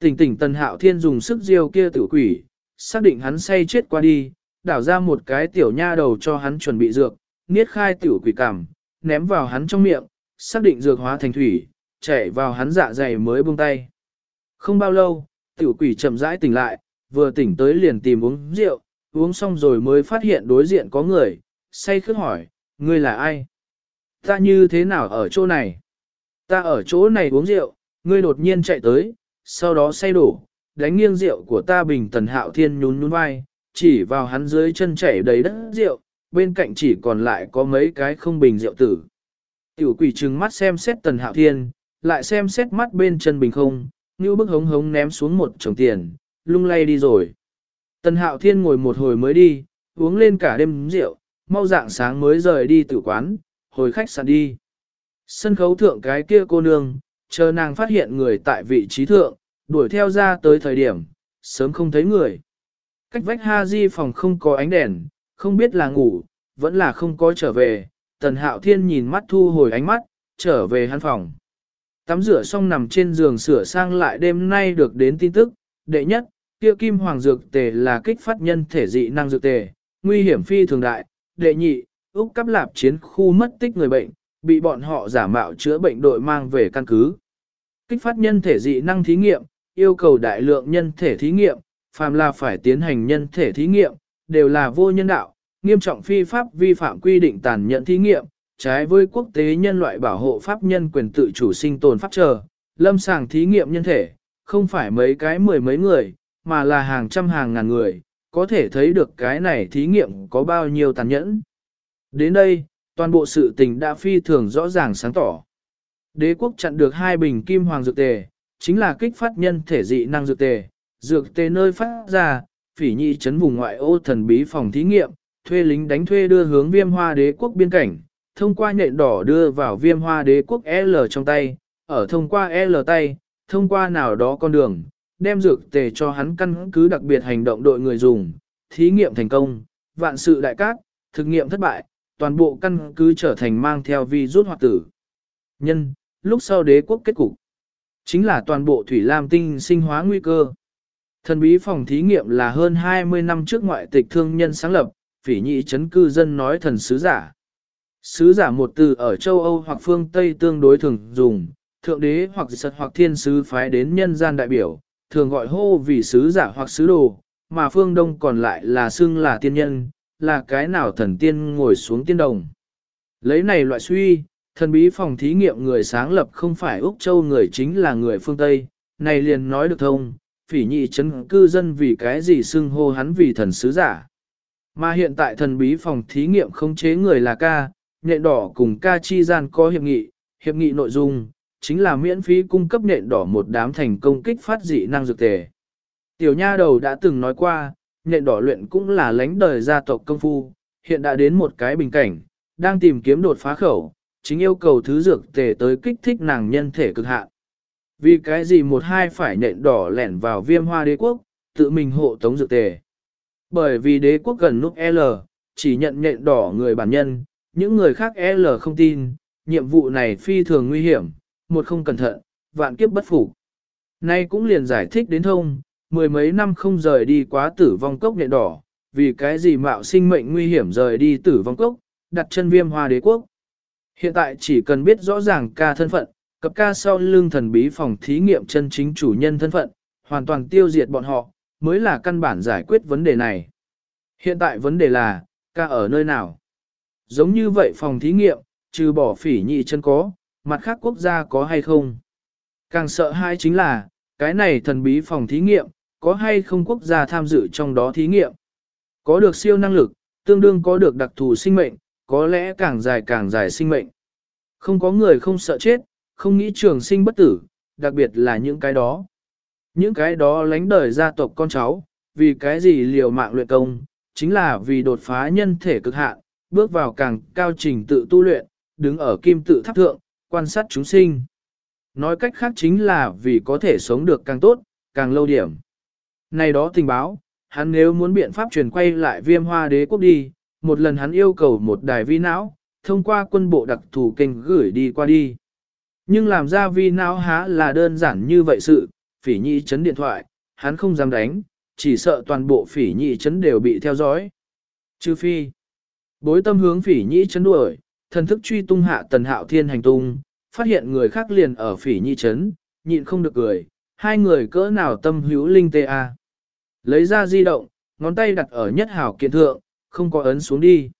Tỉnh tỉnh tần hạo thiên dùng sức diêu kia tử quỷ, xác định hắn say chết qua đi, đảo ra một cái tiểu nha đầu cho hắn chuẩn bị dược, niết khai tiểu quỷ cảm, ném vào hắn trong miệng, xác định dược hóa thành thủy, chạy vào hắn dạ dày mới buông tay. Không bao lâu, tiểu quỷ chậm rãi tỉnh lại, vừa tỉnh tới liền tìm uống rượu, uống xong rồi mới phát hiện đối diện có người, say khước hỏi, ngươi là ai? Ta như thế nào ở chỗ này? Ta ở chỗ này uống rượu, ngươi đột nhiên chạy tới, sau đó say đổ, đánh nghiêng rượu của ta bình tần hạo thiên nhún nhún vai, chỉ vào hắn dưới chân chảy đầy đất rượu, bên cạnh chỉ còn lại có mấy cái không bình rượu tử. Tiểu quỷ trừng mắt xem xét tần hạo thiên, lại xem xét mắt bên chân bình không, như bức hống hống ném xuống một chồng tiền, lung lay đi rồi. Tần hạo thiên ngồi một hồi mới đi, uống lên cả đêm rượu, mau dạng sáng mới rời đi tử quán, hồi khách sạn đi. Sân khấu thượng cái kia cô nương, chờ nàng phát hiện người tại vị trí thượng, đuổi theo ra tới thời điểm, sớm không thấy người. Cách vách ha di phòng không có ánh đèn, không biết là ngủ, vẫn là không có trở về, tần hạo thiên nhìn mắt thu hồi ánh mắt, trở về hắn phòng. Tắm rửa xong nằm trên giường sửa sang lại đêm nay được đến tin tức, đệ nhất, kia kim hoàng dược tề là kích phát nhân thể dị năng dược tề, nguy hiểm phi thường đại, đệ nhị, Úc cắp lạp chiến khu mất tích người bệnh, bị bọn họ giả mạo chữa bệnh đội mang về căn cứ. Kích phát nhân thể dị năng thí nghiệm, yêu cầu đại lượng nhân thể thí nghiệm, phàm là phải tiến hành nhân thể thí nghiệm, đều là vô nhân đạo, nghiêm trọng phi pháp vi phạm quy định tàn nhẫn thí nghiệm, trái với quốc tế nhân loại bảo hộ pháp nhân quyền tự chủ sinh tồn pháp chờ, lâm sàng thí nghiệm nhân thể, không phải mấy cái mười mấy người, mà là hàng trăm hàng ngàn người, có thể thấy được cái này thí nghiệm có bao nhiêu tàn nhẫn. Đến đây, toàn bộ sự tình đã phi thường rõ ràng sáng tỏ. Đế quốc chặn được hai bình kim hoàng dược tề, chính là kích phát nhân thể dị năng dược tề, dược tề nơi phát ra, phỉ nhị chấn vùng ngoại ô thần bí phòng thí nghiệm, thuê lính đánh thuê đưa hướng viêm hoa đế quốc biên cảnh, thông qua nhện đỏ đưa vào viêm hoa đế quốc L trong tay, ở thông qua L tay, thông qua nào đó con đường, đem dược tề cho hắn căn cứ đặc biệt hành động đội người dùng, thí nghiệm thành công, vạn sự đại cát, thực nghiệm thất bại, toàn bộ căn cứ trở thành mang theo vi rút hoạt tử. Nhân, lúc sau đế quốc kết cục, chính là toàn bộ thủy lam tinh sinh hóa nguy cơ. Thần bí phòng thí nghiệm là hơn 20 năm trước ngoại tịch thương nhân sáng lập, phỉ nhị chấn cư dân nói thần sứ giả. Sứ giả một từ ở châu Âu hoặc phương Tây tương đối thường dùng, thượng đế hoặc sật hoặc thiên sứ phái đến nhân gian đại biểu, thường gọi hô vì sứ giả hoặc sứ đồ, mà phương Đông còn lại là xưng là tiên nhân, là cái nào thần tiên ngồi xuống tiên đồng. Lấy này loại suy, thần bí phòng thí nghiệm người sáng lập không phải Úc Châu người chính là người phương Tây, này liền nói được thông, phỉ nhị chấn cư dân vì cái gì xưng hô hắn vì thần sứ giả. Mà hiện tại thần bí phòng thí nghiệm không chế người là ca, nện đỏ cùng ca chi gian có hiệp nghị, hiệp nghị nội dung, chính là miễn phí cung cấp nện đỏ một đám thành công kích phát dị năng dược tề. Tiểu nha đầu đã từng nói qua, nện đỏ luyện cũng là lãnh đời gia tộc công phu, hiện đã đến một cái bình cảnh, đang tìm kiếm đột phá khẩu, chính yêu cầu thứ dược tề tới kích thích nàng nhân thể cực hạn. Vì cái gì một hai phải nện đỏ lẻn vào viêm hoa đế quốc, tự mình hộ tống dược tề. Bởi vì đế quốc gần nút L, chỉ nhận nện đỏ người bản nhân, những người khác L không tin, nhiệm vụ này phi thường nguy hiểm, một không cẩn thận, vạn kiếp bất phục. Nay cũng liền giải thích đến thông, mười mấy năm không rời đi quá tử vong cốc nện đỏ, vì cái gì mạo sinh mệnh nguy hiểm rời đi tử vong cốc, đặt chân viêm hoa đế quốc. Hiện tại chỉ cần biết rõ ràng ca thân phận, cập ca sau lưng thần bí phòng thí nghiệm chân chính chủ nhân thân phận, hoàn toàn tiêu diệt bọn họ, mới là căn bản giải quyết vấn đề này. Hiện tại vấn đề là, ca ở nơi nào? Giống như vậy phòng thí nghiệm, trừ bỏ phỉ nhị chân có, mặt khác quốc gia có hay không? Càng sợ hai chính là, cái này thần bí phòng thí nghiệm, có hay không quốc gia tham dự trong đó thí nghiệm? Có được siêu năng lực, tương đương có được đặc thù sinh mệnh, có lẽ càng dài càng dài sinh mệnh. Không có người không sợ chết, không nghĩ trường sinh bất tử, đặc biệt là những cái đó. Những cái đó lánh đời gia tộc con cháu, vì cái gì liều mạng luyện công, chính là vì đột phá nhân thể cực hạn, bước vào càng cao trình tự tu luyện, đứng ở kim tự tháp thượng, quan sát chúng sinh. Nói cách khác chính là vì có thể sống được càng tốt, càng lâu điểm. Này đó tình báo, hắn nếu muốn biện pháp truyền quay lại viêm hoa đế quốc đi, một lần hắn yêu cầu một đài vi não, thông qua quân bộ đặc thù kênh gửi đi qua đi. Nhưng làm ra vi não há là đơn giản như vậy sự, phỉ nhị chấn điện thoại, hắn không dám đánh, chỉ sợ toàn bộ phỉ nhị chấn đều bị theo dõi. Chư phi, bối tâm hướng phỉ nhị chấn đuổi, thần thức truy tung hạ tần hạo thiên hành tung, phát hiện người khác liền ở phỉ nhị chấn, nhịn không được cười, hai người cỡ nào tâm hữu linh tê a. Lấy ra di động, ngón tay đặt ở nhất hảo kiện thượng, không có ấn xuống đi.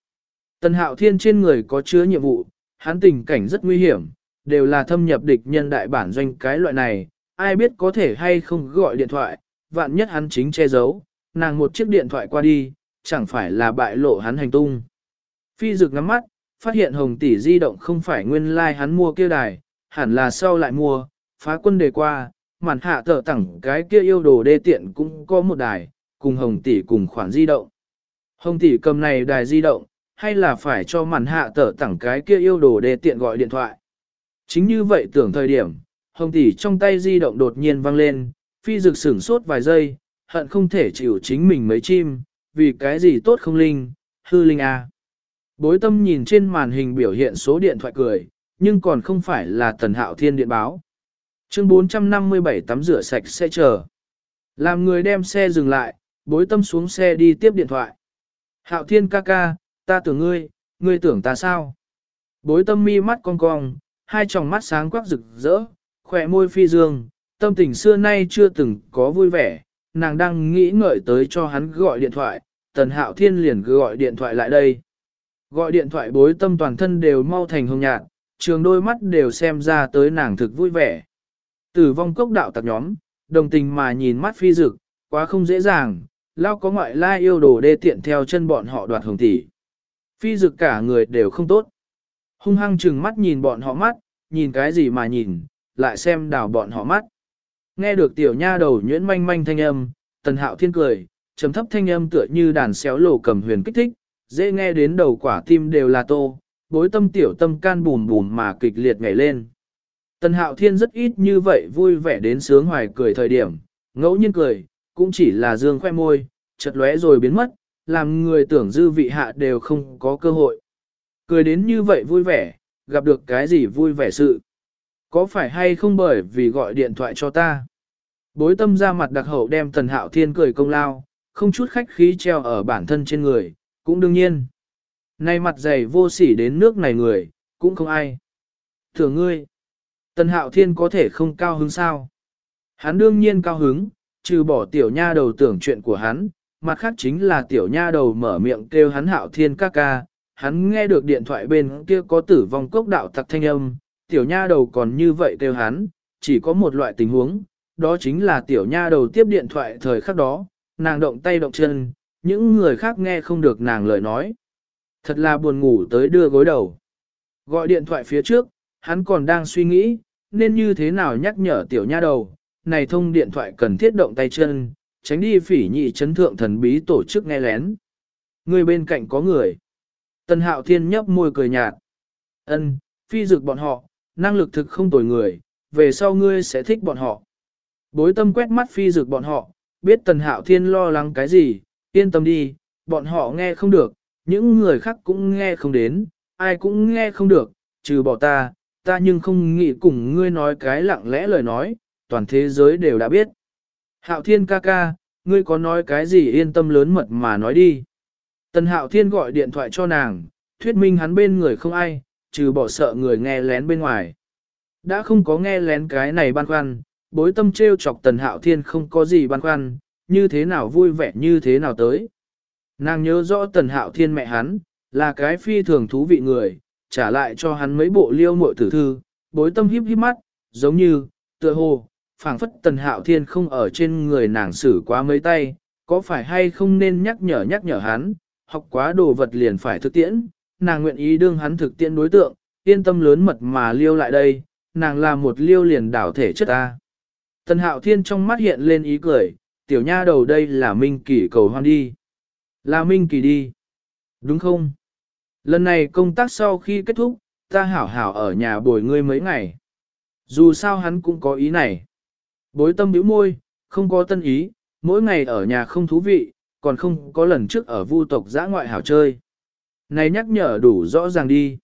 Tần hạo thiên trên người có chứa nhiệm vụ, hắn tình cảnh rất nguy hiểm, đều là thâm nhập địch nhân đại bản doanh cái loại này, ai biết có thể hay không gọi điện thoại, vạn nhất hắn chính che giấu, nàng một chiếc điện thoại qua đi, chẳng phải là bại lộ hắn hành tung. Phi dực ngắm mắt, phát hiện hồng tỷ di động không phải nguyên lai like hắn mua kia đài, hẳn là sau lại mua, phá quân đề qua, màn hạ tờ tẳng cái kia yêu đồ đê tiện cũng có một đài, cùng hồng tỷ cùng khoản di động. Hồng tỷ cầm này đài di động, hay là phải cho màn hạ tờ tẳng cái kia yêu đồ để tiện gọi điện thoại. Chính như vậy tưởng thời điểm, hồng tỷ trong tay di động đột nhiên vang lên, phi dực sửng sốt vài giây, hận không thể chịu chính mình mấy chim, vì cái gì tốt không linh, hư linh. À. Bối tâm nhìn trên màn hình biểu hiện số điện thoại cười, nhưng còn không phải là tần hạo thiên điện báo. Chương 457 tắm rửa sạch sẽ chờ. Làm người đem xe dừng lại, bối tâm xuống xe đi tiếp điện thoại. Hạo thiên ca ca, ta tưởng ngươi, ngươi tưởng ta sao? Bối tâm mi mắt cong cong, hai tròng mắt sáng quắc rực rỡ, khỏe môi phi dương, tâm tình xưa nay chưa từng có vui vẻ, nàng đang nghĩ ngợi tới cho hắn gọi điện thoại, tần hạo thiên liền gọi điện thoại lại đây. Gọi điện thoại bối tâm toàn thân đều mau thành hồng nhạt, trường đôi mắt đều xem ra tới nàng thực vui vẻ. Tử vong cốc đạo tạc nhóm, đồng tình mà nhìn mắt phi dực, quá không dễ dàng, lao có ngoại lai yêu đồ đê tiện theo chân bọn họ đoạt hồng tỷ. Phi dực cả người đều không tốt. Hung hăng chừng mắt nhìn bọn họ mắt, nhìn cái gì mà nhìn, lại xem đảo bọn họ mắt. Nghe được tiểu nha đầu nhuyễn manh manh thanh âm, tần hạo thiên cười, trầm thấp thanh âm tựa như đàn xéo lổ cầm huyền kích thích, dễ nghe đến đầu quả tim đều là tô, bối tâm tiểu tâm can bùn bùn mà kịch liệt ngảy lên. Tần hạo thiên rất ít như vậy vui vẻ đến sướng hoài cười thời điểm, ngẫu nhiên cười, cũng chỉ là dương khoe môi, chật lóe rồi biến mất, làm người tưởng dư vị hạ đều không có cơ hội. Cười đến như vậy vui vẻ, gặp được cái gì vui vẻ sự. Có phải hay không bởi vì gọi điện thoại cho ta? Bối tâm ra mặt đặc hậu đem tần hạo thiên cười công lao, không chút khách khí treo ở bản thân trên người, cũng đương nhiên. Nay mặt dày vô sỉ đến nước này người, cũng không ai. thưa ngươi, tần hạo thiên có thể không cao hứng sao? Hắn đương nhiên cao hứng, trừ bỏ tiểu nha đầu tưởng chuyện của hắn, mặt khác chính là tiểu nha đầu mở miệng kêu hắn hạo thiên ca ca, hắn nghe được điện thoại bên kia có tử vong cốc đạo tặc thanh âm, tiểu nha đầu còn như vậy kêu hắn, chỉ có một loại tình huống, đó chính là tiểu nha đầu tiếp điện thoại thời khắc đó, nàng động tay động chân, những người khác nghe không được nàng lời nói. Thật là buồn ngủ tới đưa gối đầu. Gọi điện thoại phía trước, hắn còn đang suy nghĩ, nên như thế nào nhắc nhở tiểu nha đầu, này thông điện thoại cần thiết động tay chân, tránh đi phỉ nhị chấn thượng thần bí tổ chức nghe lén. Người bên cạnh có người. Tân hạo thiên nhấp môi cười nhạt. ân phi dực bọn họ, năng lực thực không tồi người, về sau ngươi sẽ thích bọn họ. Bối tâm quét mắt phi dực bọn họ, biết tần hạo thiên lo lắng cái gì, yên tâm đi, bọn họ nghe không được, những người khác cũng nghe không đến, ai cũng nghe không được, trừ bỏ ta, ta nhưng không nghĩ cùng ngươi nói cái lặng lẽ lời nói, toàn thế giới đều đã biết. Hạo thiên ca ca, ngươi có nói cái gì yên tâm lớn mật mà nói đi. Tần hạo thiên gọi điện thoại cho nàng, thuyết minh hắn bên người không ai, trừ bỏ sợ người nghe lén bên ngoài. Đã không có nghe lén cái này băn khoăn, bối tâm trêu chọc tần hạo thiên không có gì băn khoăn, như thế nào vui vẻ như thế nào tới. Nàng nhớ rõ tần hạo thiên mẹ hắn, là cái phi thường thú vị người, trả lại cho hắn mấy bộ liêu mội tử thư, bối tâm híp híp mắt, giống như, tựa hồ, phảng phất tần hạo thiên không ở trên người nàng xử quá mấy tay, có phải hay không nên nhắc nhở nhắc nhở hắn, học quá đồ vật liền phải thực tiễn, nàng nguyện ý đương hắn thực tiễn đối tượng, yên tâm lớn mật mà liêu lại đây, nàng là một liêu liền đảo thể chất ta. Tần hạo thiên trong mắt hiện lên ý cười, tiểu nha đầu đây là Minh Kỳ cầu hoan đi. Là Minh Kỳ đi. Đúng không? Lần này công tác sau khi kết thúc, ta hảo hảo ở nhà bồi ngươi mấy ngày. Dù sao hắn cũng có ý này. Bối tâm bĩu môi, không có tân ý, mỗi ngày ở nhà không thú vị, còn không có lần trước ở vu tộc giã ngoại hảo chơi. Này nhắc nhở đủ rõ ràng đi.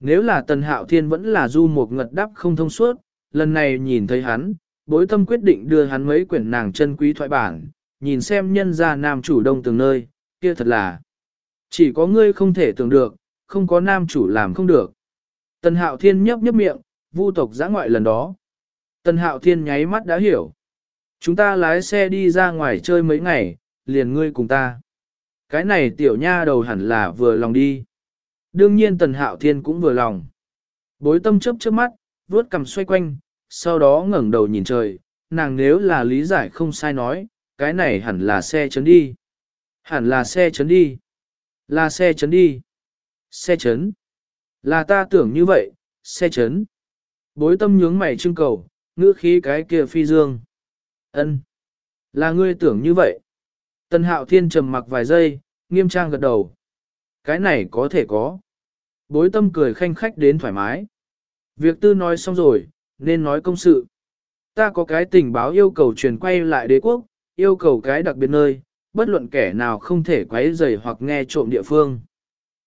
Nếu là tần hạo thiên vẫn là du một ngật đắp không thông suốt, lần này nhìn thấy hắn, bối tâm quyết định đưa hắn mấy quyển nàng chân quý thoại bản, nhìn xem nhân gia nam chủ đông từng nơi, kia thật là. Chỉ có ngươi không thể tưởng được, không có nam chủ làm không được. Tần hạo thiên nhấp nhấp miệng, vu tộc giã ngoại lần đó. Tần hạo thiên nháy mắt đã hiểu. Chúng ta lái xe đi ra ngoài chơi mấy ngày, liền ngươi cùng ta. Cái này tiểu nha đầu hẳn là vừa lòng đi. Đương nhiên tần hạo thiên cũng vừa lòng. Bối tâm chấp trước mắt, vuốt cầm xoay quanh, sau đó ngẩng đầu nhìn trời, nàng nếu là lý giải không sai nói, cái này hẳn là xe chấn đi. Hẳn là xe chấn đi. Là xe chấn đi. Xe chấn. Là ta tưởng như vậy, xe chấn. Bối tâm nhướng mày trưng cầu, ngữ khí cái kia phi dương. ân Là ngươi tưởng như vậy. Tân hạo thiên trầm mặc vài giây, nghiêm trang gật đầu. Cái này có thể có. Bối tâm cười khanh khách đến thoải mái. Việc tư nói xong rồi, nên nói công sự. Ta có cái tình báo yêu cầu truyền quay lại đế quốc, yêu cầu cái đặc biệt nơi, bất luận kẻ nào không thể quấy rầy hoặc nghe trộm địa phương.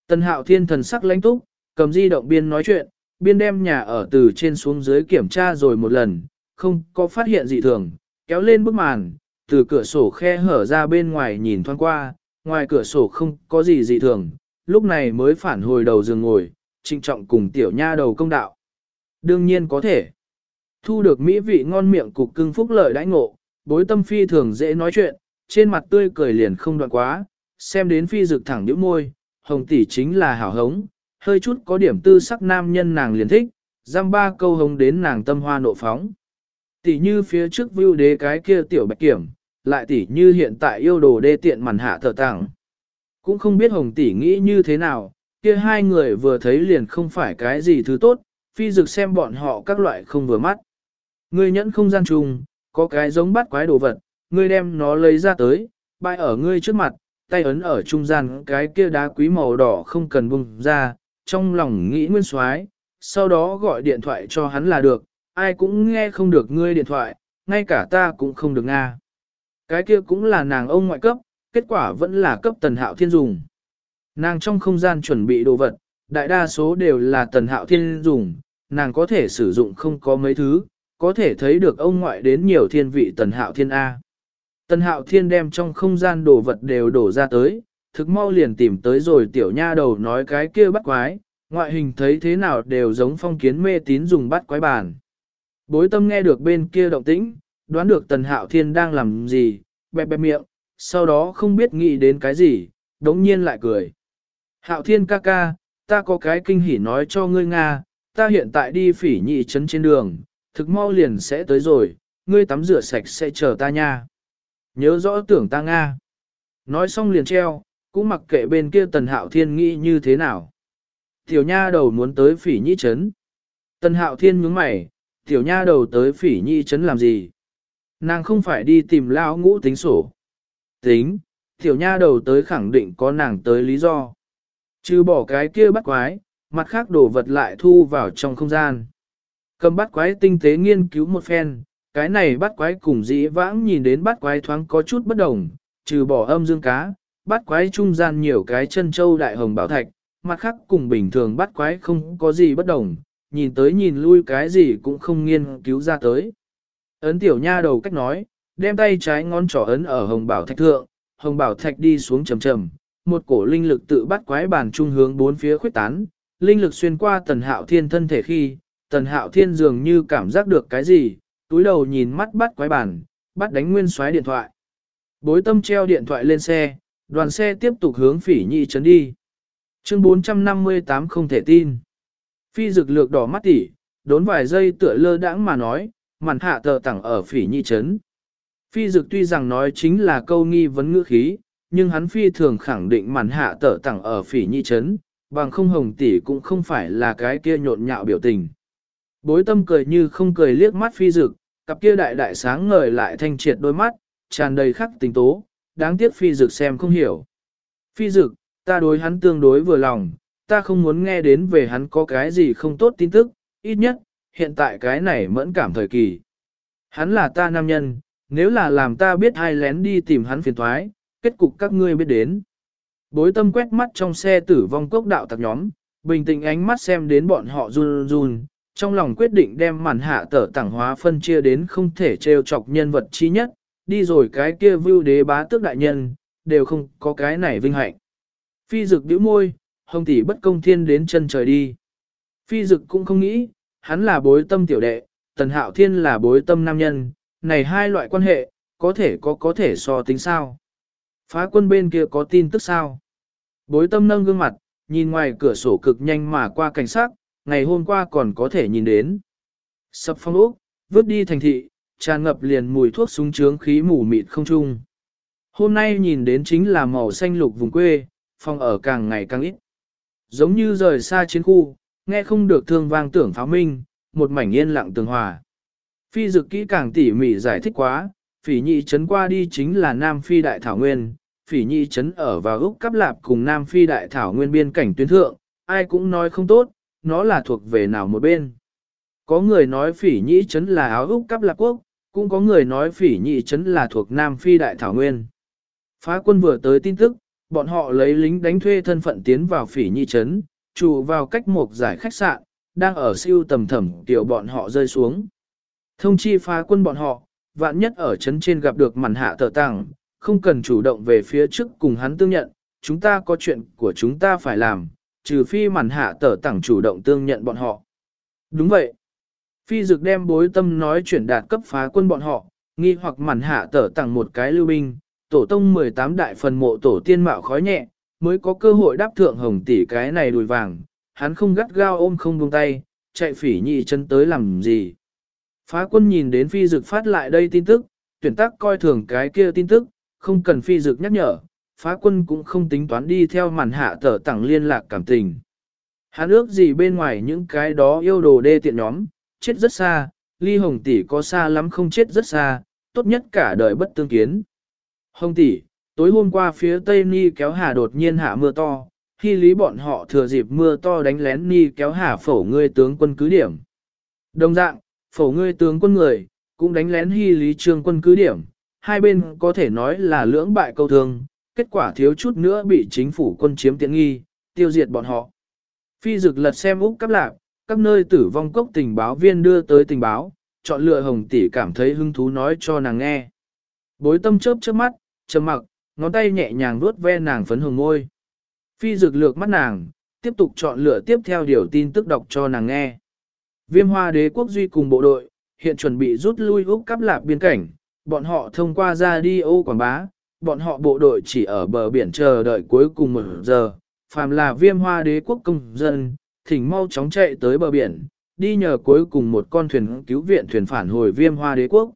Tân hạo thiên thần sắc lãnh túc, cầm di động biên nói chuyện, biên đem nhà ở từ trên xuống dưới kiểm tra rồi một lần, không có phát hiện gì thường, kéo lên bức màn, từ cửa sổ khe hở ra bên ngoài nhìn thoáng qua, ngoài cửa sổ không có gì dị thường, lúc này mới phản hồi đầu giường ngồi, trinh trọng cùng tiểu nha đầu công đạo. Đương nhiên có thể. Thu được mỹ vị ngon miệng cục cưng phúc lợi đãi ngộ, bối tâm phi thường dễ nói chuyện, trên mặt tươi cười liền không đoạn quá, xem đến phi rực thẳng nhíu môi, hồng tỷ chính là hảo hống, hơi chút có điểm tư sắc nam nhân nàng liền thích, giam ba câu hồng đến nàng tâm hoa nộ phóng. Tỷ như phía trước view đế cái kia tiểu bạch kiểm, lại tỷ như hiện tại yêu đồ đê tiện màn hạ thở tặng. Cũng không biết hồng tỷ nghĩ như thế nào, kia hai người vừa thấy liền không phải cái gì thứ tốt, phi dực xem bọn họ các loại không vừa mắt. Ngươi nhẫn không gian trùng, có cái giống bắt quái đồ vật, ngươi đem nó lấy ra tới, bay ở ngươi trước mặt, tay ấn ở trung gian cái kia đá quý màu đỏ không cần bung ra, trong lòng nghĩ nguyên soái, sau đó gọi điện thoại cho hắn là được, ai cũng nghe không được ngươi điện thoại, ngay cả ta cũng không được nga. Cái kia cũng là nàng ông ngoại cấp, kết quả vẫn là cấp tần hạo thiên dùng. Nàng trong không gian chuẩn bị đồ vật, đại đa số đều là tần hạo thiên dùng, nàng có thể sử dụng không có mấy thứ, có thể thấy được ông ngoại đến nhiều thiên vị tần hạo thiên A. Tần hạo thiên đem trong không gian đồ vật đều đổ ra tới, thực mau liền tìm tới rồi tiểu nha đầu nói cái kia bắt quái, ngoại hình thấy thế nào đều giống phong kiến mê tín dùng bắt quái bàn. Bối tâm nghe được bên kia động tĩnh, đoán được tần hạo thiên đang làm gì, bẹp bẹp miệng, sau đó không biết nghĩ đến cái gì, đống nhiên lại cười. Hạo thiên ca ca, ta có cái kinh hỉ nói cho ngươi Nga, ta hiện tại đi phỉ nhị trấn trên đường, thực mau liền sẽ tới rồi, ngươi tắm rửa sạch sẽ chờ ta nha. Nhớ rõ tưởng ta Nga. Nói xong liền treo, cũng mặc kệ bên kia tần hạo thiên nghĩ như thế nào. Tiểu nha đầu muốn tới phỉ nhị trấn. Tần hạo thiên nhướng mày, tiểu nha đầu tới phỉ nhị trấn làm gì? Nàng không phải đi tìm lão ngũ tính sổ. Tính, tiểu nha đầu tới khẳng định có nàng tới lý do. Chứ bỏ cái kia bắt quái, mặt khác đổ vật lại thu vào trong không gian. Cầm bắt quái tinh tế nghiên cứu một phen, cái này bắt quái cùng dĩ vãng nhìn đến bắt quái thoáng có chút bất đồng, trừ bỏ âm dương cá, bắt quái trung gian nhiều cái chân châu đại hồng bảo thạch, mặt khác cùng bình thường bắt quái không có gì bất đồng, nhìn tới nhìn lui cái gì cũng không nghiên cứu ra tới. Ấn tiểu nha đầu cách nói, đem tay trái ngón trỏ ấn ở hồng bảo thạch thượng, hồng bảo thạch đi xuống trầm trầm, một cổ linh lực tự bắt quái bàn trung hướng bốn phía khuyết tán, linh lực xuyên qua tần hạo thiên thân thể khi, tần hạo thiên dường như cảm giác được cái gì, túi đầu nhìn mắt bắt quái bàn, bắt đánh nguyên xoáy điện thoại. Bối tâm treo điện thoại lên xe, đoàn xe tiếp tục hướng phỉ nhị trấn đi. Chương 458 không thể tin. Phi dực lược đỏ mắt tỉ, đốn vài giây tựa lơ đãng mà nói, màn hạ tờ tẳng ở phỉ nhị trấn. Phi dực tuy rằng nói chính là câu nghi vấn ngữ khí, nhưng hắn phi thường khẳng định màn hạ tờ tẳng ở phỉ nhị trấn, bằng không hồng tỷ cũng không phải là cái kia nhộn nhạo biểu tình. Bối tâm cười như không cười liếc mắt phi dực, cặp kia đại đại sáng ngời lại thanh triệt đôi mắt, tràn đầy khắc tình tố, đáng tiếc phi dực xem không hiểu. Phi dực, ta đối hắn tương đối vừa lòng, ta không muốn nghe đến về hắn có cái gì không tốt tin tức, ít nhất, hiện tại cái này mẫn cảm thời kỳ. Hắn là ta nam nhân, nếu là làm ta biết ai lén đi tìm hắn phiền thoái, kết cục các ngươi biết đến. Bối tâm quét mắt trong xe tử vong cốc đạo tặc nhóm, bình tĩnh ánh mắt xem đến bọn họ run run, trong lòng quyết định đem màn hạ tở tảng hóa phân chia đến không thể trêu chọc nhân vật chi nhất, đi rồi cái kia vưu đế bá tước đại nhân, đều không có cái này vinh hạnh. Phi dực bĩu môi, hồng tỷ bất công thiên đến chân trời đi. Phi dực cũng không nghĩ, hắn là bối tâm tiểu đệ, tần hạo thiên là bối tâm nam nhân, này hai loại quan hệ, có thể có có thể so tính sao. Phá quân bên kia có tin tức sao? Bối tâm nâng gương mặt, nhìn ngoài cửa sổ cực nhanh mà qua cảnh sát, ngày hôm qua còn có thể nhìn đến. Sập phong ốc, vứt đi thành thị, tràn ngập liền mùi thuốc súng trướng khí mù mịt không trung. Hôm nay nhìn đến chính là màu xanh lục vùng quê, phòng ở càng ngày càng ít. Giống như rời xa chiến khu, nghe không được thương vang tưởng pháo minh, một mảnh yên lặng tường hòa. Phi dực kỹ càng tỉ mỉ giải thích quá, phỉ nhị chấn qua đi chính là Nam Phi Đại Thảo Nguyên, phỉ nhị chấn ở vào Úc Cắp Lạp cùng Nam Phi Đại Thảo Nguyên biên cảnh tuyến thượng, ai cũng nói không tốt, nó là thuộc về nào một bên. Có người nói phỉ nhị chấn là áo Úc Cắp lạc Quốc, cũng có người nói phỉ nhị chấn là thuộc Nam Phi Đại Thảo Nguyên. Phá quân vừa tới tin tức, bọn họ lấy lính đánh thuê thân phận tiến vào phỉ nhị chấn, trụ vào cách một giải khách sạn, đang ở siêu tầm thẩm tiểu bọn họ rơi xuống. Thông chi phá quân bọn họ, vạn nhất ở chấn trên gặp được màn hạ tờ tàng, không cần chủ động về phía trước cùng hắn tương nhận, chúng ta có chuyện của chúng ta phải làm, trừ phi màn hạ tờ tàng chủ động tương nhận bọn họ. Đúng vậy. Phi dực đem bối tâm nói chuyển đạt cấp phá quân bọn họ, nghi hoặc màn hạ tở tặng một cái lưu binh, tổ tông 18 đại phần mộ tổ tiên mạo khói nhẹ, mới có cơ hội đáp thượng hồng tỷ cái này đùi vàng, hắn không gắt gao ôm không buông tay, chạy phỉ nhị chân tới làm gì. Phá quân nhìn đến phi dực phát lại đây tin tức, tuyển tác coi thường cái kia tin tức, không cần phi dực nhắc nhở, phá quân cũng không tính toán đi theo màn hạ tở tặng liên lạc cảm tình. Hắn ước gì bên ngoài những cái đó yêu đồ đê tiện nhóm, chết rất xa, ly hồng tỷ có xa lắm không chết rất xa, tốt nhất cả đời bất tương kiến. Hồng tỷ, tối hôm qua phía tây ni kéo hà đột nhiên hạ mưa to, khi lý bọn họ thừa dịp mưa to đánh lén ni kéo hà phổ ngươi tướng quân cứ điểm. Đồng dạng, phổ ngươi tướng quân người, cũng đánh lén hy lý trương quân cứ điểm, hai bên có thể nói là lưỡng bại câu thương, kết quả thiếu chút nữa bị chính phủ quân chiếm tiện nghi, tiêu diệt bọn họ. Phi dực lật xem úc cắp lạc, các nơi tử vong cốc tình báo viên đưa tới tình báo, chọn lựa hồng tỷ cảm thấy hứng thú nói cho nàng nghe. Bối tâm chớp chớp mắt, trầm mặc, ngón tay nhẹ nhàng vuốt ve nàng phấn hồng môi. Phi dược lược mắt nàng, tiếp tục chọn lựa tiếp theo điều tin tức đọc cho nàng nghe. Viêm hoa đế quốc duy cùng bộ đội, hiện chuẩn bị rút lui Úc cắp lạc biên cảnh, bọn họ thông qua ra đi ô quảng bá, bọn họ bộ đội chỉ ở bờ biển chờ đợi cuối cùng một giờ, phàm là viêm hoa đế quốc công dân, thỉnh mau chóng chạy tới bờ biển, đi nhờ cuối cùng một con thuyền cứu viện thuyền phản hồi viêm hoa đế quốc.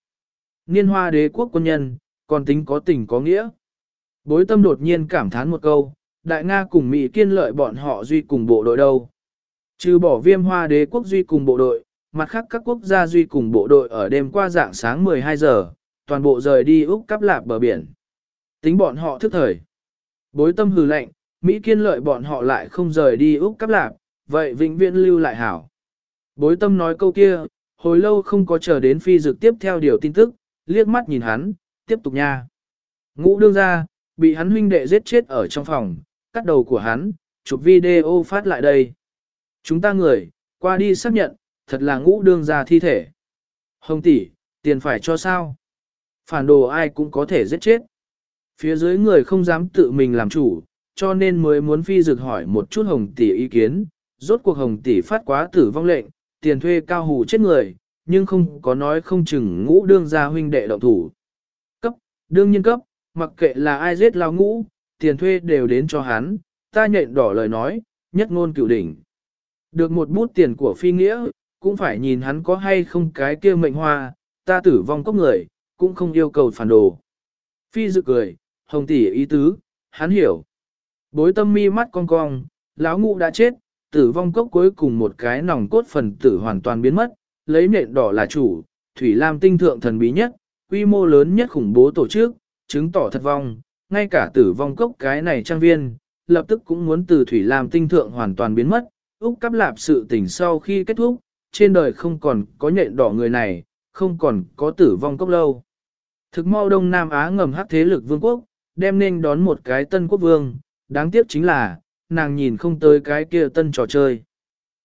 Niên hoa đế quốc quân nhân, còn tính có tình có nghĩa. Bối tâm đột nhiên cảm thán một câu, đại Nga cùng Mỹ kiên lợi bọn họ duy cùng bộ đội đâu. Trừ bỏ viêm hoa đế quốc duy cùng bộ đội, mặt khác các quốc gia duy cùng bộ đội ở đêm qua dạng sáng 12 giờ, toàn bộ rời đi Úc cắp lạp bờ biển. Tính bọn họ thức thời. Bối tâm hừ lạnh, Mỹ kiên lợi bọn họ lại không rời đi Úc cắp lạp, vậy vĩnh viễn lưu lại hảo. Bối tâm nói câu kia, hồi lâu không có chờ đến phi dực tiếp theo điều tin tức, liếc mắt nhìn hắn, tiếp tục nha. Ngũ đương ra, bị hắn huynh đệ giết chết ở trong phòng, cắt đầu của hắn, chụp video phát lại đây. Chúng ta người, qua đi xác nhận, thật là ngũ đương ra thi thể. Hồng tỷ, tiền phải cho sao? Phản đồ ai cũng có thể giết chết. Phía dưới người không dám tự mình làm chủ, cho nên mới muốn phi dược hỏi một chút hồng tỷ ý kiến. Rốt cuộc hồng tỷ phát quá tử vong lệnh, tiền thuê cao hù chết người, nhưng không có nói không chừng ngũ đương gia huynh đệ động thủ. Cấp, đương nhiên cấp, mặc kệ là ai giết lao ngũ, tiền thuê đều đến cho hắn, ta nhện đỏ lời nói, nhất ngôn cửu đỉnh. Được một bút tiền của phi nghĩa, cũng phải nhìn hắn có hay không cái kia mệnh hoa, ta tử vong cốc người, cũng không yêu cầu phản đồ. Phi dự cười, hồng tỷ ý tứ, hắn hiểu. Bối tâm mi mắt cong cong, lão ngũ đã chết, tử vong cốc cuối cùng một cái nòng cốt phần tử hoàn toàn biến mất, lấy nện đỏ là chủ, Thủy Lam tinh thượng thần bí nhất, quy mô lớn nhất khủng bố tổ chức, chứng tỏ thật vong, ngay cả tử vong cốc cái này trang viên, lập tức cũng muốn từ Thủy Lam tinh thượng hoàn toàn biến mất, Úc cắp lạp sự tình sau khi kết thúc, trên đời không còn có nhện đỏ người này, không còn có tử vong cốc lâu. Thực mau Đông Nam Á ngầm hắc thế lực vương quốc, đem nên đón một cái tân quốc vương, đáng tiếc chính là, nàng nhìn không tới cái kia tân trò chơi.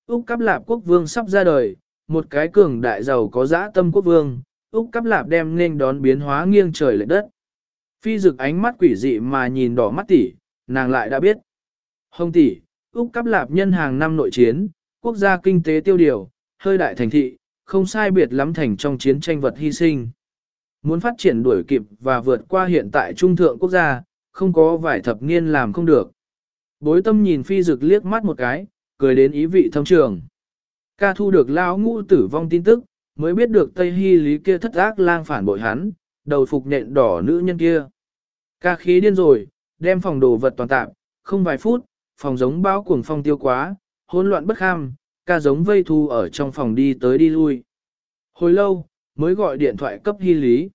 Úc Cáp lạp quốc vương sắp ra đời, một cái cường đại giàu có dã tâm quốc vương, Úc Cáp Lạp đem nên đón biến hóa nghiêng trời lệ đất. Phi dực ánh mắt quỷ dị mà nhìn đỏ mắt tỷ, nàng lại đã biết. Hồng tỷ, Úc Cáp Lạp nhân hàng năm nội chiến, quốc gia kinh tế tiêu điều, hơi đại thành thị, không sai biệt lắm thành trong chiến tranh vật hy sinh. Muốn phát triển đuổi kịp và vượt qua hiện tại trung thượng quốc gia, không có vài thập niên làm không được. Bối tâm nhìn phi dực liếc mắt một cái, cười đến ý vị thông trường. Ca thu được lao ngũ tử vong tin tức, mới biết được Tây Hy Lý kia thất ác lang phản bội hắn, đầu phục nhện đỏ nữ nhân kia. Ca khí điên rồi, đem phòng đồ vật toàn tạm, không vài phút, phòng giống bao cuồng phong tiêu quá, hỗn loạn bất kham, ca giống vây thu ở trong phòng đi tới đi lui. Hồi lâu, mới gọi điện thoại cấp Hy Lý.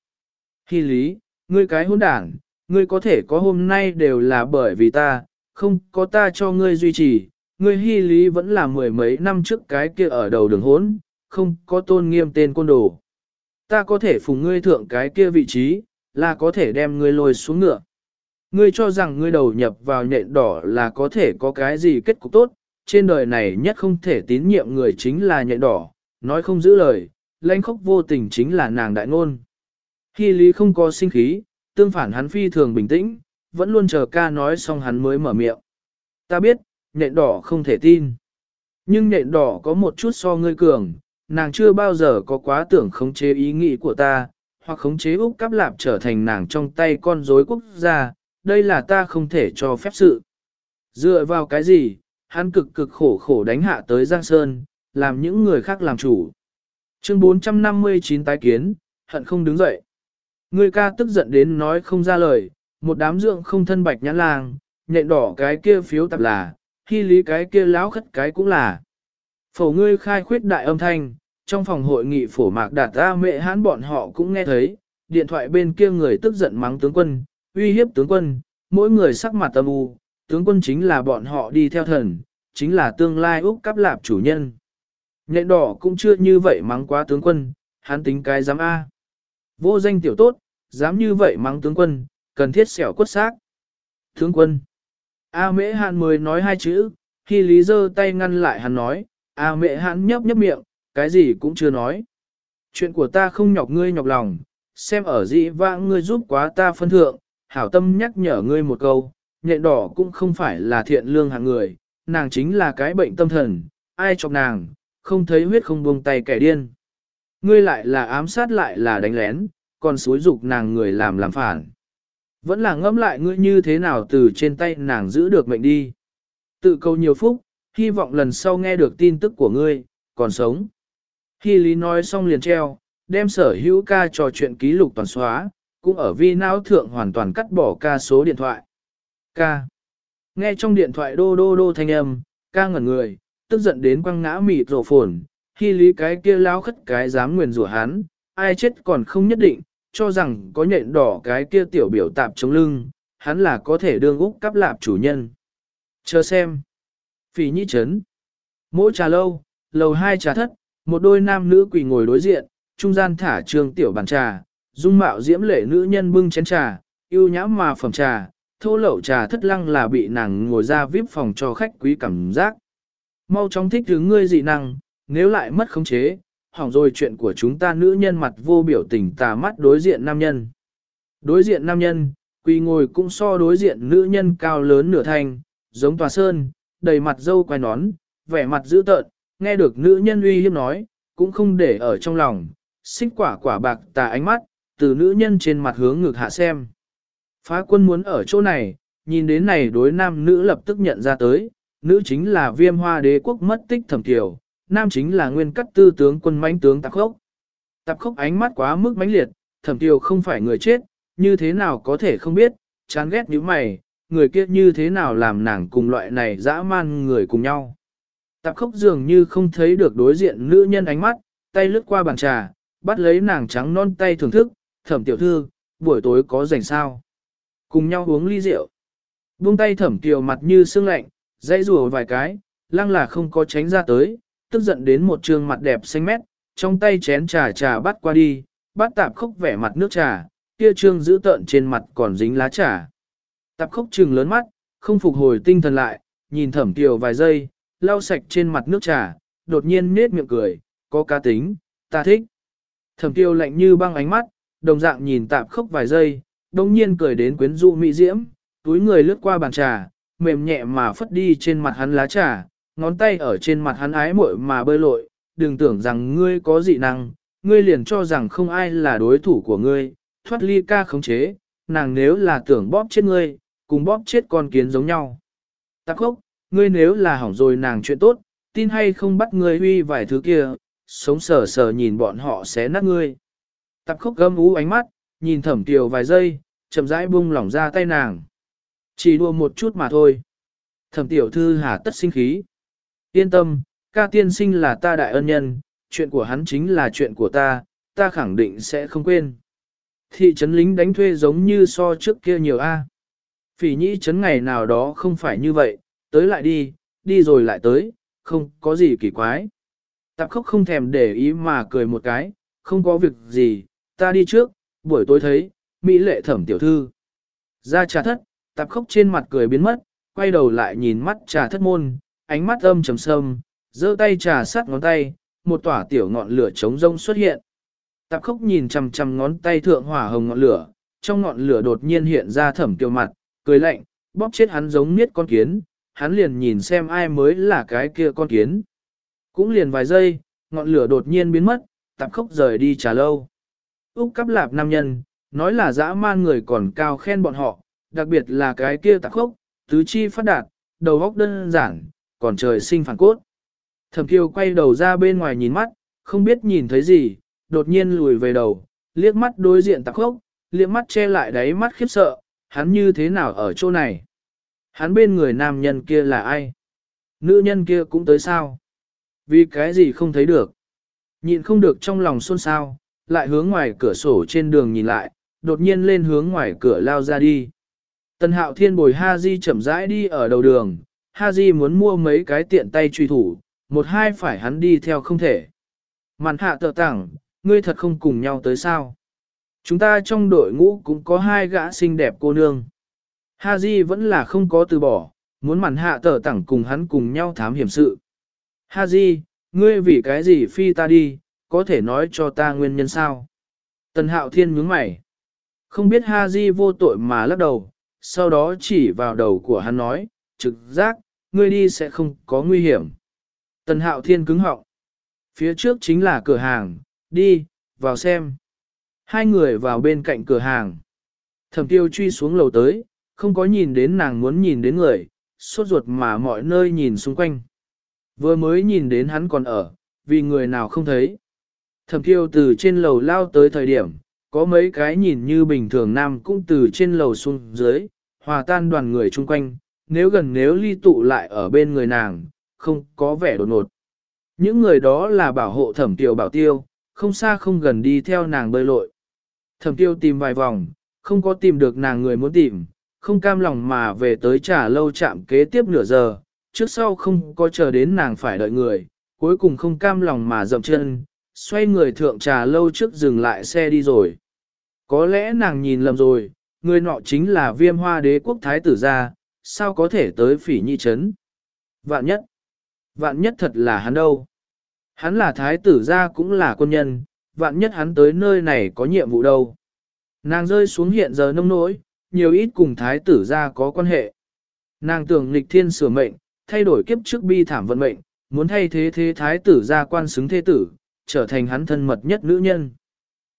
Hy Lý, ngươi cái hỗn đảng, ngươi có thể có hôm nay đều là bởi vì ta, không có ta cho ngươi duy trì, ngươi Hy Lý vẫn là mười mấy năm trước cái kia ở đầu đường hốn, không có tôn nghiêm tên côn đồ. Ta có thể phùng ngươi thượng cái kia vị trí, là có thể đem ngươi lôi xuống ngựa. Ngươi cho rằng ngươi đầu nhập vào nhện đỏ là có thể có cái gì kết cục tốt, trên đời này nhất không thể tín nhiệm người chính là nhện đỏ, nói không giữ lời, lãnh khóc vô tình chính là nàng đại ngôn. Hy lý không có sinh khí, tương phản hắn phi thường bình tĩnh, vẫn luôn chờ ca nói xong hắn mới mở miệng. Ta biết, nhện đỏ không thể tin. Nhưng nhện đỏ có một chút so ngươi cường, nàng chưa bao giờ có quá tưởng khống chế ý nghĩ của ta, hoặc khống chế Úc Cáp Lạp trở thành nàng trong tay con rối quốc gia, đây là ta không thể cho phép sự. Dựa vào cái gì, hắn cực cực khổ khổ đánh hạ tới Giang Sơn, làm những người khác làm chủ. Chương 459 tái kiến, hận không đứng dậy. Người ca tức giận đến nói không ra lời, một đám dưỡng không thân bạch nhãn lang, nhện đỏ cái kia phiếu tập là, khi lý cái kia láo khất cái cũng là. Phổ ngươi khai khuyết đại âm thanh, trong phòng hội nghị phổ mạc đạt ra mẹ hán bọn họ cũng nghe thấy, điện thoại bên kia người tức giận mắng tướng quân, uy hiếp tướng quân, mỗi người sắc mặt tâm u, tướng quân chính là bọn họ đi theo thần, chính là tương lai Úc cắp lạp chủ nhân. Nhện đỏ cũng chưa như vậy mắng quá tướng quân, hắn tính cái dám A. Vô danh tiểu tốt, dám như vậy mắng tướng quân, cần thiết xẻo quất xác. Tướng quân. A mễ hạn mới nói hai chữ, khi lý dơ tay ngăn lại hắn nói, A mễ hạn nhấp nhấp miệng, cái gì cũng chưa nói. Chuyện của ta không nhọc ngươi nhọc lòng, xem ở dĩ vãng ngươi giúp quá ta phân thượng, hảo tâm nhắc nhở ngươi một câu, nhện đỏ cũng không phải là thiện lương hạng người, nàng chính là cái bệnh tâm thần, ai chọc nàng, không thấy huyết không buông tay kẻ điên. Ngươi lại là ám sát lại là đánh lén, còn xúi dục nàng người làm làm phản. Vẫn là ngẫm lại ngươi như thế nào từ trên tay nàng giữ được mệnh đi. Tự cầu nhiều phúc, hy vọng lần sau nghe được tin tức của ngươi, còn sống. Hy lý nói xong liền treo, đem sở hữu ca trò chuyện ký lục toàn xóa, cũng ở vi não thượng hoàn toàn cắt bỏ ca số điện thoại. Ca. Nghe trong điện thoại đô đô đô thanh âm, ca ngẩn người, tức giận đến quăng ngã mịt rổ phồn, khi lý cái kia lao khất cái dám nguyền rủa hắn, ai chết còn không nhất định, cho rằng có nhện đỏ cái kia tiểu biểu tạp chống lưng, hắn là có thể đương úc cắp lạp chủ nhân. Chờ xem. Phỉ nhĩ chấn. Mỗi trà lâu, lầu hai trà thất, một đôi nam nữ quỳ ngồi đối diện, trung gian thả trường tiểu bàn trà, dung mạo diễm lệ nữ nhân bưng chén trà, yêu nhã mà phẩm trà, thô lậu trà thất lăng là bị nàng ngồi ra vip phòng cho khách quý cảm giác. Mau chóng thích thứ ngươi dị năng, nếu lại mất khống chế, hỏng rồi chuyện của chúng ta nữ nhân mặt vô biểu tình tà mắt đối diện nam nhân. Đối diện nam nhân, quỳ ngồi cũng so đối diện nữ nhân cao lớn nửa thành giống tòa sơn, đầy mặt dâu quai nón, vẻ mặt dữ tợn, nghe được nữ nhân uy hiếp nói, cũng không để ở trong lòng, xích quả quả bạc tà ánh mắt, từ nữ nhân trên mặt hướng ngược hạ xem. Phá quân muốn ở chỗ này, nhìn đến này đối nam nữ lập tức nhận ra tới, nữ chính là viêm hoa đế quốc mất tích thẩm tiểu, nam chính là nguyên cắt tư tướng quân mãnh tướng tạp khốc. Tạp khốc ánh mắt quá mức mãnh liệt, thẩm Tiêu không phải người chết, như thế nào có thể không biết, chán ghét như mày, người kia như thế nào làm nàng cùng loại này dã man người cùng nhau. Tạp khốc dường như không thấy được đối diện nữ nhân ánh mắt, tay lướt qua bàn trà, bắt lấy nàng trắng non tay thưởng thức, thẩm tiểu thư, buổi tối có rảnh sao. Cùng nhau uống ly rượu. Buông tay thẩm tiểu mặt như sương lạnh, dãy rùa vài cái, lăng là không có tránh ra tới, tức giận đến một trương mặt đẹp xanh mét, trong tay chén trà trà bắt qua đi, bắt tạp khốc vẻ mặt nước trà, kia trương giữ tợn trên mặt còn dính lá trà. Tạp khốc trừng lớn mắt, không phục hồi tinh thần lại, nhìn thẩm tiểu vài giây, lau sạch trên mặt nước trà, đột nhiên nết miệng cười, có cá tính, ta thích. Thẩm tiêu lạnh như băng ánh mắt, đồng dạng nhìn tạp khốc vài giây, đồng nhiên cười đến quyến rũ mỹ diễm, túi người lướt qua bàn trà, mềm nhẹ mà phất đi trên mặt hắn lá trà, ngón tay ở trên mặt hắn ái muội mà bơi lội, đừng tưởng rằng ngươi có dị năng, ngươi liền cho rằng không ai là đối thủ của ngươi, thoát ly ca khống chế, nàng nếu là tưởng bóp chết ngươi, cùng bóp chết con kiến giống nhau. Tạp khốc, ngươi nếu là hỏng rồi nàng chuyện tốt, tin hay không bắt ngươi huy vài thứ kia, sống sờ sờ nhìn bọn họ sẽ nát ngươi. Tạp khốc gâm ú ánh mắt, nhìn thẩm tiều vài giây, chậm rãi bung lỏng ra tay nàng. Chỉ đua một chút mà thôi. Thẩm tiểu thư hà tất sinh khí. Yên tâm, ca tiên sinh là ta đại ân nhân, chuyện của hắn chính là chuyện của ta, ta khẳng định sẽ không quên. Thị trấn lính đánh thuê giống như so trước kia nhiều A. Phỉ nhĩ trấn ngày nào đó không phải như vậy, tới lại đi, đi rồi lại tới, không có gì kỳ quái. Tạp khốc không thèm để ý mà cười một cái, không có việc gì, ta đi trước, buổi tối thấy, Mỹ lệ thẩm tiểu thư. Ra trà thất, tạp khốc trên mặt cười biến mất, quay đầu lại nhìn mắt trà thất môn, ánh mắt âm trầm sâm, giơ tay trà sát ngón tay, một tỏa tiểu ngọn lửa trống rông xuất hiện. Tạp khốc nhìn chằm chằm ngón tay thượng hỏa hồng ngọn lửa, trong ngọn lửa đột nhiên hiện ra thẩm tiêu mặt, cười lạnh, bóp chết hắn giống miết con kiến, hắn liền nhìn xem ai mới là cái kia con kiến. Cũng liền vài giây, ngọn lửa đột nhiên biến mất, tạp khốc rời đi trà lâu. Úc cắp lạp nam nhân, nói là dã man người còn cao khen bọn họ, đặc biệt là cái kia tạp khốc, tứ chi phát đạt, đầu óc đơn giản, còn trời sinh phản cốt. Thẩm kiều quay đầu ra bên ngoài nhìn mắt, không biết nhìn thấy gì, đột nhiên lùi về đầu, liếc mắt đối diện tạc khốc, liếc mắt che lại đáy mắt khiếp sợ, hắn như thế nào ở chỗ này? Hắn bên người nam nhân kia là ai? Nữ nhân kia cũng tới sao? Vì cái gì không thấy được? nhìn không được trong lòng xôn xao, lại hướng ngoài cửa sổ trên đường nhìn lại, đột nhiên lên hướng ngoài cửa lao ra đi. Tần hạo thiên bồi Ha Di chậm rãi đi ở đầu đường, Ha Di muốn mua mấy cái tiện tay truy thủ, một hai phải hắn đi theo không thể. Màn hạ tờ tảng, ngươi thật không cùng nhau tới sao. Chúng ta trong đội ngũ cũng có hai gã xinh đẹp cô nương. Ha Di vẫn là không có từ bỏ, muốn màn hạ tờ tảng cùng hắn cùng nhau thám hiểm sự. Ha Di, ngươi vì cái gì phi ta đi, có thể nói cho ta nguyên nhân sao? Tần hạo thiên nhướng mày. Không biết Ha Di vô tội mà lắc đầu, sau đó chỉ vào đầu của hắn nói, trực giác, ngươi đi sẽ không có nguy hiểm. Tần hạo thiên cứng họng. Phía trước chính là cửa hàng, đi, vào xem. Hai người vào bên cạnh cửa hàng. Thẩm tiêu truy xuống lầu tới, không có nhìn đến nàng muốn nhìn đến người, sốt ruột mà mọi nơi nhìn xung quanh. Vừa mới nhìn đến hắn còn ở, vì người nào không thấy. Thẩm tiêu từ trên lầu lao tới thời điểm, có mấy cái nhìn như bình thường nam cũng từ trên lầu xuống dưới, hòa tan đoàn người chung quanh, nếu gần nếu ly tụ lại ở bên người nàng, không có vẻ đột ngột. Những người đó là bảo hộ thẩm tiêu bảo tiêu, không xa không gần đi theo nàng bơi lội. Thẩm tiêu tìm vài vòng, không có tìm được nàng người muốn tìm, không cam lòng mà về tới trả lâu chạm kế tiếp nửa giờ, trước sau không có chờ đến nàng phải đợi người, cuối cùng không cam lòng mà dậm chân, xoay người thượng trà lâu trước dừng lại xe đi rồi. Có lẽ nàng nhìn lầm rồi, người nọ chính là viêm hoa đế quốc thái tử gia, sao có thể tới phỉ nhi chấn. Vạn nhất, vạn nhất thật là hắn đâu. Hắn là thái tử gia cũng là quân nhân, vạn nhất hắn tới nơi này có nhiệm vụ đâu. Nàng rơi xuống hiện giờ nông nỗi, nhiều ít cùng thái tử gia có quan hệ. Nàng tưởng nghịch thiên sửa mệnh, thay đổi kiếp trước bi thảm vận mệnh, muốn thay thế thế thái tử gia quan xứng thế tử, trở thành hắn thân mật nhất nữ nhân.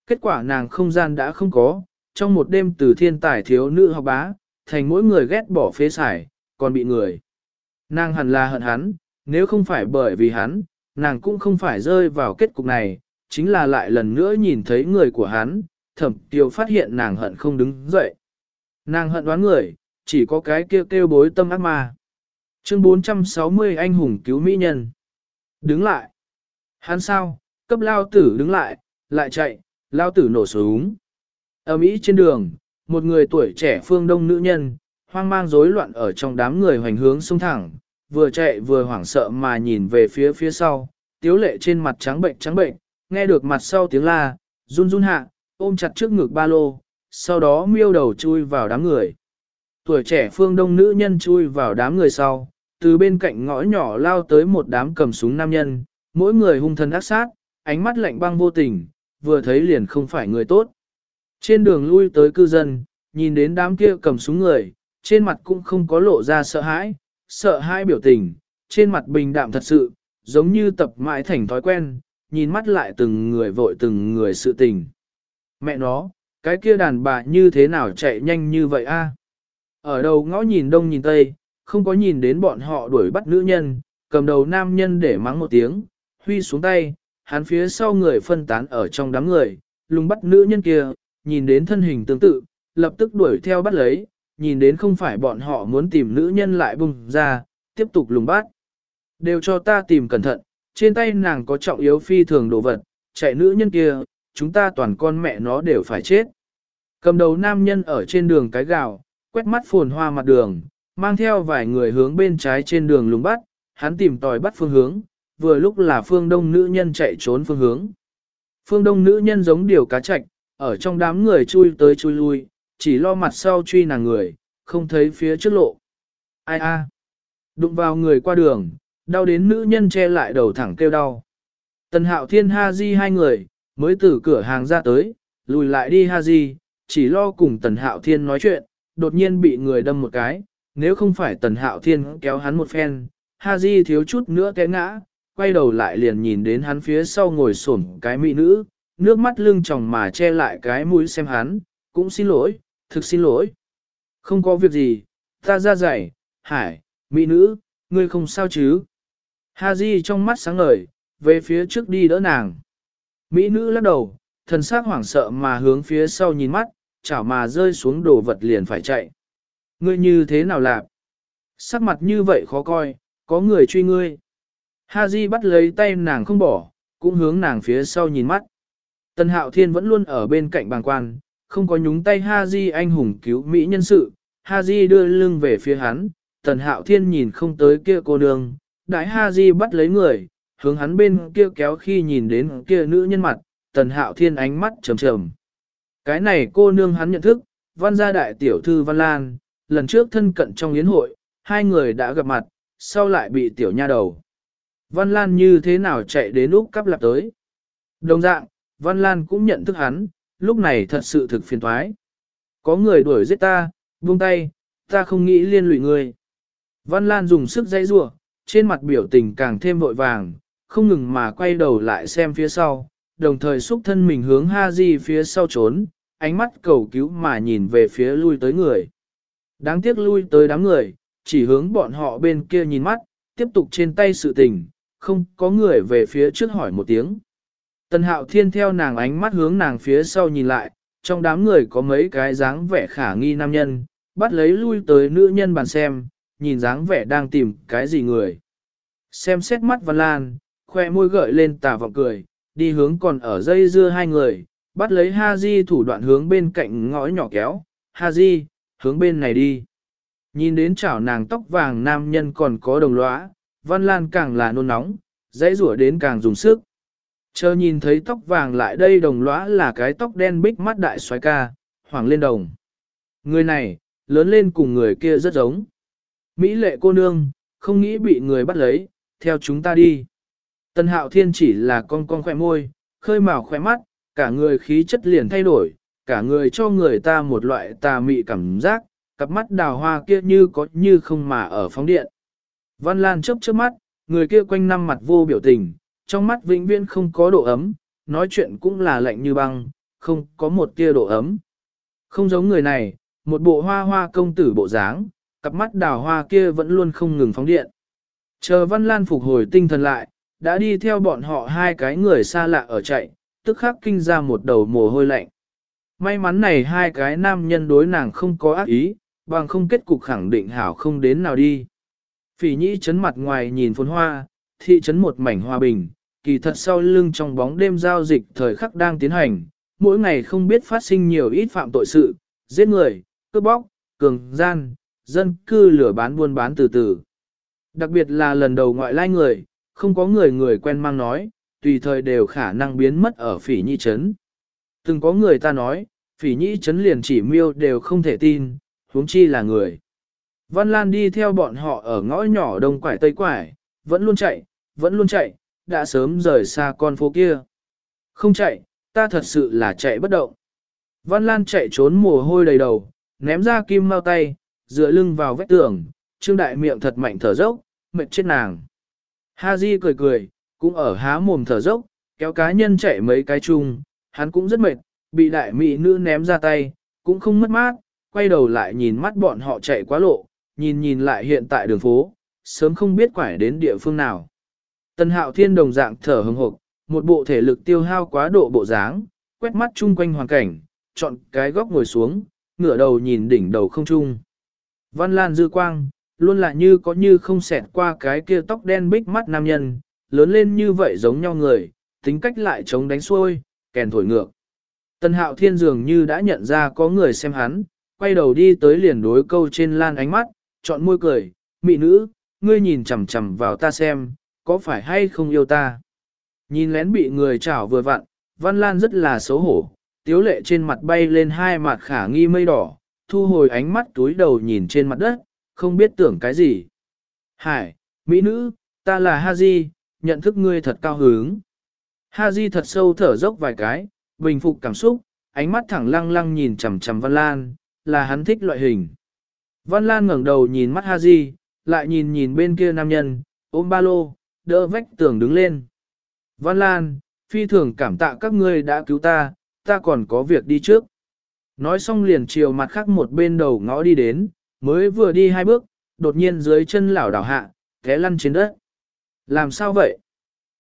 Kết quả nàng không gian đã không có, trong một đêm từ thiên tài thiếu nữ học bá, thành mỗi người ghét bỏ phế xài, còn bị người. Nàng hẳn là hận hắn, nếu không phải bởi vì hắn, nàng cũng không phải rơi vào kết cục này, chính là lại lần nữa nhìn thấy người của hắn, thẩm tiêu phát hiện nàng hận không đứng dậy. Nàng hận đoán người, chỉ có cái kêu kêu bối tâm ác ma. Chương 460 anh hùng cứu mỹ nhân. Đứng lại. Hắn sao, cấp lao tử đứng lại, lại chạy, lao tử nổ súng. Ở Mỹ trên đường, một người tuổi trẻ phương đông nữ nhân, hoang mang rối loạn ở trong đám người hoành hướng sông thẳng, vừa chạy vừa hoảng sợ mà nhìn về phía phía sau, tiếu lệ trên mặt trắng bệnh trắng bệnh, nghe được mặt sau tiếng la, run run hạ, ôm chặt trước ngực ba lô, sau đó miêu đầu chui vào đám người. Tuổi trẻ phương đông nữ nhân chui vào đám người sau, từ bên cạnh ngõ nhỏ lao tới một đám cầm súng nam nhân, mỗi người hung thần ác sát, ánh mắt lạnh băng vô tình, vừa thấy liền không phải người tốt. Trên đường lui tới cư dân, nhìn đến đám kia cầm súng người, trên mặt cũng không có lộ ra sợ hãi, sợ hãi biểu tình, trên mặt bình đạm thật sự, giống như tập mãi thành thói quen, nhìn mắt lại từng người vội từng người sự tình. Mẹ nó, cái kia đàn bà như thế nào chạy nhanh như vậy a? Ở đầu ngõ nhìn đông nhìn tây, không có nhìn đến bọn họ đuổi bắt nữ nhân, cầm đầu nam nhân để mắng một tiếng, huy xuống tay, hắn phía sau người phân tán ở trong đám người, lùng bắt nữ nhân kia, nhìn đến thân hình tương tự, lập tức đuổi theo bắt lấy, nhìn đến không phải bọn họ muốn tìm nữ nhân lại bùng ra, tiếp tục lùng bắt. Đều cho ta tìm cẩn thận, trên tay nàng có trọng yếu phi thường đồ vật, chạy nữ nhân kia, chúng ta toàn con mẹ nó đều phải chết. Cầm đầu nam nhân ở trên đường cái gạo, quét mắt phồn hoa mặt đường, mang theo vài người hướng bên trái trên đường lùng bắt, hắn tìm tòi bắt phương hướng, vừa lúc là phương đông nữ nhân chạy trốn phương hướng. Phương đông nữ nhân giống điều cá chạch, ở trong đám người chui tới chui lui, chỉ lo mặt sau truy nàng người, không thấy phía trước lộ. Ai a? Đụng vào người qua đường, đau đến nữ nhân che lại đầu thẳng kêu đau. Tần hạo thiên ha di hai người, mới từ cửa hàng ra tới, lùi lại đi ha di, chỉ lo cùng tần hạo thiên nói chuyện, đột nhiên bị người đâm một cái, nếu không phải tần hạo thiên kéo hắn một phen, ha di thiếu chút nữa té ngã, quay đầu lại liền nhìn đến hắn phía sau ngồi xổm cái mỹ nữ, nước mắt lưng tròng mà che lại cái mũi xem hắn, cũng xin lỗi, thực xin lỗi. Không có việc gì, ta ra dạy, hải, mỹ nữ, ngươi không sao chứ. Ha Di trong mắt sáng ngời, về phía trước đi đỡ nàng. Mỹ nữ lắc đầu, thần sắc hoảng sợ mà hướng phía sau nhìn mắt, chảo mà rơi xuống đồ vật liền phải chạy. Ngươi như thế nào làm? Sắc mặt như vậy khó coi, có người truy ngươi. Ha Di bắt lấy tay nàng không bỏ, cũng hướng nàng phía sau nhìn mắt. Tần Hạo Thiên vẫn luôn ở bên cạnh bàng quan, không có nhúng tay Ha Di anh hùng cứu Mỹ nhân sự. Ha Di đưa lưng về phía hắn, Tần Hạo Thiên nhìn không tới kia cô nương, đại Ha Di bắt lấy người, hướng hắn bên kia kéo khi nhìn đến kia nữ nhân mặt, Tần Hạo Thiên ánh mắt trầm trầm. Cái này cô nương hắn nhận thức, văn gia đại tiểu thư Văn Lan, lần trước thân cận trong yến hội, hai người đã gặp mặt, sau lại bị tiểu nha đầu. Văn Lan như thế nào chạy đến lúc cắp lạp tới. Đồng dạng, Văn Lan cũng nhận thức hắn, lúc này thật sự thực phiền thoái. Có người đuổi giết ta, buông tay, ta không nghĩ liên lụy người. Văn Lan dùng sức dây rủa trên mặt biểu tình càng thêm vội vàng, không ngừng mà quay đầu lại xem phía sau, đồng thời xúc thân mình hướng Ha Di phía sau trốn, ánh mắt cầu cứu mà nhìn về phía lui tới người. Đáng tiếc lui tới đám người, chỉ hướng bọn họ bên kia nhìn mắt, tiếp tục trên tay sự tình, không có người về phía trước hỏi một tiếng. Tần hạo thiên theo nàng ánh mắt hướng nàng phía sau nhìn lại, trong đám người có mấy cái dáng vẻ khả nghi nam nhân, bắt lấy lui tới nữ nhân bàn xem, nhìn dáng vẻ đang tìm cái gì người. Xem xét mắt Văn Lan, khoe môi gợi lên tà vọng cười, đi hướng còn ở dây dưa hai người, bắt lấy Ha Di thủ đoạn hướng bên cạnh ngõ nhỏ kéo, Ha Di, hướng bên này đi. Nhìn đến chảo nàng tóc vàng nam nhân còn có đồng lõa, Văn Lan càng là nôn nóng, dãy rủa đến càng dùng sức. Chờ nhìn thấy tóc vàng lại đây đồng lõa là cái tóc đen bích mắt đại xoái ca, hoàng lên đồng. Người này, lớn lên cùng người kia rất giống. Mỹ lệ cô nương, không nghĩ bị người bắt lấy, theo chúng ta đi. Tân hạo thiên chỉ là con con khỏe môi, khơi màu khỏe mắt, cả người khí chất liền thay đổi, cả người cho người ta một loại tà mị cảm giác, cặp mắt đào hoa kia như có như không mà ở phóng điện. Văn Lan chớp chớp mắt, người kia quanh năm mặt vô biểu tình, trong mắt vĩnh viễn không có độ ấm, nói chuyện cũng là lạnh như băng, không có một tia độ ấm. Không giống người này, một bộ hoa hoa công tử bộ dáng, cặp mắt đào hoa kia vẫn luôn không ngừng phóng điện. Chờ Văn Lan phục hồi tinh thần lại, đã đi theo bọn họ hai cái người xa lạ ở chạy, tức khắc kinh ra một đầu mồ hôi lạnh. May mắn này hai cái nam nhân đối nàng không có ác ý, bằng không kết cục khẳng định hảo không đến nào đi. Phỉ nhĩ chấn mặt ngoài nhìn phồn hoa, thị trấn một mảnh hòa bình, kỳ thật sau lưng trong bóng đêm giao dịch thời khắc đang tiến hành, mỗi ngày không biết phát sinh nhiều ít phạm tội sự, giết người, cướp bóc, cường gian, dân cư lửa bán buôn bán từ từ. Đặc biệt là lần đầu ngoại lai người, không có người người quen mang nói, tùy thời đều khả năng biến mất ở phỉ nhi trấn. Từng có người ta nói, phỉ nhi trấn liền chỉ miêu đều không thể tin, huống chi là người. Văn Lan đi theo bọn họ ở ngõ nhỏ đông quải tây quải, vẫn luôn chạy, vẫn luôn chạy, đã sớm rời xa con phố kia. Không chạy, ta thật sự là chạy bất động. Văn Lan chạy trốn mồ hôi đầy đầu, ném ra kim mau tay, dựa lưng vào vách tường, trương đại miệng thật mạnh thở dốc, mệt chết nàng. Ha Di cười cười, cũng ở há mồm thở dốc, kéo cá nhân chạy mấy cái chung, hắn cũng rất mệt, bị đại mỹ nữ ném ra tay, cũng không mất mát, quay đầu lại nhìn mắt bọn họ chạy quá lộ, nhìn nhìn lại hiện tại đường phố, sớm không biết quải đến địa phương nào. Tân hạo thiên đồng dạng thở hừng hộp, một bộ thể lực tiêu hao quá độ bộ dáng, quét mắt chung quanh hoàn cảnh, chọn cái góc ngồi xuống, ngửa đầu nhìn đỉnh đầu không trung. Văn Lan dư quang, luôn là như có như không xẹt qua cái kia tóc đen bích mắt nam nhân, lớn lên như vậy giống nhau người, tính cách lại chống đánh xuôi, kèn thổi ngược. Tân hạo thiên dường như đã nhận ra có người xem hắn, quay đầu đi tới liền đối câu trên lan ánh mắt, chọn môi cười, mị nữ, ngươi nhìn chằm chằm vào ta xem, có phải hay không yêu ta. Nhìn lén bị người chảo vừa vặn, văn lan rất là xấu hổ, tiếu lệ trên mặt bay lên hai mặt khả nghi mây đỏ, thu hồi ánh mắt túi đầu nhìn trên mặt đất, không biết tưởng cái gì. Hải, mỹ nữ, ta là Ha nhận thức ngươi thật cao hứng. Ha thật sâu thở dốc vài cái, bình phục cảm xúc, ánh mắt thẳng lăng lăng nhìn chằm chằm Văn Lan, là hắn thích loại hình. Văn Lan ngẩng đầu nhìn mắt Ha lại nhìn nhìn bên kia nam nhân, ôm ba lô, đỡ vách tường đứng lên. Văn Lan, phi thường cảm tạ các ngươi đã cứu ta, ta còn có việc đi trước. Nói xong liền chiều mặt khác một bên đầu ngõ đi đến, mới vừa đi hai bước, đột nhiên dưới chân lảo đảo hạ, té lăn trên đất. Làm sao vậy?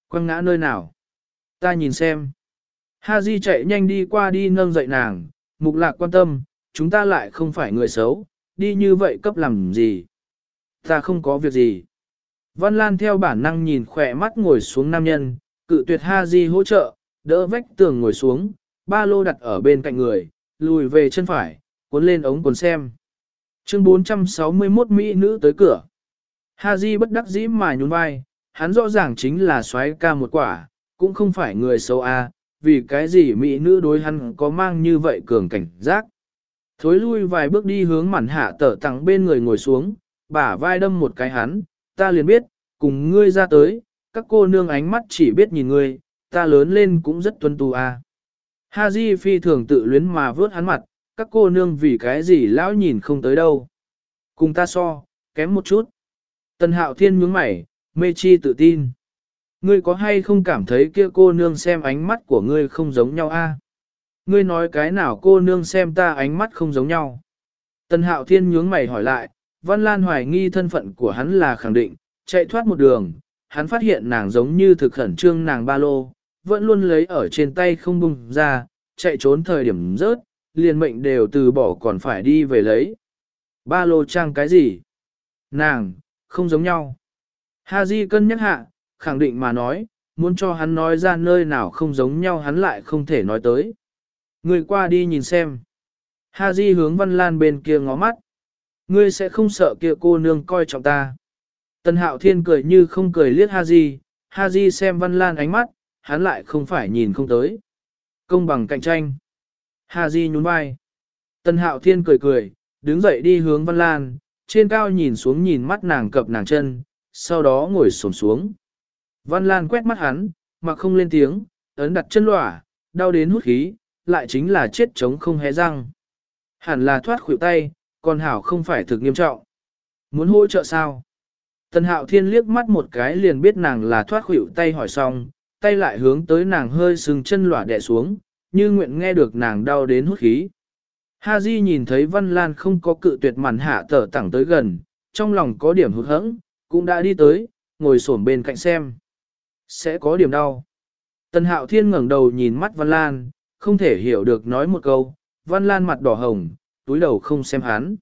Quăng ngã nơi nào? Ta nhìn xem. Ha Di chạy nhanh đi qua đi nâng dậy nàng, mục lạc quan tâm, chúng ta lại không phải người xấu, đi như vậy cấp làm gì? Ta không có việc gì. Văn Lan theo bản năng nhìn khỏe mắt ngồi xuống nam nhân, cự tuyệt Ha Di hỗ trợ, đỡ vách tường ngồi xuống, ba lô đặt ở bên cạnh người, lùi về chân phải, cuốn lên ống quần xem. Chương 461 Mỹ nữ tới cửa. Ha Di bất đắc dĩ mà nhún vai, hắn rõ ràng chính là xoáy ca một quả, cũng không phải người xấu a, à, vì cái gì Mỹ nữ đối hắn có mang như vậy cường cảnh giác. Thối lui vài bước đi hướng mản hạ tở tặng bên người ngồi xuống, bả vai đâm một cái hắn, ta liền biết, cùng ngươi ra tới, các cô nương ánh mắt chỉ biết nhìn ngươi, ta lớn lên cũng rất tuân tu. À. Ha Di phi thường tự luyến mà vớt hắn mặt, các cô nương vì cái gì lão nhìn không tới đâu. Cùng ta so, kém một chút. Tần hạo thiên nhướng mày, mê chi tự tin. Ngươi có hay không cảm thấy kia cô nương xem ánh mắt của ngươi không giống nhau a? Ngươi nói cái nào cô nương xem ta ánh mắt không giống nhau. Tần hạo thiên nhướng mày hỏi lại, Văn Lan hoài nghi thân phận của hắn là khẳng định, chạy thoát một đường, hắn phát hiện nàng giống như thực khẩn trương nàng ba lô, vẫn luôn lấy ở trên tay không bung ra, chạy trốn thời điểm rớt, liền mệnh đều từ bỏ còn phải đi về lấy. Ba lô trang cái gì? Nàng, không giống nhau. Ha Di cân nhắc hạ, khẳng định mà nói, muốn cho hắn nói ra nơi nào không giống nhau hắn lại không thể nói tới. Người qua đi nhìn xem. Ha Di hướng Văn Lan bên kia ngó mắt. Ngươi sẽ không sợ kia cô nương coi trọng ta. Tần Hạo Thiên cười như không cười liếc Haji, Di, Di xem Văn Lan ánh mắt, hắn lại không phải nhìn không tới. Công bằng cạnh tranh. Haji Di nhún vai. Tần Hạo Thiên cười cười, đứng dậy đi hướng Văn Lan, trên cao nhìn xuống nhìn mắt nàng cập nàng chân, sau đó ngồi xổm xuống. Văn Lan quét mắt hắn, mà không lên tiếng, ấn đặt chân lỏa, đau đến hút khí, lại chính là chết chống không hé răng. Hẳn là thoát khuỷu tay, còn hảo không phải thực nghiêm trọng. Muốn hỗ trợ sao? Tần hạo thiên liếc mắt một cái liền biết nàng là thoát khủy tay hỏi xong, tay lại hướng tới nàng hơi sừng chân lỏa đè xuống, như nguyện nghe được nàng đau đến hút khí. Ha Di nhìn thấy Văn Lan không có cự tuyệt màn hạ tở tẳng tới gần, trong lòng có điểm hụt hẫng, cũng đã đi tới, ngồi xổm bên cạnh xem. Sẽ có điểm đau. Tần Hạo Thiên ngẩng đầu nhìn mắt Văn Lan, không thể hiểu được nói một câu, Văn Lan mặt đỏ hồng, túi đầu không xem hắn.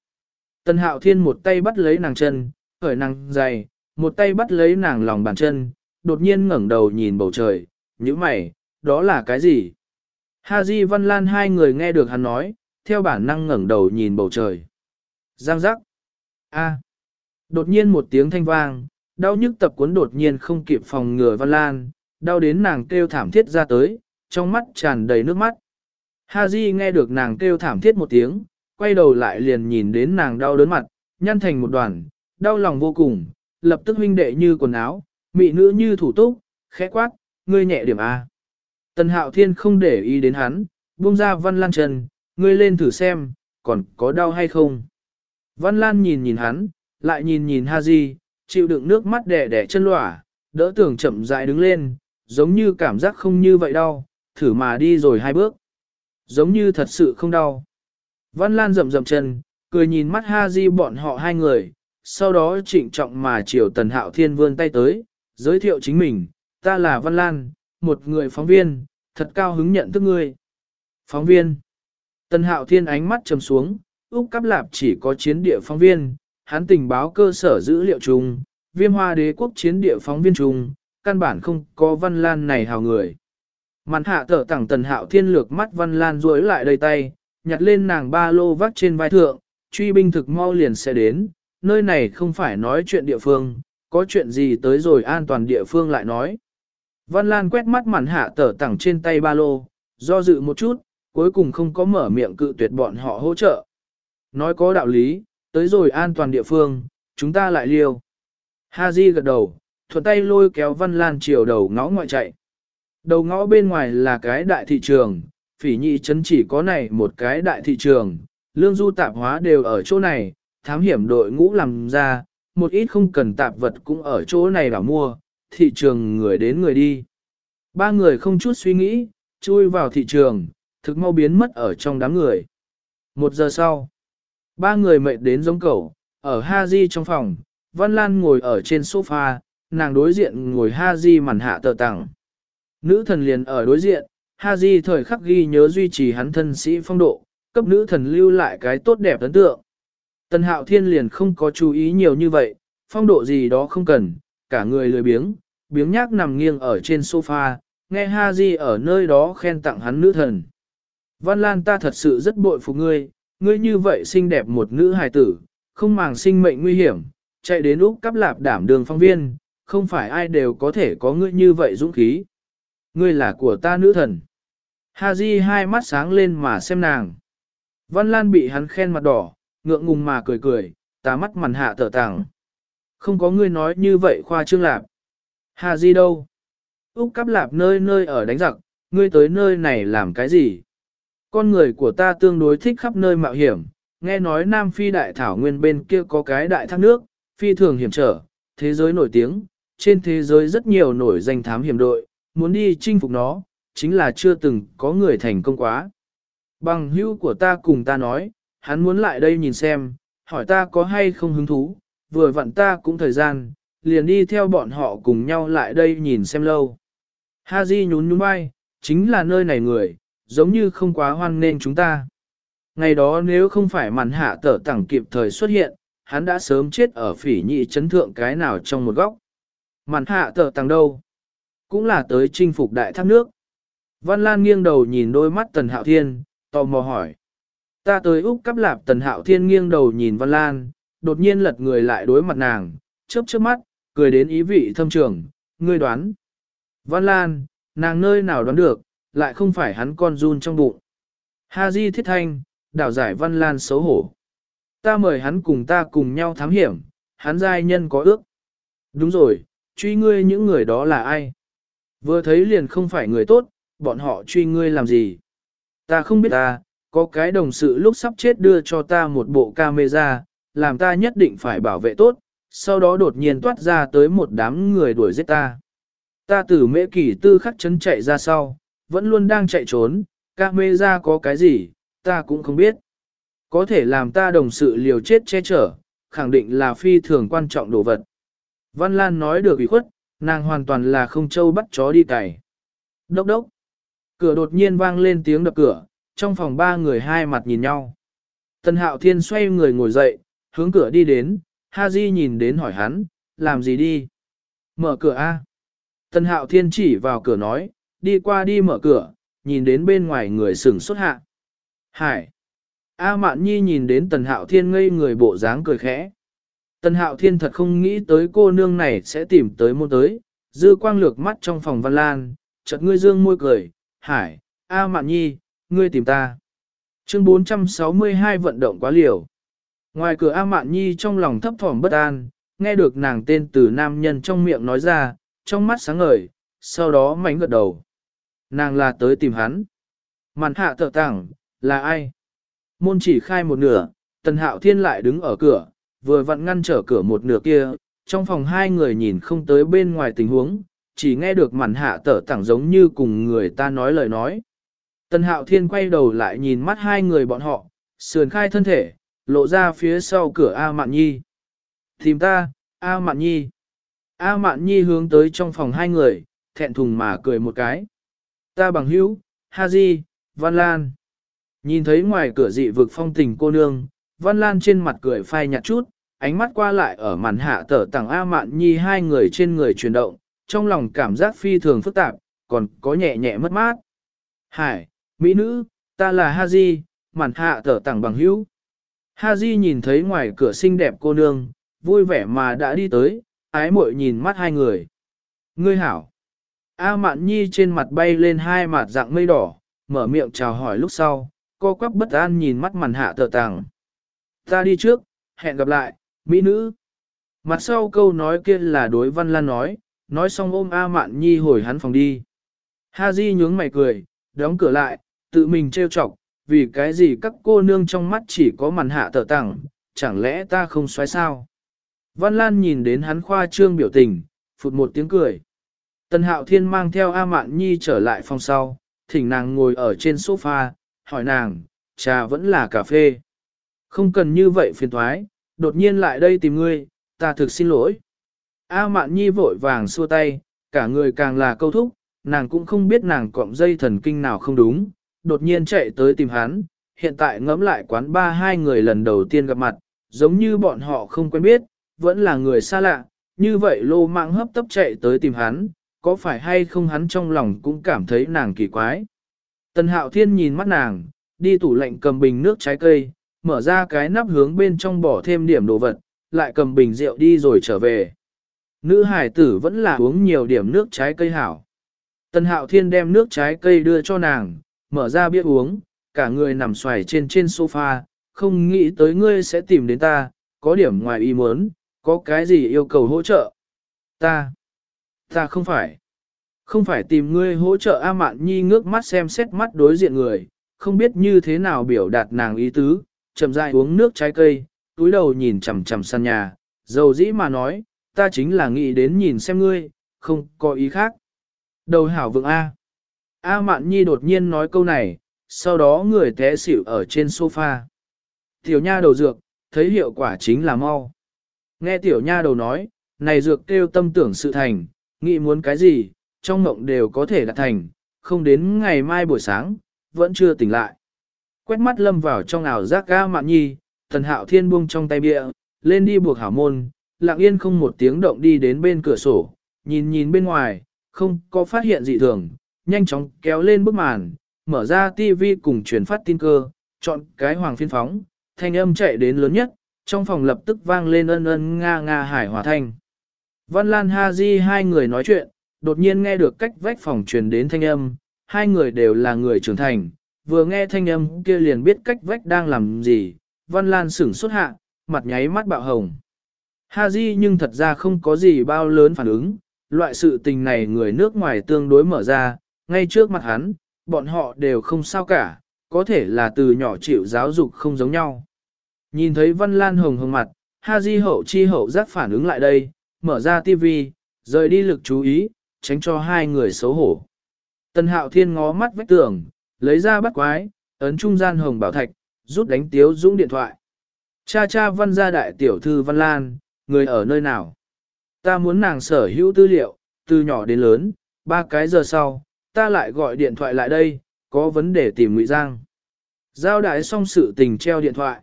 Tần Hạo Thiên một tay bắt lấy nàng chân, khởi nàng dày, một tay bắt lấy nàng lòng bàn chân, đột nhiên ngẩng đầu nhìn bầu trời, như mày, đó là cái gì? Ha Di Văn Lan hai người nghe được hắn nói, theo bản năng ngẩng đầu nhìn bầu trời. Giang giác. A. Đột nhiên một tiếng thanh vang, đau nhức tập cuốn đột nhiên không kịp phòng ngừa Văn Lan, đau đến nàng kêu thảm thiết ra tới, trong mắt tràn đầy nước mắt. Ha Di nghe được nàng kêu thảm thiết một tiếng, quay đầu lại liền nhìn đến nàng đau đớn mặt, nhăn thành một đoàn, đau lòng vô cùng, lập tức huynh đệ như quần áo, mị nữ như thủ túc, khẽ quát, ngươi nhẹ điểm A. Tần hạo thiên không để ý đến hắn, buông ra văn lan chân, ngươi lên thử xem, còn có đau hay không. Văn lan nhìn nhìn hắn, lại nhìn nhìn ha di, chịu đựng nước mắt đẻ đẻ chân lỏa, đỡ tưởng chậm rãi đứng lên, giống như cảm giác không như vậy đau, thử mà đi rồi hai bước. Giống như thật sự không đau. Văn Lan rậm rậm chân, cười nhìn mắt Ha Di bọn họ hai người, sau đó trịnh trọng mà chiều Tần Hạo Thiên vươn tay tới, giới thiệu chính mình, ta là Văn Lan, một người phóng viên, thật cao hứng nhận thức ngươi. Phóng viên. Tần Hạo Thiên ánh mắt trầm xuống, Úc Cáp Lạp chỉ có chiến địa phóng viên, hắn tình báo cơ sở dữ liệu chung, viêm hoa đế quốc chiến địa phóng viên chung, căn bản không có Văn Lan này hào người. Màn hạ thở tẳng Tần Hạo Thiên lược mắt Văn Lan duỗi lại đầy tay, nhặt lên nàng ba lô vác trên vai thượng, truy binh thực mau liền sẽ đến, nơi này không phải nói chuyện địa phương, có chuyện gì tới rồi an toàn địa phương lại nói. Văn Lan quét mắt mặn hạ tở tẳng trên tay ba lô, do dự một chút, cuối cùng không có mở miệng cự tuyệt bọn họ hỗ trợ. Nói có đạo lý, tới rồi an toàn địa phương, chúng ta lại liêu. Ha Di gật đầu, thuận tay lôi kéo Văn Lan chiều đầu ngõ ngoại chạy. Đầu ngõ bên ngoài là cái đại thị trường, phỉ nhị trấn chỉ có này một cái đại thị trường, lương du tạp hóa đều ở chỗ này, thám hiểm đội ngũ làm ra, một ít không cần tạp vật cũng ở chỗ này là mua, thị trường người đến người đi. Ba người không chút suy nghĩ, chui vào thị trường, thực mau biến mất ở trong đám người. Một giờ sau, ba người mệt đến giống cẩu, ở Ha Di trong phòng, Văn Lan ngồi ở trên sofa, nàng đối diện ngồi Ha Di màn hạ tờ tặng. Nữ thần liền ở đối diện, Ha Di thời khắc ghi nhớ duy trì hắn thân sĩ phong độ, cấp nữ thần lưu lại cái tốt đẹp ấn tượng. Tần hạo thiên liền không có chú ý nhiều như vậy, phong độ gì đó không cần, cả người lười biếng, biếng nhác nằm nghiêng ở trên sofa, nghe Ha Di ở nơi đó khen tặng hắn nữ thần. Văn Lan ta thật sự rất bội phục ngươi, ngươi như vậy xinh đẹp một nữ hài tử, không màng sinh mệnh nguy hiểm, chạy đến Úc cắp lạp đảm đường phong viên, không phải ai đều có thể có ngươi như vậy dũng khí. Ngươi là của ta nữ thần. Ha Di hai mắt sáng lên mà xem nàng. Văn Lan bị hắn khen mặt đỏ, ngượng ngùng mà cười cười, tá mắt màn hạ thở tàng. Không có người nói như vậy khoa trương lạp. Haji Di đâu? Úc cắp lạp nơi nơi ở đánh giặc, ngươi tới nơi này làm cái gì? Con người của ta tương đối thích khắp nơi mạo hiểm, nghe nói Nam Phi đại thảo nguyên bên kia có cái đại thác nước, phi thường hiểm trở, thế giới nổi tiếng, trên thế giới rất nhiều nổi danh thám hiểm đội, muốn đi chinh phục nó, chính là chưa từng có người thành công quá. Bằng hữu của ta cùng ta nói, hắn muốn lại đây nhìn xem, hỏi ta có hay không hứng thú, vừa vặn ta cũng thời gian, liền đi theo bọn họ cùng nhau lại đây nhìn xem lâu. Ha Di nhún nhún vai, chính là nơi này người, giống như không quá hoan nên chúng ta. Ngày đó nếu không phải màn hạ tở tẳng kịp thời xuất hiện, hắn đã sớm chết ở phỉ nhị chấn thượng cái nào trong một góc. Màn hạ tở tẳng đâu? Cũng là tới chinh phục đại thác nước. Văn Lan nghiêng đầu nhìn đôi mắt Tần Hạo Thiên, tò mò hỏi. Ta tới Úc cắp lạp Tần Hạo Thiên nghiêng đầu nhìn Văn Lan, đột nhiên lật người lại đối mặt nàng, chớp chớp mắt, cười đến ý vị thâm trường, ngươi đoán. Văn Lan, nàng nơi nào đoán được, lại không phải hắn con run trong bụng. Ha Di thiết thanh, đảo giải Văn Lan xấu hổ. Ta mời hắn cùng ta cùng nhau thám hiểm, hắn giai nhân có ước. Đúng rồi, truy ngươi những người đó là ai? Vừa thấy liền không phải người tốt, bọn họ truy ngươi làm gì? Ta không biết ta, có cái đồng sự lúc sắp chết đưa cho ta một bộ camera, làm ta nhất định phải bảo vệ tốt, sau đó đột nhiên toát ra tới một đám người đuổi giết ta. Ta từ mễ kỷ tư khắc chấn chạy ra sau, vẫn luôn đang chạy trốn, camera có cái gì, ta cũng không biết. Có thể làm ta đồng sự liều chết che chở, khẳng định là phi thường quan trọng đồ vật. Văn Lan nói được ủy khuất, nàng hoàn toàn là không châu bắt chó đi cày. Đốc đốc. Cửa đột nhiên vang lên tiếng đập cửa, trong phòng ba người hai mặt nhìn nhau. Tần Hạo Thiên xoay người ngồi dậy, hướng cửa đi đến, Ha Di nhìn đến hỏi hắn, làm gì đi? Mở cửa A. Tần Hạo Thiên chỉ vào cửa nói, đi qua đi mở cửa, nhìn đến bên ngoài người sửng xuất hạ. Hải. A Mạn Nhi nhìn đến Tần Hạo Thiên ngây người bộ dáng cười khẽ. Tần Hạo Thiên thật không nghĩ tới cô nương này sẽ tìm tới môn tới, dư quang lược mắt trong phòng Văn Lan, chợt ngươi dương môi cười, Hải, A Mạn Nhi, ngươi tìm ta. Chương 462 vận động quá liều. Ngoài cửa A Mạn Nhi trong lòng thấp thỏm bất an, nghe được nàng tên từ nam nhân trong miệng nói ra, trong mắt sáng ngời, sau đó mảnh gật đầu. Nàng là tới tìm hắn. Màn hạ thợ tảng, là ai? Môn chỉ khai một nửa, tần hạo thiên lại đứng ở cửa, vừa vặn ngăn trở cửa một nửa kia, trong phòng hai người nhìn không tới bên ngoài tình huống, chỉ nghe được màn hạ tở tảng giống như cùng người ta nói lời nói. Tần hạo thiên quay đầu lại nhìn mắt hai người bọn họ, sườn khai thân thể, lộ ra phía sau cửa A Mạn Nhi. Tìm ta, A Mạn Nhi. A Mạn Nhi hướng tới trong phòng hai người, thẹn thùng mà cười một cái. Ta bằng hữu, Ha Di, Văn Lan. Nhìn thấy ngoài cửa dị vực phong tình cô nương, Văn Lan trên mặt cười phai nhạt chút, ánh mắt qua lại ở màn hạ tở tặng A Mạn Nhi hai người trên người chuyển động, trong lòng cảm giác phi thường phức tạp, còn có nhẹ nhẹ mất mát. Hải, Mỹ nữ, ta là haji Di, màn hạ tở tặng bằng hữu. haji nhìn thấy ngoài cửa xinh đẹp cô nương, vui vẻ mà đã đi tới, ái muội nhìn mắt hai người. Ngươi hảo. A Mạn Nhi trên mặt bay lên hai mặt dạng mây đỏ, mở miệng chào hỏi lúc sau, cô quắc bất an nhìn mắt màn hạ tờ tàng. Ta đi trước, hẹn gặp lại, mỹ nữ. Mặt sau câu nói kia là đối Văn Lan nói, nói xong ôm A Mạn Nhi hồi hắn phòng đi. Ha Di nhướng mày cười, đóng cửa lại, tự mình trêu chọc, vì cái gì các cô nương trong mắt chỉ có màn hạ tờ tặng, chẳng lẽ ta không xoáy sao? Văn Lan nhìn đến hắn khoa trương biểu tình, phụt một tiếng cười. Tần Hạo Thiên mang theo A Mạn Nhi trở lại phòng sau, thỉnh nàng ngồi ở trên sofa, hỏi nàng, trà vẫn là cà phê. Không cần như vậy phiền thoái, đột nhiên lại đây tìm ngươi, ta thực xin lỗi. A Mạn Nhi vội vàng xua tay, cả người càng là câu thúc, nàng cũng không biết nàng cọng dây thần kinh nào không đúng, đột nhiên chạy tới tìm hắn, hiện tại ngẫm lại quán ba hai người lần đầu tiên gặp mặt, giống như bọn họ không quen biết, vẫn là người xa lạ, như vậy lô mạng hấp tấp chạy tới tìm hắn, có phải hay không hắn trong lòng cũng cảm thấy nàng kỳ quái. Tần hạo thiên nhìn mắt nàng, đi tủ lạnh cầm bình nước trái cây, mở ra cái nắp hướng bên trong bỏ thêm điểm đồ vật, lại cầm bình rượu đi rồi trở về. Nữ hải tử vẫn là uống nhiều điểm nước trái cây hảo. Tần hạo thiên đem nước trái cây đưa cho nàng, mở ra bia uống, cả người nằm xoài trên trên sofa, không nghĩ tới ngươi sẽ tìm đến ta, có điểm ngoài ý muốn, có cái gì yêu cầu hỗ trợ? Ta, ta không phải, không phải tìm ngươi hỗ trợ A Mạn Nhi ngước mắt xem xét mắt đối diện người, không biết như thế nào biểu đạt nàng ý tứ, chậm rãi uống nước trái cây, túi đầu nhìn chằm chằm sàn nhà, dầu dĩ mà nói, ta chính là nghĩ đến nhìn xem ngươi, không có ý khác. Đầu hảo vượng A. A Mạn Nhi đột nhiên nói câu này, sau đó người té xỉu ở trên sofa. Tiểu nha đầu dược, thấy hiệu quả chính là mau. Nghe tiểu nha đầu nói, này dược kêu tâm tưởng sự thành, nghĩ muốn cái gì, trong mộng đều có thể đạt thành, không đến ngày mai buổi sáng, vẫn chưa tỉnh lại. Quét mắt lâm vào trong ảo giác ga mạn nhi, thần hạo thiên buông trong tay bịa, lên đi buộc hảo môn, lặng yên không một tiếng động đi đến bên cửa sổ, nhìn nhìn bên ngoài, không có phát hiện gì thường, nhanh chóng kéo lên bức màn, mở ra tivi cùng truyền phát tin cơ, chọn cái hoàng phiên phóng, thanh âm chạy đến lớn nhất, trong phòng lập tức vang lên ân ân nga nga hải hòa thanh. Văn Lan Ha Di hai người nói chuyện, đột nhiên nghe được cách vách phòng truyền đến thanh âm, hai người đều là người trưởng thành, vừa nghe thanh âm kia liền biết cách vách đang làm gì, Văn Lan sửng xuất hạ, mặt nháy mắt bạo hồng. Ha Di nhưng thật ra không có gì bao lớn phản ứng, loại sự tình này người nước ngoài tương đối mở ra, ngay trước mặt hắn, bọn họ đều không sao cả, có thể là từ nhỏ chịu giáo dục không giống nhau. Nhìn thấy Văn Lan hồng hồng mặt, Ha Di hậu chi hậu giác phản ứng lại đây, mở ra TV, rời đi lực chú ý, tránh cho hai người xấu hổ. Tần Hạo Thiên ngó mắt vách tường, lấy ra bắt quái, ấn trung gian hồng bảo thạch, rút đánh tiếu dũng điện thoại. Cha cha văn gia đại tiểu thư Văn Lan, người ở nơi nào? Ta muốn nàng sở hữu tư liệu, từ nhỏ đến lớn, ba cái giờ sau, ta lại gọi điện thoại lại đây, có vấn đề tìm Ngụy Giang. Giao đại xong sự tình treo điện thoại.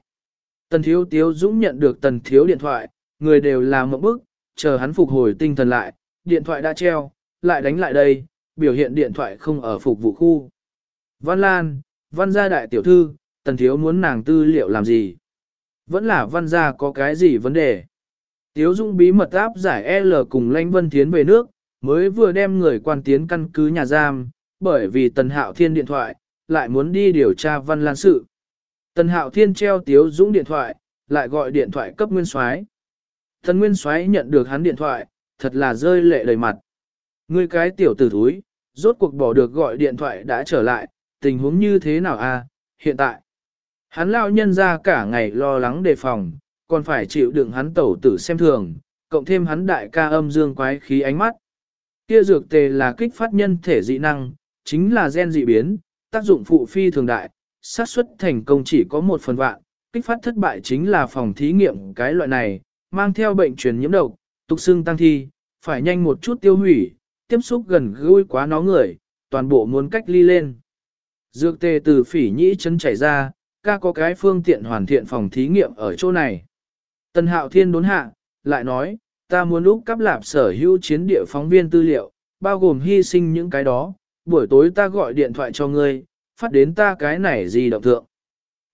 Tần thiếu tiếu dũng nhận được tần thiếu điện thoại, người đều làm một bức, chờ hắn phục hồi tinh thần lại, điện thoại đã treo, lại đánh lại đây, biểu hiện điện thoại không ở phục vụ khu. Văn Lan, văn gia đại tiểu thư, tần thiếu muốn nàng tư liệu làm gì? Vẫn là văn gia có cái gì vấn đề? Tiếu Dung bí mật áp giải L cùng Lãnh Vân Thiến về nước, mới vừa đem người quan tiến căn cứ nhà giam, bởi vì Tần Hạo Thiên điện thoại, lại muốn đi điều tra Văn Lan sự. Tần Hạo Thiên treo Tiếu Dung điện thoại, lại gọi điện thoại cấp Nguyên Soái. Thần Nguyên Soái nhận được hắn điện thoại, thật là rơi lệ đầy mặt. Ngươi cái tiểu tử thúi, Rốt cuộc bỏ được gọi điện thoại đã trở lại, tình huống như thế nào a? À? hiện tại. Hắn lao nhân ra cả ngày lo lắng đề phòng, còn phải chịu đựng hắn tẩu tử xem thường, cộng thêm hắn đại ca âm dương quái khí ánh mắt. Kia dược tề là kích phát nhân thể dị năng, chính là gen dị biến, tác dụng phụ phi thường đại, xác suất thành công chỉ có một phần vạn, kích phát thất bại chính là phòng thí nghiệm cái loại này, mang theo bệnh truyền nhiễm độc, tục xương tăng thi, phải nhanh một chút tiêu hủy, tiếp xúc gần gũi quá nó người, toàn bộ muốn cách ly lên. Dược tề từ phỉ nhĩ chấn chảy ra, ca có cái phương tiện hoàn thiện phòng thí nghiệm ở chỗ này. Tân hạo thiên đốn hạ, lại nói, ta muốn lúc cắp lạp sở hữu chiến địa phóng viên tư liệu, bao gồm hy sinh những cái đó, buổi tối ta gọi điện thoại cho ngươi, phát đến ta cái này gì động thượng.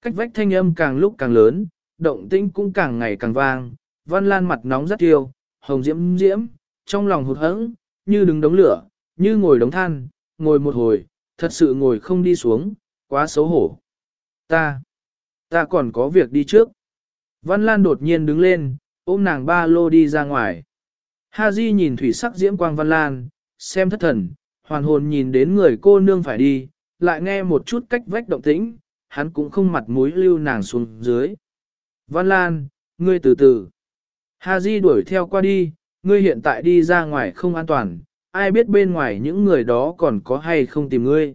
Cách vách thanh âm càng lúc càng lớn, động tĩnh cũng càng ngày càng vang, văn lan mặt nóng rất tiêu, hồng diễm diễm, trong lòng hụt hẫng, như đứng đống lửa, như ngồi đống than, ngồi một hồi, thật sự ngồi không đi xuống, quá xấu hổ. Ta, ta còn có việc đi trước. Văn Lan đột nhiên đứng lên, ôm nàng ba lô đi ra ngoài. Ha Di nhìn thủy sắc diễm quang Văn Lan, xem thất thần, hoàn hồn nhìn đến người cô nương phải đi, lại nghe một chút cách vách động tĩnh, hắn cũng không mặt mũi lưu nàng xuống dưới. Văn Lan, ngươi từ từ. Ha Di đuổi theo qua đi, ngươi hiện tại đi ra ngoài không an toàn, ai biết bên ngoài những người đó còn có hay không tìm ngươi.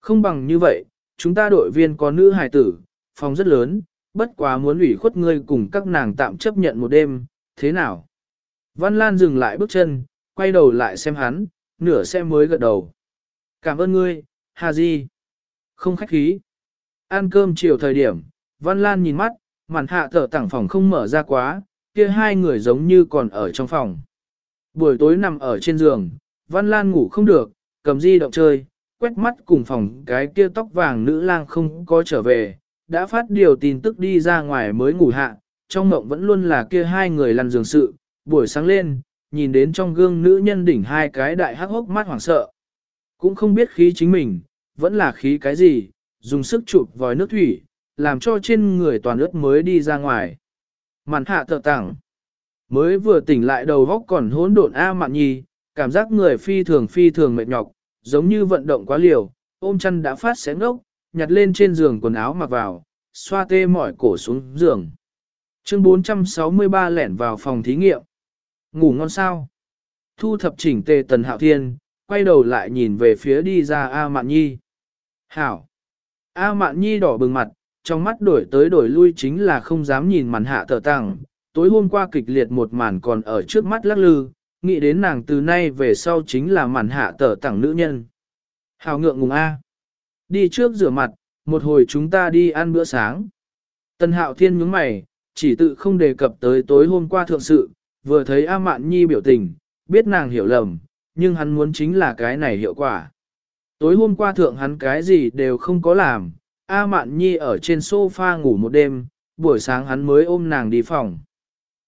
Không bằng như vậy, chúng ta đội viên có nữ hài tử, phòng rất lớn, bất quá muốn ủy khuất ngươi cùng các nàng tạm chấp nhận một đêm, thế nào? Văn Lan dừng lại bước chân, quay đầu lại xem hắn, nửa xe mới gật đầu. Cảm ơn ngươi, Hà Di. Không khách khí. Ăn cơm chiều thời điểm, Văn Lan nhìn mắt, màn hạ thở tảng phòng không mở ra quá, kia hai người giống như còn ở trong phòng. Buổi tối nằm ở trên giường, Văn Lan ngủ không được, cầm di động chơi, quét mắt cùng phòng cái kia tóc vàng nữ lang không có trở về, đã phát điều tin tức đi ra ngoài mới ngủ hạ, trong mộng vẫn luôn là kia hai người lăn giường sự, buổi sáng lên, nhìn đến trong gương nữ nhân đỉnh hai cái đại hắc hốc mắt hoảng sợ. Cũng không biết khí chính mình, vẫn là khí cái gì, dùng sức chụp vòi nước thủy, làm cho trên người toàn ướt mới đi ra ngoài. Màn hạ thợ tảng Mới vừa tỉnh lại đầu góc còn hỗn độn A mạn nhi, cảm giác người phi thường phi thường mệt nhọc, giống như vận động quá liều, ôm chân đã phát xé ngốc, nhặt lên trên giường quần áo mặc vào, xoa tê mỏi cổ xuống giường. Chương 463 lẻn vào phòng thí nghiệm. Ngủ ngon sao? Thu thập chỉnh tề tần hạo thiên, quay đầu lại nhìn về phía đi ra A Mạn Nhi. Hảo! A Mạn Nhi đỏ bừng mặt, trong mắt đổi tới đổi lui chính là không dám nhìn màn hạ thở tặng. Tối hôm qua kịch liệt một màn còn ở trước mắt lắc lư, nghĩ đến nàng từ nay về sau chính là màn hạ tở tặng nữ nhân. Hào ngượng ngùng A. Đi trước rửa mặt, một hồi chúng ta đi ăn bữa sáng. Tân hạo thiên nhướng mày, chỉ tự không đề cập tới tối hôm qua thượng sự, vừa thấy A Mạn Nhi biểu tình, biết nàng hiểu lầm, nhưng hắn muốn chính là cái này hiệu quả. Tối hôm qua thượng hắn cái gì đều không có làm, A Mạn Nhi ở trên sofa ngủ một đêm, buổi sáng hắn mới ôm nàng đi phòng.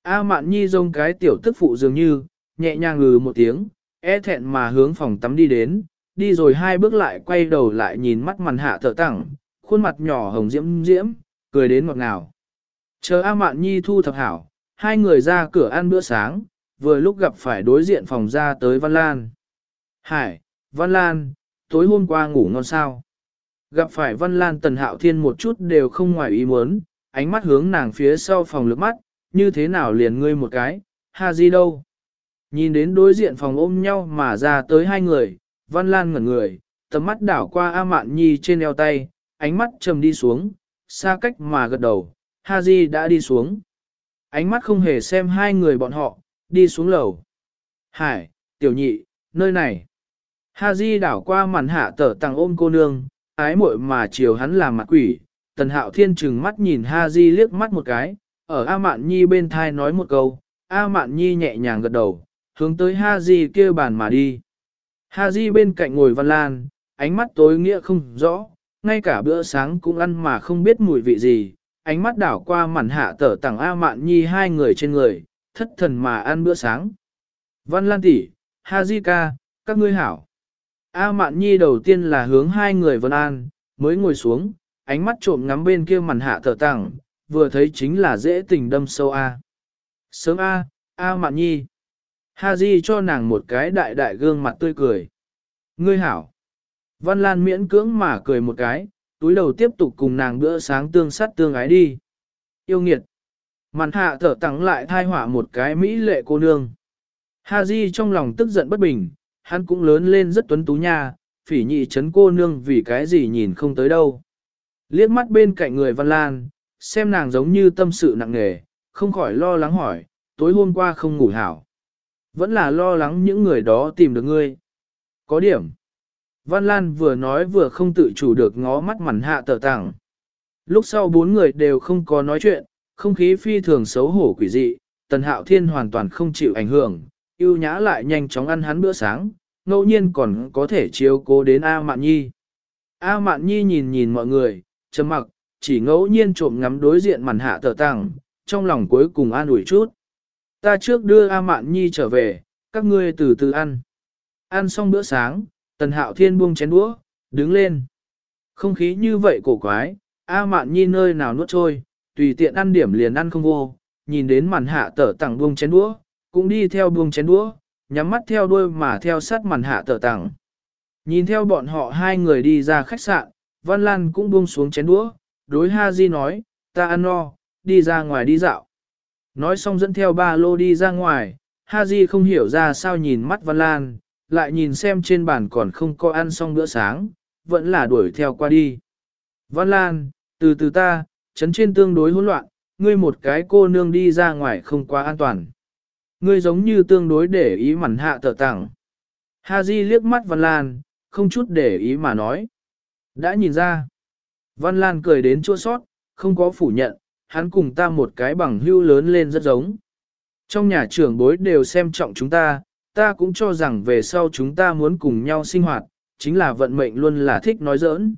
A Mạn Nhi rông cái tiểu tức phụ dường như, nhẹ nhàng ngừ một tiếng, e thẹn mà hướng phòng tắm đi đến, đi rồi hai bước lại quay đầu lại nhìn mắt màn hạ thở tẳng khuôn mặt nhỏ hồng diễm diễm, cười đến ngọt ngào. Chờ A Mạn Nhi thu thập hảo, hai người ra cửa ăn bữa sáng, vừa lúc gặp phải đối diện phòng ra tới Văn Lan. Hải, Văn Lan, tối hôm qua ngủ ngon sao? Gặp phải Văn Lan Tần Hạo Thiên một chút đều không ngoài ý muốn, ánh mắt hướng nàng phía sau phòng lướt mắt, như thế nào liền ngươi một cái, ha gì đâu? Nhìn đến đối diện phòng ôm nhau mà ra tới hai người, Văn Lan ngẩn người, tầm mắt đảo qua A Mạn Nhi trên eo tay, ánh mắt trầm đi xuống, xa cách mà gật đầu, Ha Di đã đi xuống. Ánh mắt không hề xem hai người bọn họ, đi xuống lầu. Hải, tiểu nhị, nơi này. Ha Di đảo qua màn hạ tở tàng ôm cô nương, ái muội mà chiều hắn làm mặt quỷ. Tần hạo thiên trừng mắt nhìn Ha Di liếc mắt một cái, ở A Mạn Nhi bên thai nói một câu, A Mạn Nhi nhẹ nhàng gật đầu, hướng tới Ha Di kia bàn mà đi. Hà Di bên cạnh ngồi Văn Lan, ánh mắt tối nghĩa không rõ, ngay cả bữa sáng cũng ăn mà không biết mùi vị gì, ánh mắt đảo qua màn hạ tở tặng A Mạn Nhi hai người trên người, thất thần mà ăn bữa sáng. Văn Lan tỷ, Ha Di ca, các ngươi hảo. A Mạn Nhi đầu tiên là hướng hai người Vân An, mới ngồi xuống, ánh mắt trộm ngắm bên kia màn hạ tở tặng, vừa thấy chính là dễ tình đâm sâu A. Sớm A, A Mạn Nhi. Ha Di cho nàng một cái đại đại gương mặt tươi cười. Ngươi hảo. Văn Lan miễn cưỡng mà cười một cái, túi đầu tiếp tục cùng nàng bữa sáng tương sát tương ái đi. Yêu nghiệt. Màn hạ thở tặng lại thai hỏa một cái mỹ lệ cô nương. Ha Di trong lòng tức giận bất bình, hắn cũng lớn lên rất tuấn tú nha, phỉ nhị chấn cô nương vì cái gì nhìn không tới đâu. Liếc mắt bên cạnh người Văn Lan, xem nàng giống như tâm sự nặng nề, không khỏi lo lắng hỏi, tối hôm qua không ngủ hảo. Vẫn là lo lắng những người đó tìm được ngươi. Có điểm. Văn Lan vừa nói vừa không tự chủ được ngó mắt mặn hạ tờ tảng. Lúc sau bốn người đều không có nói chuyện, không khí phi thường xấu hổ quỷ dị, Tần Hạo Thiên hoàn toàn không chịu ảnh hưởng, yêu nhã lại nhanh chóng ăn hắn bữa sáng, ngẫu nhiên còn có thể chiếu cố đến A Mạn Nhi. A Mạn Nhi nhìn nhìn mọi người, chấm mặc, chỉ ngẫu nhiên trộm ngắm đối diện màn hạ tờ tàng, trong lòng cuối cùng an ủi chút. Ta trước đưa A Mạn Nhi trở về, các ngươi từ từ ăn. Ăn xong bữa sáng, Tần Hạo Thiên buông chén đũa, đứng lên. Không khí như vậy cổ quái, A Mạn Nhi nơi nào nuốt trôi, tùy tiện ăn điểm liền ăn không vô, nhìn đến màn hạ tở tàng buông chén đũa, cũng đi theo buông chén đũa, nhắm mắt theo đuôi mà theo sát màn hạ tở tàng. Nhìn theo bọn họ hai người đi ra khách sạn, Văn Lan cũng buông xuống chén đũa, đối Ha Di nói, ta ăn no, đi ra ngoài đi dạo. Nói xong dẫn theo ba lô đi ra ngoài, Ha không hiểu ra sao nhìn mắt Văn Lan, lại nhìn xem trên bàn còn không có ăn xong bữa sáng, vẫn là đuổi theo qua đi. Văn Lan, từ từ ta, chấn trên tương đối hỗn loạn, ngươi một cái cô nương đi ra ngoài không quá an toàn. Ngươi giống như tương đối để ý mặn hạ tờ tặng. Ha liếc mắt Văn Lan, không chút để ý mà nói. Đã nhìn ra. Văn Lan cười đến chua sót, không có phủ nhận, hắn cùng ta một cái bằng hưu lớn lên rất giống. Trong nhà trưởng bối đều xem trọng chúng ta, ta cũng cho rằng về sau chúng ta muốn cùng nhau sinh hoạt, chính là vận mệnh luôn là thích nói giỡn.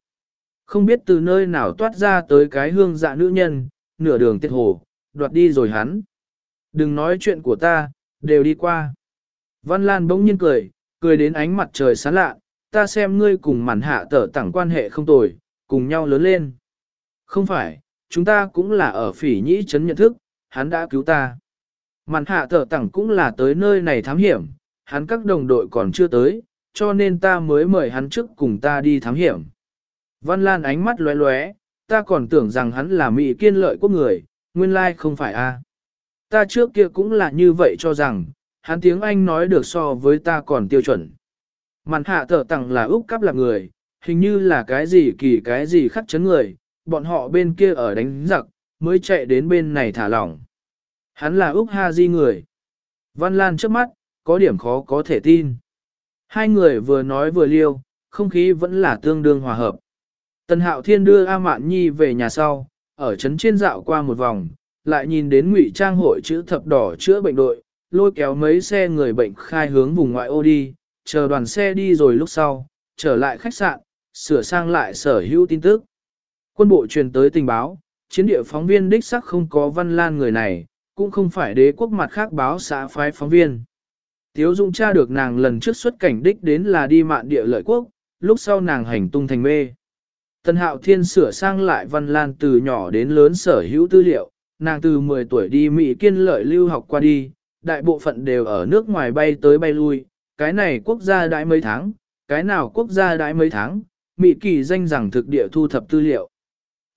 Không biết từ nơi nào toát ra tới cái hương dạ nữ nhân, nửa đường tiết hồ, đoạt đi rồi hắn. Đừng nói chuyện của ta, đều đi qua. Văn Lan bỗng nhiên cười, cười đến ánh mặt trời sáng lạ, ta xem ngươi cùng màn hạ tở tẳng quan hệ không tồi, cùng nhau lớn lên. Không phải, chúng ta cũng là ở phỉ nhĩ chấn nhận thức, hắn đã cứu ta. Màn hạ tở tẳng cũng là tới nơi này thám hiểm, hắn các đồng đội còn chưa tới, cho nên ta mới mời hắn trước cùng ta đi thám hiểm. Văn Lan ánh mắt lóe lóe, ta còn tưởng rằng hắn là mỹ kiên lợi quốc người, nguyên lai không phải a. Ta trước kia cũng là như vậy cho rằng, hắn tiếng Anh nói được so với ta còn tiêu chuẩn. Màn hạ thở tẳng là Úc cắp là người, hình như là cái gì kỳ cái gì khắc chấn người, bọn họ bên kia ở đánh giặc, mới chạy đến bên này thả lỏng. Hắn là Úc Ha Di người. Văn Lan trước mắt, có điểm khó có thể tin. Hai người vừa nói vừa liêu, không khí vẫn là tương đương hòa hợp. Tần Hạo Thiên đưa A Mạn Nhi về nhà sau, ở trấn trên dạo qua một vòng, lại nhìn đến ngụy trang hội chữ thập đỏ chữa bệnh đội, lôi kéo mấy xe người bệnh khai hướng vùng ngoại ô đi, chờ đoàn xe đi rồi lúc sau, trở lại khách sạn, sửa sang lại sở hữu tin tức. Quân bộ truyền tới tình báo, chiến địa phóng viên đích sắc không có văn lan người này, cũng không phải đế quốc mặt khác báo xã phái phóng viên. Tiếu Dung tra được nàng lần trước xuất cảnh đích đến là đi mạn địa lợi quốc, lúc sau nàng hành tung thành mê. Tân Hạo Thiên sửa sang lại Văn Lan từ nhỏ đến lớn sở hữu tư liệu, nàng từ 10 tuổi đi Mỹ kiên lợi lưu học qua đi, đại bộ phận đều ở nước ngoài bay tới bay lui, cái này quốc gia đãi mấy tháng, cái nào quốc gia đãi mấy tháng, Mỹ kỳ danh rằng thực địa thu thập tư liệu.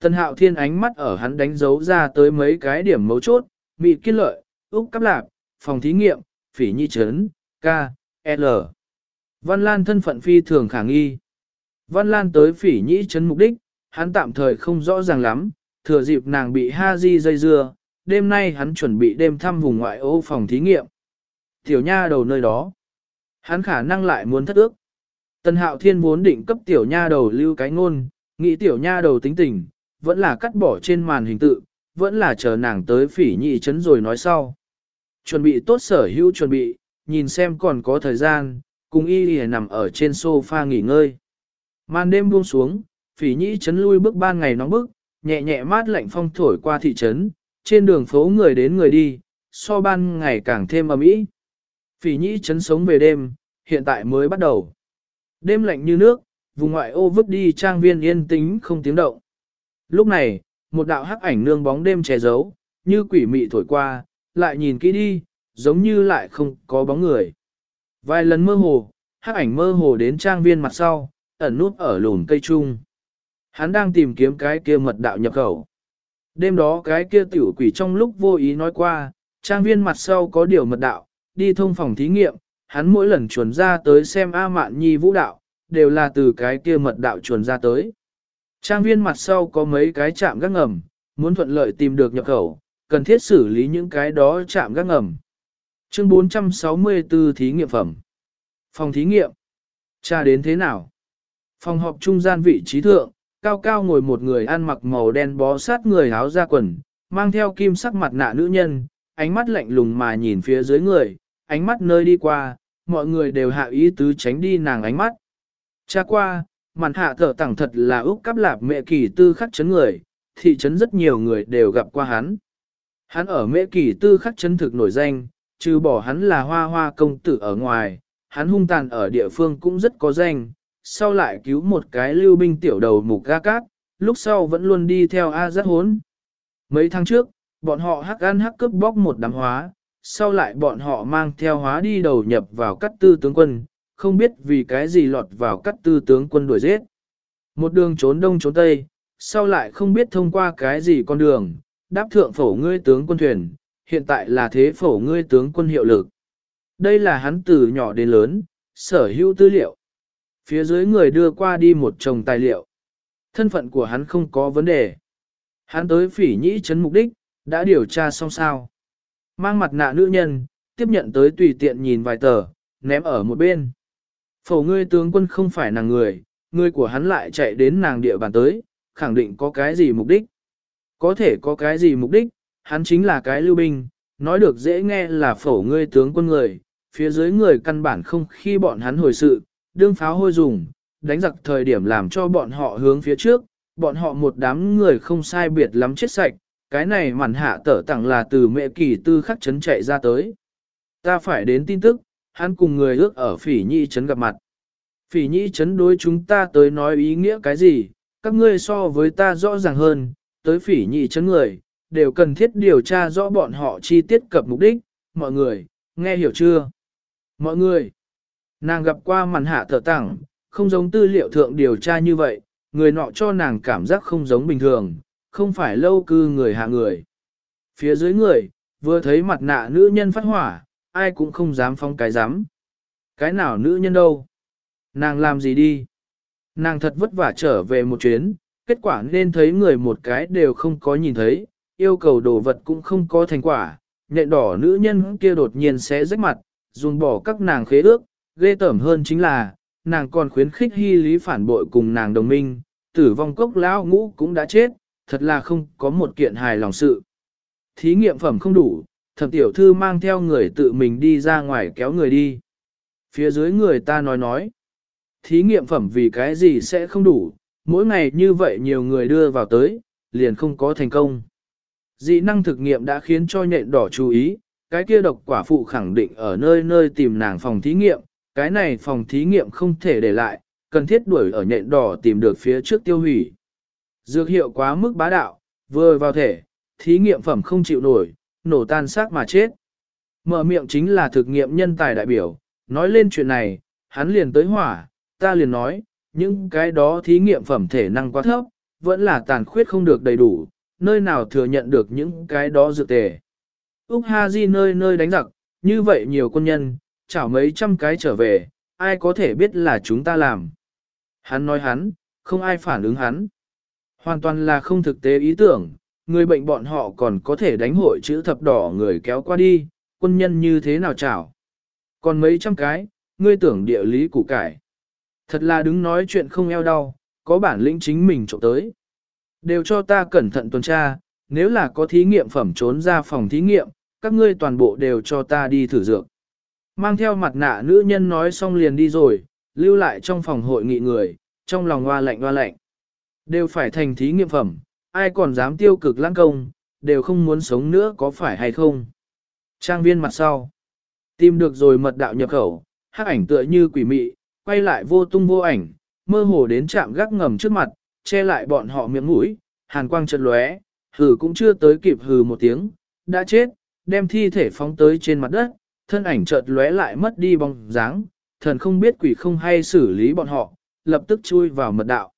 Tân Hạo Thiên ánh mắt ở hắn đánh dấu ra tới mấy cái điểm mấu chốt, bị kiên lợi, Úc Cắp Lạp, phòng thí nghiệm, phỉ nhi trấn, K, L. Văn Lan thân phận phi thường khả nghi. Văn Lan tới phỉ nhĩ trấn mục đích, hắn tạm thời không rõ ràng lắm, thừa dịp nàng bị ha di dây dưa, đêm nay hắn chuẩn bị đêm thăm vùng ngoại ô phòng thí nghiệm. Tiểu nha đầu nơi đó, hắn khả năng lại muốn thất ước. Tần hạo thiên muốn định cấp tiểu nha đầu lưu cái ngôn, nghĩ tiểu nha đầu tính tình, vẫn là cắt bỏ trên màn hình tự, vẫn là chờ nàng tới phỉ nhị trấn rồi nói sau. Chuẩn bị tốt sở hữu chuẩn bị, nhìn xem còn có thời gian, cùng y y nằm ở trên sofa nghỉ ngơi. Màn đêm buông xuống, phỉ nhị trấn lui bước ban ngày nóng bức, nhẹ nhẹ mát lạnh phong thổi qua thị trấn, trên đường phố người đến người đi, so ban ngày càng thêm ấm ý. Phỉ nhị trấn sống về đêm, hiện tại mới bắt đầu. Đêm lạnh như nước, vùng ngoại ô vứt đi trang viên yên tĩnh không tiếng động. Lúc này, một đạo hắc ảnh nương bóng đêm che giấu, như quỷ mị thổi qua, lại nhìn kỹ đi, giống như lại không có bóng người. Vài lần mơ hồ, hắc ảnh mơ hồ đến trang viên mặt sau, ẩn nút ở lùn cây trung. Hắn đang tìm kiếm cái kia mật đạo nhập khẩu. Đêm đó cái kia tiểu quỷ trong lúc vô ý nói qua, trang viên mặt sau có điều mật đạo, đi thông phòng thí nghiệm, hắn mỗi lần chuồn ra tới xem A Mạn Nhi vũ đạo, đều là từ cái kia mật đạo chuồn ra tới. Trang viên mặt sau có mấy cái chạm gác ngầm, muốn thuận lợi tìm được nhập khẩu, cần thiết xử lý những cái đó chạm gác ngầm. Chương 464 thí nghiệm phẩm. Phòng thí nghiệm. Cha đến thế nào? Phòng họp trung gian vị trí thượng, cao cao ngồi một người ăn mặc màu đen bó sát người áo da quần, mang theo kim sắc mặt nạ nữ nhân, ánh mắt lạnh lùng mà nhìn phía dưới người, ánh mắt nơi đi qua, mọi người đều hạ ý tứ tránh đi nàng ánh mắt. Cha qua, màn hạ thở tẳng thật là úc cắp lạp mẹ kỳ tư khắc chấn người, thị trấn rất nhiều người đều gặp qua hắn. Hắn ở mẹ kỳ tư khắc chấn thực nổi danh, trừ bỏ hắn là hoa hoa công tử ở ngoài, hắn hung tàn ở địa phương cũng rất có danh, sau lại cứu một cái lưu binh tiểu đầu mục ga cát, lúc sau vẫn luôn đi theo A rất hốn. Mấy tháng trước, bọn họ hắc ăn hắc cướp bóc một đám hóa, sau lại bọn họ mang theo hóa đi đầu nhập vào cắt tư tướng quân, không biết vì cái gì lọt vào cắt tư tướng quân đuổi giết. Một đường trốn đông trốn tây, sau lại không biết thông qua cái gì con đường, đáp thượng phổ ngươi tướng quân thuyền, hiện tại là thế phổ ngươi tướng quân hiệu lực. Đây là hắn từ nhỏ đến lớn, sở hữu tư liệu. Phía dưới người đưa qua đi một chồng tài liệu. Thân phận của hắn không có vấn đề. Hắn tới phỉ nhĩ chấn mục đích, đã điều tra xong sao. Mang mặt nạ nữ nhân, tiếp nhận tới tùy tiện nhìn vài tờ, ném ở một bên. Phổ ngươi tướng quân không phải nàng người, người của hắn lại chạy đến nàng địa bàn tới, khẳng định có cái gì mục đích. Có thể có cái gì mục đích, hắn chính là cái lưu binh, nói được dễ nghe là phổ ngươi tướng quân người, phía dưới người căn bản không khi bọn hắn hồi sự, đương pháo hôi dùng, đánh giặc thời điểm làm cho bọn họ hướng phía trước, bọn họ một đám người không sai biệt lắm chết sạch, cái này mặn hạ tở tặng là từ mẹ kỳ tư khắc chấn chạy ra tới. Ta phải đến tin tức, hắn cùng người ước ở phỉ nhi chấn gặp mặt. Phỉ nhi chấn đối chúng ta tới nói ý nghĩa cái gì, các ngươi so với ta rõ ràng hơn, tới phỉ nhi chấn người, đều cần thiết điều tra rõ bọn họ chi tiết cập mục đích, mọi người, nghe hiểu chưa? Mọi người, nàng gặp qua màn hạ thở tẳng, không giống tư liệu thượng điều tra như vậy, người nọ cho nàng cảm giác không giống bình thường, không phải lâu cư người hạ người. Phía dưới người, vừa thấy mặt nạ nữ nhân phát hỏa, ai cũng không dám phong cái dám. Cái nào nữ nhân đâu? Nàng làm gì đi? Nàng thật vất vả trở về một chuyến, kết quả nên thấy người một cái đều không có nhìn thấy, yêu cầu đồ vật cũng không có thành quả, nhện đỏ nữ nhân kia đột nhiên sẽ rách mặt, dùng bỏ các nàng khế ước, ghê tởm hơn chính là, nàng còn khuyến khích hy lý phản bội cùng nàng đồng minh, tử vong cốc lão ngũ cũng đã chết, thật là không có một kiện hài lòng sự. Thí nghiệm phẩm không đủ, thẩm tiểu thư mang theo người tự mình đi ra ngoài kéo người đi. Phía dưới người ta nói nói, thí nghiệm phẩm vì cái gì sẽ không đủ, mỗi ngày như vậy nhiều người đưa vào tới, liền không có thành công. Dị năng thực nghiệm đã khiến cho nhện đỏ chú ý, cái kia độc quả phụ khẳng định ở nơi nơi tìm nàng phòng thí nghiệm, cái này phòng thí nghiệm không thể để lại, cần thiết đuổi ở nhện đỏ tìm được phía trước tiêu hủy. Dược hiệu quá mức bá đạo, vừa vào thể, thí nghiệm phẩm không chịu nổi, nổ tan xác mà chết. Mở miệng chính là thực nghiệm nhân tài đại biểu, nói lên chuyện này, hắn liền tới hỏa, ta liền nói, những cái đó thí nghiệm phẩm thể năng quá thấp, vẫn là tàn khuyết không được đầy đủ, nơi nào thừa nhận được những cái đó dược tề. Úc Ha Di nơi nơi đánh giặc, như vậy nhiều quân nhân, chảo mấy trăm cái trở về, ai có thể biết là chúng ta làm. Hắn nói hắn, không ai phản ứng hắn. Hoàn toàn là không thực tế ý tưởng, người bệnh bọn họ còn có thể đánh hội chữ thập đỏ người kéo qua đi, quân nhân như thế nào chảo. Còn mấy trăm cái, ngươi tưởng địa lý củ cải. Thật là đứng nói chuyện không eo đau, có bản lĩnh chính mình trộm tới. Đều cho ta cẩn thận tuần tra, nếu là có thí nghiệm phẩm trốn ra phòng thí nghiệm, các ngươi toàn bộ đều cho ta đi thử dược. Mang theo mặt nạ nữ nhân nói xong liền đi rồi, lưu lại trong phòng hội nghị người, trong lòng hoa lạnh hoa lạnh. Đều phải thành thí nghiệm phẩm, ai còn dám tiêu cực lãng công, đều không muốn sống nữa có phải hay không. Trang viên mặt sau, tìm được rồi mật đạo nhập khẩu, hắc ảnh tựa như quỷ mị, quay lại vô tung vô ảnh, mơ hồ đến chạm gác ngầm trước mặt, che lại bọn họ miệng mũi, hàn quang chợt lóe, hừ cũng chưa tới kịp hừ một tiếng, đã chết, đem thi thể phóng tới trên mặt đất, thân ảnh chợt lóe lại mất đi bóng dáng, thần không biết quỷ không hay xử lý bọn họ, lập tức chui vào mật đạo.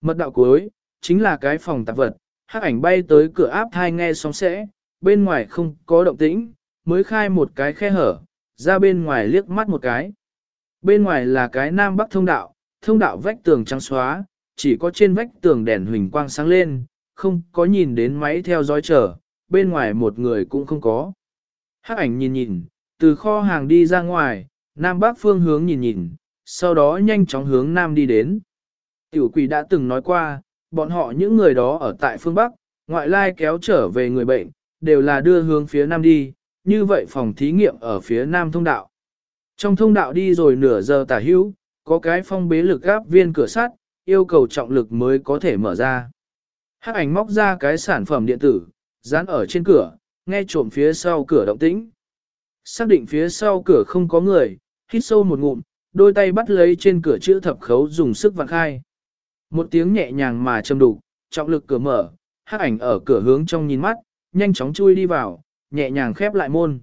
Mật đạo cuối, chính là cái phòng tạp vật, hắc ảnh bay tới cửa áp thai nghe sóng sẽ, bên ngoài không có động tĩnh, mới khai một cái khe hở, ra bên ngoài liếc mắt một cái. Bên ngoài là cái nam bắc thông đạo, thông đạo vách tường trắng xóa, chỉ có trên vách tường đèn huỳnh quang sáng lên, không có nhìn đến máy theo dõi chờ, bên ngoài một người cũng không có. Hắc ảnh nhìn nhìn, từ kho hàng đi ra ngoài, nam bắc phương hướng nhìn nhìn, sau đó nhanh chóng hướng nam đi đến. Tiểu quỷ đã từng nói qua, bọn họ những người đó ở tại phương Bắc, ngoại lai kéo trở về người bệnh, đều là đưa hướng phía nam đi, như vậy phòng thí nghiệm ở phía nam thông đạo. Trong thông đạo đi rồi nửa giờ tả hữu, có cái phong bế lực gáp viên cửa sắt, yêu cầu trọng lực mới có thể mở ra. Hắc ảnh móc ra cái sản phẩm điện tử, dán ở trên cửa, nghe trộm phía sau cửa động tĩnh. Xác định phía sau cửa không có người, hít sâu một ngụm, đôi tay bắt lấy trên cửa chữ thập khấu dùng sức vặn khai. Một tiếng nhẹ nhàng mà châm đục, trọng lực cửa mở, hắc ảnh ở cửa hướng trong nhìn mắt, nhanh chóng chui đi vào, nhẹ nhàng khép lại môn.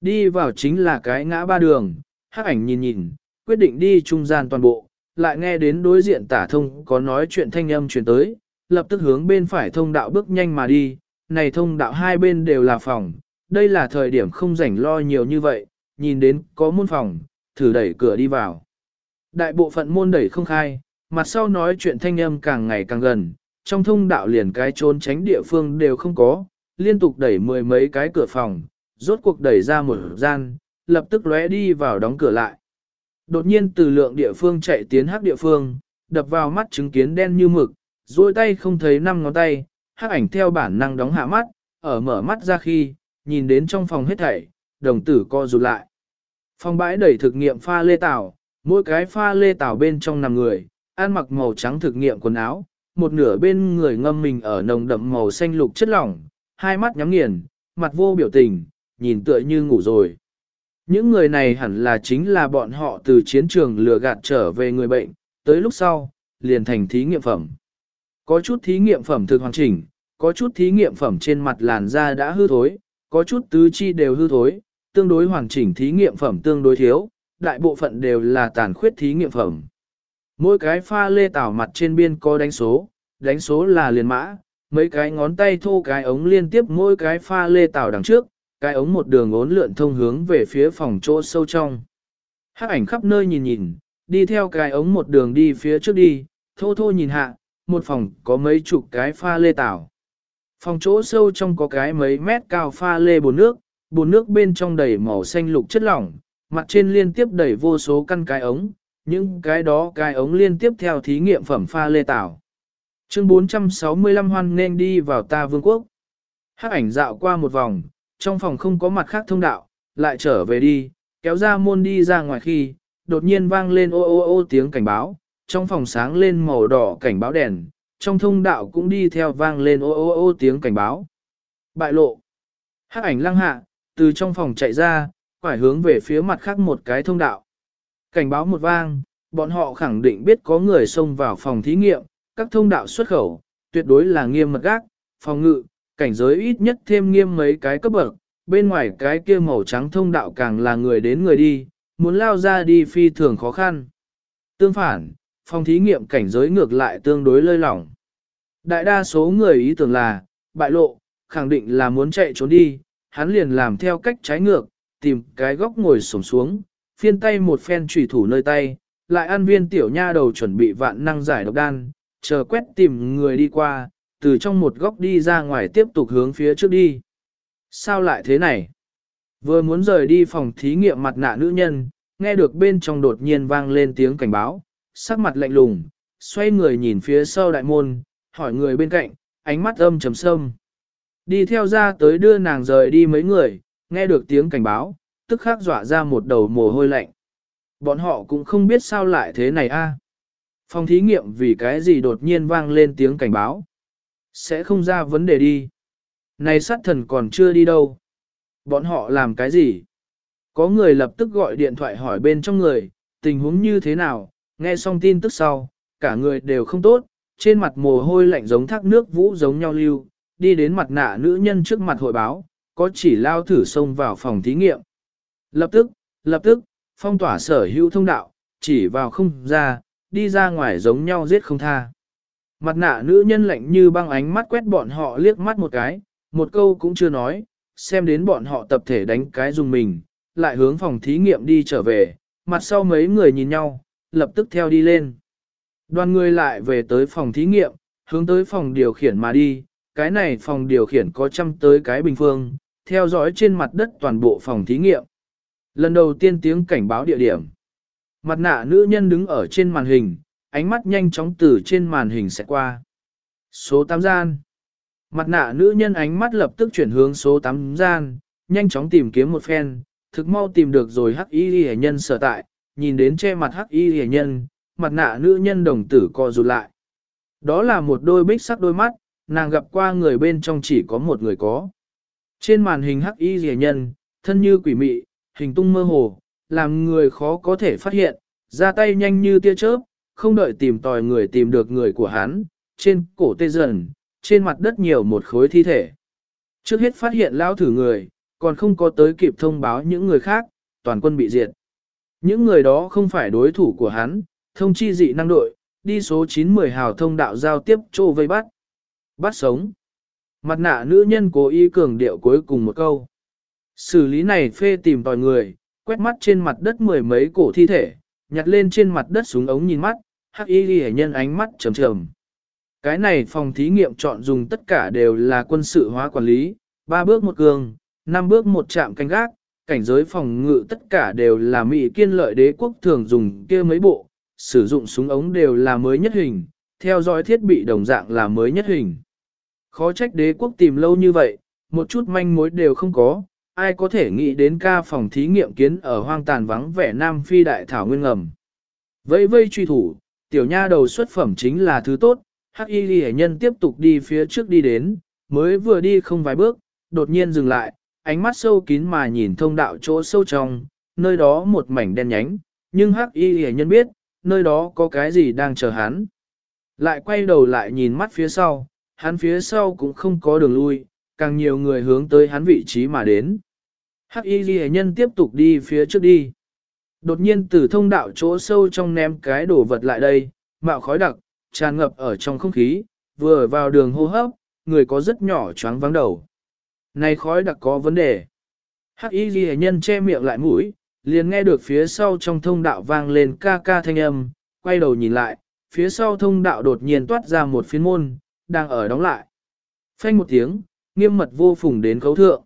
Đi vào chính là cái ngã ba đường, hắc ảnh nhìn nhìn, quyết định đi trung gian toàn bộ, lại nghe đến đối diện tả thông có nói chuyện thanh âm truyền tới, lập tức hướng bên phải thông đạo bước nhanh mà đi, này thông đạo hai bên đều là phòng, đây là thời điểm không rảnh lo nhiều như vậy, nhìn đến có môn phòng, thử đẩy cửa đi vào. Đại bộ phận môn đẩy không khai, mặt sau nói chuyện thanh âm càng ngày càng gần, trong thông đạo liền cái trốn tránh địa phương đều không có, liên tục đẩy mười mấy cái cửa phòng, rốt cuộc đẩy ra một gian, lập tức lóe đi vào đóng cửa lại. Đột nhiên từ lượng địa phương chạy tiến hắc địa phương, đập vào mắt chứng kiến đen như mực, duỗi tay không thấy năm ngón tay, hắc ảnh theo bản năng đóng hạ mắt, ở mở mắt ra khi, nhìn đến trong phòng hết thảy, đồng tử co rụt lại. Phòng bãi đẩy thực nghiệm pha lê tảo, mỗi cái pha lê tảo bên trong nằm người, ăn mặc màu trắng thực nghiệm quần áo, một nửa bên người ngâm mình ở nồng đậm màu xanh lục chất lỏng, hai mắt nhắm nghiền, mặt vô biểu tình, nhìn tựa như ngủ rồi. Những người này hẳn là chính là bọn họ từ chiến trường lừa gạt trở về người bệnh, tới lúc sau, liền thành thí nghiệm phẩm. Có chút thí nghiệm phẩm thực hoàn chỉnh, có chút thí nghiệm phẩm trên mặt làn da đã hư thối, có chút tứ chi đều hư thối, tương đối hoàn chỉnh thí nghiệm phẩm tương đối thiếu, đại bộ phận đều là tàn khuyết thí nghiệm phẩm. Mỗi cái pha lê tảo mặt trên biên có đánh số, đánh số là liền mã, mấy cái ngón tay thô cái ống liên tiếp mỗi cái pha lê tảo đằng trước, cái ống một đường ốn lượn thông hướng về phía phòng chỗ sâu trong. Hắc ảnh khắp nơi nhìn nhìn, đi theo cái ống một đường đi phía trước đi, thô thô nhìn hạ, một phòng có mấy chục cái pha lê tảo. Phòng chỗ sâu trong có cái mấy mét cao pha lê bồn nước, bồn nước bên trong đầy màu xanh lục chất lỏng, mặt trên liên tiếp đầy vô số căn cái ống, những cái đó cái ống liên tiếp theo thí nghiệm phẩm pha lê tảo. Chương 465 hoan nên đi vào ta vương quốc. Hắc ảnh dạo qua một vòng, trong phòng không có mặt khác thông đạo, lại trở về đi, kéo ra môn đi ra ngoài khi, đột nhiên vang lên ô ô ô tiếng cảnh báo, trong phòng sáng lên màu đỏ cảnh báo đèn, trong thông đạo cũng đi theo vang lên ô ô ô tiếng cảnh báo. Bại lộ. Hắc ảnh lăng hạ, từ trong phòng chạy ra, quải hướng về phía mặt khác một cái thông đạo. Cảnh báo một vang, bọn họ khẳng định biết có người xông vào phòng thí nghiệm, các thông đạo xuất khẩu, tuyệt đối là nghiêm mật gác, phòng ngự, cảnh giới ít nhất thêm nghiêm mấy cái cấp bậc, bên ngoài cái kia màu trắng thông đạo càng là người đến người đi, muốn lao ra đi phi thường khó khăn. Tương phản, phòng thí nghiệm cảnh giới ngược lại tương đối lơi lỏng. Đại đa số người ý tưởng là, bại lộ, khẳng định là muốn chạy trốn đi, hắn liền làm theo cách trái ngược, tìm cái góc ngồi sổng xuống, phiên tay một phen trùy thủ nơi tay, lại ăn viên tiểu nha đầu chuẩn bị vạn năng giải độc đan, chờ quét tìm người đi qua, từ trong một góc đi ra ngoài tiếp tục hướng phía trước đi. Sao lại thế này? Vừa muốn rời đi phòng thí nghiệm mặt nạ nữ nhân, nghe được bên trong đột nhiên vang lên tiếng cảnh báo, sắc mặt lạnh lùng, xoay người nhìn phía sau đại môn, hỏi người bên cạnh, ánh mắt âm trầm sâm. Đi theo ra tới đưa nàng rời đi mấy người, nghe được tiếng cảnh báo, tức khắc dọa ra một đầu mồ hôi lạnh. Bọn họ cũng không biết sao lại thế này a. Phòng thí nghiệm vì cái gì đột nhiên vang lên tiếng cảnh báo. Sẽ không ra vấn đề đi. Này sát thần còn chưa đi đâu. Bọn họ làm cái gì? Có người lập tức gọi điện thoại hỏi bên trong người, tình huống như thế nào, nghe xong tin tức sau, cả người đều không tốt, trên mặt mồ hôi lạnh giống thác nước vũ giống nhau lưu, đi đến mặt nạ nữ nhân trước mặt hội báo, có chỉ lao thử xông vào phòng thí nghiệm. Lập tức, lập tức, phong tỏa sở hữu thông đạo, chỉ vào không ra, đi ra ngoài giống nhau giết không tha. Mặt nạ nữ nhân lạnh như băng ánh mắt quét bọn họ liếc mắt một cái, một câu cũng chưa nói, xem đến bọn họ tập thể đánh cái dùng mình, lại hướng phòng thí nghiệm đi trở về, mặt sau mấy người nhìn nhau, lập tức theo đi lên. Đoàn người lại về tới phòng thí nghiệm, hướng tới phòng điều khiển mà đi, cái này phòng điều khiển có trăm tới cái bình phương, theo dõi trên mặt đất toàn bộ phòng thí nghiệm. Lần đầu tiên tiếng cảnh báo địa điểm. Mặt nạ nữ nhân đứng ở trên màn hình, ánh mắt nhanh chóng từ trên màn hình sẽ qua. Số 8 gian. Mặt nạ nữ nhân ánh mắt lập tức chuyển hướng số 8 gian, nhanh chóng tìm kiếm một phen, thực mau tìm được rồi hắc y hệ nhân sở tại, nhìn đến che mặt hắc y hệ nhân, mặt nạ nữ nhân đồng tử co rụt lại. Đó là một đôi bích sắc đôi mắt, nàng gặp qua người bên trong chỉ có một người có. Trên màn hình hắc y hệ nhân, thân như quỷ mị, hình tung mơ hồ, làm người khó có thể phát hiện, ra tay nhanh như tia chớp, không đợi tìm tòi người tìm được người của hắn, trên cổ tê dần, trên mặt đất nhiều một khối thi thể. Trước hết phát hiện lão thử người, còn không có tới kịp thông báo những người khác, toàn quân bị diệt. Những người đó không phải đối thủ của hắn, thông chi dị năng đội, đi số 910 hào thông đạo giao tiếp trô vây bắt. Bắt sống. Mặt nạ nữ nhân cố ý cường điệu cuối cùng một câu. Xử lý này phê tìm tòi người, quét mắt trên mặt đất mười mấy cổ thi thể, nhặt lên trên mặt đất súng ống nhìn mắt, hắc y ghi nhân ánh mắt trầm trầm. Cái này phòng thí nghiệm chọn dùng tất cả đều là quân sự hóa quản lý, ba bước một cường, năm bước một chạm canh gác, cảnh giới phòng ngự tất cả đều là Mỹ kiên lợi đế quốc thường dùng kia mấy bộ, sử dụng súng ống đều là mới nhất hình, theo dõi thiết bị đồng dạng là mới nhất hình. Khó trách đế quốc tìm lâu như vậy, một chút manh mối đều không có, ai có thể nghĩ đến ca phòng thí nghiệm kiến ở hoang tàn vắng vẻ Nam Phi đại thảo nguyên ngầm. Vây vây truy thủ, tiểu nha đầu xuất phẩm chính là thứ tốt, hắc y ghi nhân tiếp tục đi phía trước đi đến, mới vừa đi không vài bước, đột nhiên dừng lại, ánh mắt sâu kín mà nhìn thông đạo chỗ sâu trong, nơi đó một mảnh đen nhánh, nhưng hắc y ghi nhân biết, nơi đó có cái gì đang chờ hắn. Lại quay đầu lại nhìn mắt phía sau, hắn phía sau cũng không có đường lui, càng nhiều người hướng tới hắn vị trí mà đến. Hắc y ghi nhân tiếp tục đi phía trước đi. Đột nhiên từ thông đạo chỗ sâu trong ném cái đồ vật lại đây, mạo khói đặc, tràn ngập ở trong không khí, vừa vào đường hô hấp, người có rất nhỏ choáng vắng đầu. Này khói đặc có vấn đề. Hắc y ghi nhân che miệng lại mũi, liền nghe được phía sau trong thông đạo vang lên ca ca thanh âm, quay đầu nhìn lại, phía sau thông đạo đột nhiên toát ra một phiến môn, đang ở đóng lại. Phanh một tiếng, nghiêm mật vô phùng đến khấu thượng.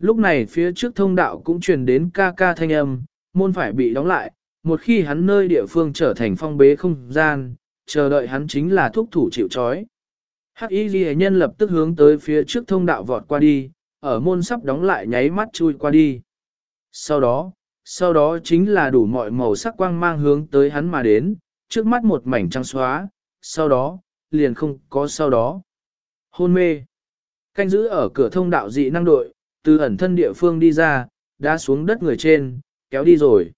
Lúc này phía trước thông đạo cũng truyền đến ca ca thanh âm, môn phải bị đóng lại, một khi hắn nơi địa phương trở thành phong bế không gian, chờ đợi hắn chính là thúc thủ chịu trói. Hắc y ghi nhân lập tức hướng tới phía trước thông đạo vọt qua đi, ở môn sắp đóng lại nháy mắt chui qua đi. Sau đó, sau đó chính là đủ mọi màu sắc quang mang hướng tới hắn mà đến, trước mắt một mảnh trắng xóa, sau đó, liền không có sau đó. Hôn mê. Canh giữ ở cửa thông đạo dị năng đội, từ ẩn thân địa phương đi ra, đã xuống đất người trên, kéo đi rồi.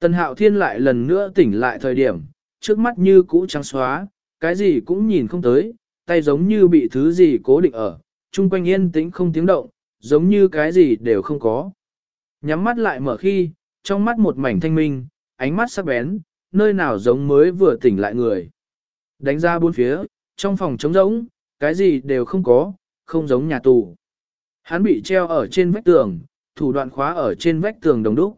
Tần hạo thiên lại lần nữa tỉnh lại thời điểm, trước mắt như cũ trắng xóa, cái gì cũng nhìn không tới, tay giống như bị thứ gì cố định ở, chung quanh yên tĩnh không tiếng động, giống như cái gì đều không có. Nhắm mắt lại mở khi, trong mắt một mảnh thanh minh, ánh mắt sắc bén, nơi nào giống mới vừa tỉnh lại người. Đánh ra bốn phía, trong phòng trống rỗng, cái gì đều không có, không giống nhà tù. Hắn bị treo ở trên vách tường, thủ đoạn khóa ở trên vách tường đồng đúc.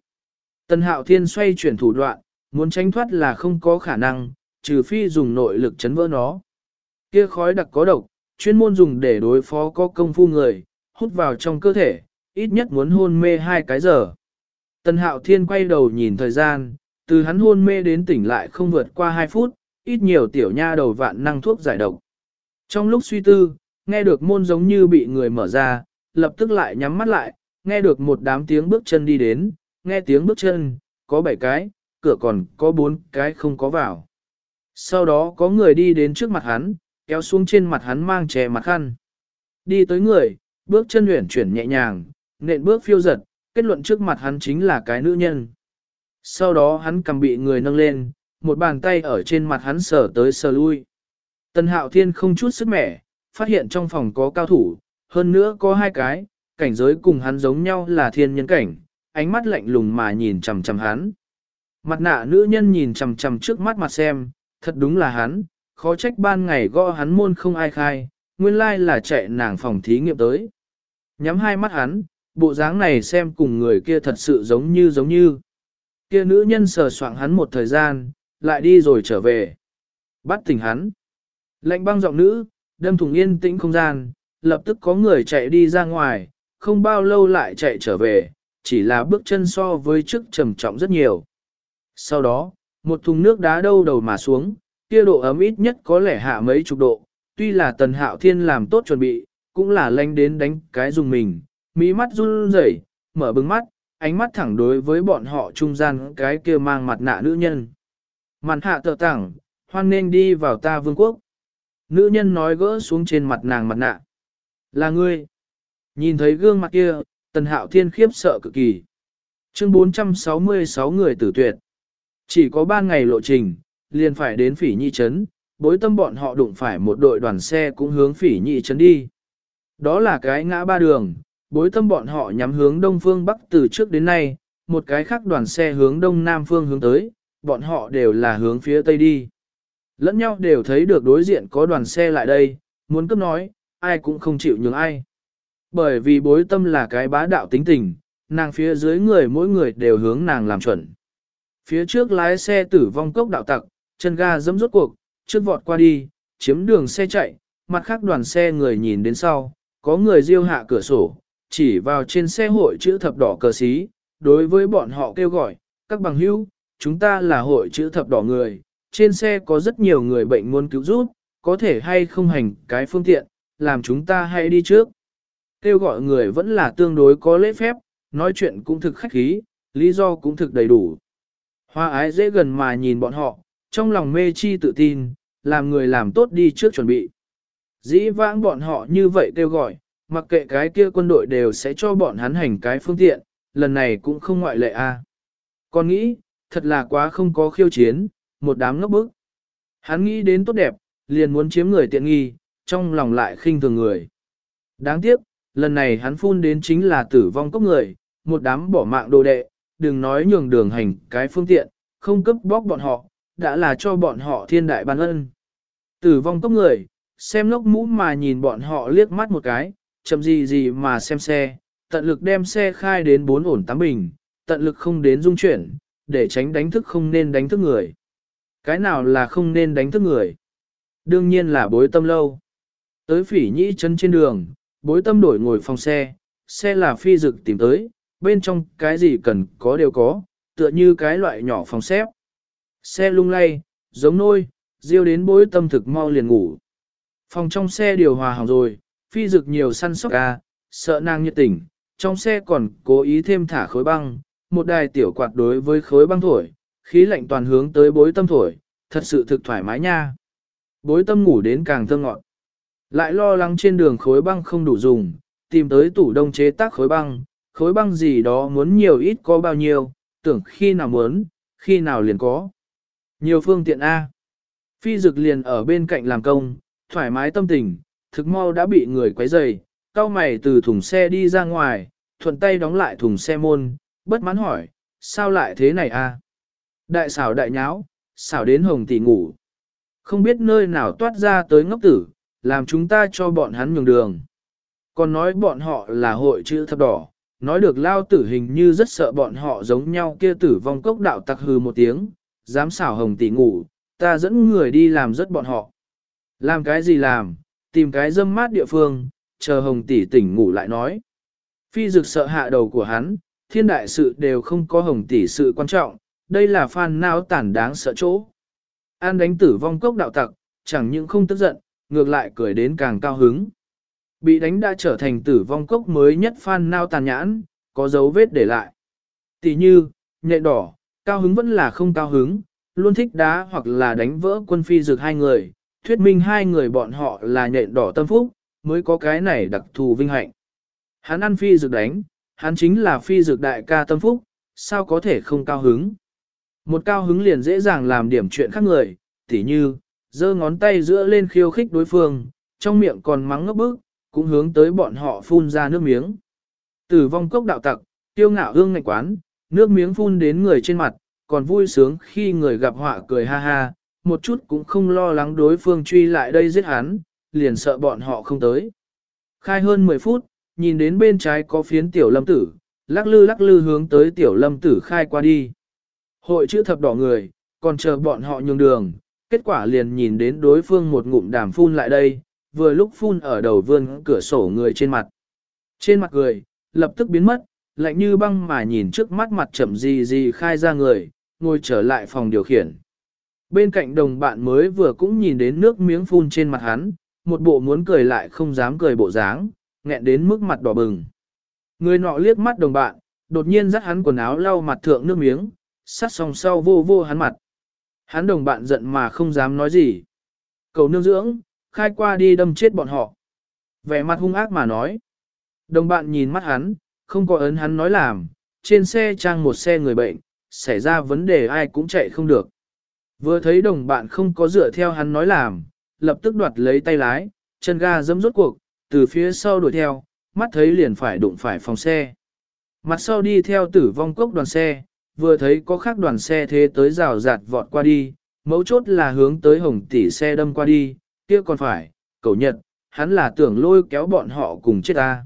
Tân hạo thiên xoay chuyển thủ đoạn, muốn tránh thoát là không có khả năng, trừ phi dùng nội lực chấn vỡ nó. Kia khói đặc có độc, chuyên môn dùng để đối phó có công phu người, hút vào trong cơ thể, ít nhất muốn hôn mê hai cái giờ. Tân hạo thiên quay đầu nhìn thời gian, từ hắn hôn mê đến tỉnh lại không vượt qua 2 phút, ít nhiều tiểu nha đầu vạn năng thuốc giải độc. Trong lúc suy tư, nghe được môn giống như bị người mở ra, lập tức lại nhắm mắt lại, nghe được một đám tiếng bước chân đi đến, nghe tiếng bước chân, có 7 cái, cửa còn có 4 cái không có vào. Sau đó có người đi đến trước mặt hắn, kéo xuống trên mặt hắn mang chè mặt khăn. Đi tới người, bước chân luyện chuyển nhẹ nhàng, nện bước phiêu giật, kết luận trước mặt hắn chính là cái nữ nhân. Sau đó hắn cầm bị người nâng lên, một bàn tay ở trên mặt hắn sờ tới sờ lui. Tần hạo thiên không chút sức mẻ, phát hiện trong phòng có cao thủ, hơn nữa có hai cái, cảnh giới cùng hắn giống nhau là thiên nhân cảnh, ánh mắt lạnh lùng mà nhìn chằm chằm hắn. Mặt nạ nữ nhân nhìn chằm chằm trước mắt mặt xem, thật đúng là hắn, khó trách ban ngày gõ hắn môn không ai khai, nguyên lai là chạy nàng phòng thí nghiệm tới. Nhắm hai mắt hắn, bộ dáng này xem cùng người kia thật sự giống như giống như. Kia nữ nhân sờ soạng hắn một thời gian, lại đi rồi trở về. Bắt tỉnh hắn. Lệnh băng giọng nữ, đâm thùng yên tĩnh không gian, lập tức có người chạy đi ra ngoài, không bao lâu lại chạy trở về, chỉ là bước chân so với trước trầm trọng rất nhiều. Sau đó, một thùng nước đá đâu đầu mà xuống, kia độ ấm ít nhất có lẽ hạ mấy chục độ, tuy là tần hạo thiên làm tốt chuẩn bị, cũng là lanh đến đánh cái dùng mình, mí mắt run rẩy, mở bừng mắt, ánh mắt thẳng đối với bọn họ trung gian cái kia mang mặt nạ nữ nhân. Màn hạ tờ tảng, hoan nên đi vào ta vương quốc. Nữ nhân nói gỡ xuống trên mặt nàng mặt nạ. Là ngươi. Nhìn thấy gương mặt kia, tần hạo thiên khiếp sợ cực kỳ. Chương 466 người tử tuyệt. Chỉ có 3 ngày lộ trình, liền phải đến phỉ nhi trấn, bối tâm bọn họ đụng phải một đội đoàn xe cũng hướng phỉ nhi trấn đi. Đó là cái ngã ba đường, bối tâm bọn họ nhắm hướng đông phương bắc từ trước đến nay, một cái khác đoàn xe hướng đông nam phương hướng tới, bọn họ đều là hướng phía tây đi. Lẫn nhau đều thấy được đối diện có đoàn xe lại đây, muốn cấp nói, ai cũng không chịu nhường ai. Bởi vì bối tâm là cái bá đạo tính tình, nàng phía dưới người mỗi người đều hướng nàng làm chuẩn. Phía trước lái xe tử vong cốc đạo tặc, chân ga dẫm rốt cuộc, trước vọt qua đi, chiếm đường xe chạy, mặt khác đoàn xe người nhìn đến sau, có người riêu hạ cửa sổ, chỉ vào trên xe hội chữ thập đỏ cờ xí, đối với bọn họ kêu gọi, các bằng hữu, chúng ta là hội chữ thập đỏ người, trên xe có rất nhiều người bệnh muốn cứu giúp, có thể hay không hành cái phương tiện, làm chúng ta hãy đi trước. Kêu gọi người vẫn là tương đối có lễ phép, nói chuyện cũng thực khách khí, lý do cũng thực đầy đủ. Hoa ái dễ gần mà nhìn bọn họ, trong lòng mê chi tự tin, làm người làm tốt đi trước chuẩn bị. Dĩ vãng bọn họ như vậy kêu gọi, mặc kệ cái kia quân đội đều sẽ cho bọn hắn hành cái phương tiện, lần này cũng không ngoại lệ a. À. Còn nghĩ, thật là quá không có khiêu chiến, một đám ngốc bức. Hắn nghĩ đến tốt đẹp, liền muốn chiếm người tiện nghi, trong lòng lại khinh thường người. Đáng tiếc, lần này hắn phun đến chính là tử vong cốc người, một đám bỏ mạng đồ đệ, đừng nói nhường đường hành cái phương tiện, không cấp bóc bọn họ, đã là cho bọn họ thiên đại ban ân. Tử vong cốc người, xem lốc mũ mà nhìn bọn họ liếc mắt một cái, chậm gì gì mà xem xe, tận lực đem xe khai đến bốn ổn tám bình, tận lực không đến dung chuyển, để tránh đánh thức không nên đánh thức người. Cái nào là không nên đánh thức người? Đương nhiên là bối tâm lâu. Tới phỉ nhĩ chân trên đường, bối tâm đổi ngồi phòng xe, xe là phi dực tìm tới, bên trong cái gì cần có đều có, tựa như cái loại nhỏ phòng xếp. Xe lung lay, giống nôi, riêu đến bối tâm thực mau liền ngủ. Phòng trong xe điều hòa hỏng rồi, phi dực nhiều săn sóc ca, sợ nàng nhiệt tỉnh, trong xe còn cố ý thêm thả khối băng, một đài tiểu quạt đối với khối băng thổi, khí lạnh toàn hướng tới bối tâm thổi, thật sự thực thoải mái nha. Bối tâm ngủ đến càng thơ ngọn. Lại lo lắng trên đường khối băng không đủ dùng, tìm tới tủ đông chế tác khối băng, khối băng gì đó muốn nhiều ít có bao nhiêu, tưởng khi nào muốn, khi nào liền có. Nhiều phương tiện A. Phi dực liền ở bên cạnh làm công, thoải mái tâm tình, thực mau đã bị người quấy rầy, cao mày từ thùng xe đi ra ngoài, thuận tay đóng lại thùng xe môn, bất mãn hỏi, sao lại thế này a? Đại xảo đại nháo, xảo đến hồng tỷ ngủ. Không biết nơi nào toát ra tới ngốc tử, làm chúng ta cho bọn hắn nhường đường. Còn nói bọn họ là hội chữ thập đỏ, nói được lao tử hình như rất sợ bọn họ giống nhau kia tử vong cốc đạo tặc hư một tiếng, dám xảo hồng tỷ ngủ, ta dẫn người đi làm rất bọn họ. Làm cái gì làm, tìm cái dâm mát địa phương, chờ hồng tỷ tỉnh ngủ lại nói. Phi dực sợ hạ đầu của hắn, thiên đại sự đều không có hồng tỷ sự quan trọng, đây là phan nao tản đáng sợ chỗ. An đánh tử vong cốc đạo tặc, chẳng những không tức giận, ngược lại cười đến càng cao hứng. Bị đánh đã trở thành tử vong cốc mới nhất phan nao tàn nhãn, có dấu vết để lại. Tỷ như, nhẹ đỏ, cao hứng vẫn là không cao hứng, luôn thích đá hoặc là đánh vỡ quân phi dược hai người, thuyết minh hai người bọn họ là nhện đỏ tâm phúc, mới có cái này đặc thù vinh hạnh. Hắn ăn phi dược đánh, hắn chính là phi dược đại ca tâm phúc, sao có thể không cao hứng. Một cao hứng liền dễ dàng làm điểm chuyện khác người, tỉ như, giơ ngón tay giữa lên khiêu khích đối phương, trong miệng còn mắng ngốc bức, cũng hướng tới bọn họ phun ra nước miếng. Tử vong cốc đạo tặc, tiêu ngạo hương ngạch quán, nước miếng phun đến người trên mặt, còn vui sướng khi người gặp họa cười ha ha, một chút cũng không lo lắng đối phương truy lại đây giết hắn, liền sợ bọn họ không tới. Khai hơn 10 phút, nhìn đến bên trái có phiến tiểu lâm tử, lắc lư lắc lư hướng tới tiểu lâm tử khai qua đi. Hội chữ thập đỏ người, còn chờ bọn họ nhường đường, kết quả liền nhìn đến đối phương một ngụm đàm phun lại đây, vừa lúc phun ở đầu vươn cửa sổ người trên mặt. Trên mặt người, lập tức biến mất, lạnh như băng mà nhìn trước mắt mặt chậm gì gì khai ra người, ngồi trở lại phòng điều khiển. Bên cạnh đồng bạn mới vừa cũng nhìn đến nước miếng phun trên mặt hắn, một bộ muốn cười lại không dám cười bộ dáng, nghẹn đến mức mặt đỏ bừng. Người nọ liếc mắt đồng bạn, đột nhiên dắt hắn quần áo lau mặt thượng nước miếng, sát song sau vô vô hắn mặt. Hắn đồng bạn giận mà không dám nói gì. Cầu nương dưỡng, khai qua đi đâm chết bọn họ. Vẻ mặt hung ác mà nói. Đồng bạn nhìn mắt hắn, không có ấn hắn nói làm, trên xe trang một xe người bệnh, xảy ra vấn đề ai cũng chạy không được. Vừa thấy đồng bạn không có dựa theo hắn nói làm, lập tức đoạt lấy tay lái, chân ga dẫm rốt cuộc, từ phía sau đuổi theo, mắt thấy liền phải đụng phải phòng xe. Mặt sau đi theo tử vong cốc đoàn xe, vừa thấy có khác đoàn xe thế tới rào rạt vọt qua đi, mấu chốt là hướng tới hồng tỷ xe đâm qua đi, kia còn phải, cậu nhật, hắn là tưởng lôi kéo bọn họ cùng chết ta.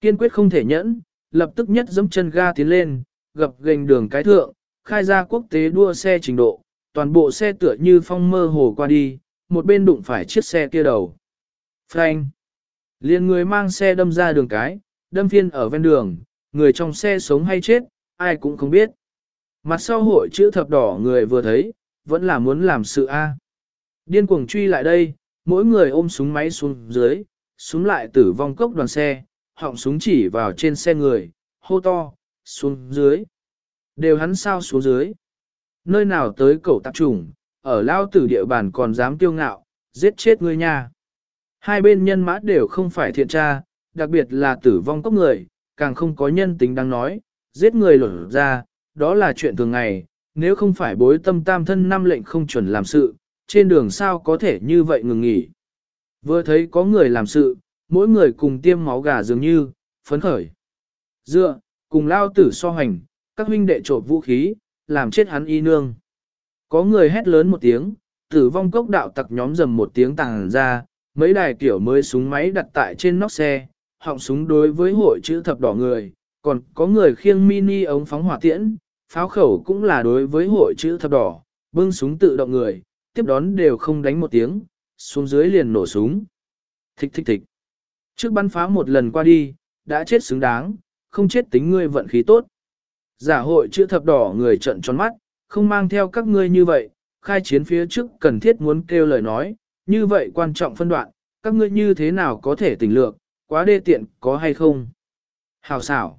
Kiên quyết không thể nhẫn, lập tức nhất giẫm chân ga tiến lên, gập gành đường cái thượng, khai ra quốc tế đua xe trình độ, toàn bộ xe tựa như phong mơ hồ qua đi, một bên đụng phải chiếc xe kia đầu. Frank! Liên người mang xe đâm ra đường cái, đâm phiên ở ven đường, người trong xe sống hay chết, ai cũng không biết. Mặt sau hội chữ thập đỏ người vừa thấy, vẫn là muốn làm sự A. Điên cuồng truy lại đây, mỗi người ôm súng máy xuống dưới, súng lại tử vong cốc đoàn xe, họng súng chỉ vào trên xe người, hô to, xuống dưới. Đều hắn sao xuống dưới. Nơi nào tới cậu tạp trùng, ở lao tử địa bàn còn dám tiêu ngạo, giết chết người nha. Hai bên nhân mã đều không phải thiện tra, đặc biệt là tử vong cốc người, càng không có nhân tính đáng nói, giết người lột ra, đó là chuyện thường ngày, nếu không phải bối tâm tam thân năm lệnh không chuẩn làm sự, trên đường sao có thể như vậy ngừng nghỉ. Vừa thấy có người làm sự, mỗi người cùng tiêm máu gà dường như, phấn khởi. Dựa, cùng lao tử so hành, các huynh đệ trộm vũ khí, làm chết hắn y nương. Có người hét lớn một tiếng, tử vong cốc đạo tặc nhóm dầm một tiếng tàng ra, mấy đài kiểu mới súng máy đặt tại trên nóc xe, họng súng đối với hội chữ thập đỏ người, còn có người khiêng mini ống phóng hỏa tiễn, pháo khẩu cũng là đối với hội chữ thập đỏ, bưng súng tự động người, tiếp đón đều không đánh một tiếng, xuống dưới liền nổ súng. Thích thích thích. Trước bắn phá một lần qua đi, đã chết xứng đáng, không chết tính ngươi vận khí tốt. Giả hội chữ thập đỏ người trận tròn mắt, không mang theo các ngươi như vậy, khai chiến phía trước cần thiết muốn kêu lời nói, như vậy quan trọng phân đoạn, các ngươi như thế nào có thể tỉnh lược, quá đê tiện có hay không. Hào xảo.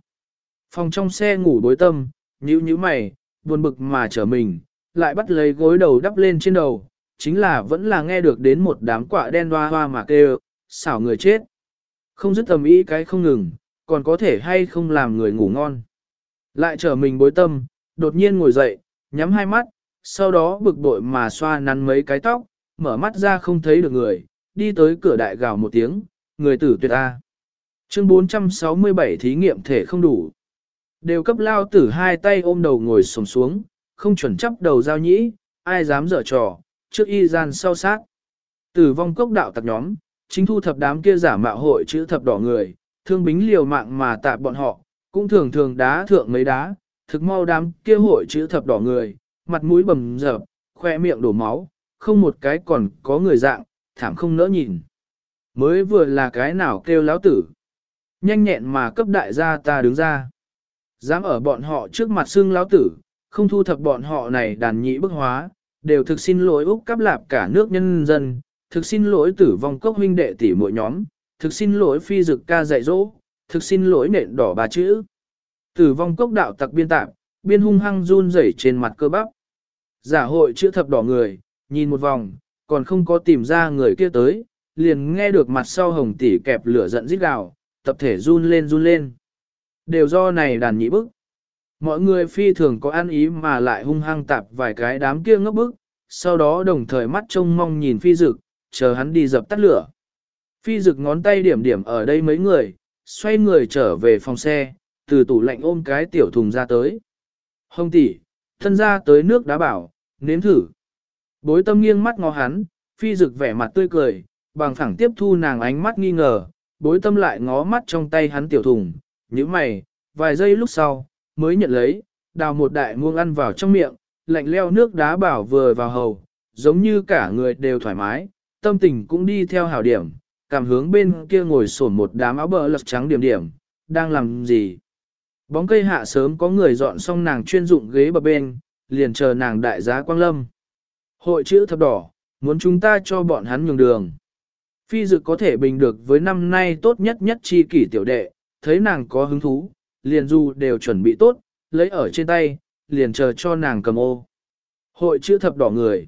Phòng trong xe ngủ đối tâm, nhíu nhíu mày, buồn bực mà trở mình, lại bắt lấy gối đầu đắp lên trên đầu, chính là vẫn là nghe được đến một đám quạ đen hoa hoa mà kêu, xảo người chết. Không dứt tầm ý cái không ngừng, còn có thể hay không làm người ngủ ngon. Lại trở mình bối tâm, đột nhiên ngồi dậy, nhắm hai mắt, sau đó bực bội mà xoa nắn mấy cái tóc, mở mắt ra không thấy được người, đi tới cửa đại gào một tiếng, người tử tuyệt A. Chương 467 thí nghiệm thể không đủ. Đều cấp lao tử hai tay ôm đầu ngồi sồm xuống, không chuẩn chấp đầu giao nhĩ, ai dám dở trò, trước y gian sau sát. Tử vong cốc đạo tặc nhóm, chính thu thập đám kia giả mạo hội chữ thập đỏ người, thương bính liều mạng mà tạp bọn họ, cũng thường thường đá thượng mấy đá, thực mau đám kia hội chữ thập đỏ người, mặt mũi bầm dập, khoe miệng đổ máu, không một cái còn có người dạng, thảm không nỡ nhìn. Mới vừa là cái nào kêu láo tử. Nhanh nhẹn mà cấp đại gia ta đứng ra. Dám ở bọn họ trước mặt xương lão tử, không thu thập bọn họ này đàn nhị bức hóa, đều thực xin lỗi Úc cắp lạp cả nước nhân dân, thực xin lỗi tử vong cốc huynh đệ tỷ mỗi nhóm, thực xin lỗi phi dực ca dạy dỗ, thực xin lỗi nện đỏ ba chữ. Tử vong cốc đạo tặc biên tạp, biên hung hăng run rẩy trên mặt cơ bắp. Giả hội chữ thập đỏ người, nhìn một vòng, còn không có tìm ra người kia tới, liền nghe được mặt sau hồng tỷ kẹp lửa giận rít gào, tập thể run lên run lên. Đều do này đàn nhị bức. Mọi người phi thường có ăn ý mà lại hung hăng tạp vài cái đám kia ngốc bức, sau đó đồng thời mắt trông mong nhìn phi dực, chờ hắn đi dập tắt lửa. Phi dực ngón tay điểm điểm ở đây mấy người, xoay người trở về phòng xe, từ tủ lạnh ôm cái tiểu thùng ra tới. Hồng tỷ, thân ra tới nước đá bảo, nếm thử. Bối tâm nghiêng mắt ngó hắn, phi dực vẻ mặt tươi cười, bằng thẳng tiếp thu nàng ánh mắt nghi ngờ, bối tâm lại ngó mắt trong tay hắn tiểu thùng, như mày, vài giây lúc sau, mới nhận lấy, đào một đại muông ăn vào trong miệng, lạnh leo nước đá bảo vừa vào hầu, giống như cả người đều thoải mái, tâm tình cũng đi theo hảo điểm, cảm hướng bên kia ngồi sổn một đám áo bờ lật trắng điểm điểm, đang làm gì. Bóng cây hạ sớm có người dọn xong nàng chuyên dụng ghế bờ bên, liền chờ nàng đại giá quang lâm. Hội chữ thập đỏ, muốn chúng ta cho bọn hắn nhường đường. Phi dực có thể bình được với năm nay tốt nhất nhất chi kỷ tiểu đệ, thấy nàng có hứng thú, liền du đều chuẩn bị tốt, lấy ở trên tay, liền chờ cho nàng cầm ô. Hội chữ thập đỏ người.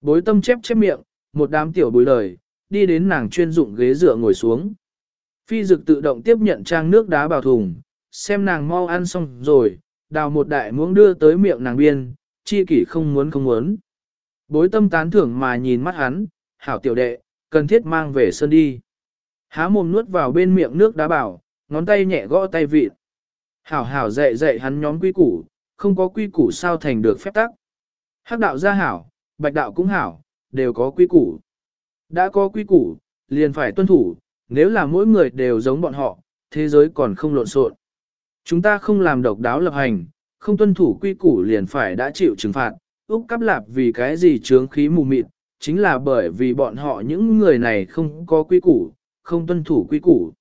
Bối tâm chép chép miệng, một đám tiểu bối lời, đi đến nàng chuyên dụng ghế dựa ngồi xuống. Phi dực tự động tiếp nhận trang nước đá bào thùng, xem nàng mau ăn xong rồi, đào một đại muỗng đưa tới miệng nàng biên, chi kỷ không muốn không muốn. Bối tâm tán thưởng mà nhìn mắt hắn, hảo tiểu đệ, cần thiết mang về sân đi. Há mồm nuốt vào bên miệng nước đá bảo, ngón tay nhẹ gõ tay vịt. Hảo hảo dạy dạy hắn nhóm quy củ, không có quy củ sao thành được phép tắc. Hắc đạo gia hảo, bạch đạo cũng hảo, đều có quy củ. Đã có quy củ, liền phải tuân thủ, nếu là mỗi người đều giống bọn họ, thế giới còn không lộn xộn. Chúng ta không làm độc đáo lập hành, không tuân thủ quy củ liền phải đã chịu trừng phạt, Úc cắp lạp vì cái gì trướng khí mù mịt, chính là bởi vì bọn họ những người này không có quy củ, không tuân thủ quy củ.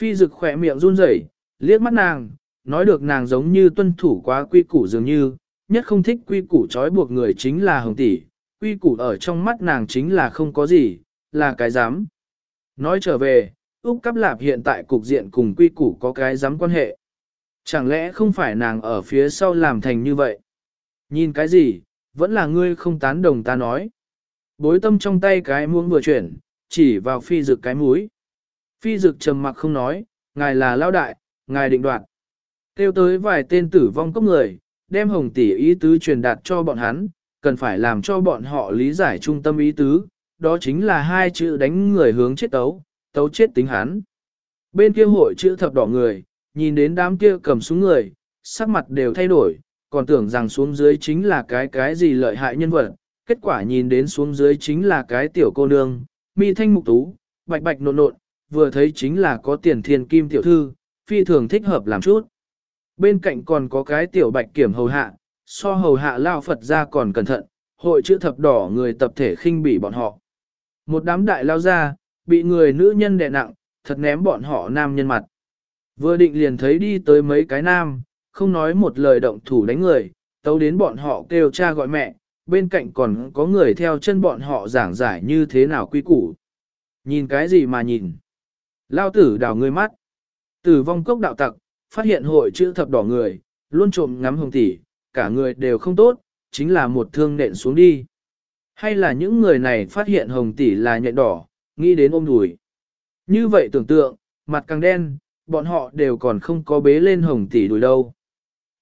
Phi dực khỏe miệng run rẩy, liếc mắt nàng, nói được nàng giống như tuân thủ quá quy củ dường như, nhất không thích quy củ trói buộc người chính là hồng tỷ, quy củ ở trong mắt nàng chính là không có gì, là cái dám. Nói trở về, Úc Cắp Lạp hiện tại cục diện cùng quy củ có cái dám quan hệ. Chẳng lẽ không phải nàng ở phía sau làm thành như vậy? Nhìn cái gì, vẫn là ngươi không tán đồng ta nói. Bối tâm trong tay cái muỗng vừa chuyển, chỉ vào phi dực cái mũi. Phi dực trầm mặc không nói, ngài là lao đại, ngài định đoạt. Kêu tới vài tên tử vong cốc người, đem hồng tỷ ý tứ truyền đạt cho bọn hắn, cần phải làm cho bọn họ lý giải trung tâm ý tứ, đó chính là hai chữ đánh người hướng chết tấu, tấu chết tính hắn. Bên kia hội chữ thập đỏ người, nhìn đến đám kia cầm xuống người, sắc mặt đều thay đổi, còn tưởng rằng xuống dưới chính là cái cái gì lợi hại nhân vật, kết quả nhìn đến xuống dưới chính là cái tiểu cô nương, mi thanh mục tú, bạch bạch nộn nộn, vừa thấy chính là có tiền thiên kim tiểu thư, phi thường thích hợp làm chút. Bên cạnh còn có cái tiểu bạch kiểm hầu hạ, so hầu hạ lao Phật ra còn cẩn thận, hội chữ thập đỏ người tập thể khinh bỉ bọn họ. Một đám đại lao ra, bị người nữ nhân đè nặng, thật ném bọn họ nam nhân mặt. Vừa định liền thấy đi tới mấy cái nam, không nói một lời động thủ đánh người, tấu đến bọn họ kêu cha gọi mẹ, bên cạnh còn có người theo chân bọn họ giảng giải như thế nào quy củ. Nhìn cái gì mà nhìn? Lao tử đào ngươi mắt. Tử vong cốc đạo tặc, phát hiện hội chữ thập đỏ người, luôn trộm ngắm hồng tỷ, cả người đều không tốt, chính là một thương nện xuống đi. Hay là những người này phát hiện hồng tỷ là nhện đỏ, nghĩ đến ôm đùi. Như vậy tưởng tượng, mặt càng đen, bọn họ đều còn không có bế lên hồng tỷ đùi đâu.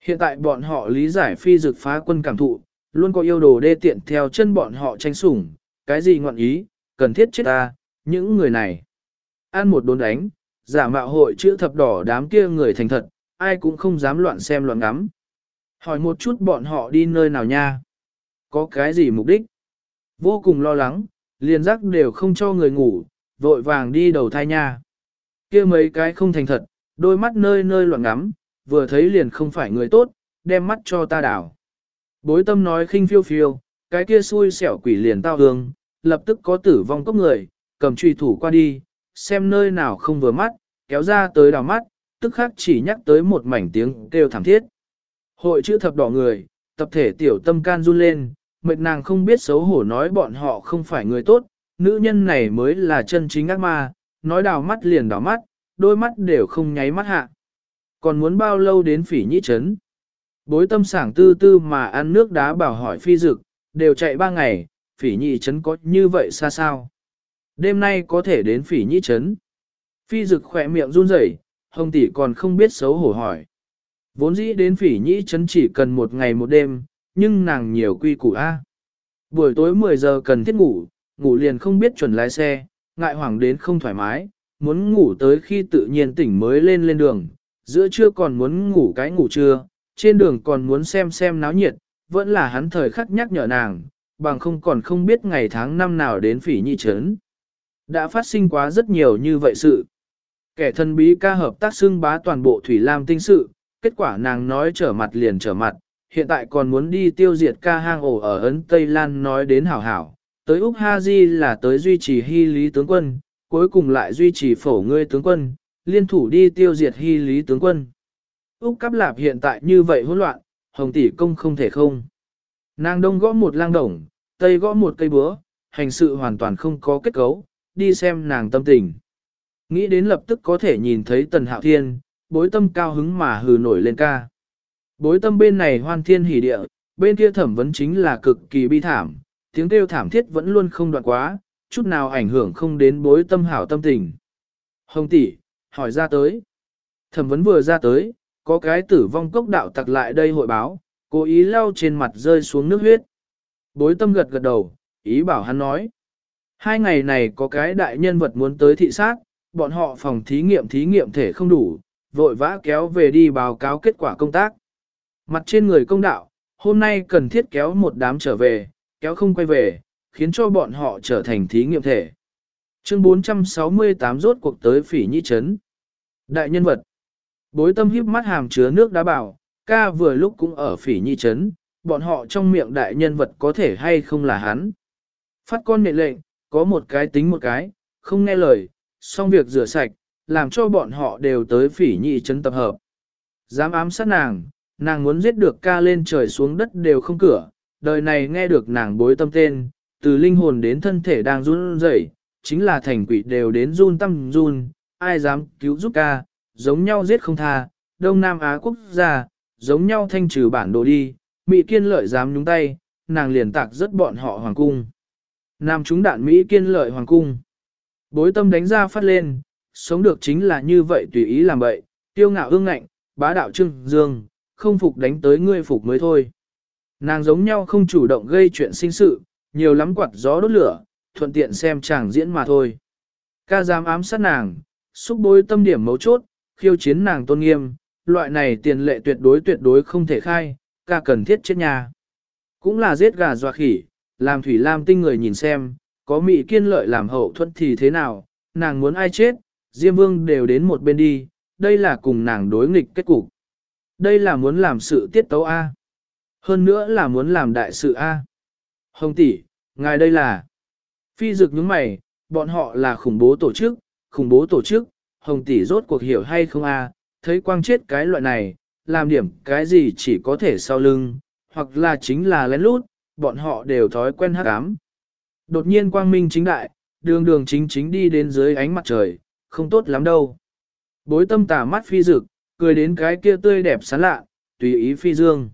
Hiện tại bọn họ lý giải phi dực phá quân cảm thụ, luôn có yêu đồ đê tiện theo chân bọn họ tranh sủng, cái gì ngoạn ý, cần thiết chết ta, những người này. Ăn một đốn đánh, giả mạo hội chữ thập đỏ đám kia người thành thật, ai cũng không dám loạn xem loạn ngắm. Hỏi một chút bọn họ đi nơi nào nha? Có cái gì mục đích? Vô cùng lo lắng, liền giác đều không cho người ngủ, vội vàng đi đầu thai nha. kia mấy cái không thành thật, đôi mắt nơi nơi loạn ngắm, vừa thấy liền không phải người tốt, đem mắt cho ta đảo. Bối tâm nói khinh phiêu phiêu, cái kia xui xẻo quỷ liền tao hương, lập tức có tử vong cốc người, cầm truy thủ qua đi, xem nơi nào không vừa mắt, kéo ra tới đào mắt, tức khắc chỉ nhắc tới một mảnh tiếng kêu thảm thiết. Hội chữ thập đỏ người, tập thể tiểu tâm can run lên, mệt nàng không biết xấu hổ nói bọn họ không phải người tốt, nữ nhân này mới là chân chính ác ma, nói đào mắt liền đào mắt, đôi mắt đều không nháy mắt hạ. Còn muốn bao lâu đến phỉ nhĩ trấn? Bối tâm sảng tư tư mà ăn nước đá bảo hỏi phi dực, đều chạy ba ngày, phỉ nhị trấn có như vậy xa sao? Đêm nay có thể đến phỉ nhĩ trấn. Phi dực khỏe miệng run rẩy, hồng tỷ còn không biết xấu hổ hỏi. Vốn dĩ đến phỉ nhĩ trấn chỉ cần một ngày một đêm, nhưng nàng nhiều quy củ A. Buổi tối 10 giờ cần thiết ngủ, ngủ liền không biết chuẩn lái xe, ngại hoảng đến không thoải mái, muốn ngủ tới khi tự nhiên tỉnh mới lên lên đường, giữa trưa còn muốn ngủ cái ngủ trưa, trên đường còn muốn xem xem náo nhiệt, vẫn là hắn thời khắc nhắc nhở nàng, bằng không còn không biết ngày tháng năm nào đến phỉ nhị trấn. Đã phát sinh quá rất nhiều như vậy sự. Kẻ thân bí ca hợp tác xưng bá toàn bộ Thủy Lam tinh sự, kết quả nàng nói trở mặt liền trở mặt, hiện tại còn muốn đi tiêu diệt ca hang ổ ở Ấn Tây Lan nói đến hảo hảo, tới Úc Ha Di là tới duy trì hy lý tướng quân, cuối cùng lại duy trì phổ ngươi tướng quân, liên thủ đi tiêu diệt hy lý tướng quân. Úc Cáp Lạp hiện tại như vậy hỗn loạn, Hồng Tỷ Công không thể không. Nàng đông gõ một lang đồng, tây gõ một cây búa, hành sự hoàn toàn không có kết cấu, đi xem nàng tâm tình. Nghĩ đến lập tức có thể nhìn thấy Tần Hạo Thiên, bối tâm cao hứng mà hừ nổi lên ca. Bối tâm bên này hoan thiên hỉ địa, bên kia thẩm vấn chính là cực kỳ bi thảm, tiếng kêu thảm thiết vẫn luôn không đoạn quá, chút nào ảnh hưởng không đến bối tâm hảo tâm tình. Hồng tỷ, hỏi ra tới. Thẩm vấn vừa ra tới, có cái tử vong cốc đạo tặc lại đây hội báo, cố ý lau trên mặt rơi xuống nước huyết. Bối tâm gật gật đầu, ý bảo hắn nói. Hai ngày này có cái đại nhân vật muốn tới thị sát, bọn họ phòng thí nghiệm thí nghiệm thể không đủ, vội vã kéo về đi báo cáo kết quả công tác. Mặt trên người công đạo, hôm nay cần thiết kéo một đám trở về, kéo không quay về, khiến cho bọn họ trở thành thí nghiệm thể. Chương 468 rốt cuộc tới phỉ nhi chấn. Đại nhân vật. Bối tâm híp mắt hàm chứa nước đá bảo, ca vừa lúc cũng ở phỉ nhi chấn, bọn họ trong miệng đại nhân vật có thể hay không là hắn. Phát con nệ lệnh, có một cái tính một cái, không nghe lời, xong việc rửa sạch, làm cho bọn họ đều tới phỉ nhị trấn tập hợp. Dám ám sát nàng, nàng muốn giết được ca lên trời xuống đất đều không cửa, đời này nghe được nàng bối tâm tên, từ linh hồn đến thân thể đang run rẩy, chính là thành quỷ đều đến run tâm run, ai dám cứu giúp ca, giống nhau giết không tha, Đông Nam Á quốc gia, giống nhau thanh trừ bản đồ đi, Mỹ kiên lợi dám nhúng tay, nàng liền tạc rất bọn họ hoàng cung. Nam chúng đạn Mỹ kiên lợi hoàng cung. Bối tâm đánh ra phát lên, sống được chính là như vậy tùy ý làm vậy, tiêu ngạo ương ngạnh, bá đạo trưng dương, không phục đánh tới ngươi phục mới thôi. Nàng giống nhau không chủ động gây chuyện sinh sự, nhiều lắm quạt gió đốt lửa, thuận tiện xem chàng diễn mà thôi. Ca dám ám sát nàng, xúc bối tâm điểm mấu chốt, khiêu chiến nàng tôn nghiêm, loại này tiền lệ tuyệt đối tuyệt đối không thể khai, ca cần thiết chết nhà. Cũng là giết gà dọa khỉ, làm thủy lam tinh người nhìn xem, có mị kiên lợi làm hậu thuẫn thì thế nào, nàng muốn ai chết, Diêm Vương đều đến một bên đi, đây là cùng nàng đối nghịch kết cục. Đây là muốn làm sự tiết tấu A. Hơn nữa là muốn làm đại sự A. Hồng tỷ, ngài đây là. Phi dực những mày, bọn họ là khủng bố tổ chức, khủng bố tổ chức, hồng tỷ rốt cuộc hiểu hay không A, thấy quang chết cái loại này, làm điểm cái gì chỉ có thể sau lưng, hoặc là chính là lén lút, bọn họ đều thói quen hắc ám. Đột nhiên quang minh chính đại, đường đường chính chính đi đến dưới ánh mặt trời, không tốt lắm đâu. Bối tâm tà mắt phi dực, cười đến cái kia tươi đẹp sán lạ, tùy ý phi dương.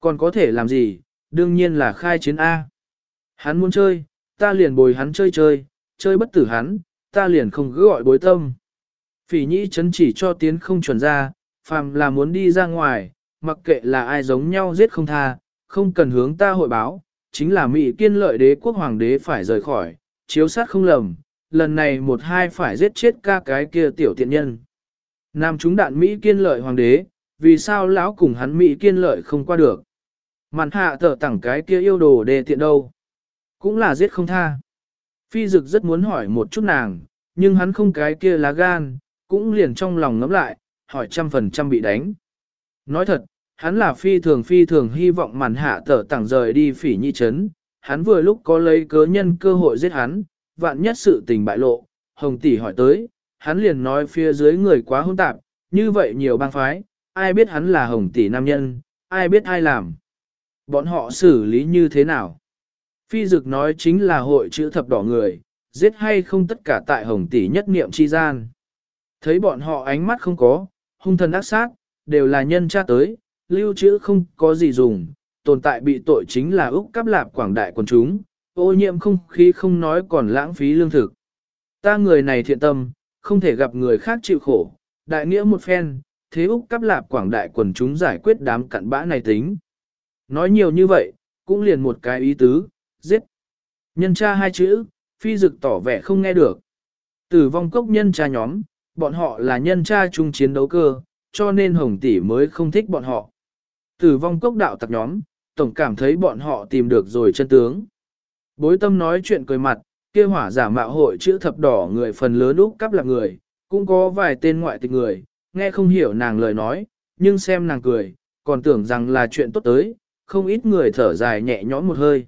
Còn có thể làm gì, đương nhiên là khai chiến A. Hắn muốn chơi, ta liền bồi hắn chơi chơi, chơi bất tử hắn, ta liền không cứ gọi bối tâm. Phỉ nhĩ chấn chỉ cho tiến không chuẩn ra, phàm là muốn đi ra ngoài, mặc kệ là ai giống nhau giết không tha, không cần hướng ta hội báo, chính là Mỹ kiên lợi đế quốc hoàng đế phải rời khỏi, chiếu sát không lầm, lần này một hai phải giết chết ca cái kia tiểu tiện nhân. Nam chúng đạn Mỹ kiên lợi hoàng đế, vì sao lão cùng hắn Mỹ kiên lợi không qua được. Màn hạ thở tẳng cái kia yêu đồ đề tiện đâu. Cũng là giết không tha. Phi dực rất muốn hỏi một chút nàng, nhưng hắn không cái kia lá gan, cũng liền trong lòng ngấm lại, hỏi trăm phần trăm bị đánh. Nói thật, hắn là phi thường phi thường hy vọng màn hạ tở tẳng rời đi phỉ nhi chấn, hắn vừa lúc có lấy cớ nhân cơ hội giết hắn, vạn nhất sự tình bại lộ, hồng tỷ hỏi tới, hắn liền nói phía dưới người quá hỗn tạp, như vậy nhiều bang phái, ai biết hắn là hồng tỷ nam nhân, ai biết ai làm. Bọn họ xử lý như thế nào? Phi dực nói chính là hội chữ thập đỏ người, giết hay không tất cả tại hồng tỷ nhất niệm chi gian. Thấy bọn họ ánh mắt không có, hung thần ác sát, đều là nhân tra tới, lưu trữ không có gì dùng, tồn tại bị tội chính là Úc cắp lạp quảng đại quần chúng, ô nhiễm không khí không nói còn lãng phí lương thực. Ta người này thiện tâm, không thể gặp người khác chịu khổ, đại nghĩa một phen, thế Úc cắp lạp quảng đại quần chúng giải quyết đám cặn bã này tính. Nói nhiều như vậy, cũng liền một cái ý tứ, giết. Nhân tra hai chữ, phi dực tỏ vẻ không nghe được. Tử vong cốc nhân tra nhóm, bọn họ là nhân tra chung chiến đấu cơ, cho nên hồng tỷ mới không thích bọn họ. Tử vong cốc đạo tặc nhóm, tổng cảm thấy bọn họ tìm được rồi chân tướng. Bối tâm nói chuyện cười mặt, kia hỏa giả mạo hội chữ thập đỏ người phần lớn úc cắp là người, cũng có vài tên ngoại tịch người, nghe không hiểu nàng lời nói, nhưng xem nàng cười, còn tưởng rằng là chuyện tốt tới, không ít người thở dài nhẹ nhõm một hơi.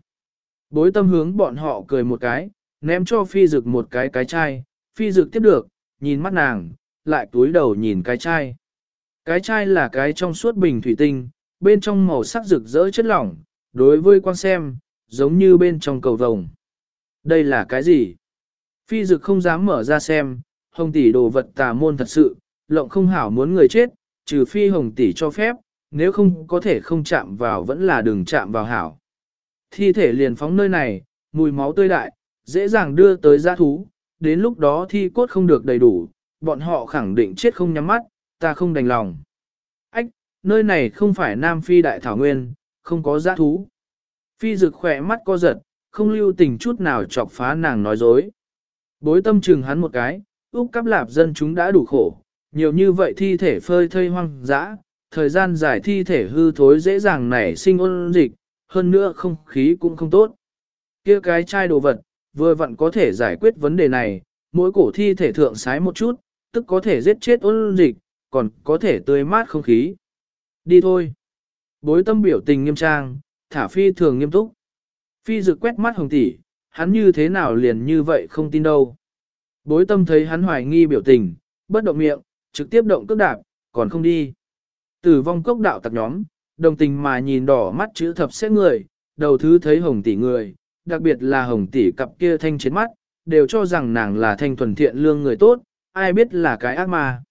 Bối tâm hướng bọn họ cười một cái, ném cho phi dực một cái cái chai, phi dực tiếp được, nhìn mắt nàng, lại túi đầu nhìn cái chai. Cái chai là cái trong suốt bình thủy tinh, bên trong màu sắc rực rỡ chất lỏng, đối với quan xem, giống như bên trong cầu vồng. Đây là cái gì? Phi dực không dám mở ra xem, hồng tỷ đồ vật tà môn thật sự, lộng không hảo muốn người chết, trừ phi hồng tỷ cho phép, nếu không có thể không chạm vào vẫn là đừng chạm vào hảo. Thi thể liền phóng nơi này, mùi máu tươi đại, dễ dàng đưa tới giã thú, đến lúc đó thi cốt không được đầy đủ, bọn họ khẳng định chết không nhắm mắt, ta không đành lòng. Nơi này không phải Nam Phi Đại Thảo Nguyên, không có giã thú. Phi rực khỏe mắt co giật, không lưu tình chút nào chọc phá nàng nói dối. Bối tâm chừng hắn một cái, Úc cắp lạp dân chúng đã đủ khổ, nhiều như vậy thi thể phơi thây hoang dã, thời gian dài thi thể hư thối dễ dàng nảy sinh ôn dịch, hơn nữa không khí cũng không tốt. kia cái chai đồ vật, vừa vặn có thể giải quyết vấn đề này, mỗi cổ thi thể thượng sái một chút, tức có thể giết chết ôn dịch, còn có thể tươi mát không khí. Đi thôi. Bối tâm biểu tình nghiêm trang, thả phi thường nghiêm túc. Phi rực quét mắt hồng tỷ, hắn như thế nào liền như vậy không tin đâu. Bối tâm thấy hắn hoài nghi biểu tình, bất động miệng, trực tiếp động cước đạp, còn không đi. Tử vong cốc đạo tặc nhóm, đồng tình mà nhìn đỏ mắt chữ thập xét người, đầu thứ thấy hồng tỷ người, đặc biệt là hồng tỷ cặp kia thanh chiến mắt, đều cho rằng nàng là thanh thuần thiện lương người tốt, ai biết là cái ác ma.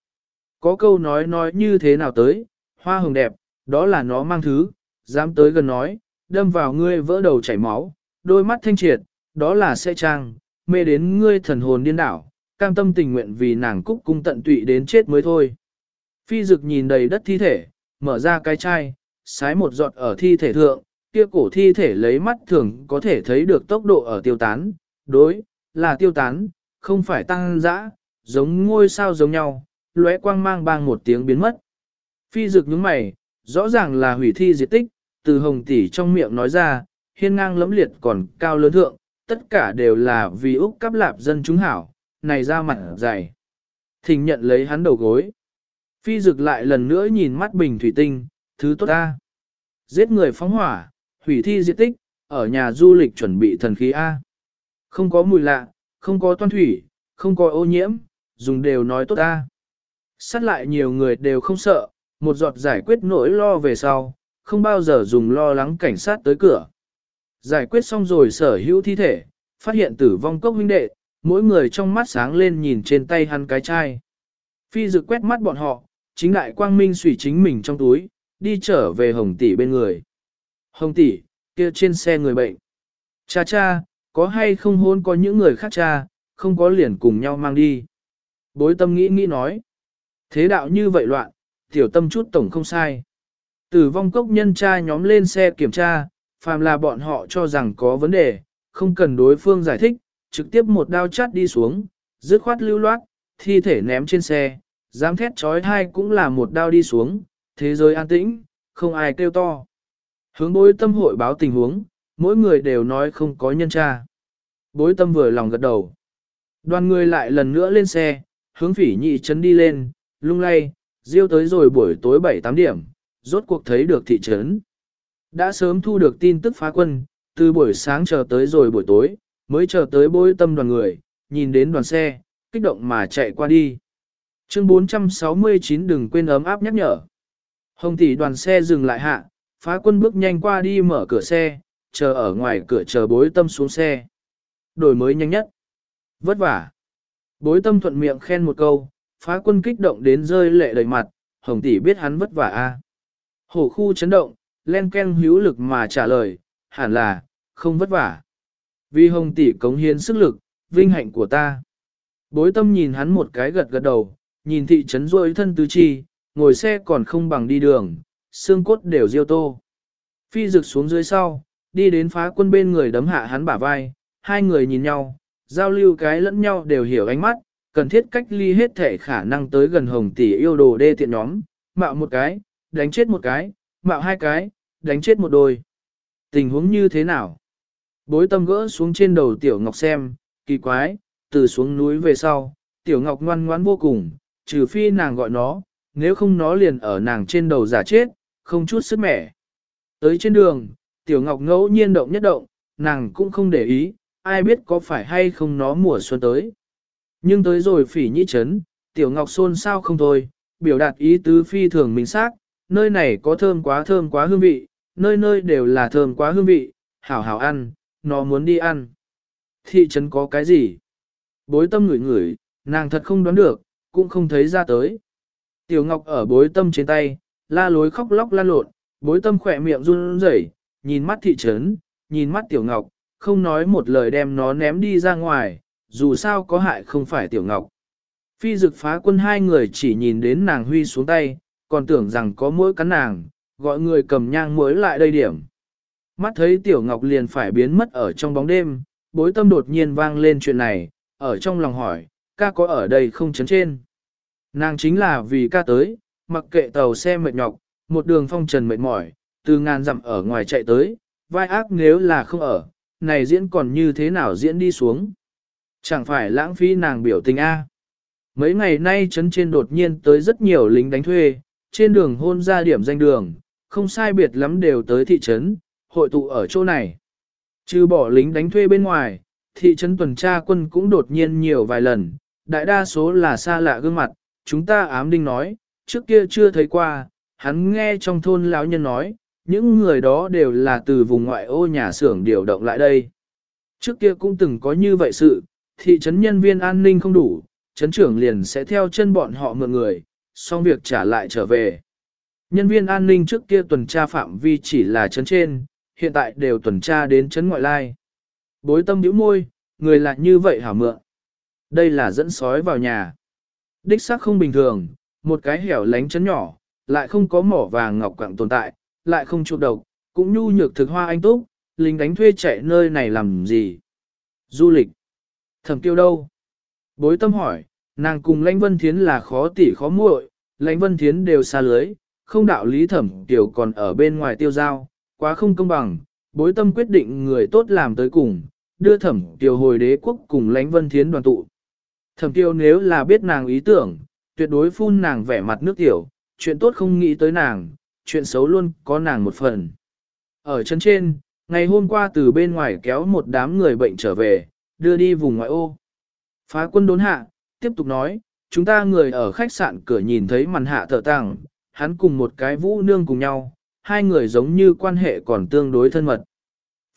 Có câu nói nói như thế nào tới, hoa hồng đẹp, đó là nó mang thứ, dám tới gần nói, đâm vào ngươi vỡ đầu chảy máu, đôi mắt thanh triệt, đó là sẽ trang, mê đến ngươi thần hồn điên đảo, cam tâm tình nguyện vì nàng cúc cung tận tụy đến chết mới thôi. Phi dực nhìn đầy đất thi thể, mở ra cái chai, sái một giọt ở thi thể thượng, kia cổ thi thể lấy mắt thường có thể thấy được tốc độ ở tiêu tán, đối, là tiêu tán, không phải tăng dã, giống ngôi sao giống nhau, lóe quang mang bang một tiếng biến mất. Phi dực nhướng mày, rõ ràng là hủy thi diệt tích, từ hồng tỷ trong miệng nói ra, hiên ngang lẫm liệt còn cao lớn thượng, tất cả đều là vì Úc cắp lạp dân chúng hảo, này ra mặt dày. Thình nhận lấy hắn đầu gối. Phi dực lại lần nữa nhìn mắt bình thủy tinh, thứ tốt ta. Giết người phóng hỏa, hủy thi diệt tích, ở nhà du lịch chuẩn bị thần khí A. Không có mùi lạ, không có toan thủy, không có ô nhiễm, dùng đều nói tốt ta. Sát lại nhiều người đều không sợ, một giọt giải quyết nỗi lo về sau, không bao giờ dùng lo lắng cảnh sát tới cửa. Giải quyết xong rồi sở hữu thi thể, phát hiện tử vong cốc huynh đệ, mỗi người trong mắt sáng lên nhìn trên tay hắn cái chai. Phi dự quét mắt bọn họ, chính đại quang minh sủy chính mình trong túi, đi trở về hồng tỷ bên người. Hồng tỷ, kia trên xe người bệnh. Cha cha, có hay không hôn có những người khác cha, không có liền cùng nhau mang đi. Bối tâm nghĩ nghĩ nói. Thế đạo như vậy loạn, tiểu tâm chút tổng không sai. Tử vong cốc nhân tra nhóm lên xe kiểm tra, phàm là bọn họ cho rằng có vấn đề, không cần đối phương giải thích, trực tiếp một đao chát đi xuống, dứt khoát lưu loát, thi thể ném trên xe, dám thét trói thai cũng là một đao đi xuống, thế giới an tĩnh, không ai kêu to. Hướng bối tâm hội báo tình huống, mỗi người đều nói không có nhân tra. Bối tâm vừa lòng gật đầu. Đoàn người lại lần nữa lên xe, hướng phỉ nhị trấn đi lên, lung lay, diêu tới rồi buổi tối 7-8 điểm, rốt cuộc thấy được thị trấn. Đã sớm thu được tin tức phá quân, từ buổi sáng chờ tới rồi buổi tối, mới chờ tới bối tâm đoàn người, nhìn đến đoàn xe, kích động mà chạy qua đi. Chương 469 đừng quên ấm áp nhắc nhở. Hồng tỷ đoàn xe dừng lại hạ, phá quân bước nhanh qua đi mở cửa xe, chờ ở ngoài cửa chờ bối tâm xuống xe. Đổi mới nhanh nhất. Vất vả. Bối tâm thuận miệng khen một câu, phá quân kích động đến rơi lệ đầy mặt, hồng tỷ biết hắn vất vả a. À. Hổ khu chấn động, len ken hữu lực mà trả lời, hẳn là, không vất vả. Vì hồng tỷ cống hiến sức lực, vinh hạnh của ta. Bối tâm nhìn hắn một cái gật gật đầu, nhìn thị trấn rôi thân tứ chi, ngồi xe còn không bằng đi đường, xương cốt đều diêu tô. Phi rực xuống dưới sau, đi đến phá quân bên người đấm hạ hắn bả vai, hai người nhìn nhau, giao lưu cái lẫn nhau đều hiểu ánh mắt, cần thiết cách ly hết thể khả năng tới gần hồng tỷ yêu đồ đê tiện nhóm, mạo một cái, đánh chết một cái, mạo hai cái, đánh chết một đôi. Tình huống như thế nào? Bối tâm gỡ xuống trên đầu Tiểu Ngọc xem, kỳ quái, từ xuống núi về sau, Tiểu Ngọc ngoan ngoãn vô cùng, trừ phi nàng gọi nó, nếu không nó liền ở nàng trên đầu giả chết, không chút sức mẻ. Tới trên đường, Tiểu Ngọc ngẫu nhiên động nhất động, nàng cũng không để ý, ai biết có phải hay không nó mùa xuân tới. Nhưng tới rồi phỉ nhĩ chấn, Tiểu Ngọc xôn sao không thôi, biểu đạt ý tứ phi thường mình xác, nơi này có thơm quá thơm quá hương vị, nơi nơi đều là thơm quá hương vị, hảo hảo ăn, nó muốn đi ăn. Thị trấn có cái gì? Bối tâm ngửi ngửi, nàng thật không đoán được, cũng không thấy ra tới. Tiểu Ngọc ở bối tâm trên tay, la lối khóc lóc la lộn, bối tâm khỏe miệng run rẩy, nhìn mắt thị trấn, nhìn mắt Tiểu Ngọc, không nói một lời đem nó ném đi ra ngoài, dù sao có hại không phải Tiểu Ngọc. Phi dực phá quân hai người chỉ nhìn đến nàng huy xuống tay, còn tưởng rằng có mũi cắn nàng, gọi người cầm nhang muối lại đây điểm. Mắt thấy Tiểu Ngọc liền phải biến mất ở trong bóng đêm, bối tâm đột nhiên vang lên chuyện này, ở trong lòng hỏi, ca có ở đây không chấn trên. Nàng chính là vì ca tới, mặc kệ tàu xe mệt nhọc, một đường phong trần mệt mỏi, từ ngàn dặm ở ngoài chạy tới, vai ác nếu là không ở, này diễn còn như thế nào diễn đi xuống. Chẳng phải lãng phí nàng biểu tình A. Mấy ngày nay chấn trên đột nhiên tới rất nhiều lính đánh thuê, trên đường hôn ra điểm danh đường, không sai biệt lắm đều tới thị trấn, hội tụ ở chỗ này. Trừ bỏ lính đánh thuê bên ngoài, thị trấn tuần tra quân cũng đột nhiên nhiều vài lần, đại đa số là xa lạ gương mặt, chúng ta ám đinh nói, trước kia chưa thấy qua, hắn nghe trong thôn lão nhân nói, những người đó đều là từ vùng ngoại ô nhà xưởng điều động lại đây. Trước kia cũng từng có như vậy sự, thị trấn nhân viên an ninh không đủ, trấn trưởng liền sẽ theo chân bọn họ mượn người, xong việc trả lại trở về. Nhân viên an ninh trước kia tuần tra phạm vi chỉ là trấn trên, hiện tại đều tuần tra đến trấn ngoại lai. Bối tâm nhíu môi, người lại như vậy hả mượn. Đây là dẫn sói vào nhà. Đích xác không bình thường, một cái hẻo lánh trấn nhỏ, lại không có mỏ vàng ngọc quạng tồn tại, lại không chụp độc, cũng nhu nhược thực hoa anh túc, lính đánh thuê chạy nơi này làm gì? Du lịch. Thẩm tiêu đâu? Bối tâm hỏi, nàng cùng lãnh vân thiến là khó tỉ khó muội, lãnh vân thiến đều xa lưới, không đạo lý thẩm tiểu còn ở bên ngoài tiêu giao, quá không công bằng, bối tâm quyết định người tốt làm tới cùng, đưa thẩm tiểu hồi đế quốc cùng lãnh vân thiến đoàn tụ. Thẩm tiêu nếu là biết nàng ý tưởng, tuyệt đối phun nàng vẻ mặt nước tiểu, chuyện tốt không nghĩ tới nàng, chuyện xấu luôn có nàng một phần. Ở chân trên, ngày hôm qua từ bên ngoài kéo một đám người bệnh trở về, đưa đi vùng ngoại ô. Phá quân đốn hạ, tiếp tục nói, chúng ta người ở khách sạn cửa nhìn thấy màn hạ thở tàng, hắn cùng một cái vũ nương cùng nhau, hai người giống như quan hệ còn tương đối thân mật.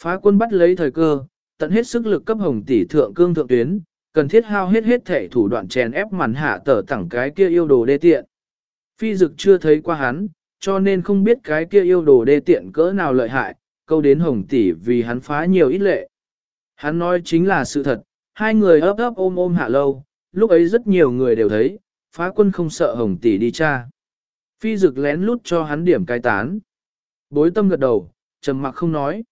Phá quân bắt lấy thời cơ, tận hết sức lực cấp hồng tỷ thượng cương thượng tuyến, cần thiết hao hết hết thể thủ đoạn chèn ép màn hạ tở tẳng cái kia yêu đồ đê tiện. Phi dực chưa thấy qua hắn, cho nên không biết cái kia yêu đồ đê tiện cỡ nào lợi hại, câu đến hồng tỷ vì hắn phá nhiều ít lệ. Hắn nói chính là sự thật, hai người ấp ấp ôm ôm hạ lâu, lúc ấy rất nhiều người đều thấy, phá quân không sợ hồng tỷ đi cha. Phi dực lén lút cho hắn điểm cai tán. Bối tâm gật đầu, trầm mặc không nói.